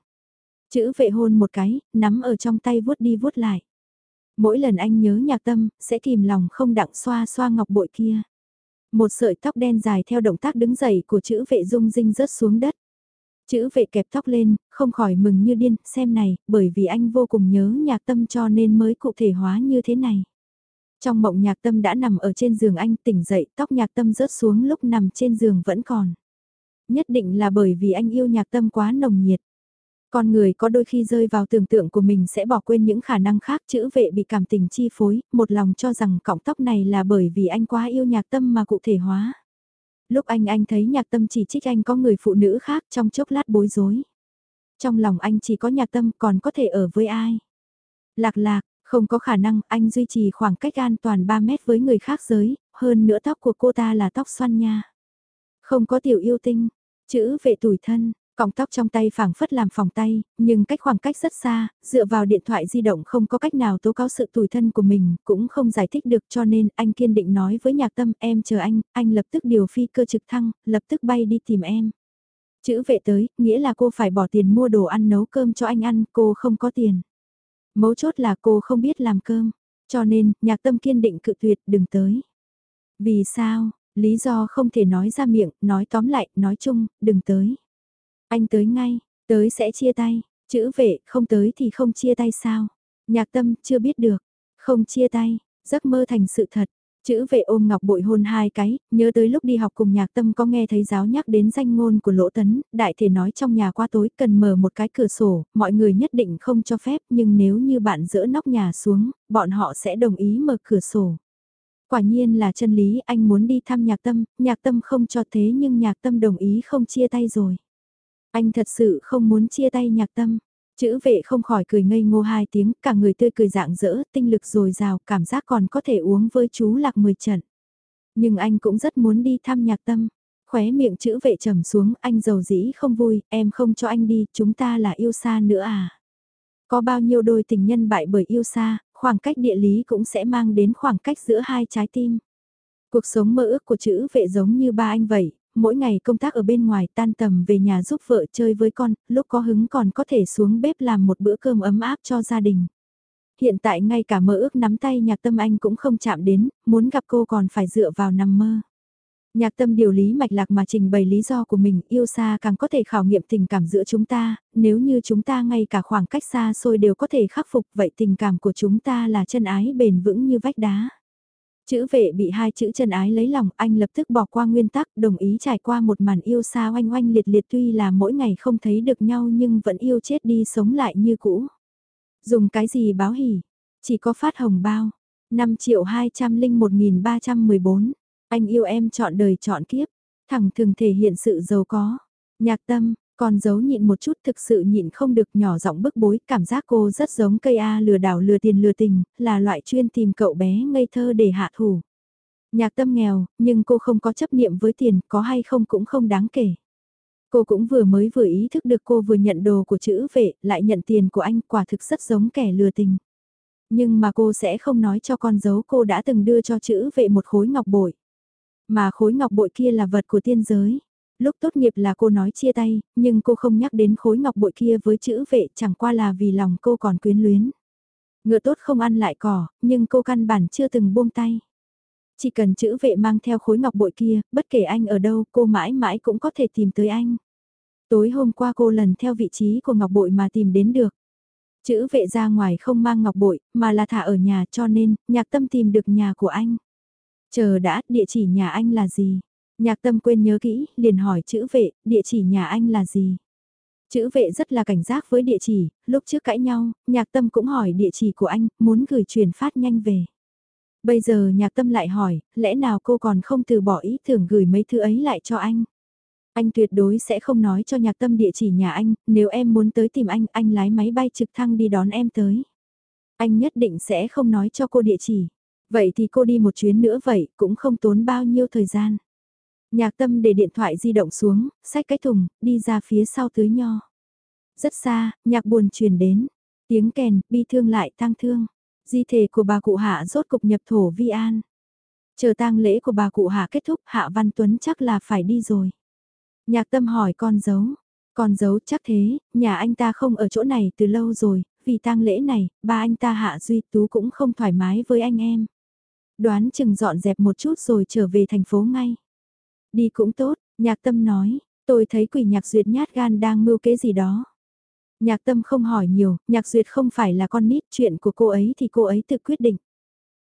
Chữ vệ hôn một cái, nắm ở trong tay vuốt đi vuốt lại. Mỗi lần anh nhớ nhạc tâm, sẽ kìm lòng không đặng xoa xoa ngọc bội kia. Một sợi tóc đen dài theo động tác đứng dậy của chữ vệ dung dinh rớt xuống đất. Chữ vệ kẹp tóc lên, không khỏi mừng như điên, xem này, bởi vì anh vô cùng nhớ nhạc tâm cho nên mới cụ thể hóa như thế này. Trong mộng nhạc tâm đã nằm ở trên giường anh tỉnh dậy, tóc nhạc tâm rớt xuống lúc nằm trên giường vẫn còn. Nhất định là bởi vì anh yêu nhạc tâm quá nồng nhiệt. Con người có đôi khi rơi vào tưởng tượng của mình sẽ bỏ quên những khả năng khác chữ vệ bị cảm tình chi phối, một lòng cho rằng cọng tóc này là bởi vì anh quá yêu nhạc tâm mà cụ thể hóa lúc anh anh thấy nhạc tâm chỉ trích anh có người phụ nữ khác trong chốc lát bối rối. Trong lòng anh chỉ có nhạc tâm còn có thể ở với ai. Lạc lạc, không có khả năng anh duy trì khoảng cách an toàn 3 mét với người khác giới, hơn nữa tóc của cô ta là tóc xoăn nha. Không có tiểu yêu tinh, chữ vệ tủi thân, Còng tóc trong tay phảng phất làm phòng tay, nhưng cách khoảng cách rất xa, dựa vào điện thoại di động không có cách nào tố cáo sự tủi thân của mình, cũng không giải thích được cho nên anh kiên định nói với nhạc tâm em chờ anh, anh lập tức điều phi cơ trực thăng, lập tức bay đi tìm em. Chữ vệ tới, nghĩa là cô phải bỏ tiền mua đồ ăn nấu cơm cho anh ăn, cô không có tiền. Mấu chốt là cô không biết làm cơm, cho nên, nhạc tâm kiên định cự tuyệt đừng tới. Vì sao, lý do không thể nói ra miệng, nói tóm lại, nói chung, đừng tới. Anh tới ngay, tới sẽ chia tay, chữ vệ, không tới thì không chia tay sao? Nhạc tâm, chưa biết được, không chia tay, giấc mơ thành sự thật. Chữ vệ ôm ngọc bội hôn hai cái, nhớ tới lúc đi học cùng nhạc tâm có nghe thấy giáo nhắc đến danh ngôn của lỗ tấn, đại thể nói trong nhà qua tối cần mở một cái cửa sổ, mọi người nhất định không cho phép nhưng nếu như bạn dỡ nóc nhà xuống, bọn họ sẽ đồng ý mở cửa sổ. Quả nhiên là chân lý anh muốn đi thăm nhạc tâm, nhạc tâm không cho thế nhưng nhạc tâm đồng ý không chia tay rồi. Anh thật sự không muốn chia tay nhạc tâm. Chữ vệ không khỏi cười ngây ngô hai tiếng, cả người tươi cười dạng dỡ, tinh lực dồi dào, cảm giác còn có thể uống với chú lạc 10 trận. Nhưng anh cũng rất muốn đi thăm nhạc tâm. Khóe miệng chữ vệ trầm xuống, anh giàu dĩ không vui, em không cho anh đi, chúng ta là yêu xa nữa à. Có bao nhiêu đôi tình nhân bại bởi yêu xa, khoảng cách địa lý cũng sẽ mang đến khoảng cách giữa hai trái tim. Cuộc sống mơ ước của chữ vệ giống như ba anh vậy, mỗi ngày công tác ở bên ngoài tan tầm về nhà giúp vợ chơi với con, lúc có hứng còn có thể xuống bếp làm một bữa cơm ấm áp cho gia đình. hiện tại ngay cả mơ ước nắm tay nhạc tâm anh cũng không chạm đến, muốn gặp cô còn phải dựa vào nằm mơ. Nhạc tâm điều lý mạch lạc mà trình bày lý do của mình yêu xa càng có thể khảo nghiệm tình cảm giữa chúng ta, nếu như chúng ta ngay cả khoảng cách xa xôi đều có thể khắc phục vậy tình cảm của chúng ta là chân ái bền vững như vách đá. Chữ vệ bị hai chữ chân ái lấy lòng, anh lập tức bỏ qua nguyên tắc, đồng ý trải qua một màn yêu xa oanh oanh liệt liệt tuy là mỗi ngày không thấy được nhau nhưng vẫn yêu chết đi sống lại như cũ. Dùng cái gì báo hỉ? Chỉ có phát hồng bao. 5 triệu 201.314. Anh yêu em chọn đời chọn kiếp. Thẳng thường thể hiện sự giàu có. Nhạc tâm, còn giấu nhịn một chút thực sự nhịn không được nhỏ giọng bức bối, cảm giác cô rất giống cây A lừa đảo lừa tiền lừa tình, là loại chuyên tìm cậu bé ngây thơ để hạ thủ. Nhạc tâm nghèo, nhưng cô không có chấp niệm với tiền, có hay không cũng không đáng kể. Cô cũng vừa mới vừa ý thức được cô vừa nhận đồ của chữ vệ, lại nhận tiền của anh, quả thực rất giống kẻ lừa tình. Nhưng mà cô sẽ không nói cho con dấu cô đã từng đưa cho chữ vệ một khối ngọc bội. Mà khối ngọc bội kia là vật của tiên giới. Lúc tốt nghiệp là cô nói chia tay, nhưng cô không nhắc đến khối ngọc bội kia với chữ vệ chẳng qua là vì lòng cô còn quyến luyến. Ngựa tốt không ăn lại cỏ, nhưng cô căn bản chưa từng buông tay. Chỉ cần chữ vệ mang theo khối ngọc bội kia, bất kể anh ở đâu cô mãi mãi cũng có thể tìm tới anh. Tối hôm qua cô lần theo vị trí của ngọc bội mà tìm đến được. Chữ vệ ra ngoài không mang ngọc bội, mà là thả ở nhà cho nên, nhạc tâm tìm được nhà của anh. Chờ đã, địa chỉ nhà anh là gì? Nhạc tâm quên nhớ kỹ, liền hỏi chữ vệ, địa chỉ nhà anh là gì? Chữ vệ rất là cảnh giác với địa chỉ, lúc trước cãi nhau, nhạc tâm cũng hỏi địa chỉ của anh, muốn gửi truyền phát nhanh về. Bây giờ nhạc tâm lại hỏi, lẽ nào cô còn không từ bỏ ý tưởng gửi mấy thứ ấy lại cho anh? Anh tuyệt đối sẽ không nói cho nhạc tâm địa chỉ nhà anh, nếu em muốn tới tìm anh, anh lái máy bay trực thăng đi đón em tới. Anh nhất định sẽ không nói cho cô địa chỉ. Vậy thì cô đi một chuyến nữa vậy, cũng không tốn bao nhiêu thời gian. Nhạc tâm để điện thoại di động xuống, xách cái thùng, đi ra phía sau tưới nho. Rất xa, nhạc buồn truyền đến. Tiếng kèn, bi thương lại tăng thương. Di thể của bà cụ Hạ rốt cục nhập thổ vi an. Chờ tang lễ của bà cụ Hạ kết thúc Hạ Văn Tuấn chắc là phải đi rồi. Nhạc tâm hỏi con dấu. Con dấu chắc thế, nhà anh ta không ở chỗ này từ lâu rồi, vì tang lễ này, ba anh ta Hạ Duy Tú cũng không thoải mái với anh em. Đoán chừng dọn dẹp một chút rồi trở về thành phố ngay. Đi cũng tốt, nhạc tâm nói, tôi thấy quỷ nhạc duyệt nhát gan đang mưu kế gì đó. Nhạc tâm không hỏi nhiều, nhạc duyệt không phải là con nít, chuyện của cô ấy thì cô ấy tự quyết định.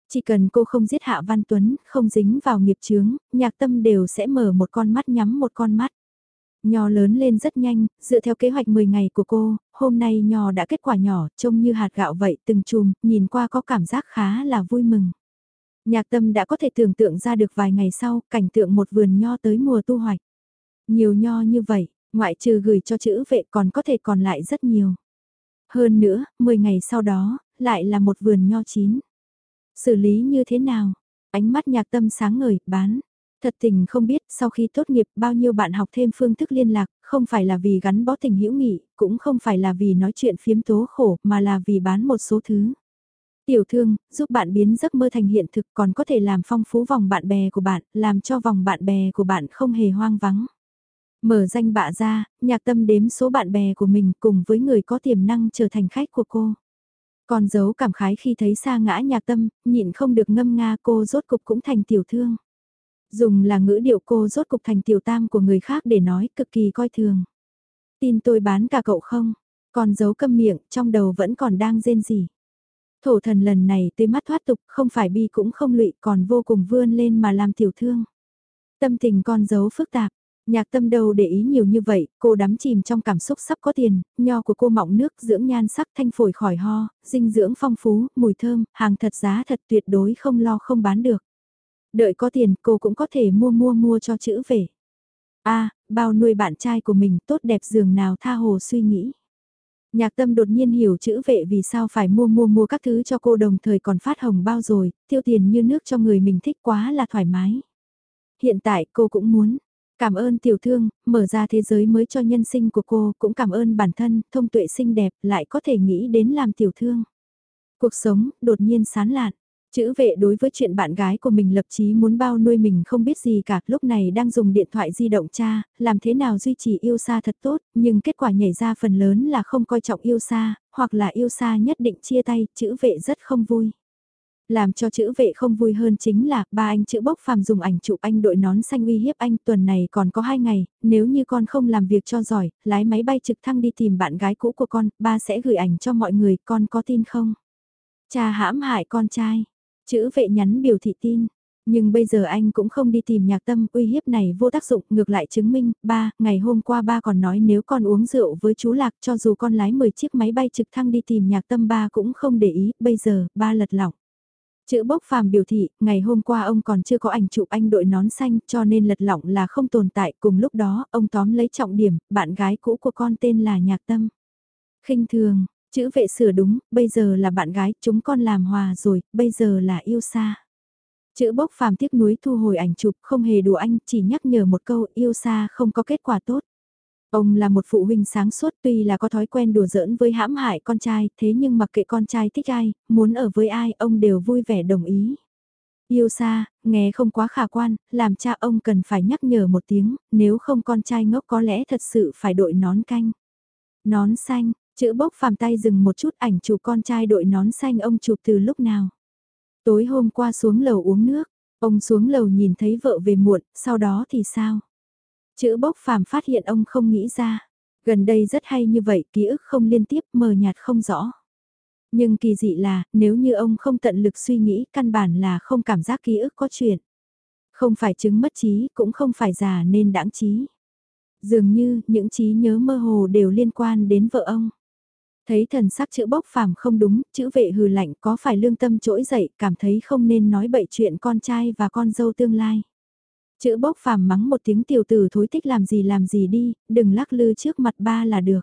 Chỉ cần cô không giết Hạ Văn Tuấn, không dính vào nghiệp chướng, nhạc tâm đều sẽ mở một con mắt nhắm một con mắt. Nho lớn lên rất nhanh, dựa theo kế hoạch 10 ngày của cô, hôm nay nho đã kết quả nhỏ, trông như hạt gạo vậy từng chùm, nhìn qua có cảm giác khá là vui mừng. Nhạc tâm đã có thể tưởng tượng ra được vài ngày sau, cảnh tượng một vườn nho tới mùa tu hoạch. Nhiều nho như vậy, ngoại trừ gửi cho chữ vệ còn có thể còn lại rất nhiều. Hơn nữa, 10 ngày sau đó, lại là một vườn nho chín. Xử lý như thế nào? Ánh mắt nhạc tâm sáng ngời, bán. Thật tình không biết, sau khi tốt nghiệp bao nhiêu bạn học thêm phương thức liên lạc, không phải là vì gắn bó tình hữu nghị, cũng không phải là vì nói chuyện phiếm tố khổ, mà là vì bán một số thứ. Tiểu thương, giúp bạn biến giấc mơ thành hiện thực còn có thể làm phong phú vòng bạn bè của bạn, làm cho vòng bạn bè của bạn không hề hoang vắng. Mở danh bạ ra, nhạc tâm đếm số bạn bè của mình cùng với người có tiềm năng trở thành khách của cô. Còn giấu cảm khái khi thấy xa ngã nhạc tâm, nhịn không được ngâm nga cô rốt cục cũng thành tiểu thương. Dùng là ngữ điệu cô rốt cục thành tiểu tam của người khác để nói cực kỳ coi thường. Tin tôi bán cả cậu không? Còn giấu câm miệng, trong đầu vẫn còn đang rên gì. Thổ thần lần này tươi mắt thoát tục, không phải bi cũng không lụy còn vô cùng vươn lên mà làm tiểu thương. Tâm tình con giấu phức tạp, nhạc tâm đâu để ý nhiều như vậy, cô đắm chìm trong cảm xúc sắp có tiền, nho của cô mọng nước dưỡng nhan sắc thanh phổi khỏi ho, dinh dưỡng phong phú, mùi thơm, hàng thật giá thật tuyệt đối không lo không bán được. Đợi có tiền cô cũng có thể mua mua mua cho chữ về. a bao nuôi bạn trai của mình tốt đẹp giường nào tha hồ suy nghĩ. Nhạc tâm đột nhiên hiểu chữ vệ vì sao phải mua mua mua các thứ cho cô đồng thời còn phát hồng bao rồi, tiêu tiền như nước cho người mình thích quá là thoải mái. Hiện tại cô cũng muốn. Cảm ơn tiểu thương, mở ra thế giới mới cho nhân sinh của cô, cũng cảm ơn bản thân, thông tuệ xinh đẹp, lại có thể nghĩ đến làm tiểu thương. Cuộc sống, đột nhiên sán lạn. Chữ vệ đối với chuyện bạn gái của mình lập chí muốn bao nuôi mình không biết gì cả, lúc này đang dùng điện thoại di động cha, làm thế nào duy trì yêu xa thật tốt, nhưng kết quả nhảy ra phần lớn là không coi trọng yêu xa, hoặc là yêu xa nhất định chia tay, chữ vệ rất không vui. Làm cho chữ vệ không vui hơn chính là ba anh chữ bốc phàm dùng ảnh chụp anh đội nón xanh uy hiếp anh tuần này còn có hai ngày, nếu như con không làm việc cho giỏi, lái máy bay trực thăng đi tìm bạn gái cũ của con, ba sẽ gửi ảnh cho mọi người, con có tin không? Cha hãm hại con trai, chữ vệ nhắn biểu thị tin. Nhưng bây giờ anh cũng không đi tìm nhạc tâm, uy hiếp này vô tác dụng, ngược lại chứng minh, ba, ngày hôm qua ba còn nói nếu con uống rượu với chú Lạc cho dù con lái 10 chiếc máy bay trực thăng đi tìm nhạc tâm ba cũng không để ý, bây giờ, ba lật lỏng. Chữ bốc phàm biểu thị, ngày hôm qua ông còn chưa có ảnh chụp anh đội nón xanh cho nên lật lỏng là không tồn tại. Cùng lúc đó, ông tóm lấy trọng điểm, bạn gái cũ của con tên là Nhạc Tâm. khinh thường, chữ vệ sửa đúng, bây giờ là bạn gái, chúng con làm hòa rồi, bây giờ là yêu xa. Chữ bốc phàm tiếc núi thu hồi ảnh chụp, không hề đùa anh, chỉ nhắc nhở một câu yêu xa không có kết quả tốt. Ông là một phụ huynh sáng suốt tuy là có thói quen đùa giỡn với hãm hại con trai, thế nhưng mặc kệ con trai thích ai, muốn ở với ai, ông đều vui vẻ đồng ý. Yêu xa, nghe không quá khả quan, làm cha ông cần phải nhắc nhở một tiếng, nếu không con trai ngốc có lẽ thật sự phải đội nón canh. Nón xanh, chữ bốc phàm tay dừng một chút ảnh chụp con trai đội nón xanh ông chụp từ lúc nào. Tối hôm qua xuống lầu uống nước, ông xuống lầu nhìn thấy vợ về muộn, sau đó thì sao? Chữ bốc phàm phát hiện ông không nghĩ ra. Gần đây rất hay như vậy, ký ức không liên tiếp, mờ nhạt không rõ. Nhưng kỳ dị là, nếu như ông không tận lực suy nghĩ, căn bản là không cảm giác ký ức có chuyện. Không phải chứng mất trí, cũng không phải già nên đãng trí. Dường như, những trí nhớ mơ hồ đều liên quan đến vợ ông. Thấy thần sắc chữ bốc phàm không đúng, chữ vệ hừ lạnh có phải lương tâm trỗi dậy, cảm thấy không nên nói bậy chuyện con trai và con dâu tương lai. Chữ bốc phàm mắng một tiếng tiểu tử thối thích làm gì làm gì đi, đừng lắc lư trước mặt ba là được.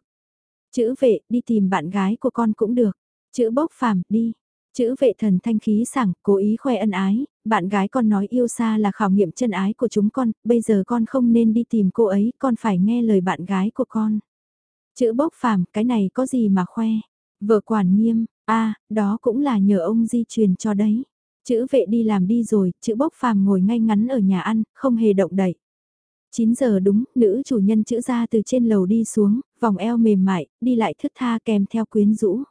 Chữ vệ, đi tìm bạn gái của con cũng được. Chữ bốc phàm, đi. Chữ vệ thần thanh khí sảng, cố ý khoe ân ái, bạn gái con nói yêu xa là khảo nghiệm chân ái của chúng con, bây giờ con không nên đi tìm cô ấy, con phải nghe lời bạn gái của con. Chữ bốc phàm, cái này có gì mà khoe. Vợ quản nghiêm, a đó cũng là nhờ ông di truyền cho đấy. Chữ vệ đi làm đi rồi, chữ bốc phàm ngồi ngay ngắn ở nhà ăn, không hề động đậy. 9 giờ đúng, nữ chủ nhân chữ ra từ trên lầu đi xuống, vòng eo mềm mại, đi lại thướt tha kèm theo quyến rũ.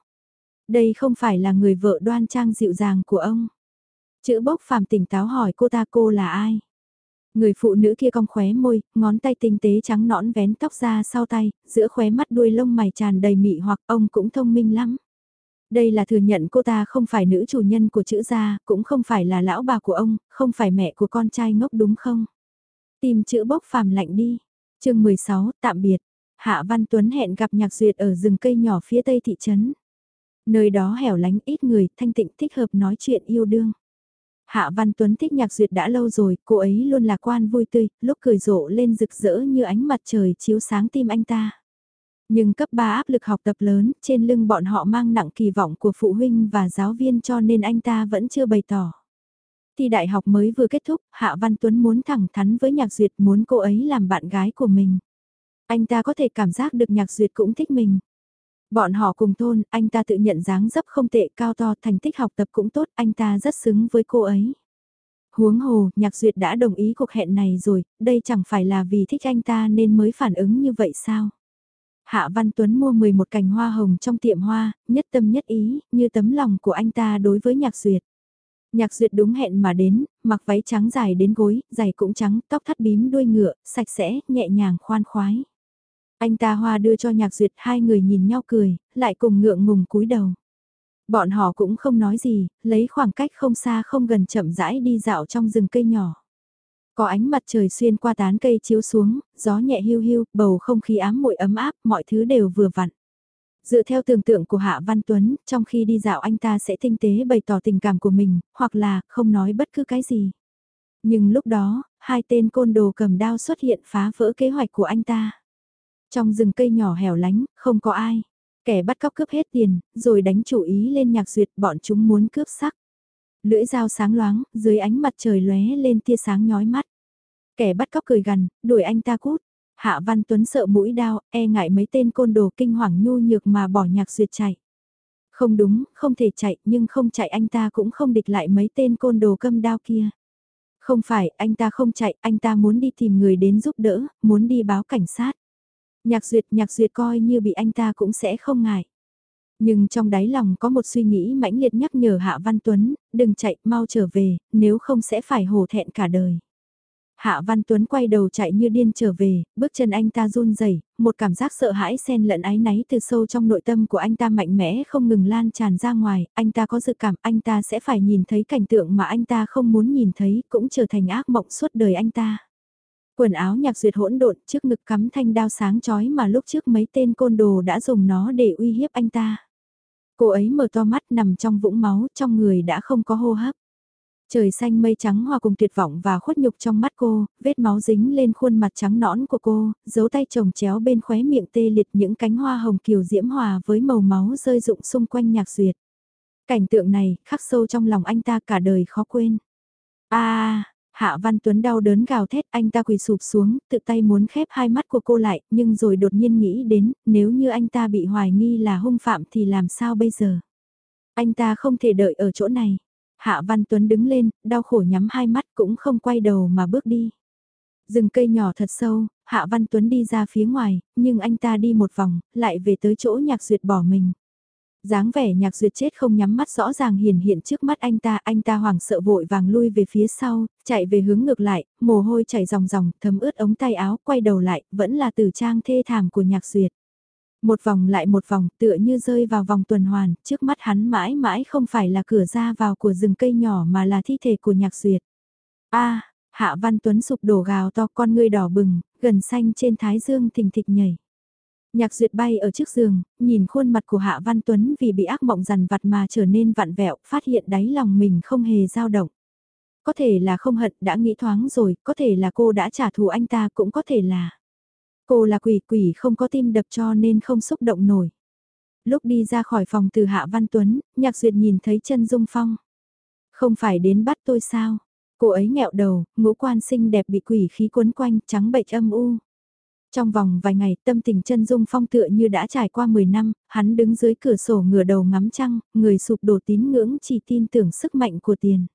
Đây không phải là người vợ đoan trang dịu dàng của ông. Chữ bốc phàm tỉnh táo hỏi cô ta cô là ai? Người phụ nữ kia cong khóe môi, ngón tay tinh tế trắng nõn vén tóc ra sau tay, giữa khóe mắt đuôi lông mày tràn đầy mị hoặc ông cũng thông minh lắm. Đây là thừa nhận cô ta không phải nữ chủ nhân của chữ gia, cũng không phải là lão bà của ông, không phải mẹ của con trai ngốc đúng không? Tìm chữ bốc phàm lạnh đi. chương 16, tạm biệt. Hạ Văn Tuấn hẹn gặp Nhạc Duyệt ở rừng cây nhỏ phía tây thị trấn. Nơi đó hẻo lánh ít người, thanh tịnh thích hợp nói chuyện yêu đương. Hạ Văn Tuấn thích Nhạc Duyệt đã lâu rồi, cô ấy luôn lạc quan vui tươi, lúc cười rộ lên rực rỡ như ánh mặt trời chiếu sáng tim anh ta. Nhưng cấp 3 áp lực học tập lớn, trên lưng bọn họ mang nặng kỳ vọng của phụ huynh và giáo viên cho nên anh ta vẫn chưa bày tỏ. Thi đại học mới vừa kết thúc, Hạ Văn Tuấn muốn thẳng thắn với Nhạc Duyệt muốn cô ấy làm bạn gái của mình. Anh ta có thể cảm giác được Nhạc Duyệt cũng thích mình. Bọn họ cùng thôn, anh ta tự nhận dáng dấp không tệ cao to, thành tích học tập cũng tốt, anh ta rất xứng với cô ấy. Huống hồ, Nhạc Duyệt đã đồng ý cuộc hẹn này rồi, đây chẳng phải là vì thích anh ta nên mới phản ứng như vậy sao? Hạ Văn Tuấn mua 11 cành hoa hồng trong tiệm hoa, nhất tâm nhất ý, như tấm lòng của anh ta đối với Nhạc Duyệt. Nhạc Duyệt đúng hẹn mà đến, mặc váy trắng dài đến gối, giày cũng trắng, tóc thắt bím đuôi ngựa, sạch sẽ, nhẹ nhàng khoan khoái. Anh ta hoa đưa cho Nhạc Duyệt hai người nhìn nhau cười, lại cùng ngượng ngùng cúi đầu. Bọn họ cũng không nói gì, lấy khoảng cách không xa không gần chậm rãi đi dạo trong rừng cây nhỏ. Có ánh mặt trời xuyên qua tán cây chiếu xuống, gió nhẹ hiu hiu, bầu không khí ám muội ấm áp, mọi thứ đều vừa vặn. Dựa theo tưởng tượng của Hạ Văn Tuấn, trong khi đi dạo anh ta sẽ tinh tế bày tỏ tình cảm của mình, hoặc là không nói bất cứ cái gì. Nhưng lúc đó, hai tên côn đồ cầm đao xuất hiện phá vỡ kế hoạch của anh ta. Trong rừng cây nhỏ hẻo lánh, không có ai. Kẻ bắt cóc cướp hết tiền, rồi đánh chủ ý lên nhạc duyệt bọn chúng muốn cướp sắc lưỡi dao sáng loáng, dưới ánh mặt trời lóe lên tia sáng nhói mắt. Kẻ bắt cóc cười gằn, đuổi anh ta cút. Hạ Văn Tuấn sợ mũi đao, e ngại mấy tên côn đồ kinh hoàng nhu nhược mà bỏ nhạc duyệt chạy. Không đúng, không thể chạy, nhưng không chạy anh ta cũng không địch lại mấy tên côn đồ câm đao kia. Không phải, anh ta không chạy, anh ta muốn đi tìm người đến giúp đỡ, muốn đi báo cảnh sát. Nhạc duyệt, nhạc duyệt coi như bị anh ta cũng sẽ không ngại. Nhưng trong đáy lòng có một suy nghĩ mãnh liệt nhắc nhở Hạ Văn Tuấn, đừng chạy, mau trở về, nếu không sẽ phải hổ thẹn cả đời. Hạ Văn Tuấn quay đầu chạy như điên trở về, bước chân anh ta run rẩy, một cảm giác sợ hãi xen lẫn ái náy từ sâu trong nội tâm của anh ta mạnh mẽ không ngừng lan tràn ra ngoài, anh ta có dự cảm anh ta sẽ phải nhìn thấy cảnh tượng mà anh ta không muốn nhìn thấy, cũng trở thành ác mộng suốt đời anh ta. Quần áo nhạc duyệt hỗn độn trước ngực cắm thanh đao sáng chói mà lúc trước mấy tên côn đồ đã dùng nó để uy hiếp anh ta. Cô ấy mở to mắt nằm trong vũng máu, trong người đã không có hô hấp. Trời xanh mây trắng hòa cùng tuyệt vọng và khuất nhục trong mắt cô, vết máu dính lên khuôn mặt trắng nõn của cô, dấu tay chồng chéo bên khóe miệng tê liệt những cánh hoa hồng kiều diễm hòa với màu máu rơi rụng xung quanh nhạc duyệt. Cảnh tượng này khắc sâu trong lòng anh ta cả đời khó quên. a Hạ Văn Tuấn đau đớn gào thét anh ta quỳ sụp xuống, tự tay muốn khép hai mắt của cô lại, nhưng rồi đột nhiên nghĩ đến, nếu như anh ta bị hoài nghi là hung phạm thì làm sao bây giờ? Anh ta không thể đợi ở chỗ này. Hạ Văn Tuấn đứng lên, đau khổ nhắm hai mắt cũng không quay đầu mà bước đi. Rừng cây nhỏ thật sâu, Hạ Văn Tuấn đi ra phía ngoài, nhưng anh ta đi một vòng, lại về tới chỗ nhạc duyệt bỏ mình dáng vẻ nhạc duyệt chết không nhắm mắt rõ ràng hiển hiện trước mắt anh ta, anh ta hoảng sợ vội vàng lui về phía sau, chạy về hướng ngược lại, mồ hôi chảy ròng ròng, thấm ướt ống tay áo, quay đầu lại, vẫn là từ trang thê thảm của nhạc duyệt. Một vòng lại một vòng, tựa như rơi vào vòng tuần hoàn, trước mắt hắn mãi mãi không phải là cửa ra vào của rừng cây nhỏ mà là thi thể của nhạc duyệt. a Hạ Văn Tuấn sụp đổ gào to con ngươi đỏ bừng, gần xanh trên thái dương thình thịch nhảy. Nhạc duyệt bay ở trước giường, nhìn khuôn mặt của Hạ Văn Tuấn vì bị ác mộng rằn vặt mà trở nên vặn vẹo, phát hiện đáy lòng mình không hề dao động. Có thể là không hận đã nghĩ thoáng rồi, có thể là cô đã trả thù anh ta cũng có thể là. Cô là quỷ quỷ không có tim đập cho nên không xúc động nổi. Lúc đi ra khỏi phòng từ Hạ Văn Tuấn, nhạc duyệt nhìn thấy chân Dung Phong. Không phải đến bắt tôi sao? Cô ấy nghẹo đầu, ngũ quan xinh đẹp bị quỷ khí cuốn quanh, trắng bệch âm u. Trong vòng vài ngày tâm tình chân dung phong tựa như đã trải qua 10 năm, hắn đứng dưới cửa sổ ngửa đầu ngắm trăng, người sụp đổ tín ngưỡng chỉ tin tưởng sức mạnh của tiền.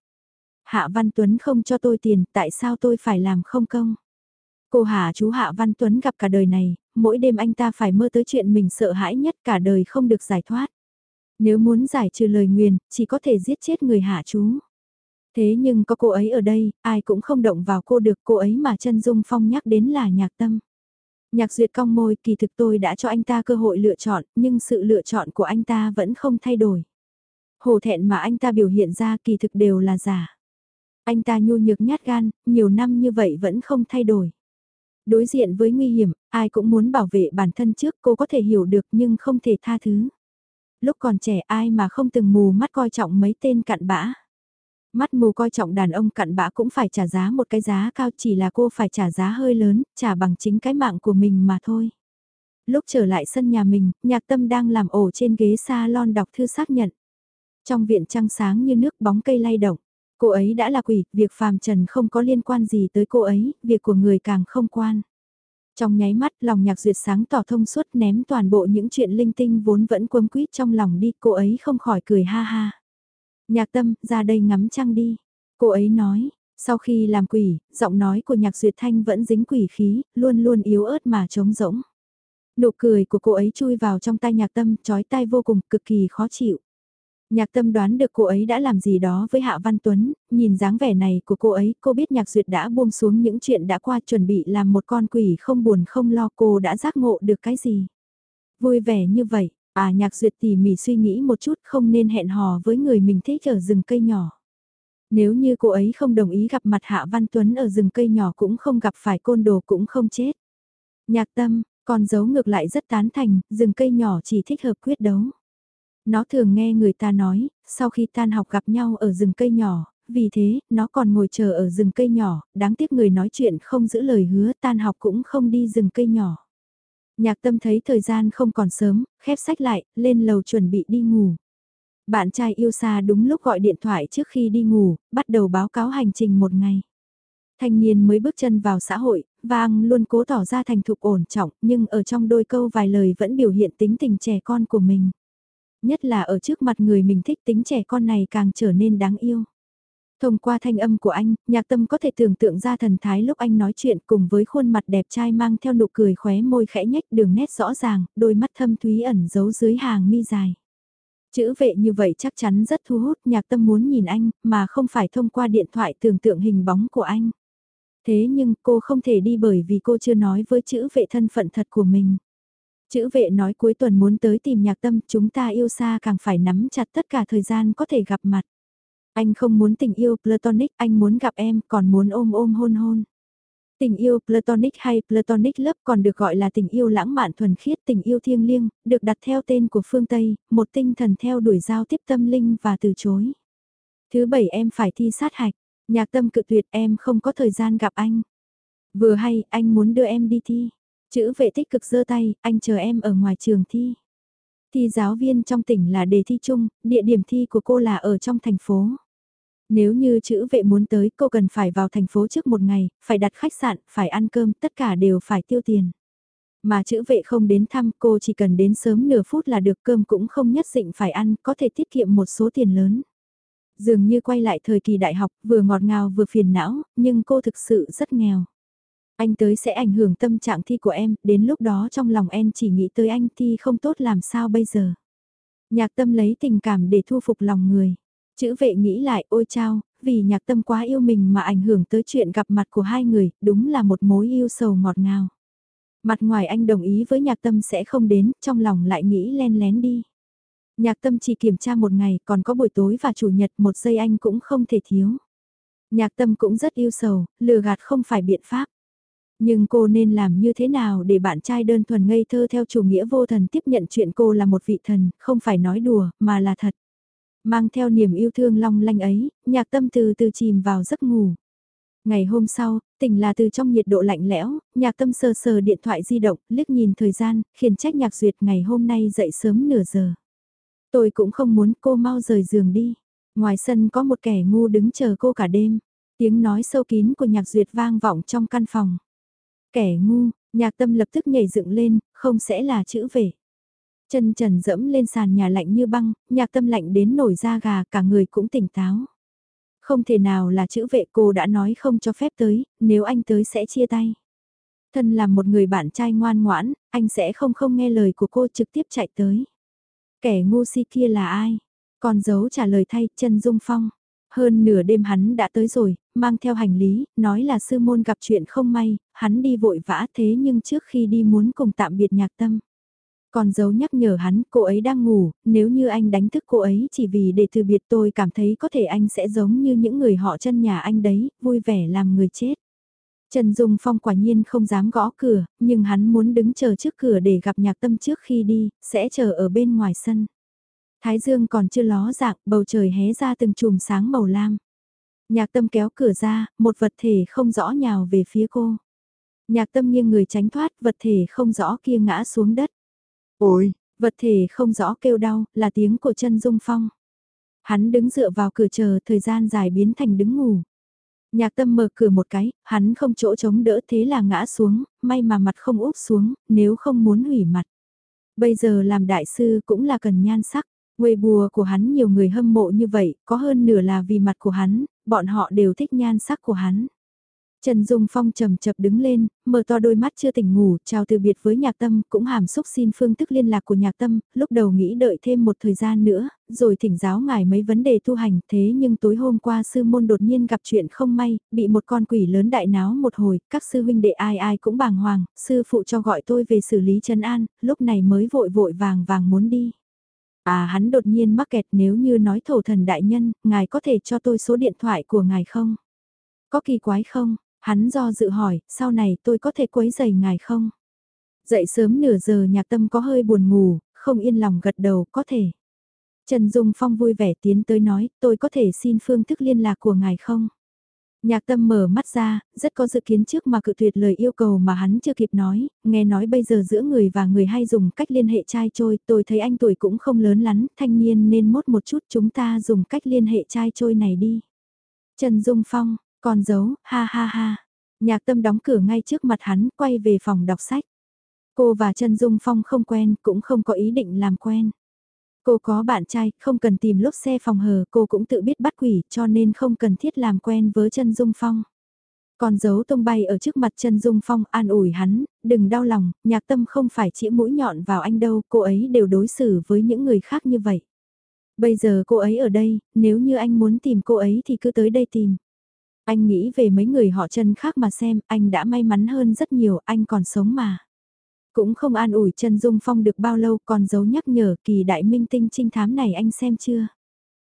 Hạ Văn Tuấn không cho tôi tiền, tại sao tôi phải làm không công? Cô hà chú Hạ Văn Tuấn gặp cả đời này, mỗi đêm anh ta phải mơ tới chuyện mình sợ hãi nhất cả đời không được giải thoát. Nếu muốn giải trừ lời nguyền, chỉ có thể giết chết người Hạ chú. Thế nhưng có cô ấy ở đây, ai cũng không động vào cô được cô ấy mà chân dung phong nhắc đến là nhạc tâm. Nhạc duyệt cong môi kỳ thực tôi đã cho anh ta cơ hội lựa chọn, nhưng sự lựa chọn của anh ta vẫn không thay đổi. Hồ thẹn mà anh ta biểu hiện ra kỳ thực đều là giả. Anh ta nhu nhược nhát gan, nhiều năm như vậy vẫn không thay đổi. Đối diện với nguy hiểm, ai cũng muốn bảo vệ bản thân trước cô có thể hiểu được nhưng không thể tha thứ. Lúc còn trẻ ai mà không từng mù mắt coi trọng mấy tên cặn bã. Mắt mù coi trọng đàn ông cặn bã cũng phải trả giá một cái giá cao chỉ là cô phải trả giá hơi lớn, trả bằng chính cái mạng của mình mà thôi. Lúc trở lại sân nhà mình, nhạc tâm đang làm ổ trên ghế salon đọc thư xác nhận. Trong viện trăng sáng như nước bóng cây lay động, cô ấy đã là quỷ, việc phàm trần không có liên quan gì tới cô ấy, việc của người càng không quan. Trong nháy mắt lòng nhạc duyệt sáng tỏ thông suốt ném toàn bộ những chuyện linh tinh vốn vẫn quấn quýt trong lòng đi cô ấy không khỏi cười ha ha. Nhạc tâm, ra đây ngắm trăng đi. Cô ấy nói, sau khi làm quỷ, giọng nói của nhạc duyệt thanh vẫn dính quỷ khí, luôn luôn yếu ớt mà trống rỗng. Nụ cười của cô ấy chui vào trong tay nhạc tâm, chói tai vô cùng, cực kỳ khó chịu. Nhạc tâm đoán được cô ấy đã làm gì đó với Hạ Văn Tuấn, nhìn dáng vẻ này của cô ấy, cô biết nhạc duyệt đã buông xuống những chuyện đã qua chuẩn bị làm một con quỷ không buồn không lo cô đã giác ngộ được cái gì. Vui vẻ như vậy, À nhạc duyệt tỉ mỉ suy nghĩ một chút không nên hẹn hò với người mình thích ở rừng cây nhỏ. Nếu như cô ấy không đồng ý gặp mặt Hạ Văn Tuấn ở rừng cây nhỏ cũng không gặp phải côn đồ cũng không chết. Nhạc tâm, còn giấu ngược lại rất tán thành, rừng cây nhỏ chỉ thích hợp quyết đấu. Nó thường nghe người ta nói, sau khi tan học gặp nhau ở rừng cây nhỏ, vì thế, nó còn ngồi chờ ở rừng cây nhỏ, đáng tiếc người nói chuyện không giữ lời hứa tan học cũng không đi rừng cây nhỏ. Nhạc tâm thấy thời gian không còn sớm, khép sách lại, lên lầu chuẩn bị đi ngủ. Bạn trai yêu xa đúng lúc gọi điện thoại trước khi đi ngủ, bắt đầu báo cáo hành trình một ngày. Thanh niên mới bước chân vào xã hội, vang luôn cố tỏ ra thành thục ổn trọng, nhưng ở trong đôi câu vài lời vẫn biểu hiện tính tình trẻ con của mình. Nhất là ở trước mặt người mình thích tính trẻ con này càng trở nên đáng yêu. Thông qua thanh âm của anh, nhạc tâm có thể tưởng tượng ra thần thái lúc anh nói chuyện cùng với khuôn mặt đẹp trai mang theo nụ cười khóe môi khẽ nhách đường nét rõ ràng, đôi mắt thâm thúy ẩn giấu dưới hàng mi dài. Chữ vệ như vậy chắc chắn rất thu hút nhạc tâm muốn nhìn anh, mà không phải thông qua điện thoại tưởng tượng hình bóng của anh. Thế nhưng cô không thể đi bởi vì cô chưa nói với chữ vệ thân phận thật của mình. Chữ vệ nói cuối tuần muốn tới tìm nhạc tâm, chúng ta yêu xa càng phải nắm chặt tất cả thời gian có thể gặp mặt. Anh không muốn tình yêu platonic, anh muốn gặp em, còn muốn ôm ôm hôn hôn. Tình yêu platonic hay platonic love còn được gọi là tình yêu lãng mạn thuần khiết, tình yêu thiêng liêng, được đặt theo tên của phương Tây, một tinh thần theo đuổi giao tiếp tâm linh và từ chối. Thứ bảy em phải thi sát hạch, nhạc tâm cự tuyệt em không có thời gian gặp anh. Vừa hay, anh muốn đưa em đi thi. Chữ vệ tích cực giơ tay, anh chờ em ở ngoài trường thi. Thi giáo viên trong tỉnh là đề thi chung, địa điểm thi của cô là ở trong thành phố. Nếu như chữ vệ muốn tới cô cần phải vào thành phố trước một ngày, phải đặt khách sạn, phải ăn cơm, tất cả đều phải tiêu tiền. Mà chữ vệ không đến thăm cô chỉ cần đến sớm nửa phút là được cơm cũng không nhất định phải ăn, có thể tiết kiệm một số tiền lớn. Dường như quay lại thời kỳ đại học, vừa ngọt ngào vừa phiền não, nhưng cô thực sự rất nghèo. Anh tới sẽ ảnh hưởng tâm trạng thi của em, đến lúc đó trong lòng em chỉ nghĩ tới anh thi không tốt làm sao bây giờ. Nhạc tâm lấy tình cảm để thu phục lòng người. Chữ vệ nghĩ lại ôi chao, vì nhạc tâm quá yêu mình mà ảnh hưởng tới chuyện gặp mặt của hai người, đúng là một mối yêu sầu ngọt ngào. Mặt ngoài anh đồng ý với nhạc tâm sẽ không đến, trong lòng lại nghĩ len lén đi. Nhạc tâm chỉ kiểm tra một ngày, còn có buổi tối và chủ nhật một giây anh cũng không thể thiếu. Nhạc tâm cũng rất yêu sầu, lừa gạt không phải biện pháp. Nhưng cô nên làm như thế nào để bạn trai đơn thuần ngây thơ theo chủ nghĩa vô thần tiếp nhận chuyện cô là một vị thần, không phải nói đùa, mà là thật. Mang theo niềm yêu thương long lanh ấy, nhạc tâm từ từ chìm vào giấc ngủ. Ngày hôm sau, tỉnh là từ trong nhiệt độ lạnh lẽo, nhạc tâm sờ sờ điện thoại di động, liếc nhìn thời gian, khiển trách nhạc duyệt ngày hôm nay dậy sớm nửa giờ. Tôi cũng không muốn cô mau rời giường đi. Ngoài sân có một kẻ ngu đứng chờ cô cả đêm. Tiếng nói sâu kín của nhạc duyệt vang vọng trong căn phòng. Kẻ ngu, nhạc tâm lập tức nhảy dựng lên, không sẽ là chữ về. Chân trần dẫm lên sàn nhà lạnh như băng, nhạc tâm lạnh đến nổi da gà cả người cũng tỉnh táo. Không thể nào là chữ vệ cô đã nói không cho phép tới, nếu anh tới sẽ chia tay. Thân là một người bạn trai ngoan ngoãn, anh sẽ không không nghe lời của cô trực tiếp chạy tới. Kẻ ngu si kia là ai? Còn giấu trả lời thay chân dung phong. Hơn nửa đêm hắn đã tới rồi, mang theo hành lý, nói là sư môn gặp chuyện không may, hắn đi vội vã thế nhưng trước khi đi muốn cùng tạm biệt nhạc tâm. Còn dấu nhắc nhở hắn, cô ấy đang ngủ, nếu như anh đánh thức cô ấy chỉ vì để từ biệt tôi cảm thấy có thể anh sẽ giống như những người họ chân nhà anh đấy, vui vẻ làm người chết. Trần Dung Phong quả nhiên không dám gõ cửa, nhưng hắn muốn đứng chờ trước cửa để gặp nhạc tâm trước khi đi, sẽ chờ ở bên ngoài sân. Thái dương còn chưa ló dạng, bầu trời hé ra từng chùm sáng màu lam. Nhạc tâm kéo cửa ra, một vật thể không rõ nhào về phía cô. Nhạc tâm nghiêng người tránh thoát, vật thể không rõ kia ngã xuống đất. Ôi, vật thể không rõ kêu đau, là tiếng của chân dung phong. Hắn đứng dựa vào cửa chờ thời gian dài biến thành đứng ngủ. Nhạc tâm mở cửa một cái, hắn không chỗ chống đỡ thế là ngã xuống, may mà mặt không úp xuống, nếu không muốn hủy mặt. Bây giờ làm đại sư cũng là cần nhan sắc. Quê bùa của hắn nhiều người hâm mộ như vậy, có hơn nửa là vì mặt của hắn, bọn họ đều thích nhan sắc của hắn. Trần Dung Phong trầm chập đứng lên, mở to đôi mắt chưa tỉnh ngủ, chào từ biệt với nhạc tâm, cũng hàm xúc xin phương thức liên lạc của nhạc tâm, lúc đầu nghĩ đợi thêm một thời gian nữa, rồi thỉnh giáo ngài mấy vấn đề tu hành, thế nhưng tối hôm qua sư môn đột nhiên gặp chuyện không may, bị một con quỷ lớn đại náo một hồi, các sư huynh đệ ai ai cũng bàng hoàng, sư phụ cho gọi tôi về xử lý trấn an, lúc này mới vội vội vàng vàng muốn đi. À hắn đột nhiên mắc kẹt nếu như nói thổ thần đại nhân, ngài có thể cho tôi số điện thoại của ngài không? Có kỳ quái không? Hắn do dự hỏi, sau này tôi có thể quấy giày ngài không? Dậy sớm nửa giờ nhạc tâm có hơi buồn ngủ, không yên lòng gật đầu, có thể. Trần Dung Phong vui vẻ tiến tới nói, tôi có thể xin phương thức liên lạc của ngài không? Nhạc tâm mở mắt ra, rất có dự kiến trước mà cự tuyệt lời yêu cầu mà hắn chưa kịp nói, nghe nói bây giờ giữa người và người hay dùng cách liên hệ trai trôi, tôi thấy anh tuổi cũng không lớn lắm, thanh niên nên mốt một chút chúng ta dùng cách liên hệ trai trôi này đi. Trần Dung Phong, còn giấu, ha ha ha. Nhạc tâm đóng cửa ngay trước mặt hắn, quay về phòng đọc sách. Cô và Trần Dung Phong không quen, cũng không có ý định làm quen. Cô có bạn trai, không cần tìm lốp xe phòng hờ, cô cũng tự biết bắt quỷ cho nên không cần thiết làm quen với chân Dung Phong. Còn giấu tung bay ở trước mặt chân Dung Phong an ủi hắn, đừng đau lòng, nhạc tâm không phải chỉ mũi nhọn vào anh đâu, cô ấy đều đối xử với những người khác như vậy. Bây giờ cô ấy ở đây, nếu như anh muốn tìm cô ấy thì cứ tới đây tìm. Anh nghĩ về mấy người họ chân khác mà xem, anh đã may mắn hơn rất nhiều, anh còn sống mà. Cũng không an ủi chân Dung Phong được bao lâu còn giấu nhắc nhở kỳ đại minh tinh trinh thám này anh xem chưa.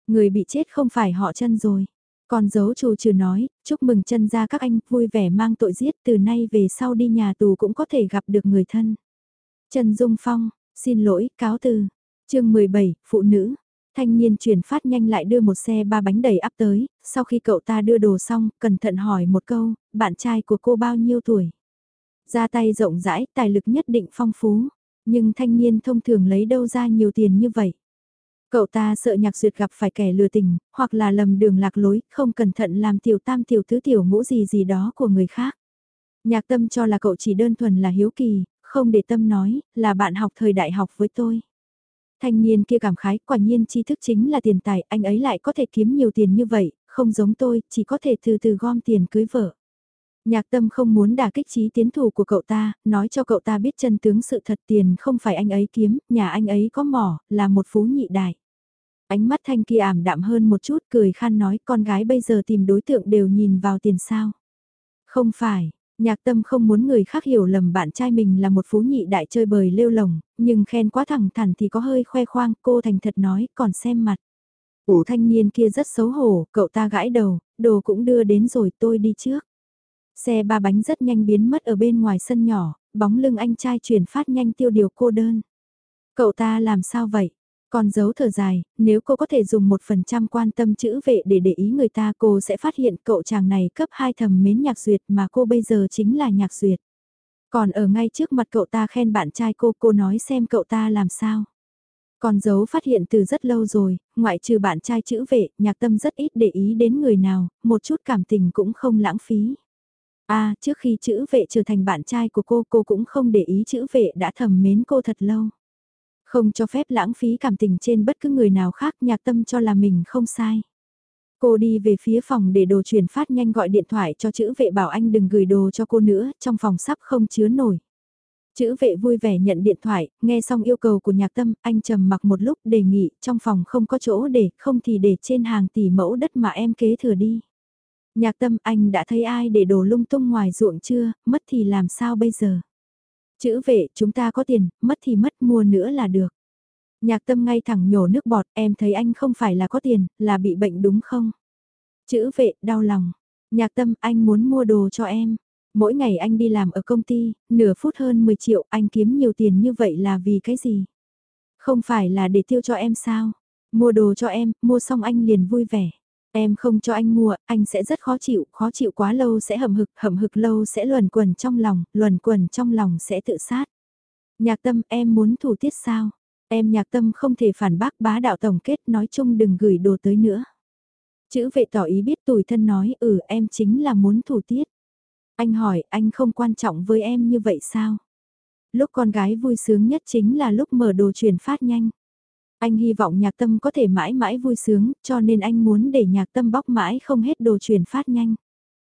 Người bị chết không phải họ chân rồi. Còn giấu chủ trừ nói, chúc mừng chân ra các anh vui vẻ mang tội giết từ nay về sau đi nhà tù cũng có thể gặp được người thân. Trần Dung Phong, xin lỗi, cáo từ. chương 17, Phụ nữ. Thanh niên chuyển phát nhanh lại đưa một xe ba bánh đầy áp tới, sau khi cậu ta đưa đồ xong, cẩn thận hỏi một câu, bạn trai của cô bao nhiêu tuổi? Ra tay rộng rãi, tài lực nhất định phong phú, nhưng thanh niên thông thường lấy đâu ra nhiều tiền như vậy? Cậu ta sợ nhạc duyệt gặp phải kẻ lừa tình, hoặc là lầm đường lạc lối, không cẩn thận làm tiểu tam tiểu tứ tiểu ngũ gì gì đó của người khác. Nhạc tâm cho là cậu chỉ đơn thuần là hiếu kỳ, không để tâm nói, là bạn học thời đại học với tôi. Thanh niên kia cảm khái, quả nhiên tri thức chính là tiền tài, anh ấy lại có thể kiếm nhiều tiền như vậy, không giống tôi, chỉ có thể từ từ gom tiền cưới vợ. Nhạc tâm không muốn đả kích trí tiến thủ của cậu ta, nói cho cậu ta biết chân tướng sự thật tiền không phải anh ấy kiếm, nhà anh ấy có mỏ, là một phú nhị đại. Ánh mắt thanh kia ảm đạm hơn một chút cười khan nói con gái bây giờ tìm đối tượng đều nhìn vào tiền sao. Không phải, nhạc tâm không muốn người khác hiểu lầm bạn trai mình là một phú nhị đại chơi bời lêu lồng, nhưng khen quá thẳng thẳng thì có hơi khoe khoang cô thành thật nói còn xem mặt. Ủ thanh niên kia rất xấu hổ, cậu ta gãi đầu, đồ cũng đưa đến rồi tôi đi trước. Xe ba bánh rất nhanh biến mất ở bên ngoài sân nhỏ, bóng lưng anh trai chuyển phát nhanh tiêu điều cô đơn. Cậu ta làm sao vậy? Còn giấu thở dài, nếu cô có thể dùng một phần trăm quan tâm chữ vệ để để ý người ta cô sẽ phát hiện cậu chàng này cấp hai thầm mến nhạc duyệt mà cô bây giờ chính là nhạc duyệt. Còn ở ngay trước mặt cậu ta khen bạn trai cô, cô nói xem cậu ta làm sao. Còn giấu phát hiện từ rất lâu rồi, ngoại trừ bạn trai chữ vệ, nhạc tâm rất ít để ý đến người nào, một chút cảm tình cũng không lãng phí. À, trước khi chữ vệ trở thành bạn trai của cô, cô cũng không để ý chữ vệ đã thầm mến cô thật lâu. Không cho phép lãng phí cảm tình trên bất cứ người nào khác nhạc tâm cho là mình không sai. Cô đi về phía phòng để đồ chuyển phát nhanh gọi điện thoại cho chữ vệ bảo anh đừng gửi đồ cho cô nữa, trong phòng sắp không chứa nổi. Chữ vệ vui vẻ nhận điện thoại, nghe xong yêu cầu của nhạc tâm, anh trầm mặc một lúc đề nghị trong phòng không có chỗ để, không thì để trên hàng tỷ mẫu đất mà em kế thừa đi. Nhạc tâm anh đã thấy ai để đồ lung tung ngoài ruộng chưa, mất thì làm sao bây giờ? Chữ vệ, chúng ta có tiền, mất thì mất mua nữa là được. Nhạc tâm ngay thẳng nhổ nước bọt, em thấy anh không phải là có tiền, là bị bệnh đúng không? Chữ vệ, đau lòng. Nhạc tâm, anh muốn mua đồ cho em. Mỗi ngày anh đi làm ở công ty, nửa phút hơn 10 triệu, anh kiếm nhiều tiền như vậy là vì cái gì? Không phải là để tiêu cho em sao? Mua đồ cho em, mua xong anh liền vui vẻ. Em không cho anh mua, anh sẽ rất khó chịu, khó chịu quá lâu sẽ hầm hực, hầm hực lâu sẽ luẩn quẩn trong lòng, luẩn quẩn trong lòng sẽ tự sát. Nhạc tâm em muốn thủ tiết sao? Em nhạc tâm không thể phản bác bá đạo tổng kết nói chung đừng gửi đồ tới nữa. Chữ vệ tỏ ý biết tủi thân nói ừ em chính là muốn thủ tiết. Anh hỏi anh không quan trọng với em như vậy sao? Lúc con gái vui sướng nhất chính là lúc mở đồ truyền phát nhanh. Anh hy vọng nhạc tâm có thể mãi mãi vui sướng, cho nên anh muốn để nhạc tâm bóc mãi không hết đồ truyền phát nhanh.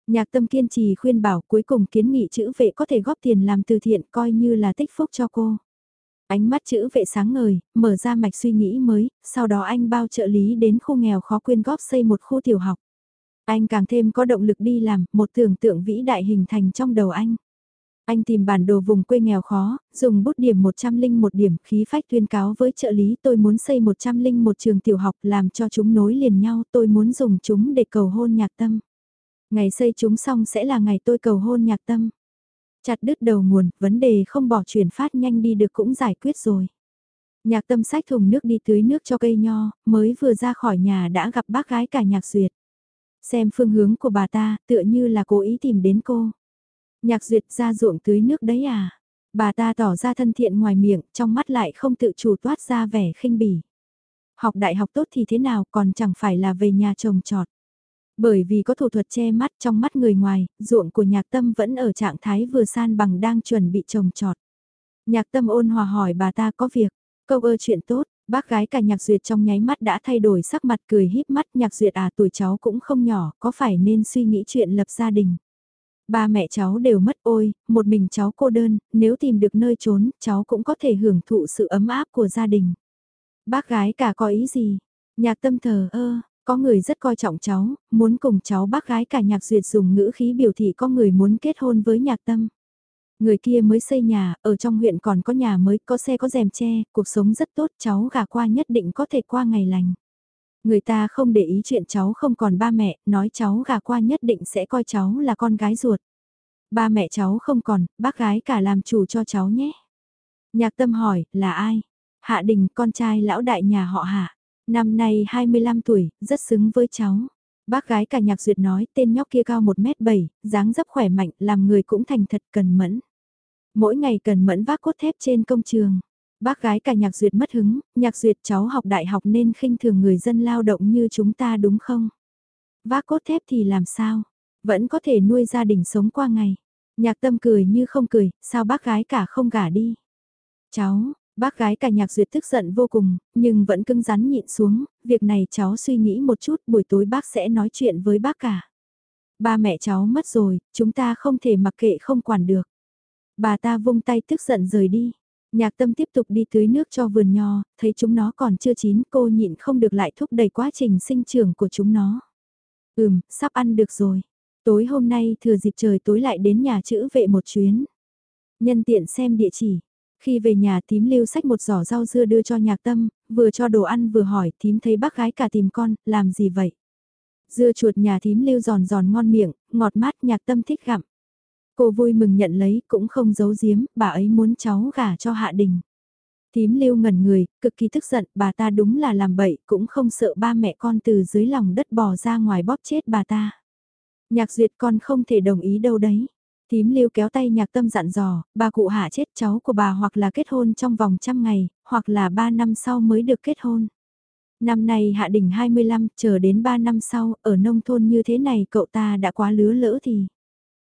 Nhạc tâm kiên trì khuyên bảo cuối cùng kiến nghị chữ vệ có thể góp tiền làm từ thiện coi như là tích phúc cho cô. Ánh mắt chữ vệ sáng ngời, mở ra mạch suy nghĩ mới, sau đó anh bao trợ lý đến khu nghèo khó quyên góp xây một khu tiểu học. Anh càng thêm có động lực đi làm, một tưởng tượng vĩ đại hình thành trong đầu anh. Anh tìm bản đồ vùng quê nghèo khó, dùng bút điểm 101 điểm khí phách tuyên cáo với trợ lý tôi muốn xây 101 trường tiểu học làm cho chúng nối liền nhau tôi muốn dùng chúng để cầu hôn nhạc tâm. Ngày xây chúng xong sẽ là ngày tôi cầu hôn nhạc tâm. Chặt đứt đầu nguồn, vấn đề không bỏ chuyển phát nhanh đi được cũng giải quyết rồi. Nhạc tâm sách thùng nước đi tưới nước cho cây nho, mới vừa ra khỏi nhà đã gặp bác gái cả nhạc duyệt. Xem phương hướng của bà ta, tựa như là cố ý tìm đến cô. Nhạc duyệt ra ruộng tưới nước đấy à? Bà ta tỏ ra thân thiện ngoài miệng, trong mắt lại không tự chủ toát ra vẻ khinh bỉ. Học đại học tốt thì thế nào còn chẳng phải là về nhà trồng trọt. Bởi vì có thủ thuật che mắt trong mắt người ngoài, ruộng của nhạc tâm vẫn ở trạng thái vừa san bằng đang chuẩn bị trồng trọt. Nhạc tâm ôn hòa hỏi bà ta có việc, câu ơ chuyện tốt, Bác gái cả nhạc duyệt trong nháy mắt đã thay đổi sắc mặt cười híp mắt nhạc duyệt à tuổi cháu cũng không nhỏ, có phải nên suy nghĩ chuyện lập gia đình. Ba mẹ cháu đều mất ôi, một mình cháu cô đơn, nếu tìm được nơi trốn, cháu cũng có thể hưởng thụ sự ấm áp của gia đình. Bác gái cả có ý gì? Nhạc tâm thờ ơ, có người rất coi trọng cháu, muốn cùng cháu bác gái cả nhạc duyệt dùng ngữ khí biểu thị có người muốn kết hôn với nhạc tâm. Người kia mới xây nhà, ở trong huyện còn có nhà mới, có xe có rèm che, cuộc sống rất tốt, cháu gà qua nhất định có thể qua ngày lành. Người ta không để ý chuyện cháu không còn ba mẹ, nói cháu gà qua nhất định sẽ coi cháu là con gái ruột. Ba mẹ cháu không còn, bác gái cả làm chủ cho cháu nhé. Nhạc tâm hỏi, là ai? Hạ Đình, con trai lão đại nhà họ Hạ. Năm nay 25 tuổi, rất xứng với cháu. Bác gái cả nhạc duyệt nói tên nhóc kia cao 1m7, dáng dấp khỏe mạnh, làm người cũng thành thật cần mẫn. Mỗi ngày cần mẫn vác cốt thép trên công trường. Bác gái cả nhạc duyệt mất hứng, nhạc duyệt cháu học đại học nên khinh thường người dân lao động như chúng ta đúng không? Vác cốt thép thì làm sao? Vẫn có thể nuôi gia đình sống qua ngày. Nhạc tâm cười như không cười, sao bác gái cả không gả đi? Cháu, bác gái cả nhạc duyệt tức giận vô cùng, nhưng vẫn cưng rắn nhịn xuống, việc này cháu suy nghĩ một chút, buổi tối bác sẽ nói chuyện với bác cả. Ba mẹ cháu mất rồi, chúng ta không thể mặc kệ không quản được. Bà ta vung tay tức giận rời đi. Nhạc tâm tiếp tục đi tưới nước cho vườn nho, thấy chúng nó còn chưa chín cô nhịn không được lại thúc đẩy quá trình sinh trưởng của chúng nó. Ừm, sắp ăn được rồi. Tối hôm nay thừa dịp trời tối lại đến nhà chữ vệ một chuyến. Nhân tiện xem địa chỉ. Khi về nhà tím lưu sách một giỏ rau dưa đưa cho nhạc tâm, vừa cho đồ ăn vừa hỏi tím thấy bác gái cả tìm con, làm gì vậy? Dưa chuột nhà tím lưu giòn giòn ngon miệng, ngọt mát nhạc tâm thích gặm. Cô vui mừng nhận lấy, cũng không giấu giếm, bà ấy muốn cháu gả cho Hạ Đình. Tím lưu ngẩn người, cực kỳ tức giận, bà ta đúng là làm bậy, cũng không sợ ba mẹ con từ dưới lòng đất bò ra ngoài bóp chết bà ta. Nhạc duyệt con không thể đồng ý đâu đấy. Tím lưu kéo tay nhạc tâm dặn dò, bà cụ hạ chết cháu của bà hoặc là kết hôn trong vòng trăm ngày, hoặc là ba năm sau mới được kết hôn. Năm nay hạ đỉnh 25, chờ đến 3 năm sau, ở nông thôn như thế này cậu ta đã quá lứa lỡ thì.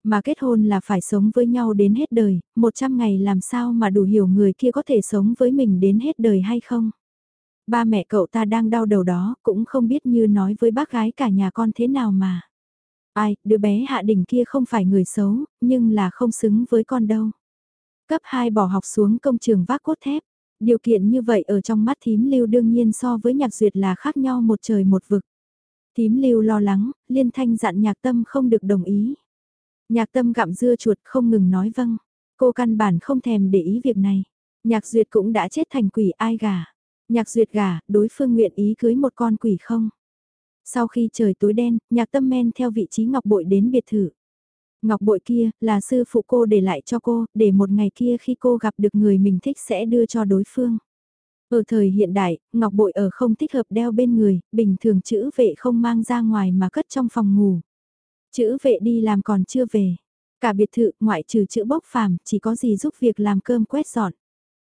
Mà kết hôn là phải sống với nhau đến hết đời, 100 ngày làm sao mà đủ hiểu người kia có thể sống với mình đến hết đời hay không. Ba mẹ cậu ta đang đau đầu đó, cũng không biết như nói với bác gái cả nhà con thế nào mà. Ai, đứa bé hạ đỉnh kia không phải người xấu, nhưng là không xứng với con đâu. Cấp 2 bỏ học xuống công trường vác cốt thép. Điều kiện như vậy ở trong mắt thím lưu đương nhiên so với nhạc duyệt là khác nhau một trời một vực. Thím lưu lo lắng, liên thanh dặn nhạc tâm không được đồng ý. Nhạc tâm gặm dưa chuột không ngừng nói vâng. Cô căn bản không thèm để ý việc này. Nhạc duyệt cũng đã chết thành quỷ ai gà. Nhạc duyệt gà, đối phương nguyện ý cưới một con quỷ không? Sau khi trời tối đen, nhạc tâm men theo vị trí ngọc bội đến biệt thự. Ngọc bội kia là sư phụ cô để lại cho cô, để một ngày kia khi cô gặp được người mình thích sẽ đưa cho đối phương. Ở thời hiện đại, ngọc bội ở không thích hợp đeo bên người, bình thường chữ vệ không mang ra ngoài mà cất trong phòng ngủ. Chữ vệ đi làm còn chưa về. Cả biệt thự, ngoại trừ chữ bốc phàm, chỉ có gì giúp việc làm cơm quét dọn.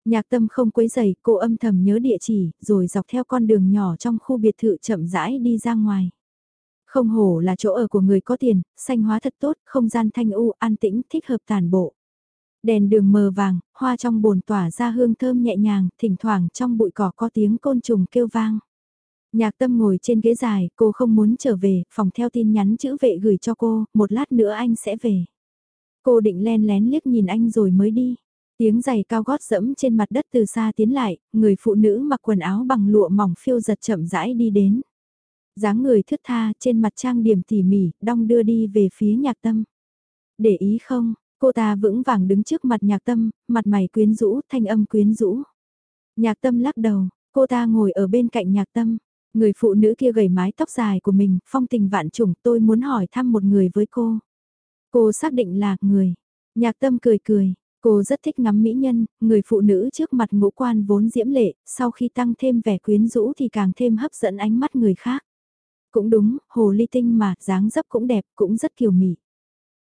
Nhạc tâm không quấy giày, cô âm thầm nhớ địa chỉ, rồi dọc theo con đường nhỏ trong khu biệt thự chậm rãi đi ra ngoài. Không hổ là chỗ ở của người có tiền, xanh hóa thật tốt, không gian thanh u, an tĩnh, thích hợp tàn bộ. Đèn đường mờ vàng, hoa trong bồn tỏa ra hương thơm nhẹ nhàng, thỉnh thoảng trong bụi cỏ có tiếng côn trùng kêu vang. Nhạc tâm ngồi trên ghế dài, cô không muốn trở về, phòng theo tin nhắn chữ vệ gửi cho cô, một lát nữa anh sẽ về. Cô định len lén liếc nhìn anh rồi mới đi. Tiếng giày cao gót dẫm trên mặt đất từ xa tiến lại, người phụ nữ mặc quần áo bằng lụa mỏng phiêu giật chậm rãi đi đến. dáng người thướt tha trên mặt trang điểm tỉ mỉ, đong đưa đi về phía nhạc tâm. Để ý không, cô ta vững vàng đứng trước mặt nhạc tâm, mặt mày quyến rũ, thanh âm quyến rũ. Nhạc tâm lắc đầu, cô ta ngồi ở bên cạnh nhạc tâm. Người phụ nữ kia gầy mái tóc dài của mình, phong tình vạn trùng, tôi muốn hỏi thăm một người với cô. Cô xác định là người. Nhạc tâm cười cười, cô rất thích ngắm mỹ nhân, người phụ nữ trước mặt ngũ quan vốn diễm lệ, sau khi tăng thêm vẻ quyến rũ thì càng thêm hấp dẫn ánh mắt người khác. Cũng đúng, hồ ly tinh mà, dáng dấp cũng đẹp, cũng rất kiều mị.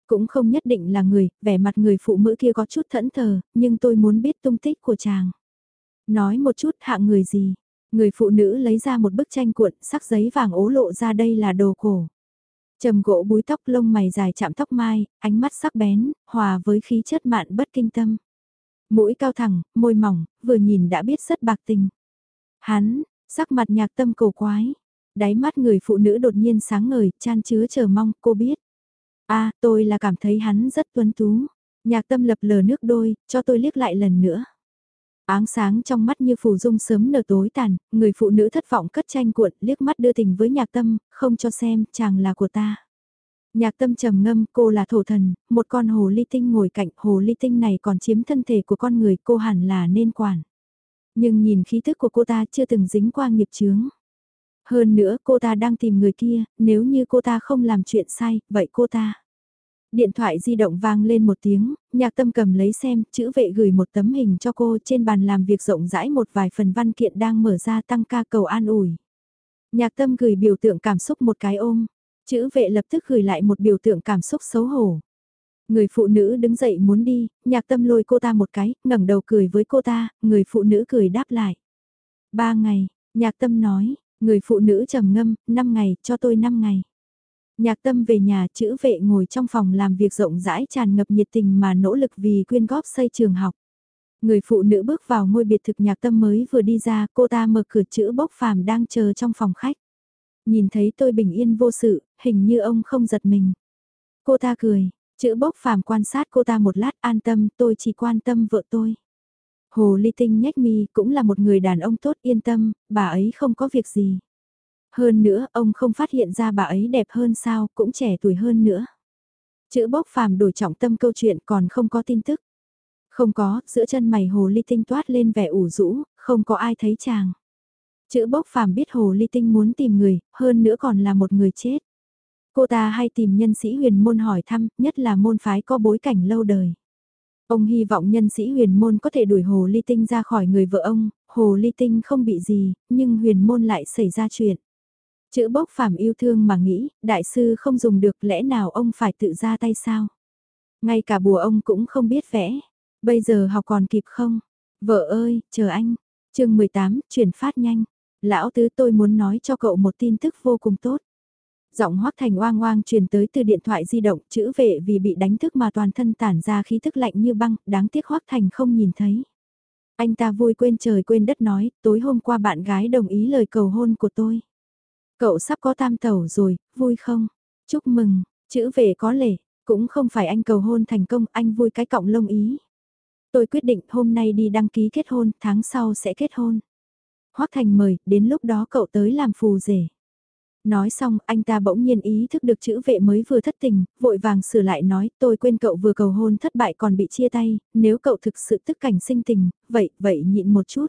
Cũng không nhất định là người, vẻ mặt người phụ nữ kia có chút thẫn thờ, nhưng tôi muốn biết tung tích của chàng. Nói một chút hạng người gì, Người phụ nữ lấy ra một bức tranh cuộn, sắc giấy vàng ố lộ ra đây là đồ cổ. Trầm gỗ búi tóc lông mày dài chạm tóc mai, ánh mắt sắc bén, hòa với khí chất mạn bất kinh tâm. Mũi cao thẳng, môi mỏng, vừa nhìn đã biết rất bạc tình. Hắn, sắc mặt nhạc tâm cổ quái. Đáy mắt người phụ nữ đột nhiên sáng ngời, chan chứa chờ mong, cô biết. a tôi là cảm thấy hắn rất tuấn tú. Nhạc tâm lập lờ nước đôi, cho tôi liếc lại lần nữa. Áng sáng trong mắt như phù dung sớm nở tối tàn, người phụ nữ thất vọng cất tranh cuộn, liếc mắt đưa tình với nhạc tâm, không cho xem, chàng là của ta. Nhạc tâm trầm ngâm, cô là thổ thần, một con hồ ly tinh ngồi cạnh, hồ ly tinh này còn chiếm thân thể của con người, cô hẳn là nên quản. Nhưng nhìn khí thức của cô ta chưa từng dính qua nghiệp chướng. Hơn nữa cô ta đang tìm người kia, nếu như cô ta không làm chuyện sai, vậy cô ta. Điện thoại di động vang lên một tiếng, nhạc tâm cầm lấy xem, chữ vệ gửi một tấm hình cho cô trên bàn làm việc rộng rãi một vài phần văn kiện đang mở ra tăng ca cầu an ủi. Nhạc tâm gửi biểu tượng cảm xúc một cái ôm, chữ vệ lập tức gửi lại một biểu tượng cảm xúc xấu hổ. Người phụ nữ đứng dậy muốn đi, nhạc tâm lôi cô ta một cái, ngẩng đầu cười với cô ta, người phụ nữ cười đáp lại. Ba ngày, nhạc tâm nói, người phụ nữ trầm ngâm, năm ngày, cho tôi năm ngày. Nhạc tâm về nhà chữ vệ ngồi trong phòng làm việc rộng rãi tràn ngập nhiệt tình mà nỗ lực vì quyên góp xây trường học. Người phụ nữ bước vào ngôi biệt thực nhạc tâm mới vừa đi ra, cô ta mở cửa chữ bốc phàm đang chờ trong phòng khách. Nhìn thấy tôi bình yên vô sự, hình như ông không giật mình. Cô ta cười, chữ bốc phàm quan sát cô ta một lát an tâm, tôi chỉ quan tâm vợ tôi. Hồ Ly Tinh nhách mi cũng là một người đàn ông tốt yên tâm, bà ấy không có việc gì. Hơn nữa, ông không phát hiện ra bà ấy đẹp hơn sao, cũng trẻ tuổi hơn nữa. Chữ bốc phàm đổi trọng tâm câu chuyện còn không có tin tức. Không có, giữa chân mày hồ ly tinh toát lên vẻ ủ rũ, không có ai thấy chàng. Chữ bốc phàm biết hồ ly tinh muốn tìm người, hơn nữa còn là một người chết. Cô ta hay tìm nhân sĩ huyền môn hỏi thăm, nhất là môn phái có bối cảnh lâu đời. Ông hy vọng nhân sĩ huyền môn có thể đuổi hồ ly tinh ra khỏi người vợ ông, hồ ly tinh không bị gì, nhưng huyền môn lại xảy ra chuyện. Chữ bốc phàm yêu thương mà nghĩ, đại sư không dùng được lẽ nào ông phải tự ra tay sao? Ngay cả bùa ông cũng không biết vẽ. Bây giờ học còn kịp không? Vợ ơi, chờ anh. chương 18, chuyển phát nhanh. Lão tứ tôi muốn nói cho cậu một tin tức vô cùng tốt. Giọng hoắc thành oang oang truyền tới từ điện thoại di động, chữ vệ vì bị đánh thức mà toàn thân tản ra khí thức lạnh như băng, đáng tiếc hoắc thành không nhìn thấy. Anh ta vui quên trời quên đất nói, tối hôm qua bạn gái đồng ý lời cầu hôn của tôi. Cậu sắp có tam tẩu rồi, vui không? Chúc mừng, chữ về có lệ, cũng không phải anh cầu hôn thành công, anh vui cái cọng lông ý. Tôi quyết định hôm nay đi đăng ký kết hôn, tháng sau sẽ kết hôn. Hoác Thành mời, đến lúc đó cậu tới làm phù rể. Nói xong, anh ta bỗng nhiên ý thức được chữ vệ mới vừa thất tình, vội vàng sửa lại nói, tôi quên cậu vừa cầu hôn thất bại còn bị chia tay, nếu cậu thực sự tức cảnh sinh tình, vậy, vậy nhịn một chút.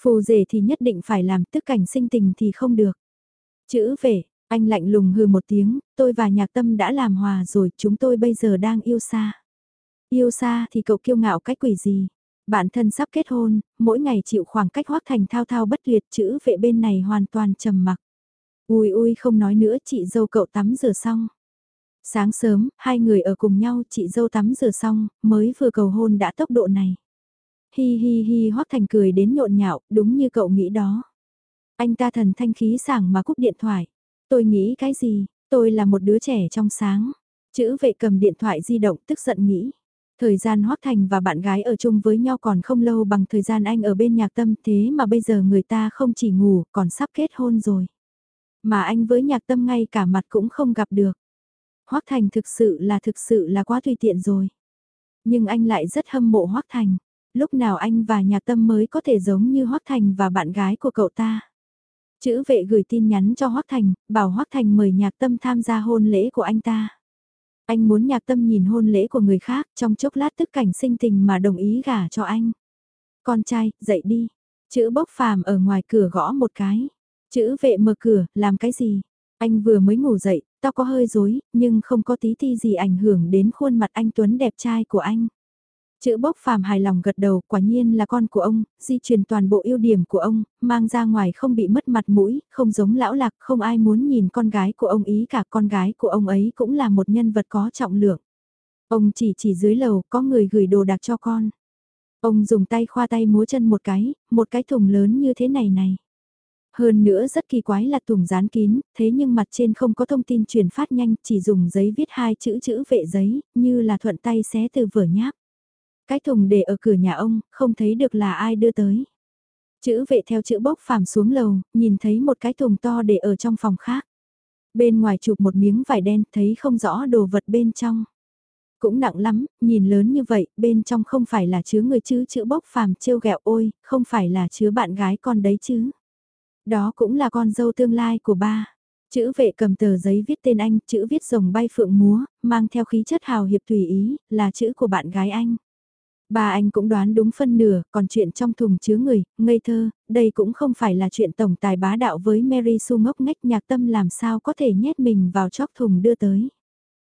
Phù rể thì nhất định phải làm tức cảnh sinh tình thì không được. Chữ về, anh lạnh lùng hừ một tiếng, tôi và nhạc tâm đã làm hòa rồi, chúng tôi bây giờ đang yêu xa. Yêu xa thì cậu kiêu ngạo cách quỷ gì? Bản thân sắp kết hôn, mỗi ngày chịu khoảng cách hoác thành thao thao bất tuyệt chữ vệ bên này hoàn toàn trầm mặc. Ui ui không nói nữa chị dâu cậu tắm rửa xong. Sáng sớm, hai người ở cùng nhau chị dâu tắm rửa xong, mới vừa cầu hôn đã tốc độ này. Hi hi hi hoác thành cười đến nhộn nhạo, đúng như cậu nghĩ đó. Anh ta thần thanh khí sảng mà cúp điện thoại. Tôi nghĩ cái gì, tôi là một đứa trẻ trong sáng. Chữ vệ cầm điện thoại di động tức giận nghĩ. Thời gian Hoác Thành và bạn gái ở chung với nhau còn không lâu bằng thời gian anh ở bên nhạc tâm thế mà bây giờ người ta không chỉ ngủ còn sắp kết hôn rồi. Mà anh với nhạc tâm ngay cả mặt cũng không gặp được. Hoác Thành thực sự là thực sự là quá tùy tiện rồi. Nhưng anh lại rất hâm mộ Hoác Thành. Lúc nào anh và nhạc tâm mới có thể giống như Hoác Thành và bạn gái của cậu ta. Chữ vệ gửi tin nhắn cho Hoác Thành, bảo Hoác Thành mời nhạc tâm tham gia hôn lễ của anh ta. Anh muốn nhạc tâm nhìn hôn lễ của người khác trong chốc lát tức cảnh sinh tình mà đồng ý gả cho anh. Con trai, dậy đi. Chữ bốc phàm ở ngoài cửa gõ một cái. Chữ vệ mở cửa, làm cái gì? Anh vừa mới ngủ dậy, tao có hơi rối, nhưng không có tí ti gì ảnh hưởng đến khuôn mặt anh Tuấn đẹp trai của anh. Chữ bốc phàm hài lòng gật đầu, quả nhiên là con của ông, di truyền toàn bộ ưu điểm của ông, mang ra ngoài không bị mất mặt mũi, không giống lão lạc, không ai muốn nhìn con gái của ông ý cả con gái của ông ấy cũng là một nhân vật có trọng lượng. Ông chỉ chỉ dưới lầu, có người gửi đồ đạc cho con. Ông dùng tay khoa tay múa chân một cái, một cái thùng lớn như thế này này. Hơn nữa rất kỳ quái là thùng dán kín, thế nhưng mặt trên không có thông tin truyền phát nhanh, chỉ dùng giấy viết hai chữ chữ vệ giấy, như là thuận tay xé từ vở nháp. Cái thùng để ở cửa nhà ông, không thấy được là ai đưa tới. Chữ vệ theo chữ bốc phàm xuống lầu, nhìn thấy một cái thùng to để ở trong phòng khác. Bên ngoài chụp một miếng vải đen, thấy không rõ đồ vật bên trong. Cũng nặng lắm, nhìn lớn như vậy, bên trong không phải là chứa người chứ chữ bốc phàm trêu ghẹo ôi, không phải là chứa bạn gái con đấy chứ. Đó cũng là con dâu tương lai của ba. Chữ vệ cầm tờ giấy viết tên anh, chữ viết rồng bay phượng múa, mang theo khí chất hào hiệp tùy ý, là chữ của bạn gái anh. Bà anh cũng đoán đúng phân nửa, còn chuyện trong thùng chứa người, ngây thơ, đây cũng không phải là chuyện tổng tài bá đạo với Mary Sue ngốc ngách nhạc tâm làm sao có thể nhét mình vào chóc thùng đưa tới.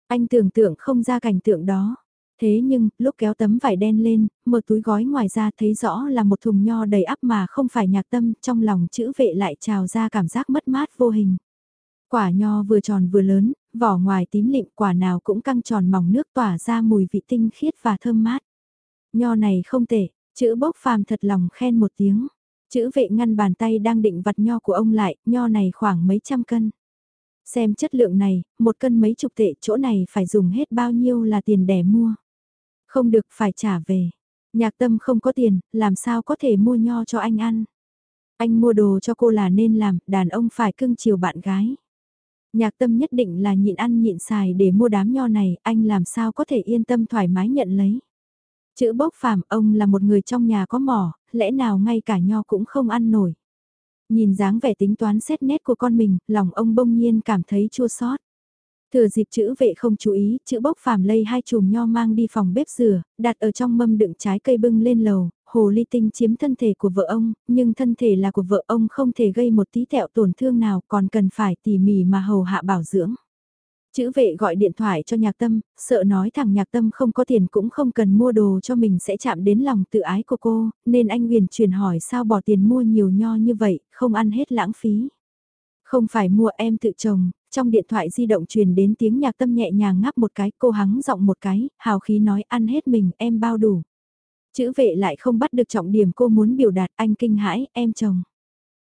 Anh tưởng tượng không ra cảnh tượng đó. Thế nhưng, lúc kéo tấm vải đen lên, mở túi gói ngoài ra thấy rõ là một thùng nho đầy ắp mà không phải nhạc tâm, trong lòng chữ vệ lại trào ra cảm giác mất mát vô hình. Quả nho vừa tròn vừa lớn, vỏ ngoài tím lịm quả nào cũng căng tròn mỏng nước tỏa ra mùi vị tinh khiết và thơm mát. Nho này không tệ, chữ bốc phàm thật lòng khen một tiếng. Chữ vệ ngăn bàn tay đang định vặt nho của ông lại, nho này khoảng mấy trăm cân. Xem chất lượng này, một cân mấy chục tệ chỗ này phải dùng hết bao nhiêu là tiền để mua. Không được phải trả về. Nhạc tâm không có tiền, làm sao có thể mua nho cho anh ăn. Anh mua đồ cho cô là nên làm, đàn ông phải cưng chiều bạn gái. Nhạc tâm nhất định là nhịn ăn nhịn xài để mua đám nho này, anh làm sao có thể yên tâm thoải mái nhận lấy. Chữ bốc phàm ông là một người trong nhà có mỏ, lẽ nào ngay cả nho cũng không ăn nổi. Nhìn dáng vẻ tính toán xét nét của con mình, lòng ông bông nhiên cảm thấy chua xót. Thừa dịp chữ vệ không chú ý, chữ bốc phàm lây hai chùm nho mang đi phòng bếp rửa, đặt ở trong mâm đựng trái cây bưng lên lầu, hồ ly tinh chiếm thân thể của vợ ông, nhưng thân thể là của vợ ông không thể gây một tí tẹo tổn thương nào còn cần phải tỉ mỉ mà hầu hạ bảo dưỡng. Chữ vệ gọi điện thoại cho nhạc tâm, sợ nói thằng nhạc tâm không có tiền cũng không cần mua đồ cho mình sẽ chạm đến lòng tự ái của cô, nên anh huyền truyền hỏi sao bỏ tiền mua nhiều nho như vậy, không ăn hết lãng phí. Không phải mua em tự trồng, trong điện thoại di động truyền đến tiếng nhạc tâm nhẹ nhàng ngáp một cái, cô hắng giọng một cái, hào khí nói ăn hết mình, em bao đủ. Chữ vệ lại không bắt được trọng điểm cô muốn biểu đạt, anh kinh hãi, em chồng.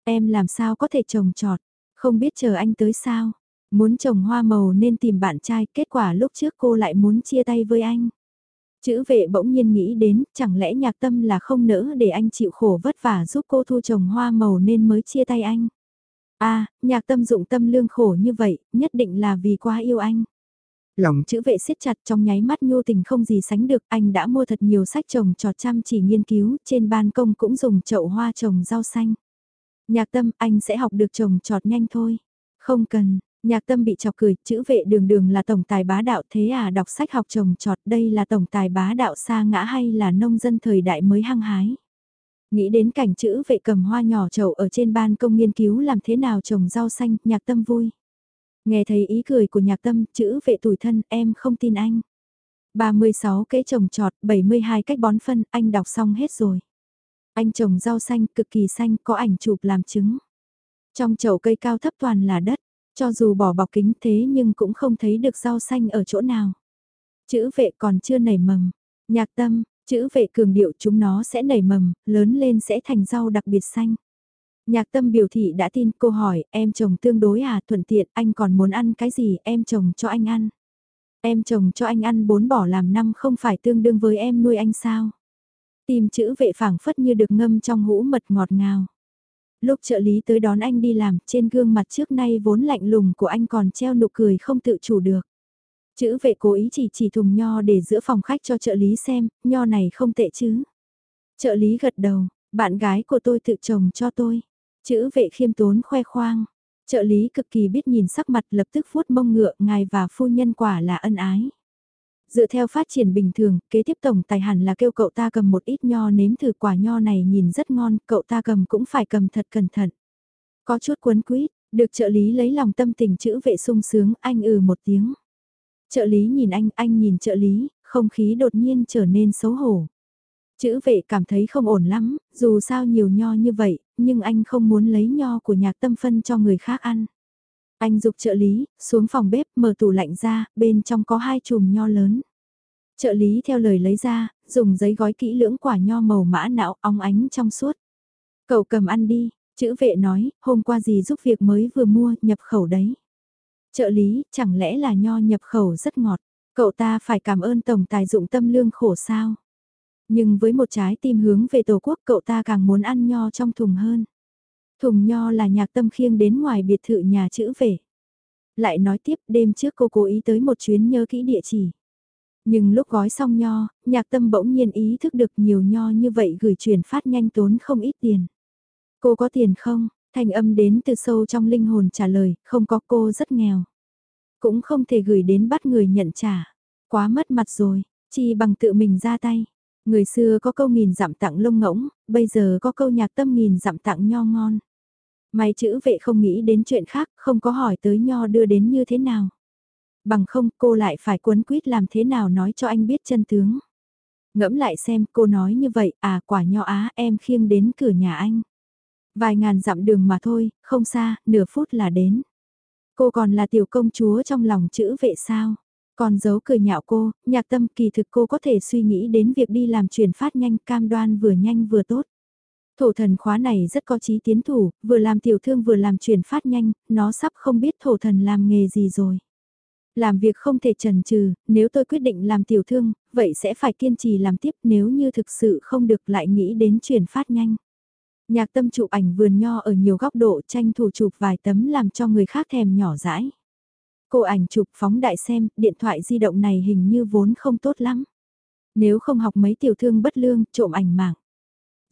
Em làm sao có thể trồng trọt, không biết chờ anh tới sao. Muốn trồng hoa màu nên tìm bạn trai, kết quả lúc trước cô lại muốn chia tay với anh. Chữ vệ bỗng nhiên nghĩ đến, chẳng lẽ nhạc tâm là không nỡ để anh chịu khổ vất vả giúp cô thu trồng hoa màu nên mới chia tay anh. À, nhạc tâm dụng tâm lương khổ như vậy, nhất định là vì quá yêu anh. Lòng chữ vệ siết chặt trong nháy mắt nhu tình không gì sánh được, anh đã mua thật nhiều sách trồng trọt chăm chỉ nghiên cứu, trên ban công cũng dùng chậu hoa trồng rau xanh. Nhạc tâm, anh sẽ học được trồng trọt nhanh thôi. Không cần, nhạc tâm bị chọc cười, chữ vệ đường đường là tổng tài bá đạo thế à đọc sách học trồng trọt đây là tổng tài bá đạo xa ngã hay là nông dân thời đại mới hăng hái. Nghĩ đến cảnh chữ vệ cầm hoa nhỏ trầu ở trên ban công nghiên cứu làm thế nào trồng rau xanh, nhạc tâm vui. Nghe thấy ý cười của nhạc tâm, chữ vệ tủi thân, em không tin anh. 36 kế trồng trọt, 72 cách bón phân, anh đọc xong hết rồi. Anh trồng rau xanh, cực kỳ xanh, có ảnh chụp làm chứng. Trong chậu cây cao thấp toàn là đất, cho dù bỏ bọc kính thế nhưng cũng không thấy được rau xanh ở chỗ nào. Chữ vệ còn chưa nảy mầm. Nhạc tâm, Chữ vệ cường điệu chúng nó sẽ nảy mầm, lớn lên sẽ thành rau đặc biệt xanh. Nhạc tâm biểu thị đã tin cô hỏi, em chồng tương đối à, thuận tiện, anh còn muốn ăn cái gì, em chồng cho anh ăn. Em chồng cho anh ăn bốn bỏ làm năm không phải tương đương với em nuôi anh sao. Tìm chữ vệ phảng phất như được ngâm trong hũ mật ngọt ngào. Lúc trợ lý tới đón anh đi làm, trên gương mặt trước nay vốn lạnh lùng của anh còn treo nụ cười không tự chủ được. Chữ vệ cố ý chỉ chỉ thùng nho để giữa phòng khách cho trợ lý xem, nho này không tệ chứ. Trợ lý gật đầu, bạn gái của tôi tự trồng cho tôi. Chữ vệ khiêm tốn khoe khoang. Trợ lý cực kỳ biết nhìn sắc mặt lập tức vuốt mông ngựa ngài và phu nhân quả là ân ái. Dựa theo phát triển bình thường, kế tiếp tổng tài hẳn là kêu cậu ta cầm một ít nho nếm thử quả nho này nhìn rất ngon, cậu ta cầm cũng phải cầm thật cẩn thận. Có chút cuốn quýt, được trợ lý lấy lòng tâm tình chữ vệ sung sướng, anh ừ một tiếng. Trợ lý nhìn anh, anh nhìn trợ lý, không khí đột nhiên trở nên xấu hổ. Chữ vệ cảm thấy không ổn lắm, dù sao nhiều nho như vậy, nhưng anh không muốn lấy nho của nhạc tâm phân cho người khác ăn. Anh dục trợ lý, xuống phòng bếp, mở tủ lạnh ra, bên trong có hai chùm nho lớn. Trợ lý theo lời lấy ra, dùng giấy gói kỹ lưỡng quả nho màu mã não óng ánh trong suốt. Cậu cầm ăn đi, chữ vệ nói, hôm qua gì giúp việc mới vừa mua, nhập khẩu đấy. Trợ lý, chẳng lẽ là nho nhập khẩu rất ngọt, cậu ta phải cảm ơn tổng tài dụng tâm lương khổ sao? Nhưng với một trái tim hướng về Tổ quốc cậu ta càng muốn ăn nho trong thùng hơn. Thùng nho là nhạc tâm khiêng đến ngoài biệt thự nhà chữ về. Lại nói tiếp đêm trước cô cố ý tới một chuyến nhớ kỹ địa chỉ. Nhưng lúc gói xong nho, nhạc tâm bỗng nhiên ý thức được nhiều nho như vậy gửi chuyển phát nhanh tốn không ít tiền. Cô có tiền không? thành âm đến từ sâu trong linh hồn trả lời, không có cô rất nghèo. Cũng không thể gửi đến bắt người nhận trả. Quá mất mặt rồi, chi bằng tự mình ra tay. Người xưa có câu nghìn dặm tặng lông ngỗng, bây giờ có câu nhạc tâm nghìn dặm tặng nho ngon. May chữ vệ không nghĩ đến chuyện khác, không có hỏi tới nho đưa đến như thế nào. Bằng không cô lại phải cuốn quýt làm thế nào nói cho anh biết chân tướng. Ngẫm lại xem cô nói như vậy, à quả nho á em khiêng đến cửa nhà anh. Vài ngàn dặm đường mà thôi, không xa, nửa phút là đến. Cô còn là tiểu công chúa trong lòng chữ vệ sao. Còn giấu cười nhạo cô, nhạc tâm kỳ thực cô có thể suy nghĩ đến việc đi làm chuyển phát nhanh cam đoan vừa nhanh vừa tốt. Thổ thần khóa này rất có trí tiến thủ, vừa làm tiểu thương vừa làm chuyển phát nhanh, nó sắp không biết thổ thần làm nghề gì rồi. Làm việc không thể trần trừ, nếu tôi quyết định làm tiểu thương, vậy sẽ phải kiên trì làm tiếp nếu như thực sự không được lại nghĩ đến chuyển phát nhanh. Nhạc tâm chụp ảnh vườn nho ở nhiều góc độ tranh thủ chụp vài tấm làm cho người khác thèm nhỏ dãi. Cô ảnh chụp phóng đại xem, điện thoại di động này hình như vốn không tốt lắm. Nếu không học mấy tiểu thương bất lương, trộm ảnh mạng.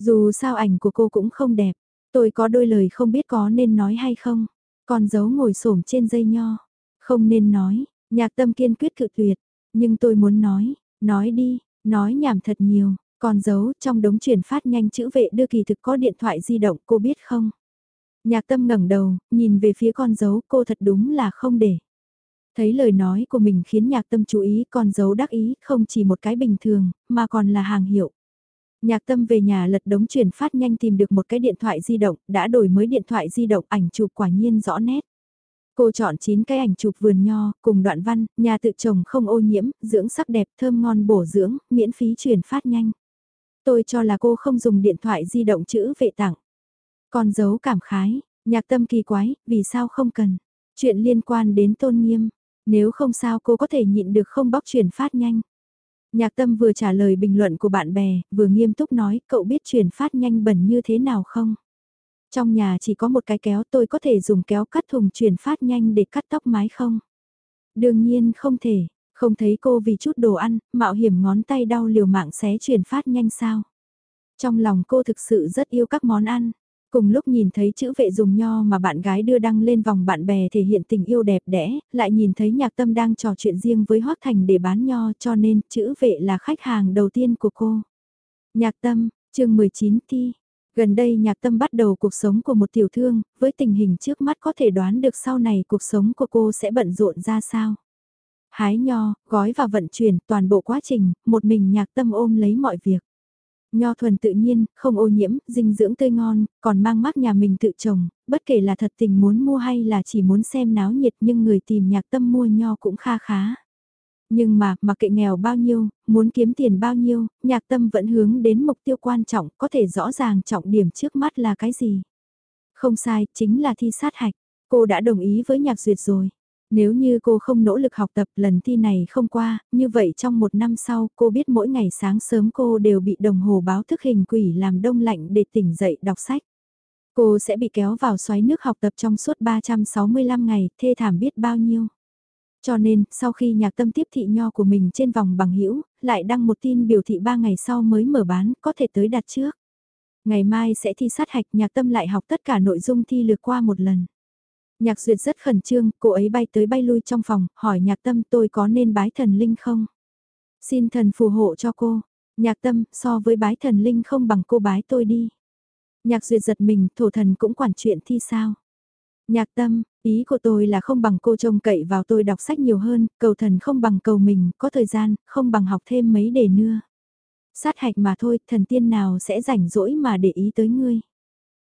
Dù sao ảnh của cô cũng không đẹp, tôi có đôi lời không biết có nên nói hay không. Còn giấu ngồi xổm trên dây nho, không nên nói, nhạc tâm kiên quyết cự tuyệt, nhưng tôi muốn nói, nói đi, nói nhảm thật nhiều, còn giấu trong đống chuyển phát nhanh chữ vệ đưa kỳ thực có điện thoại di động cô biết không? Nhạc tâm ngẩng đầu, nhìn về phía con dấu cô thật đúng là không để. Thấy lời nói của mình khiến nhạc tâm chú ý con dấu đắc ý không chỉ một cái bình thường, mà còn là hàng hiệu. Nhạc tâm về nhà lật đống chuyển phát nhanh tìm được một cái điện thoại di động, đã đổi mới điện thoại di động ảnh chụp quả nhiên rõ nét. Cô chọn 9 cái ảnh chụp vườn nho, cùng đoạn văn, nhà tự trồng không ô nhiễm, dưỡng sắc đẹp, thơm ngon bổ dưỡng, miễn phí chuyển phát nhanh. Tôi cho là cô không dùng điện thoại di động chữ vệ tặng. Còn giấu cảm khái, nhạc tâm kỳ quái, vì sao không cần. Chuyện liên quan đến tôn nghiêm, nếu không sao cô có thể nhịn được không bóc chuyển phát nhanh. Nhạc tâm vừa trả lời bình luận của bạn bè, vừa nghiêm túc nói cậu biết chuyển phát nhanh bẩn như thế nào không? Trong nhà chỉ có một cái kéo tôi có thể dùng kéo cắt thùng chuyển phát nhanh để cắt tóc mái không? Đương nhiên không thể, không thấy cô vì chút đồ ăn, mạo hiểm ngón tay đau liều mạng xé chuyển phát nhanh sao? Trong lòng cô thực sự rất yêu các món ăn. Cùng lúc nhìn thấy chữ vệ dùng nho mà bạn gái đưa đăng lên vòng bạn bè thể hiện tình yêu đẹp đẽ, lại nhìn thấy nhạc tâm đang trò chuyện riêng với Hoác Thành để bán nho cho nên chữ vệ là khách hàng đầu tiên của cô. Nhạc tâm, chương 19 thi. Gần đây nhạc tâm bắt đầu cuộc sống của một tiểu thương, với tình hình trước mắt có thể đoán được sau này cuộc sống của cô sẽ bận rộn ra sao. Hái nho, gói và vận chuyển toàn bộ quá trình, một mình nhạc tâm ôm lấy mọi việc. Nho thuần tự nhiên, không ô nhiễm, dinh dưỡng tươi ngon, còn mang mát nhà mình tự trồng, bất kể là thật tình muốn mua hay là chỉ muốn xem náo nhiệt nhưng người tìm nhạc tâm mua nho cũng kha khá. Nhưng mà, mặc kệ nghèo bao nhiêu, muốn kiếm tiền bao nhiêu, nhạc tâm vẫn hướng đến mục tiêu quan trọng, có thể rõ ràng trọng điểm trước mắt là cái gì. Không sai, chính là thi sát hạch. Cô đã đồng ý với nhạc duyệt rồi. Nếu như cô không nỗ lực học tập lần thi này không qua, như vậy trong một năm sau cô biết mỗi ngày sáng sớm cô đều bị đồng hồ báo thức hình quỷ làm đông lạnh để tỉnh dậy đọc sách. Cô sẽ bị kéo vào xoáy nước học tập trong suốt 365 ngày, thê thảm biết bao nhiêu. Cho nên, sau khi nhạc tâm tiếp thị nho của mình trên vòng bằng hữu lại đăng một tin biểu thị 3 ngày sau mới mở bán, có thể tới đặt trước. Ngày mai sẽ thi sát hạch nhạc tâm lại học tất cả nội dung thi lược qua một lần. Nhạc duyệt rất khẩn trương, cô ấy bay tới bay lui trong phòng, hỏi nhạc tâm tôi có nên bái thần linh không? Xin thần phù hộ cho cô. Nhạc tâm, so với bái thần linh không bằng cô bái tôi đi. Nhạc duyệt giật mình, thổ thần cũng quản chuyện thi sao? Nhạc tâm, ý của tôi là không bằng cô trông cậy vào tôi đọc sách nhiều hơn, cầu thần không bằng cầu mình, có thời gian, không bằng học thêm mấy đề nữa. Sát hạch mà thôi, thần tiên nào sẽ rảnh rỗi mà để ý tới ngươi.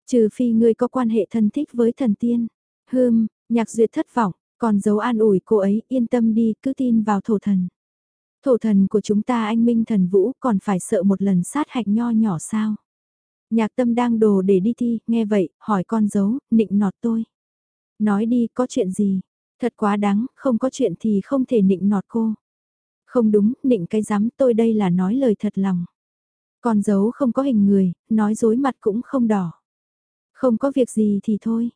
Trừ phi ngươi có quan hệ thân thích với thần tiên. Hơm, nhạc duyệt thất vọng, còn giấu an ủi cô ấy yên tâm đi, cứ tin vào thổ thần. Thổ thần của chúng ta anh minh thần vũ còn phải sợ một lần sát hạch nho nhỏ sao. Nhạc tâm đang đồ để đi thi, nghe vậy, hỏi con giấu, nịnh nọt tôi. Nói đi, có chuyện gì? Thật quá đáng, không có chuyện thì không thể nịnh nọt cô. Không đúng, nịnh cái dám tôi đây là nói lời thật lòng. Con dấu không có hình người, nói dối mặt cũng không đỏ. Không có việc gì thì thôi.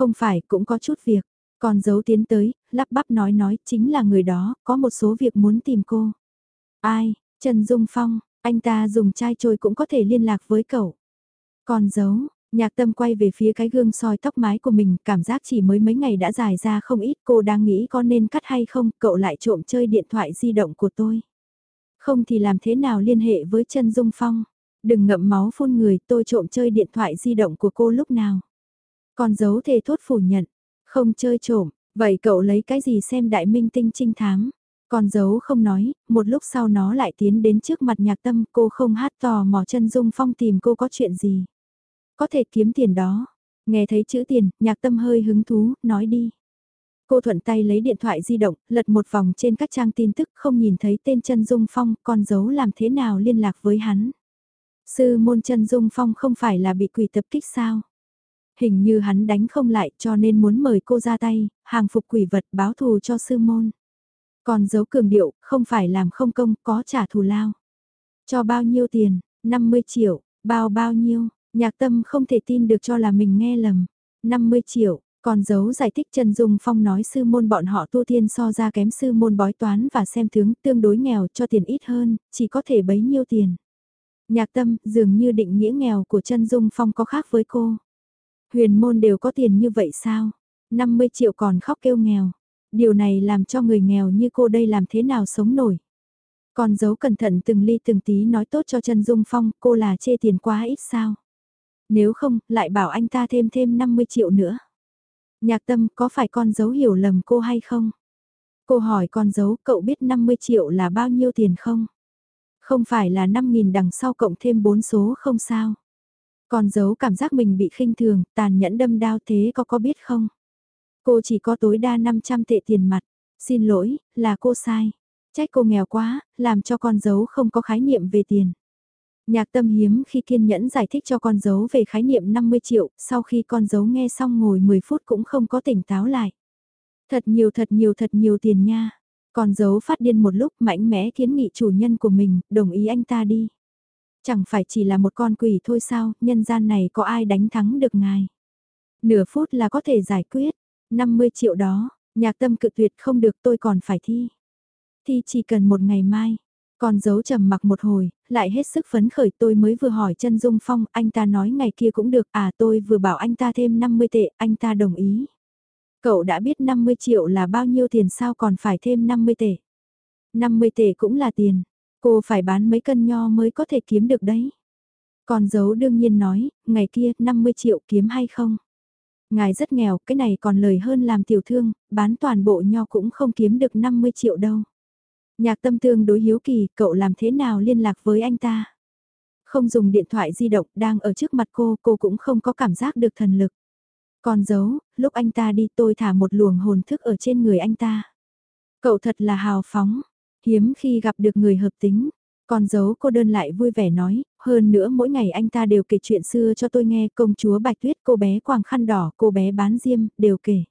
Không phải, cũng có chút việc. Con dấu tiến tới, lắp bắp nói nói, chính là người đó, có một số việc muốn tìm cô. Ai, Trần Dung Phong, anh ta dùng chai trôi cũng có thể liên lạc với cậu. Con dấu, nhạc tâm quay về phía cái gương soi tóc mái của mình, cảm giác chỉ mới mấy ngày đã dài ra không ít, cô đang nghĩ có nên cắt hay không, cậu lại trộm chơi điện thoại di động của tôi. Không thì làm thế nào liên hệ với Trần Dung Phong? Đừng ngậm máu phun người, tôi trộm chơi điện thoại di động của cô lúc nào? Con dấu thề thốt phủ nhận, không chơi trộm, vậy cậu lấy cái gì xem đại minh tinh trinh thám? Con dấu không nói, một lúc sau nó lại tiến đến trước mặt nhạc tâm, cô không hát tò mò chân dung phong tìm cô có chuyện gì. Có thể kiếm tiền đó. Nghe thấy chữ tiền, nhạc tâm hơi hứng thú, nói đi. Cô thuận tay lấy điện thoại di động, lật một vòng trên các trang tin tức không nhìn thấy tên chân dung phong, con dấu làm thế nào liên lạc với hắn. Sư môn chân dung phong không phải là bị quỷ tập kích sao? Hình như hắn đánh không lại cho nên muốn mời cô ra tay, hàng phục quỷ vật báo thù cho sư môn. Còn dấu cường điệu, không phải làm không công, có trả thù lao. Cho bao nhiêu tiền, 50 triệu, bao bao nhiêu, nhạc tâm không thể tin được cho là mình nghe lầm. 50 triệu, còn dấu giải thích Trần Dung Phong nói sư môn bọn họ tu tiên so ra kém sư môn bói toán và xem tướng tương đối nghèo cho tiền ít hơn, chỉ có thể bấy nhiêu tiền. Nhạc tâm dường như định nghĩa nghèo của Trần Dung Phong có khác với cô. Huyền môn đều có tiền như vậy sao? 50 triệu còn khóc kêu nghèo điều này làm cho người nghèo như cô đây làm thế nào sống nổi. Còn giấu cẩn thận từng ly từng tí nói tốt cho chân Dung Phong, cô là chê tiền quá ít sao. Nếu không, lại bảo anh ta thêm thêm 50 triệu nữa. Nhạc tâm có phải con dấu hiểu lầm cô hay không? Cô hỏi con dấu cậu biết 50 triệu là bao nhiêu tiền không? Không phải là 5.000 đằng sau cộng thêm 4 số không sao? Con dấu cảm giác mình bị khinh thường, tàn nhẫn đâm đao thế có có biết không? Cô chỉ có tối đa 500 tệ tiền mặt. Xin lỗi, là cô sai. Trách cô nghèo quá, làm cho con dấu không có khái niệm về tiền. Nhạc tâm hiếm khi kiên nhẫn giải thích cho con dấu về khái niệm 50 triệu, sau khi con dấu nghe xong ngồi 10 phút cũng không có tỉnh táo lại. Thật nhiều thật nhiều thật nhiều tiền nha. Con dấu phát điên một lúc mạnh mẽ kiến nghị chủ nhân của mình, đồng ý anh ta đi. Chẳng phải chỉ là một con quỷ thôi sao, nhân gian này có ai đánh thắng được ngài. Nửa phút là có thể giải quyết, 50 triệu đó, nhạc tâm cự tuyệt không được tôi còn phải thi. Thi chỉ cần một ngày mai. Còn giấu trầm mặc một hồi, lại hết sức phấn khởi tôi mới vừa hỏi chân Dung Phong, anh ta nói ngày kia cũng được, à tôi vừa bảo anh ta thêm 50 tệ, anh ta đồng ý. Cậu đã biết 50 triệu là bao nhiêu tiền sao còn phải thêm 50 tệ. 50 tệ cũng là tiền, cô phải bán mấy cân nho mới có thể kiếm được đấy. Còn giấu đương nhiên nói, ngày kia 50 triệu kiếm hay không? Ngài rất nghèo, cái này còn lời hơn làm tiểu thương, bán toàn bộ nho cũng không kiếm được 50 triệu đâu. Nhạc tâm tương đối hiếu kỳ, cậu làm thế nào liên lạc với anh ta? Không dùng điện thoại di động, đang ở trước mặt cô, cô cũng không có cảm giác được thần lực. Còn giấu, lúc anh ta đi tôi thả một luồng hồn thức ở trên người anh ta. Cậu thật là hào phóng, hiếm khi gặp được người hợp tính. Còn giấu cô đơn lại vui vẻ nói, hơn nữa mỗi ngày anh ta đều kể chuyện xưa cho tôi nghe công chúa Bạch Tuyết cô bé quàng khăn đỏ, cô bé bán diêm, đều kể.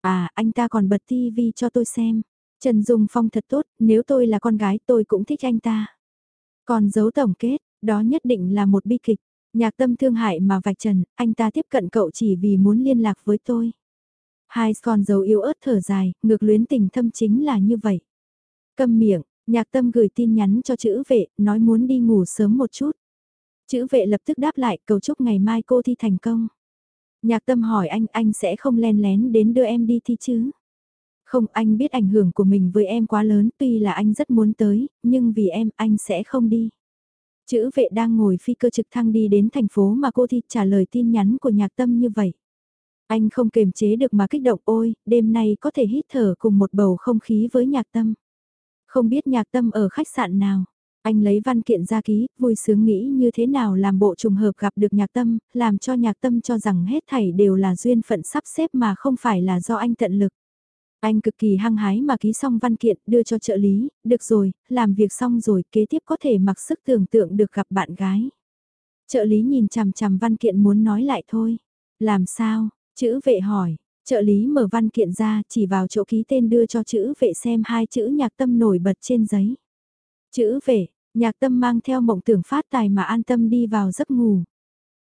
À, anh ta còn bật tivi cho tôi xem. Trần Dung Phong thật tốt, nếu tôi là con gái tôi cũng thích anh ta. Còn giấu tổng kết, đó nhất định là một bi kịch. Nhạc tâm thương hại mà vạch trần, anh ta tiếp cận cậu chỉ vì muốn liên lạc với tôi. Hai con dấu yếu ớt thở dài, ngược luyến tình thâm chính là như vậy. Câm miệng, Nhạc tâm gửi tin nhắn cho chữ vệ, nói muốn đi ngủ sớm một chút. Chữ vệ lập tức đáp lại cầu chúc ngày mai cô thi thành công. Nhạc tâm hỏi anh, anh sẽ không len lén đến đưa em đi thi chứ? Không, anh biết ảnh hưởng của mình với em quá lớn, tuy là anh rất muốn tới, nhưng vì em, anh sẽ không đi. Chữ vệ đang ngồi phi cơ trực thăng đi đến thành phố mà cô thi trả lời tin nhắn của nhạc tâm như vậy. Anh không kềm chế được mà kích động ôi, đêm nay có thể hít thở cùng một bầu không khí với nhạc tâm. Không biết nhạc tâm ở khách sạn nào. Anh lấy văn kiện ra ký, vui sướng nghĩ như thế nào làm bộ trùng hợp gặp được nhạc tâm, làm cho nhạc tâm cho rằng hết thảy đều là duyên phận sắp xếp mà không phải là do anh tận lực. Anh cực kỳ hăng hái mà ký xong văn kiện đưa cho trợ lý, được rồi, làm việc xong rồi kế tiếp có thể mặc sức tưởng tượng được gặp bạn gái. Trợ lý nhìn chằm chằm văn kiện muốn nói lại thôi. Làm sao? Chữ vệ hỏi, Trợ lý mở văn kiện ra chỉ vào chỗ ký tên đưa cho chữ vệ xem hai chữ nhạc tâm nổi bật trên giấy. Chữ vệ, Nhạc tâm mang theo mộng tưởng phát tài mà an tâm đi vào giấc ngủ.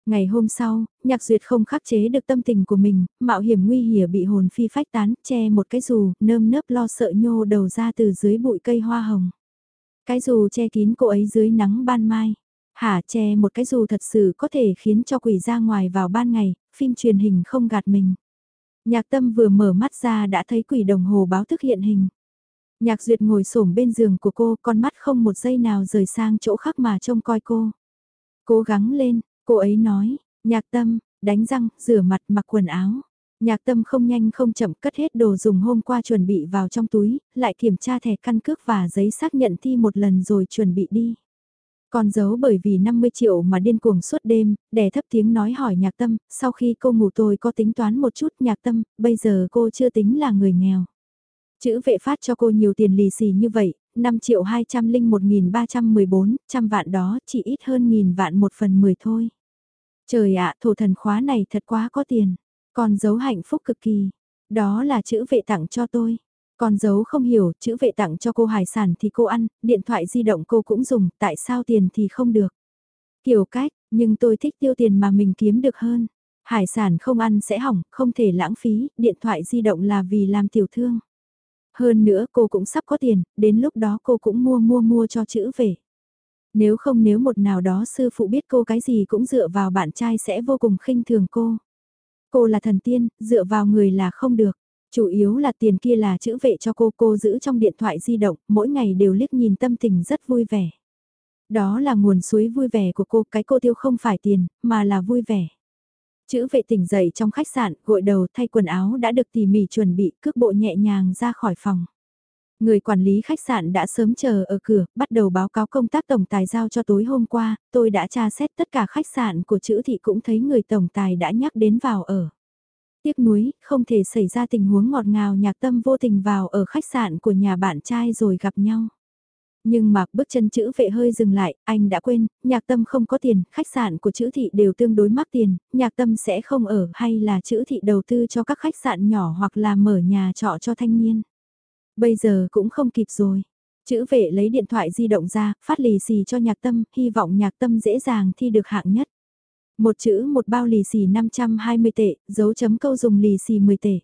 Ngày hôm sau, nhạc duyệt không khắc chế được tâm tình của mình, mạo hiểm nguy hiểm bị hồn phi phách tán, che một cái dù, nơm nớp lo sợ nhô đầu ra từ dưới bụi cây hoa hồng. Cái dù che kín cô ấy dưới nắng ban mai. Hả che một cái dù thật sự có thể khiến cho quỷ ra ngoài vào ban ngày, phim truyền hình không gạt mình. Nhạc tâm vừa mở mắt ra đã thấy quỷ đồng hồ báo thức hiện hình. Nhạc duyệt ngồi xổm bên giường của cô, con mắt không một giây nào rời sang chỗ khác mà trông coi cô. Cố gắng lên, cô ấy nói, nhạc tâm, đánh răng, rửa mặt, mặc quần áo. Nhạc tâm không nhanh không chậm cất hết đồ dùng hôm qua chuẩn bị vào trong túi, lại kiểm tra thẻ căn cước và giấy xác nhận thi một lần rồi chuẩn bị đi con giấu bởi vì 50 triệu mà điên cuồng suốt đêm, đè thấp tiếng nói hỏi nhạc tâm, sau khi cô ngủ tôi có tính toán một chút nhạc tâm, bây giờ cô chưa tính là người nghèo. Chữ vệ phát cho cô nhiều tiền lì xì như vậy, 5 triệu 201.314, trăm vạn đó chỉ ít hơn nghìn vạn một phần mười thôi. Trời ạ, thổ thần khóa này thật quá có tiền, còn giấu hạnh phúc cực kỳ. Đó là chữ vệ tặng cho tôi. Còn giấu không hiểu, chữ vệ tặng cho cô hải sản thì cô ăn, điện thoại di động cô cũng dùng, tại sao tiền thì không được. Kiểu cách, nhưng tôi thích tiêu tiền mà mình kiếm được hơn. Hải sản không ăn sẽ hỏng, không thể lãng phí, điện thoại di động là vì làm tiểu thương. Hơn nữa cô cũng sắp có tiền, đến lúc đó cô cũng mua mua mua cho chữ về. Nếu không nếu một nào đó sư phụ biết cô cái gì cũng dựa vào bạn trai sẽ vô cùng khinh thường cô. Cô là thần tiên, dựa vào người là không được. Chủ yếu là tiền kia là chữ vệ cho cô cô giữ trong điện thoại di động, mỗi ngày đều liếc nhìn tâm tình rất vui vẻ. Đó là nguồn suối vui vẻ của cô, cái cô tiêu không phải tiền, mà là vui vẻ. Chữ vệ tỉnh dậy trong khách sạn, gội đầu thay quần áo đã được tỉ mỉ chuẩn bị, cước bộ nhẹ nhàng ra khỏi phòng. Người quản lý khách sạn đã sớm chờ ở cửa, bắt đầu báo cáo công tác tổng tài giao cho tối hôm qua, tôi đã tra xét tất cả khách sạn của chữ thị cũng thấy người tổng tài đã nhắc đến vào ở. Tiếc nuối, không thể xảy ra tình huống ngọt ngào nhạc tâm vô tình vào ở khách sạn của nhà bạn trai rồi gặp nhau. Nhưng mà bước chân chữ vệ hơi dừng lại, anh đã quên, nhạc tâm không có tiền, khách sạn của chữ thị đều tương đối mắc tiền, nhạc tâm sẽ không ở hay là chữ thị đầu tư cho các khách sạn nhỏ hoặc là mở nhà trọ cho thanh niên. Bây giờ cũng không kịp rồi. Chữ vệ lấy điện thoại di động ra, phát lì xì cho nhạc tâm, hy vọng nhạc tâm dễ dàng thi được hạng nhất. Một chữ một bao lì xì 520 tệ, dấu chấm câu dùng lì xì 10 tệ.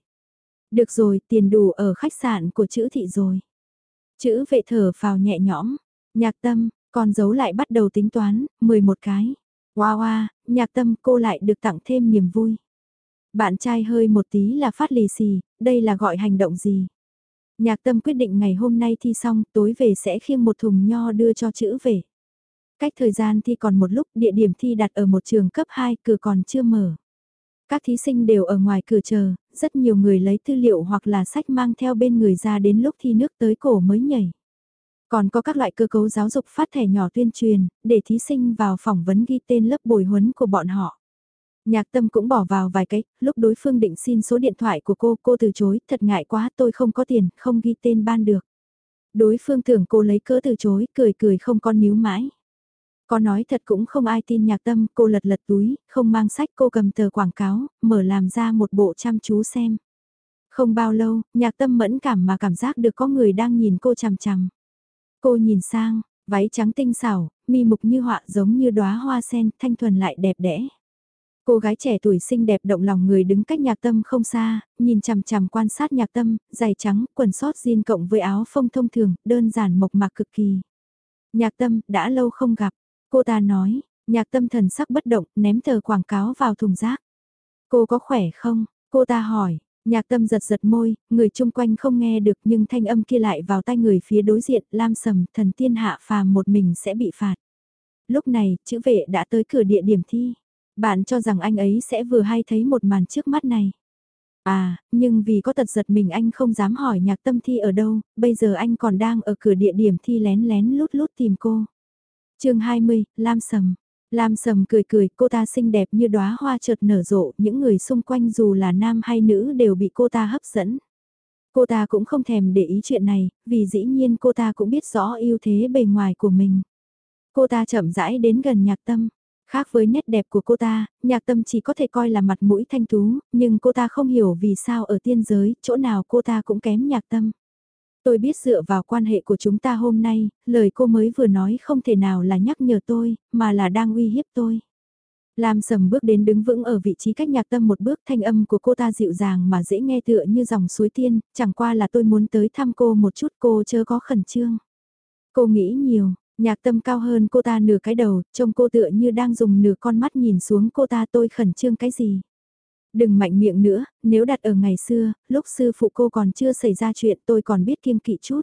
Được rồi, tiền đủ ở khách sạn của chữ thị rồi. Chữ vệ thở vào nhẹ nhõm, nhạc tâm, còn giấu lại bắt đầu tính toán, 11 cái. Wow wow, nhạc tâm cô lại được tặng thêm niềm vui. Bạn trai hơi một tí là phát lì xì, đây là gọi hành động gì? Nhạc tâm quyết định ngày hôm nay thi xong, tối về sẽ khiêng một thùng nho đưa cho chữ về. Cách thời gian thi còn một lúc, địa điểm thi đặt ở một trường cấp 2, cửa còn chưa mở. Các thí sinh đều ở ngoài cửa chờ, rất nhiều người lấy tư liệu hoặc là sách mang theo bên người ra đến lúc thi nước tới cổ mới nhảy. Còn có các loại cơ cấu giáo dục phát thẻ nhỏ tuyên truyền, để thí sinh vào phỏng vấn ghi tên lớp bồi huấn của bọn họ. Nhạc tâm cũng bỏ vào vài cái, lúc đối phương định xin số điện thoại của cô, cô từ chối, thật ngại quá tôi không có tiền, không ghi tên ban được. Đối phương tưởng cô lấy cỡ từ chối, cười cười không con níu mãi. Có nói thật cũng không ai tin nhạc tâm, cô lật lật túi, không mang sách cô cầm tờ quảng cáo, mở làm ra một bộ chăm chú xem. Không bao lâu, nhạc tâm mẫn cảm mà cảm giác được có người đang nhìn cô chằm chằm. Cô nhìn sang, váy trắng tinh xảo, mi mục như họa giống như đóa hoa sen, thanh thuần lại đẹp đẽ. Cô gái trẻ tuổi xinh đẹp động lòng người đứng cách nhạc tâm không xa, nhìn chằm chằm quan sát nhạc tâm, giày trắng, quần sót jean cộng với áo phông thông thường, đơn giản mộc mạc cực kỳ. Nhạc tâm, đã lâu không gặp, cô ta nói, nhạc tâm thần sắc bất động, ném tờ quảng cáo vào thùng rác. Cô có khỏe không? Cô ta hỏi, nhạc tâm giật giật môi, người chung quanh không nghe được nhưng thanh âm kia lại vào tay người phía đối diện, lam sầm, thần tiên hạ phàm một mình sẽ bị phạt. Lúc này, chữ vệ đã tới cửa địa điểm thi. Bạn cho rằng anh ấy sẽ vừa hay thấy một màn trước mắt này. À, nhưng vì có tật giật mình anh không dám hỏi nhạc tâm thi ở đâu, bây giờ anh còn đang ở cửa địa điểm thi lén lén lút lút tìm cô chương 20, Lam Sầm. Lam Sầm cười cười, cô ta xinh đẹp như đóa hoa chợt nở rộ, những người xung quanh dù là nam hay nữ đều bị cô ta hấp dẫn. Cô ta cũng không thèm để ý chuyện này, vì dĩ nhiên cô ta cũng biết rõ ưu thế bề ngoài của mình. Cô ta chậm rãi đến gần nhạc tâm, Khác với nét đẹp của cô ta, nhạc tâm chỉ có thể coi là mặt mũi thanh tú, nhưng cô ta không hiểu vì sao ở tiên giới, chỗ nào cô ta cũng kém nhạc tâm. Tôi biết dựa vào quan hệ của chúng ta hôm nay, lời cô mới vừa nói không thể nào là nhắc nhở tôi, mà là đang uy hiếp tôi. Lam sầm bước đến đứng vững ở vị trí cách nhạc tâm một bước thanh âm của cô ta dịu dàng mà dễ nghe tựa như dòng suối tiên, chẳng qua là tôi muốn tới thăm cô một chút cô chớ có khẩn trương. Cô nghĩ nhiều, nhạc tâm cao hơn cô ta nửa cái đầu, trông cô tựa như đang dùng nửa con mắt nhìn xuống cô ta tôi khẩn trương cái gì. Đừng mạnh miệng nữa, nếu đặt ở ngày xưa, lúc sư phụ cô còn chưa xảy ra chuyện tôi còn biết kiêng kỵ chút.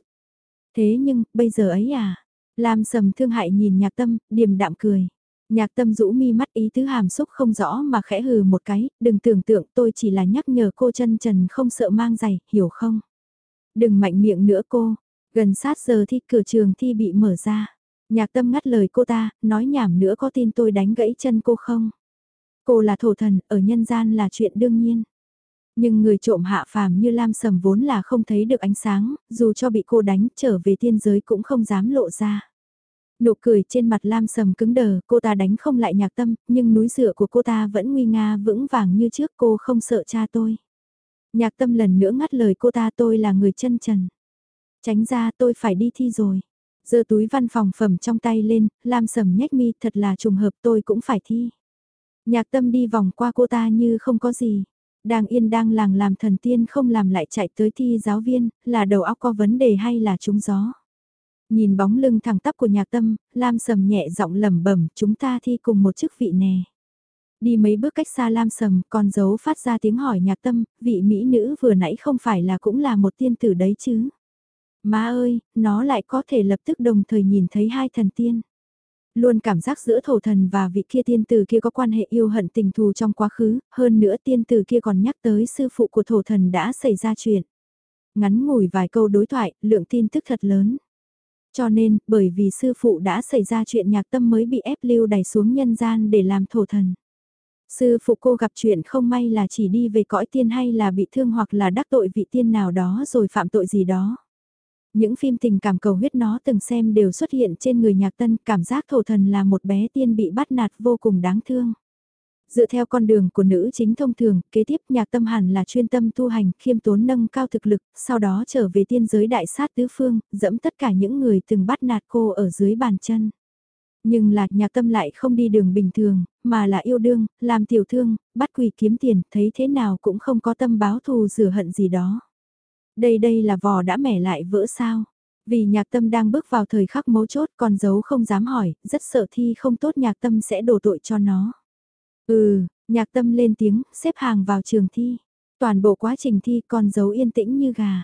Thế nhưng, bây giờ ấy à? Lam sầm thương hại nhìn nhạc tâm, điềm đạm cười. Nhạc tâm rũ mi mắt ý tứ hàm xúc không rõ mà khẽ hừ một cái, đừng tưởng tượng tôi chỉ là nhắc nhở cô chân trần không sợ mang giày, hiểu không? Đừng mạnh miệng nữa cô, gần sát giờ thi cửa trường thi bị mở ra. Nhạc tâm ngắt lời cô ta, nói nhảm nữa có tin tôi đánh gãy chân cô không? Cô là thổ thần, ở nhân gian là chuyện đương nhiên. Nhưng người trộm hạ phàm như Lam Sầm vốn là không thấy được ánh sáng, dù cho bị cô đánh trở về tiên giới cũng không dám lộ ra. Nụ cười trên mặt Lam Sầm cứng đờ, cô ta đánh không lại nhạc tâm, nhưng núi dựa của cô ta vẫn nguy nga vững vàng như trước cô không sợ cha tôi. Nhạc tâm lần nữa ngắt lời cô ta tôi là người chân trần. Tránh ra tôi phải đi thi rồi. Giơ túi văn phòng phẩm trong tay lên, Lam Sầm nhếch mi thật là trùng hợp tôi cũng phải thi. Nhạc tâm đi vòng qua cô ta như không có gì. Đang yên đang làng làm thần tiên không làm lại chạy tới thi giáo viên, là đầu óc có vấn đề hay là trúng gió. Nhìn bóng lưng thẳng tắp của nhạc tâm, Lam sầm nhẹ giọng lẩm bẩm chúng ta thi cùng một chức vị nè. Đi mấy bước cách xa Lam sầm, còn giấu phát ra tiếng hỏi nhạc tâm, vị mỹ nữ vừa nãy không phải là cũng là một tiên tử đấy chứ. Má ơi, nó lại có thể lập tức đồng thời nhìn thấy hai thần tiên. Luôn cảm giác giữa thổ thần và vị kia tiên tử kia có quan hệ yêu hận tình thù trong quá khứ, hơn nữa tiên tử kia còn nhắc tới sư phụ của thổ thần đã xảy ra chuyện. Ngắn ngủi vài câu đối thoại, lượng tin tức thật lớn. Cho nên, bởi vì sư phụ đã xảy ra chuyện nhạc tâm mới bị ép lưu đẩy xuống nhân gian để làm thổ thần. Sư phụ cô gặp chuyện không may là chỉ đi về cõi tiên hay là bị thương hoặc là đắc tội vị tiên nào đó rồi phạm tội gì đó. Những phim tình cảm cầu huyết nó từng xem đều xuất hiện trên người nhạc tân, cảm giác thổ thần là một bé tiên bị bắt nạt vô cùng đáng thương. Dựa theo con đường của nữ chính thông thường, kế tiếp nhạc tâm hẳn là chuyên tâm tu hành, khiêm tốn nâng cao thực lực, sau đó trở về tiên giới đại sát tứ phương, dẫm tất cả những người từng bắt nạt cô ở dưới bàn chân. Nhưng lạc nhạc tâm lại không đi đường bình thường, mà là yêu đương, làm tiểu thương, bắt quỳ kiếm tiền, thấy thế nào cũng không có tâm báo thù rửa hận gì đó. Đây đây là vò đã mẻ lại vỡ sao. Vì nhạc tâm đang bước vào thời khắc mấu chốt còn giấu không dám hỏi, rất sợ thi không tốt nhạc tâm sẽ đổ tội cho nó. Ừ, nhạc tâm lên tiếng, xếp hàng vào trường thi. Toàn bộ quá trình thi còn giấu yên tĩnh như gà.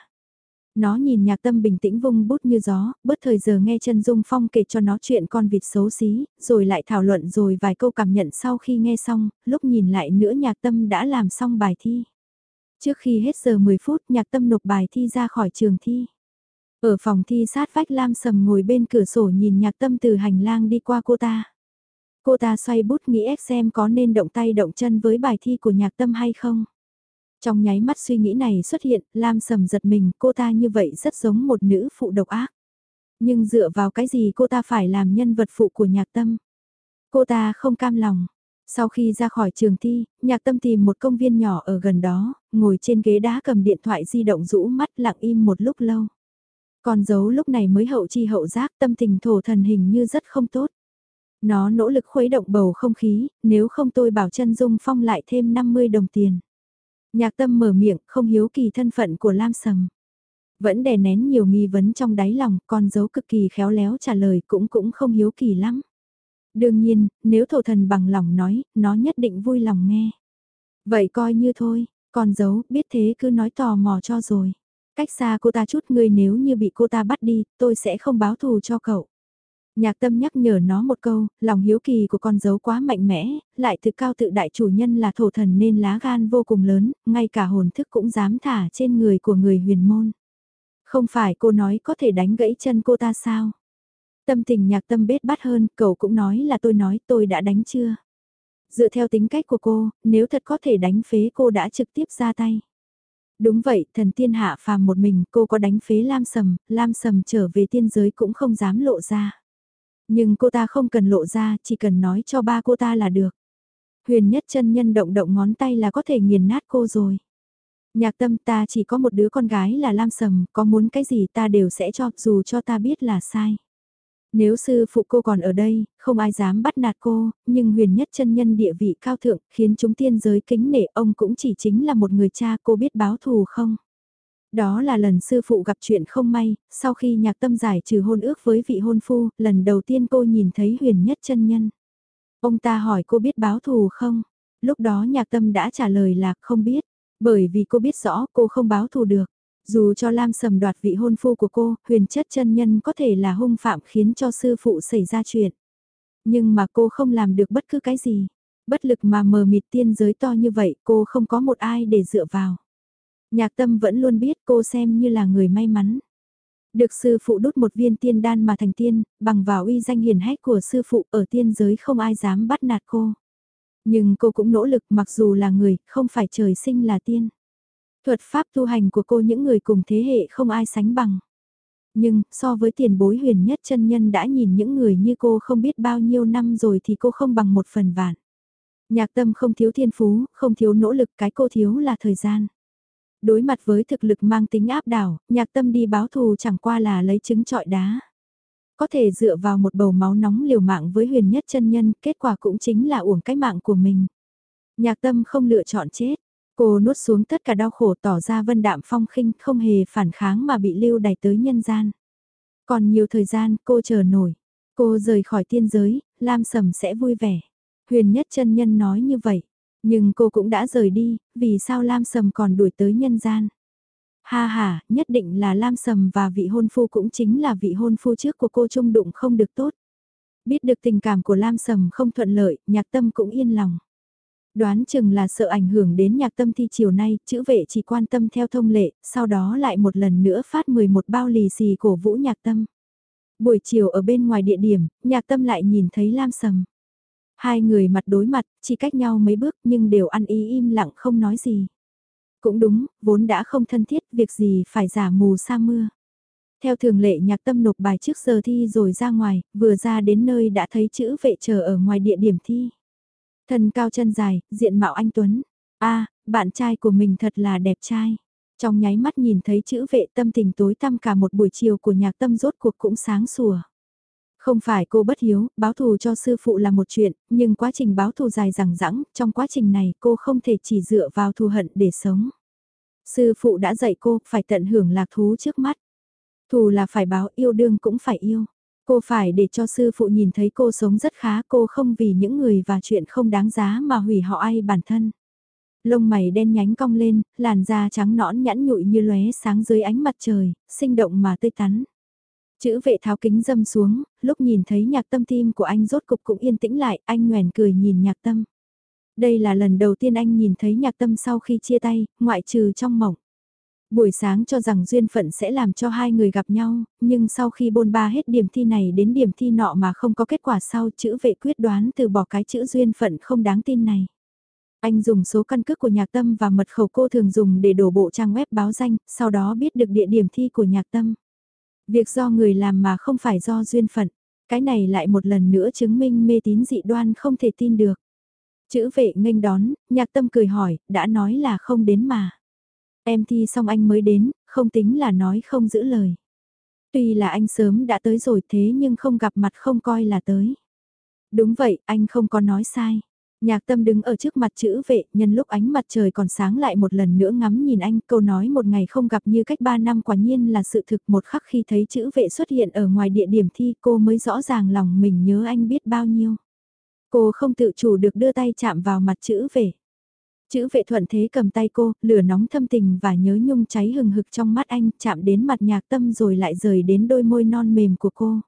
Nó nhìn nhạc tâm bình tĩnh vung bút như gió, bớt thời giờ nghe chân Dung Phong kể cho nó chuyện con vịt xấu xí, rồi lại thảo luận rồi vài câu cảm nhận sau khi nghe xong, lúc nhìn lại nữa nhạc tâm đã làm xong bài thi. Trước khi hết giờ 10 phút nhạc tâm nộp bài thi ra khỏi trường thi. Ở phòng thi sát vách Lam Sầm ngồi bên cửa sổ nhìn nhạc tâm từ hành lang đi qua cô ta. Cô ta xoay bút nghĩ xem có nên động tay động chân với bài thi của nhạc tâm hay không. Trong nháy mắt suy nghĩ này xuất hiện, Lam Sầm giật mình, cô ta như vậy rất giống một nữ phụ độc ác. Nhưng dựa vào cái gì cô ta phải làm nhân vật phụ của nhạc tâm? Cô ta không cam lòng. Sau khi ra khỏi trường thi, nhạc tâm tìm một công viên nhỏ ở gần đó, ngồi trên ghế đá cầm điện thoại di động rũ mắt lặng im một lúc lâu. Còn dấu lúc này mới hậu chi hậu giác tâm tình thổ thần hình như rất không tốt. Nó nỗ lực khuấy động bầu không khí, nếu không tôi bảo chân dung phong lại thêm 50 đồng tiền. Nhạc tâm mở miệng, không hiếu kỳ thân phận của Lam Sầm. Vẫn đè nén nhiều nghi vấn trong đáy lòng, con dấu cực kỳ khéo léo trả lời cũng cũng không hiếu kỳ lắm. Đương nhiên, nếu thổ thần bằng lòng nói, nó nhất định vui lòng nghe. Vậy coi như thôi, còn giấu, biết thế cứ nói tò mò cho rồi. Cách xa cô ta chút người nếu như bị cô ta bắt đi, tôi sẽ không báo thù cho cậu. Nhạc tâm nhắc nhở nó một câu, lòng hiếu kỳ của con dấu quá mạnh mẽ, lại thực cao tự đại chủ nhân là thổ thần nên lá gan vô cùng lớn, ngay cả hồn thức cũng dám thả trên người của người huyền môn. Không phải cô nói có thể đánh gãy chân cô ta sao? Tâm tình nhạc tâm bết bát hơn, cậu cũng nói là tôi nói tôi đã đánh chưa? Dựa theo tính cách của cô, nếu thật có thể đánh phế cô đã trực tiếp ra tay. Đúng vậy, thần tiên hạ phàm một mình, cô có đánh phế Lam Sầm, Lam Sầm trở về tiên giới cũng không dám lộ ra. Nhưng cô ta không cần lộ ra, chỉ cần nói cho ba cô ta là được. Huyền nhất chân nhân động động ngón tay là có thể nghiền nát cô rồi. Nhạc tâm ta chỉ có một đứa con gái là Lam Sầm, có muốn cái gì ta đều sẽ cho, dù cho ta biết là sai. Nếu sư phụ cô còn ở đây, không ai dám bắt nạt cô, nhưng huyền nhất chân nhân địa vị cao thượng, khiến chúng tiên giới kính nể ông cũng chỉ chính là một người cha cô biết báo thù không? Đó là lần sư phụ gặp chuyện không may, sau khi nhạc tâm giải trừ hôn ước với vị hôn phu, lần đầu tiên cô nhìn thấy huyền nhất chân nhân. Ông ta hỏi cô biết báo thù không? Lúc đó nhạc tâm đã trả lời là không biết, bởi vì cô biết rõ cô không báo thù được. Dù cho Lam Sầm đoạt vị hôn phu của cô, huyền chất chân nhân có thể là hung phạm khiến cho sư phụ xảy ra chuyện. Nhưng mà cô không làm được bất cứ cái gì. Bất lực mà mờ mịt tiên giới to như vậy cô không có một ai để dựa vào. Nhạc tâm vẫn luôn biết cô xem như là người may mắn. Được sư phụ đút một viên tiên đan mà thành tiên, bằng vào uy danh hiền hách của sư phụ ở tiên giới không ai dám bắt nạt cô. Nhưng cô cũng nỗ lực mặc dù là người, không phải trời sinh là tiên. Thuật pháp tu hành của cô những người cùng thế hệ không ai sánh bằng. Nhưng, so với tiền bối huyền nhất chân nhân đã nhìn những người như cô không biết bao nhiêu năm rồi thì cô không bằng một phần vạn. Nhạc tâm không thiếu thiên phú, không thiếu nỗ lực, cái cô thiếu là thời gian. Đối mặt với thực lực mang tính áp đảo, nhạc tâm đi báo thù chẳng qua là lấy trứng trọi đá. Có thể dựa vào một bầu máu nóng liều mạng với huyền nhất chân nhân, kết quả cũng chính là uổng cái mạng của mình. Nhạc tâm không lựa chọn chết, Cô nuốt xuống tất cả đau khổ tỏ ra vân đạm phong khinh không hề phản kháng mà bị lưu đày tới nhân gian. Còn nhiều thời gian cô chờ nổi. Cô rời khỏi tiên giới, Lam Sầm sẽ vui vẻ. Huyền nhất chân nhân nói như vậy. Nhưng cô cũng đã rời đi, vì sao Lam Sầm còn đuổi tới nhân gian? Ha ha, nhất định là Lam Sầm và vị hôn phu cũng chính là vị hôn phu trước của cô trung đụng không được tốt. Biết được tình cảm của Lam Sầm không thuận lợi, nhạc tâm cũng yên lòng. Đoán chừng là sợ ảnh hưởng đến nhạc tâm thi chiều nay, chữ vệ chỉ quan tâm theo thông lệ, sau đó lại một lần nữa phát 11 bao lì xì cổ vũ nhạc tâm. Buổi chiều ở bên ngoài địa điểm, nhạc tâm lại nhìn thấy Lam Sầm. Hai người mặt đối mặt, chỉ cách nhau mấy bước nhưng đều ăn ý im lặng không nói gì. Cũng đúng, vốn đã không thân thiết, việc gì phải giả mù sa mưa. Theo thường lệ nhạc tâm nộp bài trước giờ thi rồi ra ngoài, vừa ra đến nơi đã thấy chữ vệ chờ ở ngoài địa điểm thi. Thân cao chân dài, diện mạo anh Tuấn. a bạn trai của mình thật là đẹp trai. Trong nháy mắt nhìn thấy chữ vệ tâm tình tối tăm cả một buổi chiều của nhạc tâm rốt cuộc cũng sáng sủa. Không phải cô bất hiếu, báo thù cho sư phụ là một chuyện, nhưng quá trình báo thù dài dằng dẵng, trong quá trình này cô không thể chỉ dựa vào thù hận để sống. Sư phụ đã dạy cô phải tận hưởng lạc thú trước mắt. Thù là phải báo yêu đương cũng phải yêu. Cô phải để cho sư phụ nhìn thấy cô sống rất khá cô không vì những người và chuyện không đáng giá mà hủy họ ai bản thân. Lông mày đen nhánh cong lên, làn da trắng nõn nhẵn nhụi như lóe sáng dưới ánh mặt trời, sinh động mà tươi tắn. Chữ vệ tháo kính dâm xuống, lúc nhìn thấy nhạc tâm tim của anh rốt cục cũng yên tĩnh lại, anh nhoèn cười nhìn nhạc tâm. Đây là lần đầu tiên anh nhìn thấy nhạc tâm sau khi chia tay, ngoại trừ trong mộng. Buổi sáng cho rằng duyên phận sẽ làm cho hai người gặp nhau, nhưng sau khi bôn ba hết điểm thi này đến điểm thi nọ mà không có kết quả sau chữ vệ quyết đoán từ bỏ cái chữ duyên phận không đáng tin này. Anh dùng số căn cước của nhạc tâm và mật khẩu cô thường dùng để đổ bộ trang web báo danh, sau đó biết được địa điểm thi của nhạc tâm. Việc do người làm mà không phải do duyên phận, cái này lại một lần nữa chứng minh mê tín dị đoan không thể tin được. Chữ vệ nghênh đón, nhạc tâm cười hỏi, đã nói là không đến mà. Em thi xong anh mới đến, không tính là nói không giữ lời. Tuy là anh sớm đã tới rồi thế nhưng không gặp mặt không coi là tới. Đúng vậy, anh không có nói sai. Nhạc tâm đứng ở trước mặt chữ vệ, nhân lúc ánh mặt trời còn sáng lại một lần nữa ngắm nhìn anh, câu nói một ngày không gặp như cách ba năm quả nhiên là sự thực một khắc khi thấy chữ vệ xuất hiện ở ngoài địa điểm thi cô mới rõ ràng lòng mình nhớ anh biết bao nhiêu. Cô không tự chủ được đưa tay chạm vào mặt chữ vệ. Chữ vệ thuận thế cầm tay cô, lửa nóng thâm tình và nhớ nhung cháy hừng hực trong mắt anh, chạm đến mặt nhạc tâm rồi lại rời đến đôi môi non mềm của cô.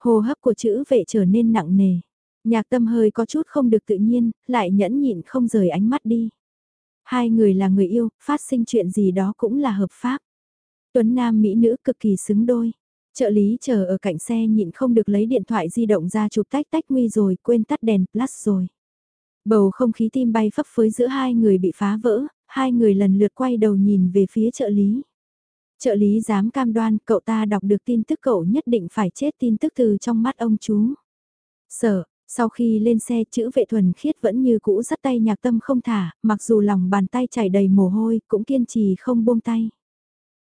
Hồ hấp của chữ vệ trở nên nặng nề. Nhạc tâm hơi có chút không được tự nhiên, lại nhẫn nhịn không rời ánh mắt đi. Hai người là người yêu, phát sinh chuyện gì đó cũng là hợp pháp. Tuấn Nam Mỹ nữ cực kỳ xứng đôi. Trợ lý chờ ở cạnh xe nhịn không được lấy điện thoại di động ra chụp tách tách nguy rồi, quên tắt đèn plus rồi. Bầu không khí tim bay phấp phới giữa hai người bị phá vỡ, hai người lần lượt quay đầu nhìn về phía trợ lý. Trợ lý dám cam đoan cậu ta đọc được tin tức cậu nhất định phải chết tin tức từ trong mắt ông chú. sợ Sau khi lên xe chữ vệ thuần khiết vẫn như cũ dắt tay nhạc tâm không thả, mặc dù lòng bàn tay chảy đầy mồ hôi, cũng kiên trì không buông tay.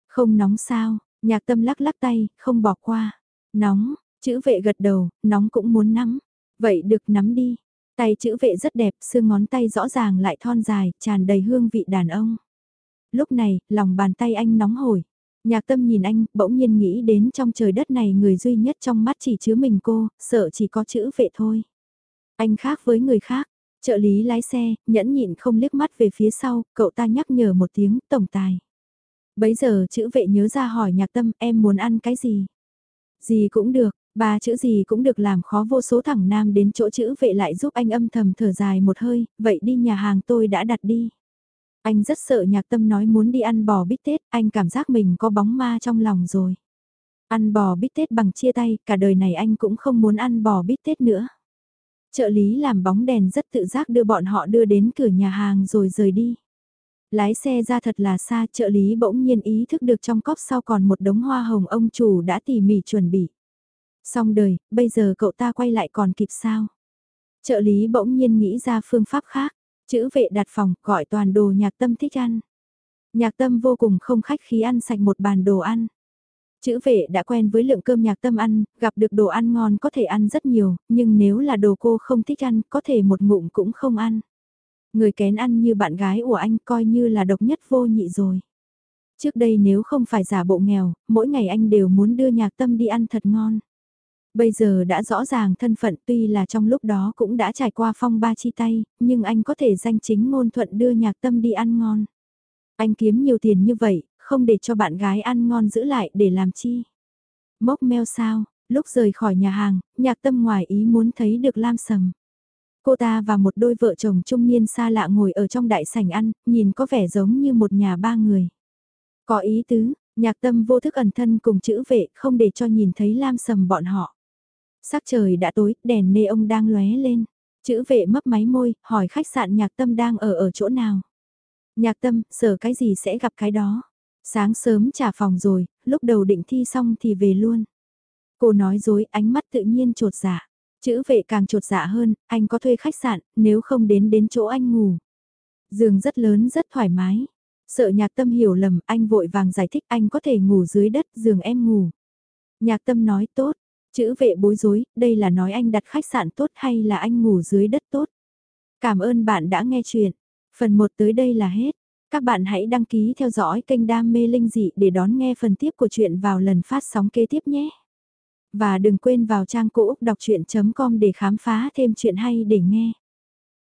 Không nóng sao, nhạc tâm lắc lắc tay, không bỏ qua. Nóng, chữ vệ gật đầu, nóng cũng muốn nắm. Vậy được nắm đi. Tay chữ vệ rất đẹp, xương ngón tay rõ ràng lại thon dài, tràn đầy hương vị đàn ông. Lúc này, lòng bàn tay anh nóng hổi. Nhạc tâm nhìn anh, bỗng nhiên nghĩ đến trong trời đất này người duy nhất trong mắt chỉ chứa mình cô, sợ chỉ có chữ vệ thôi. Anh khác với người khác, trợ lý lái xe, nhẫn nhịn không liếc mắt về phía sau, cậu ta nhắc nhở một tiếng, tổng tài. Bấy giờ chữ vệ nhớ ra hỏi nhạc tâm, em muốn ăn cái gì? Gì cũng được, ba chữ gì cũng được làm khó vô số thẳng nam đến chỗ chữ vệ lại giúp anh âm thầm thở dài một hơi, vậy đi nhà hàng tôi đã đặt đi. Anh rất sợ nhạc tâm nói muốn đi ăn bò bít tết, anh cảm giác mình có bóng ma trong lòng rồi. Ăn bò bít tết bằng chia tay, cả đời này anh cũng không muốn ăn bò bít tết nữa. Trợ lý làm bóng đèn rất tự giác đưa bọn họ đưa đến cửa nhà hàng rồi rời đi. Lái xe ra thật là xa, trợ lý bỗng nhiên ý thức được trong cốc sau còn một đống hoa hồng ông chủ đã tỉ mỉ chuẩn bị. Xong đời, bây giờ cậu ta quay lại còn kịp sao? Trợ lý bỗng nhiên nghĩ ra phương pháp khác, chữ vệ đặt phòng gọi toàn đồ nhạc tâm thích ăn. Nhạc tâm vô cùng không khách khí ăn sạch một bàn đồ ăn. Chữ vệ đã quen với lượng cơm nhạc tâm ăn, gặp được đồ ăn ngon có thể ăn rất nhiều, nhưng nếu là đồ cô không thích ăn, có thể một ngụm cũng không ăn. Người kén ăn như bạn gái của anh coi như là độc nhất vô nhị rồi. Trước đây nếu không phải giả bộ nghèo, mỗi ngày anh đều muốn đưa nhạc tâm đi ăn thật ngon. Bây giờ đã rõ ràng thân phận tuy là trong lúc đó cũng đã trải qua phong ba chi tay, nhưng anh có thể danh chính ngôn thuận đưa nhạc tâm đi ăn ngon. Anh kiếm nhiều tiền như vậy, không để cho bạn gái ăn ngon giữ lại để làm chi. Mốc meo sao, lúc rời khỏi nhà hàng, nhạc tâm ngoài ý muốn thấy được Lam Sầm. Cô ta và một đôi vợ chồng trung niên xa lạ ngồi ở trong đại sảnh ăn, nhìn có vẻ giống như một nhà ba người. Có ý tứ, nhạc tâm vô thức ẩn thân cùng chữ vệ không để cho nhìn thấy Lam Sầm bọn họ. Sắc trời đã tối, đèn nê ông đang lóe lên. Chữ vệ mấp máy môi, hỏi khách sạn nhạc tâm đang ở ở chỗ nào. Nhạc tâm, sở cái gì sẽ gặp cái đó. Sáng sớm trả phòng rồi, lúc đầu định thi xong thì về luôn. Cô nói dối, ánh mắt tự nhiên trột dạ. Chữ vệ càng trột dạ hơn, anh có thuê khách sạn, nếu không đến đến chỗ anh ngủ. Giường rất lớn rất thoải mái. Sợ nhạc tâm hiểu lầm, anh vội vàng giải thích anh có thể ngủ dưới đất, giường em ngủ. Nhạc tâm nói tốt, chữ vệ bối rối, đây là nói anh đặt khách sạn tốt hay là anh ngủ dưới đất tốt. Cảm ơn bạn đã nghe chuyện. Phần 1 tới đây là hết. Các bạn hãy đăng ký theo dõi kênh Đam mê Linh Dị để đón nghe phần tiếp của chuyện vào lần phát sóng kế tiếp nhé. Và đừng quên vào trang cũ đọc chuyện.com để khám phá thêm chuyện hay để nghe.